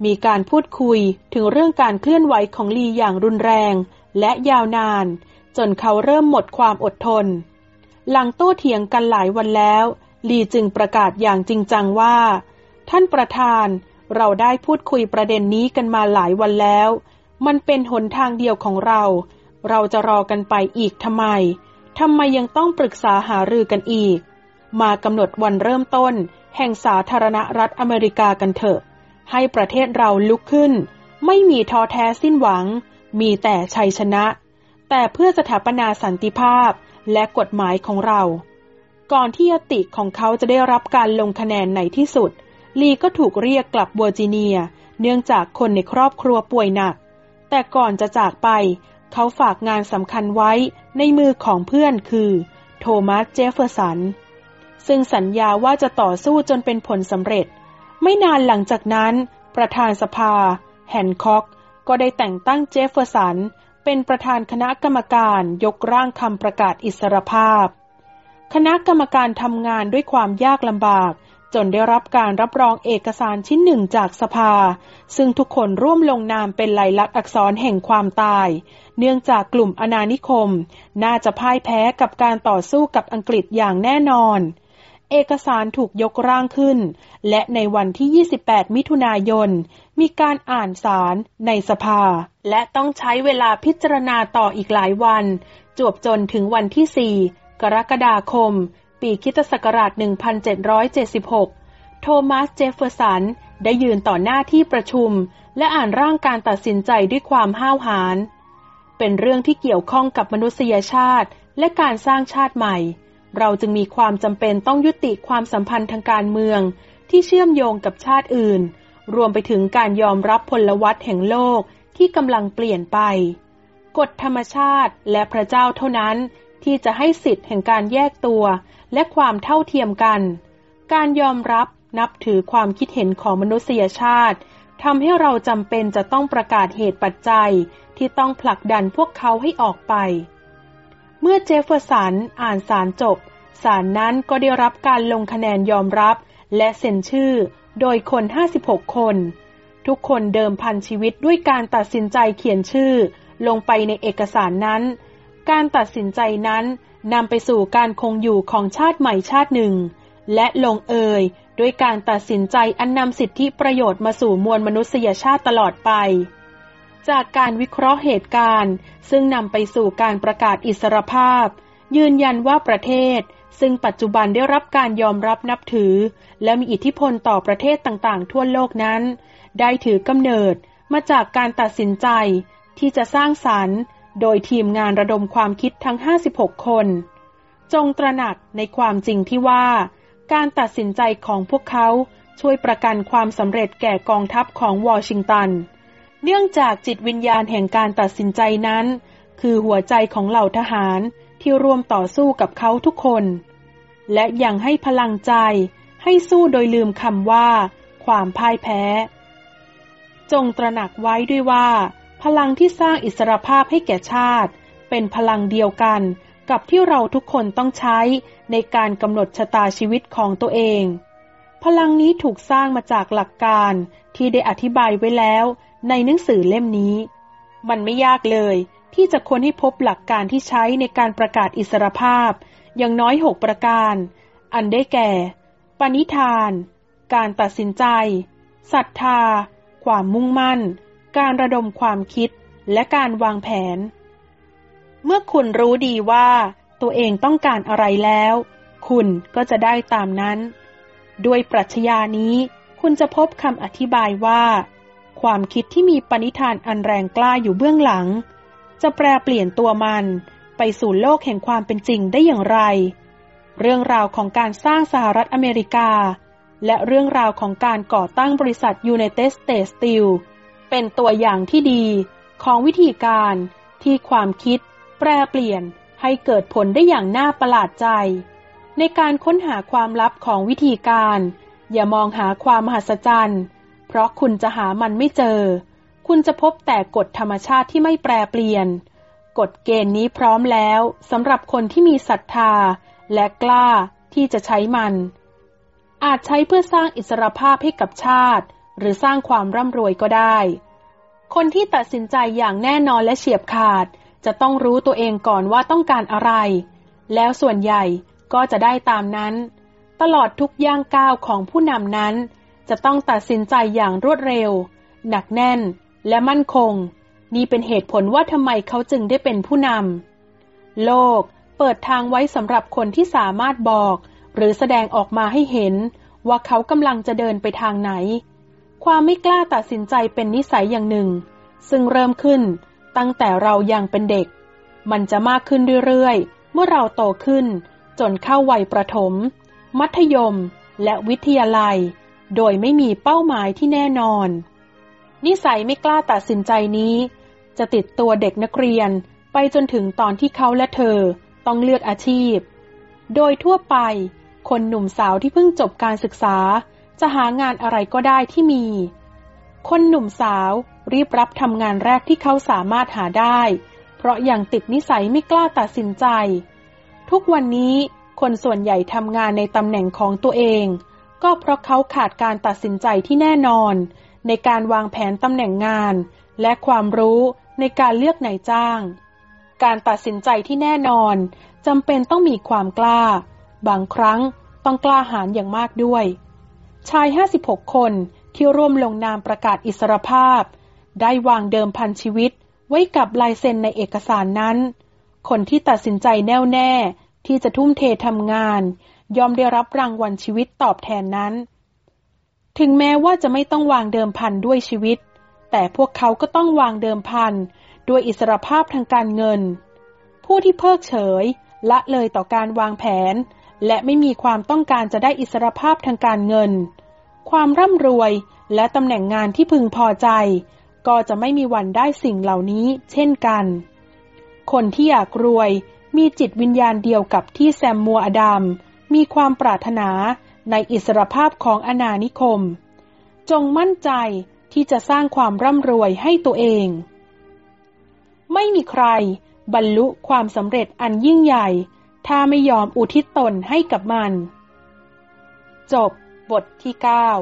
มีการพูดคุยถึงเรื่องการเคลื่อนไหวของลีอย่างรุนแรงและยาวนาน จนเขาเริ่มหมดความอดทน หลังโต้เถียงกันหลายวันแล้ว ลีจึงประกาศอย่างจริงจังว่า ท่านประธานเราได้พูดคุยประเด็นนี้กันมาหลายวันแล้ว มันเป็นหนทางเดียวของเรา เราจะรอกันไปอีกทำไมทำไมยังต้องปรึกษาหารือกันอีก มากำหนดวันเริ่มต้น แห่งสาธารณรัฐอเมริกากันเถอะ ให้ประเทศเราลุกขึ้น ไม่มีท้อแท้สิ้นหวัง มีแต่ชัยชนะ แต่เพื่อสถาปนาสันติภาพและกฎหมายของเรา ก่อนที่ยติของเขาจะได้รับการลงคะแนนในที่สุด ลีก็ถูกเรียกกลับเวอร์จิเนีย เนื่องจากคนในครอบครัวป่วยหนัก แต่ก่อนจะจากไป เขาฝากงานสำคัญไว้ในมือของเพื่อนคือ โทมัสเจฟเฟอร์สัน ซึ่งสัญญาว่าจะต่อสู้จนเป็นผลสำเร็จ ไม่นานหลังจากนั้น ประธานสภา แฮนคอก ก็ได้แต่งตั้งเจฟเฟอร์สัน เป็นประธานคณะกรรมการยกร่างคำประกาศอิสรภาพ คณะกรรมการทำงานด้วยความยากลำบาก จนได้รับการรับรองเอกสารชิ้นหนึ่งจากสภา ซึ่งทุกคนร่วมลงนามเป็นลายลักษณ์อักษรแห่งความตาย เนื่องจากกลุ่มอาณานิคม น่าจะพ่ายแพ้กับการต่อสู้กับอังกฤษอย่างแน่นอน เอกสารถูกยกร่างขึ้น และในวันที่ 28 มิถุนายน มีการอ่านสารในสภา และต้องใช้เวลาพิจารณาต่ออีกหลายวัน จวบจนถึงวันที่ 4 กรกฎาคม ปีคริสต์ศักราช 1776 โทมัส เจฟเฟอร์สัน ได้ยืนต่อหน้าที่ประชุม และอ่านร่างการตัดสินใจด้วยความห้าวหาญ เป็นเรื่องที่เกี่ยวข้องกับมนุษยชาติและการสร้างชาติใหม่ เราจึงมีความจำเป็นต้องยุติความสัมพันธ์ทางการเมือง ที่เชื่อมโยงกับชาติอื่น รวมไปถึงการยอมรับพลวัตแห่งโลกที่กำลังเปลี่ยนไป กฎธรรมชาติและพระเจ้าเท่านั้นที่จะให้สิทธิ์แห่งการแยกตัวและความเท่าเทียมกัน การยอมรับนับถือความคิดเห็นของมนุษยชาติทำให้เราจำเป็นจะต้องประกาศเหตุปัจจัยที่ต้องผลักดันพวกเขาให้ออกไป เมื่อเจฟเฟอร์สันอ่านสารจบ สารนั้นก็ได้รับการลงคะแนนยอมรับ และเซ็นชื่อ โดยคน 56 คน ทุกคนเดิมพันชีวิตด้วยการตัดสินใจเขียนชื่อ ลงไปในเอกสารนั้น การตัดสินใจนั้นนำไปสู่การคงอยู่ของชาติใหม่ชาติหนึ่ง และลงเอยด้วยการตัดสินใจอันนำสิทธิประโยชน์มาสู่มวลมนุษยชาติตลอดไป จากการวิเคราะห์เหตุการณ์ ซึ่งนำไปสู่การประกาศอิสรภาพ ยืนยันว่าประเทศ ซึ่งปัจจุบันได้รับการยอมรับนับถือ และมีอิทธิพลต่อประเทศต่างๆ ทั่วโลกนั้น ได้ถือกำเนิดมาจากการตัดสินใจ ที่จะสร้างสรรค์ โดยทีมงานระดมความคิดทั้ง 56 คน จงตระหนักในความจริงที่ว่า การตัดสินใจของพวกเขาช่วยประกันความสำเร็จแก่กองทัพของวอชิงตัน เนื่องจากจิตวิญญาณแห่งการตัดสินใจนั้น คือหัวใจของเหล่าทหารที่ร่วมต่อสู้กับเขาทุกคน และยังให้พลังใจให้สู้โดยลืมคำว่า ความพ่ายแพ้ จงตระหนักไว้ด้วยว่า พลังที่สร้างอิสรภาพให้แก่ชาติ เป็นพลังเดียวกันกับที่เราทุกคนต้องใช้ในการกำหนดชะตาชีวิตของตัวเอง พลังนี้ถูกสร้างมาจากหลักการที่ได้อธิบายไว้แล้ว ในหนังสือเล่มนี้ มันไม่ยากเลยที่จะค้นให้พบหลักการที่ใช้ในการประกาศอิสรภาพ อย่างน้อยหกประการ อันได้แก่ ปณิธาน การตัดสินใจศรัทธา ความมุ่งมั่น การระดมความคิดและการวางแผน เมื่อคุณรู้ดีว่าตัวเองต้องการอะไรแล้ว คุณก็จะได้ตามนั้น ด้วยปรัชญานี้คุณจะพบคำอธิบายว่า ความคิดที่มีปณิธานอันแรงกล้าอยู่เบื้องหลัง จะแปลเปลี่ยนตัวมันไปสู่โลกแห่งความเป็นจริงได้อย่างไร เรื่องราวของการสร้างสหรัฐอเมริกา และเรื่องราวของการก่อตั้งบริษัท United States Steel เป็นตัวอย่างที่ดีของวิธีการที่ความคิด แปรเปลี่ยนให้เกิดผลได้อย่างน่าประหลาดใจ ในการค้นหาความลับของวิธีการ อย่ามองหาความมหัศจรรย์ เพราะคุณจะหามันไม่เจอ คุณจะพบแต่กฎธรรมชาติที่ไม่แปรเปลี่ยน กฎเกณฑ์นี้พร้อมแล้วสำหรับคนที่มีศรัทธาและกล้าที่จะใช้มัน อาจใช้เพื่อสร้างอิสรภาพให้กับชาติ หรือสร้างความร่ำรวยก็ได้ คนที่ตัดสินใจอย่างแน่นอนและเฉียบขาด จะต้องรู้ตัวเองก่อนว่าต้องการอะไร แล้วส่วนใหญ่ก็จะได้ตามนั้น ตลอดทุกย่างก้าวของผู้นำนั้น จะต้องตัดสินใจอย่างรวดเร็ว หนักแน่นและมั่นคง นี่เป็นเหตุผลว่าทำไมเขาจึงได้เป็นผู้นำโลกเปิดทางไว้สำหรับคนที่สามารถบอก หรือแสดงออกมาให้เห็น ว่าเขากำลังจะเดินไปทางไหน ความไม่กล้าตัดสินใจเป็นนิสัยอย่างหนึ่ง ซึ่งเริ่มขึ้นตั้งแต่เรายังเป็นเด็ก มันจะมากขึ้นเรื่อยๆ เมื่อเราโตขึ้น จนเข้าวัยประถม มัธยม และวิทยาลัย โดยไม่มีเป้าหมายที่แน่นอน นิสัยไม่กล้าตัดสินใจนี้ จะติดตัวเด็กนักเรียนไปจนถึงตอนที่เขาและเธอต้องเลือกอาชีพ โดยทั่วไป คนหนุ่มสาวที่เพิ่งจบการศึกษา จะหางานอะไรก็ได้ที่มี คนหนุ่มสาวรีบรับทำงานแรกที่เขาสามารถหาได้ เพราะยังติดนิสัยไม่กล้าตัดสินใจ ทุกวันนี้คนส่วนใหญ่ทำงานในตำแหน่งของตัวเอง ก็เพราะเขาขาดการตัดสินใจที่แน่นอน ในการวางแผนตำแหน่งงาน และความรู้ในการเลือกนายจ้าง การตัดสินใจที่แน่นอนจำเป็นต้องมีความกล้า บางครั้งต้องกล้าหาญอย่างมากด้วย ชาย 56 คนที่ร่วมลงนามประกาศอิสรภาพ ได้วางเดิมพันชีวิตไว้กับลายเซ็นในเอกสารนั้น คนที่ตัดสินใจแน่วแน่ที่จะทุ่มเททำงาน ยอมได้รับรางวัลชีวิตตอบแทนนั้น ถึงแม้ว่าจะไม่ต้องวางเดิมพันด้วยชีวิต แต่พวกเขาก็ต้องวางเดิมพันด้วยอิสรภาพทางการเงิน ผู้ที่เพิกเฉย ละเลยต่อการวางแผน และไม่มีความต้องการจะได้อิสรภาพทางการเงิน ความร่ำรวยและตำแหน่งงานที่พึงพอใจ ก็จะไม่มีวันได้สิ่งเหล่านี้เช่นกัน คนที่อยากรวยมีจิตวิญญาณเดียวกับที่แซมมัวอดัม มีความปรารถนาในอิสรภาพของอนานิคม จงมั่นใจที่จะสร้างความร่ำรวยให้ตัวเอง ไม่มีใครบรรลุความสำเร็จอันยิ่งใหญ่ ถ้าไม่ยอมอุทิศตนให้กับมัน จบบทที่ 9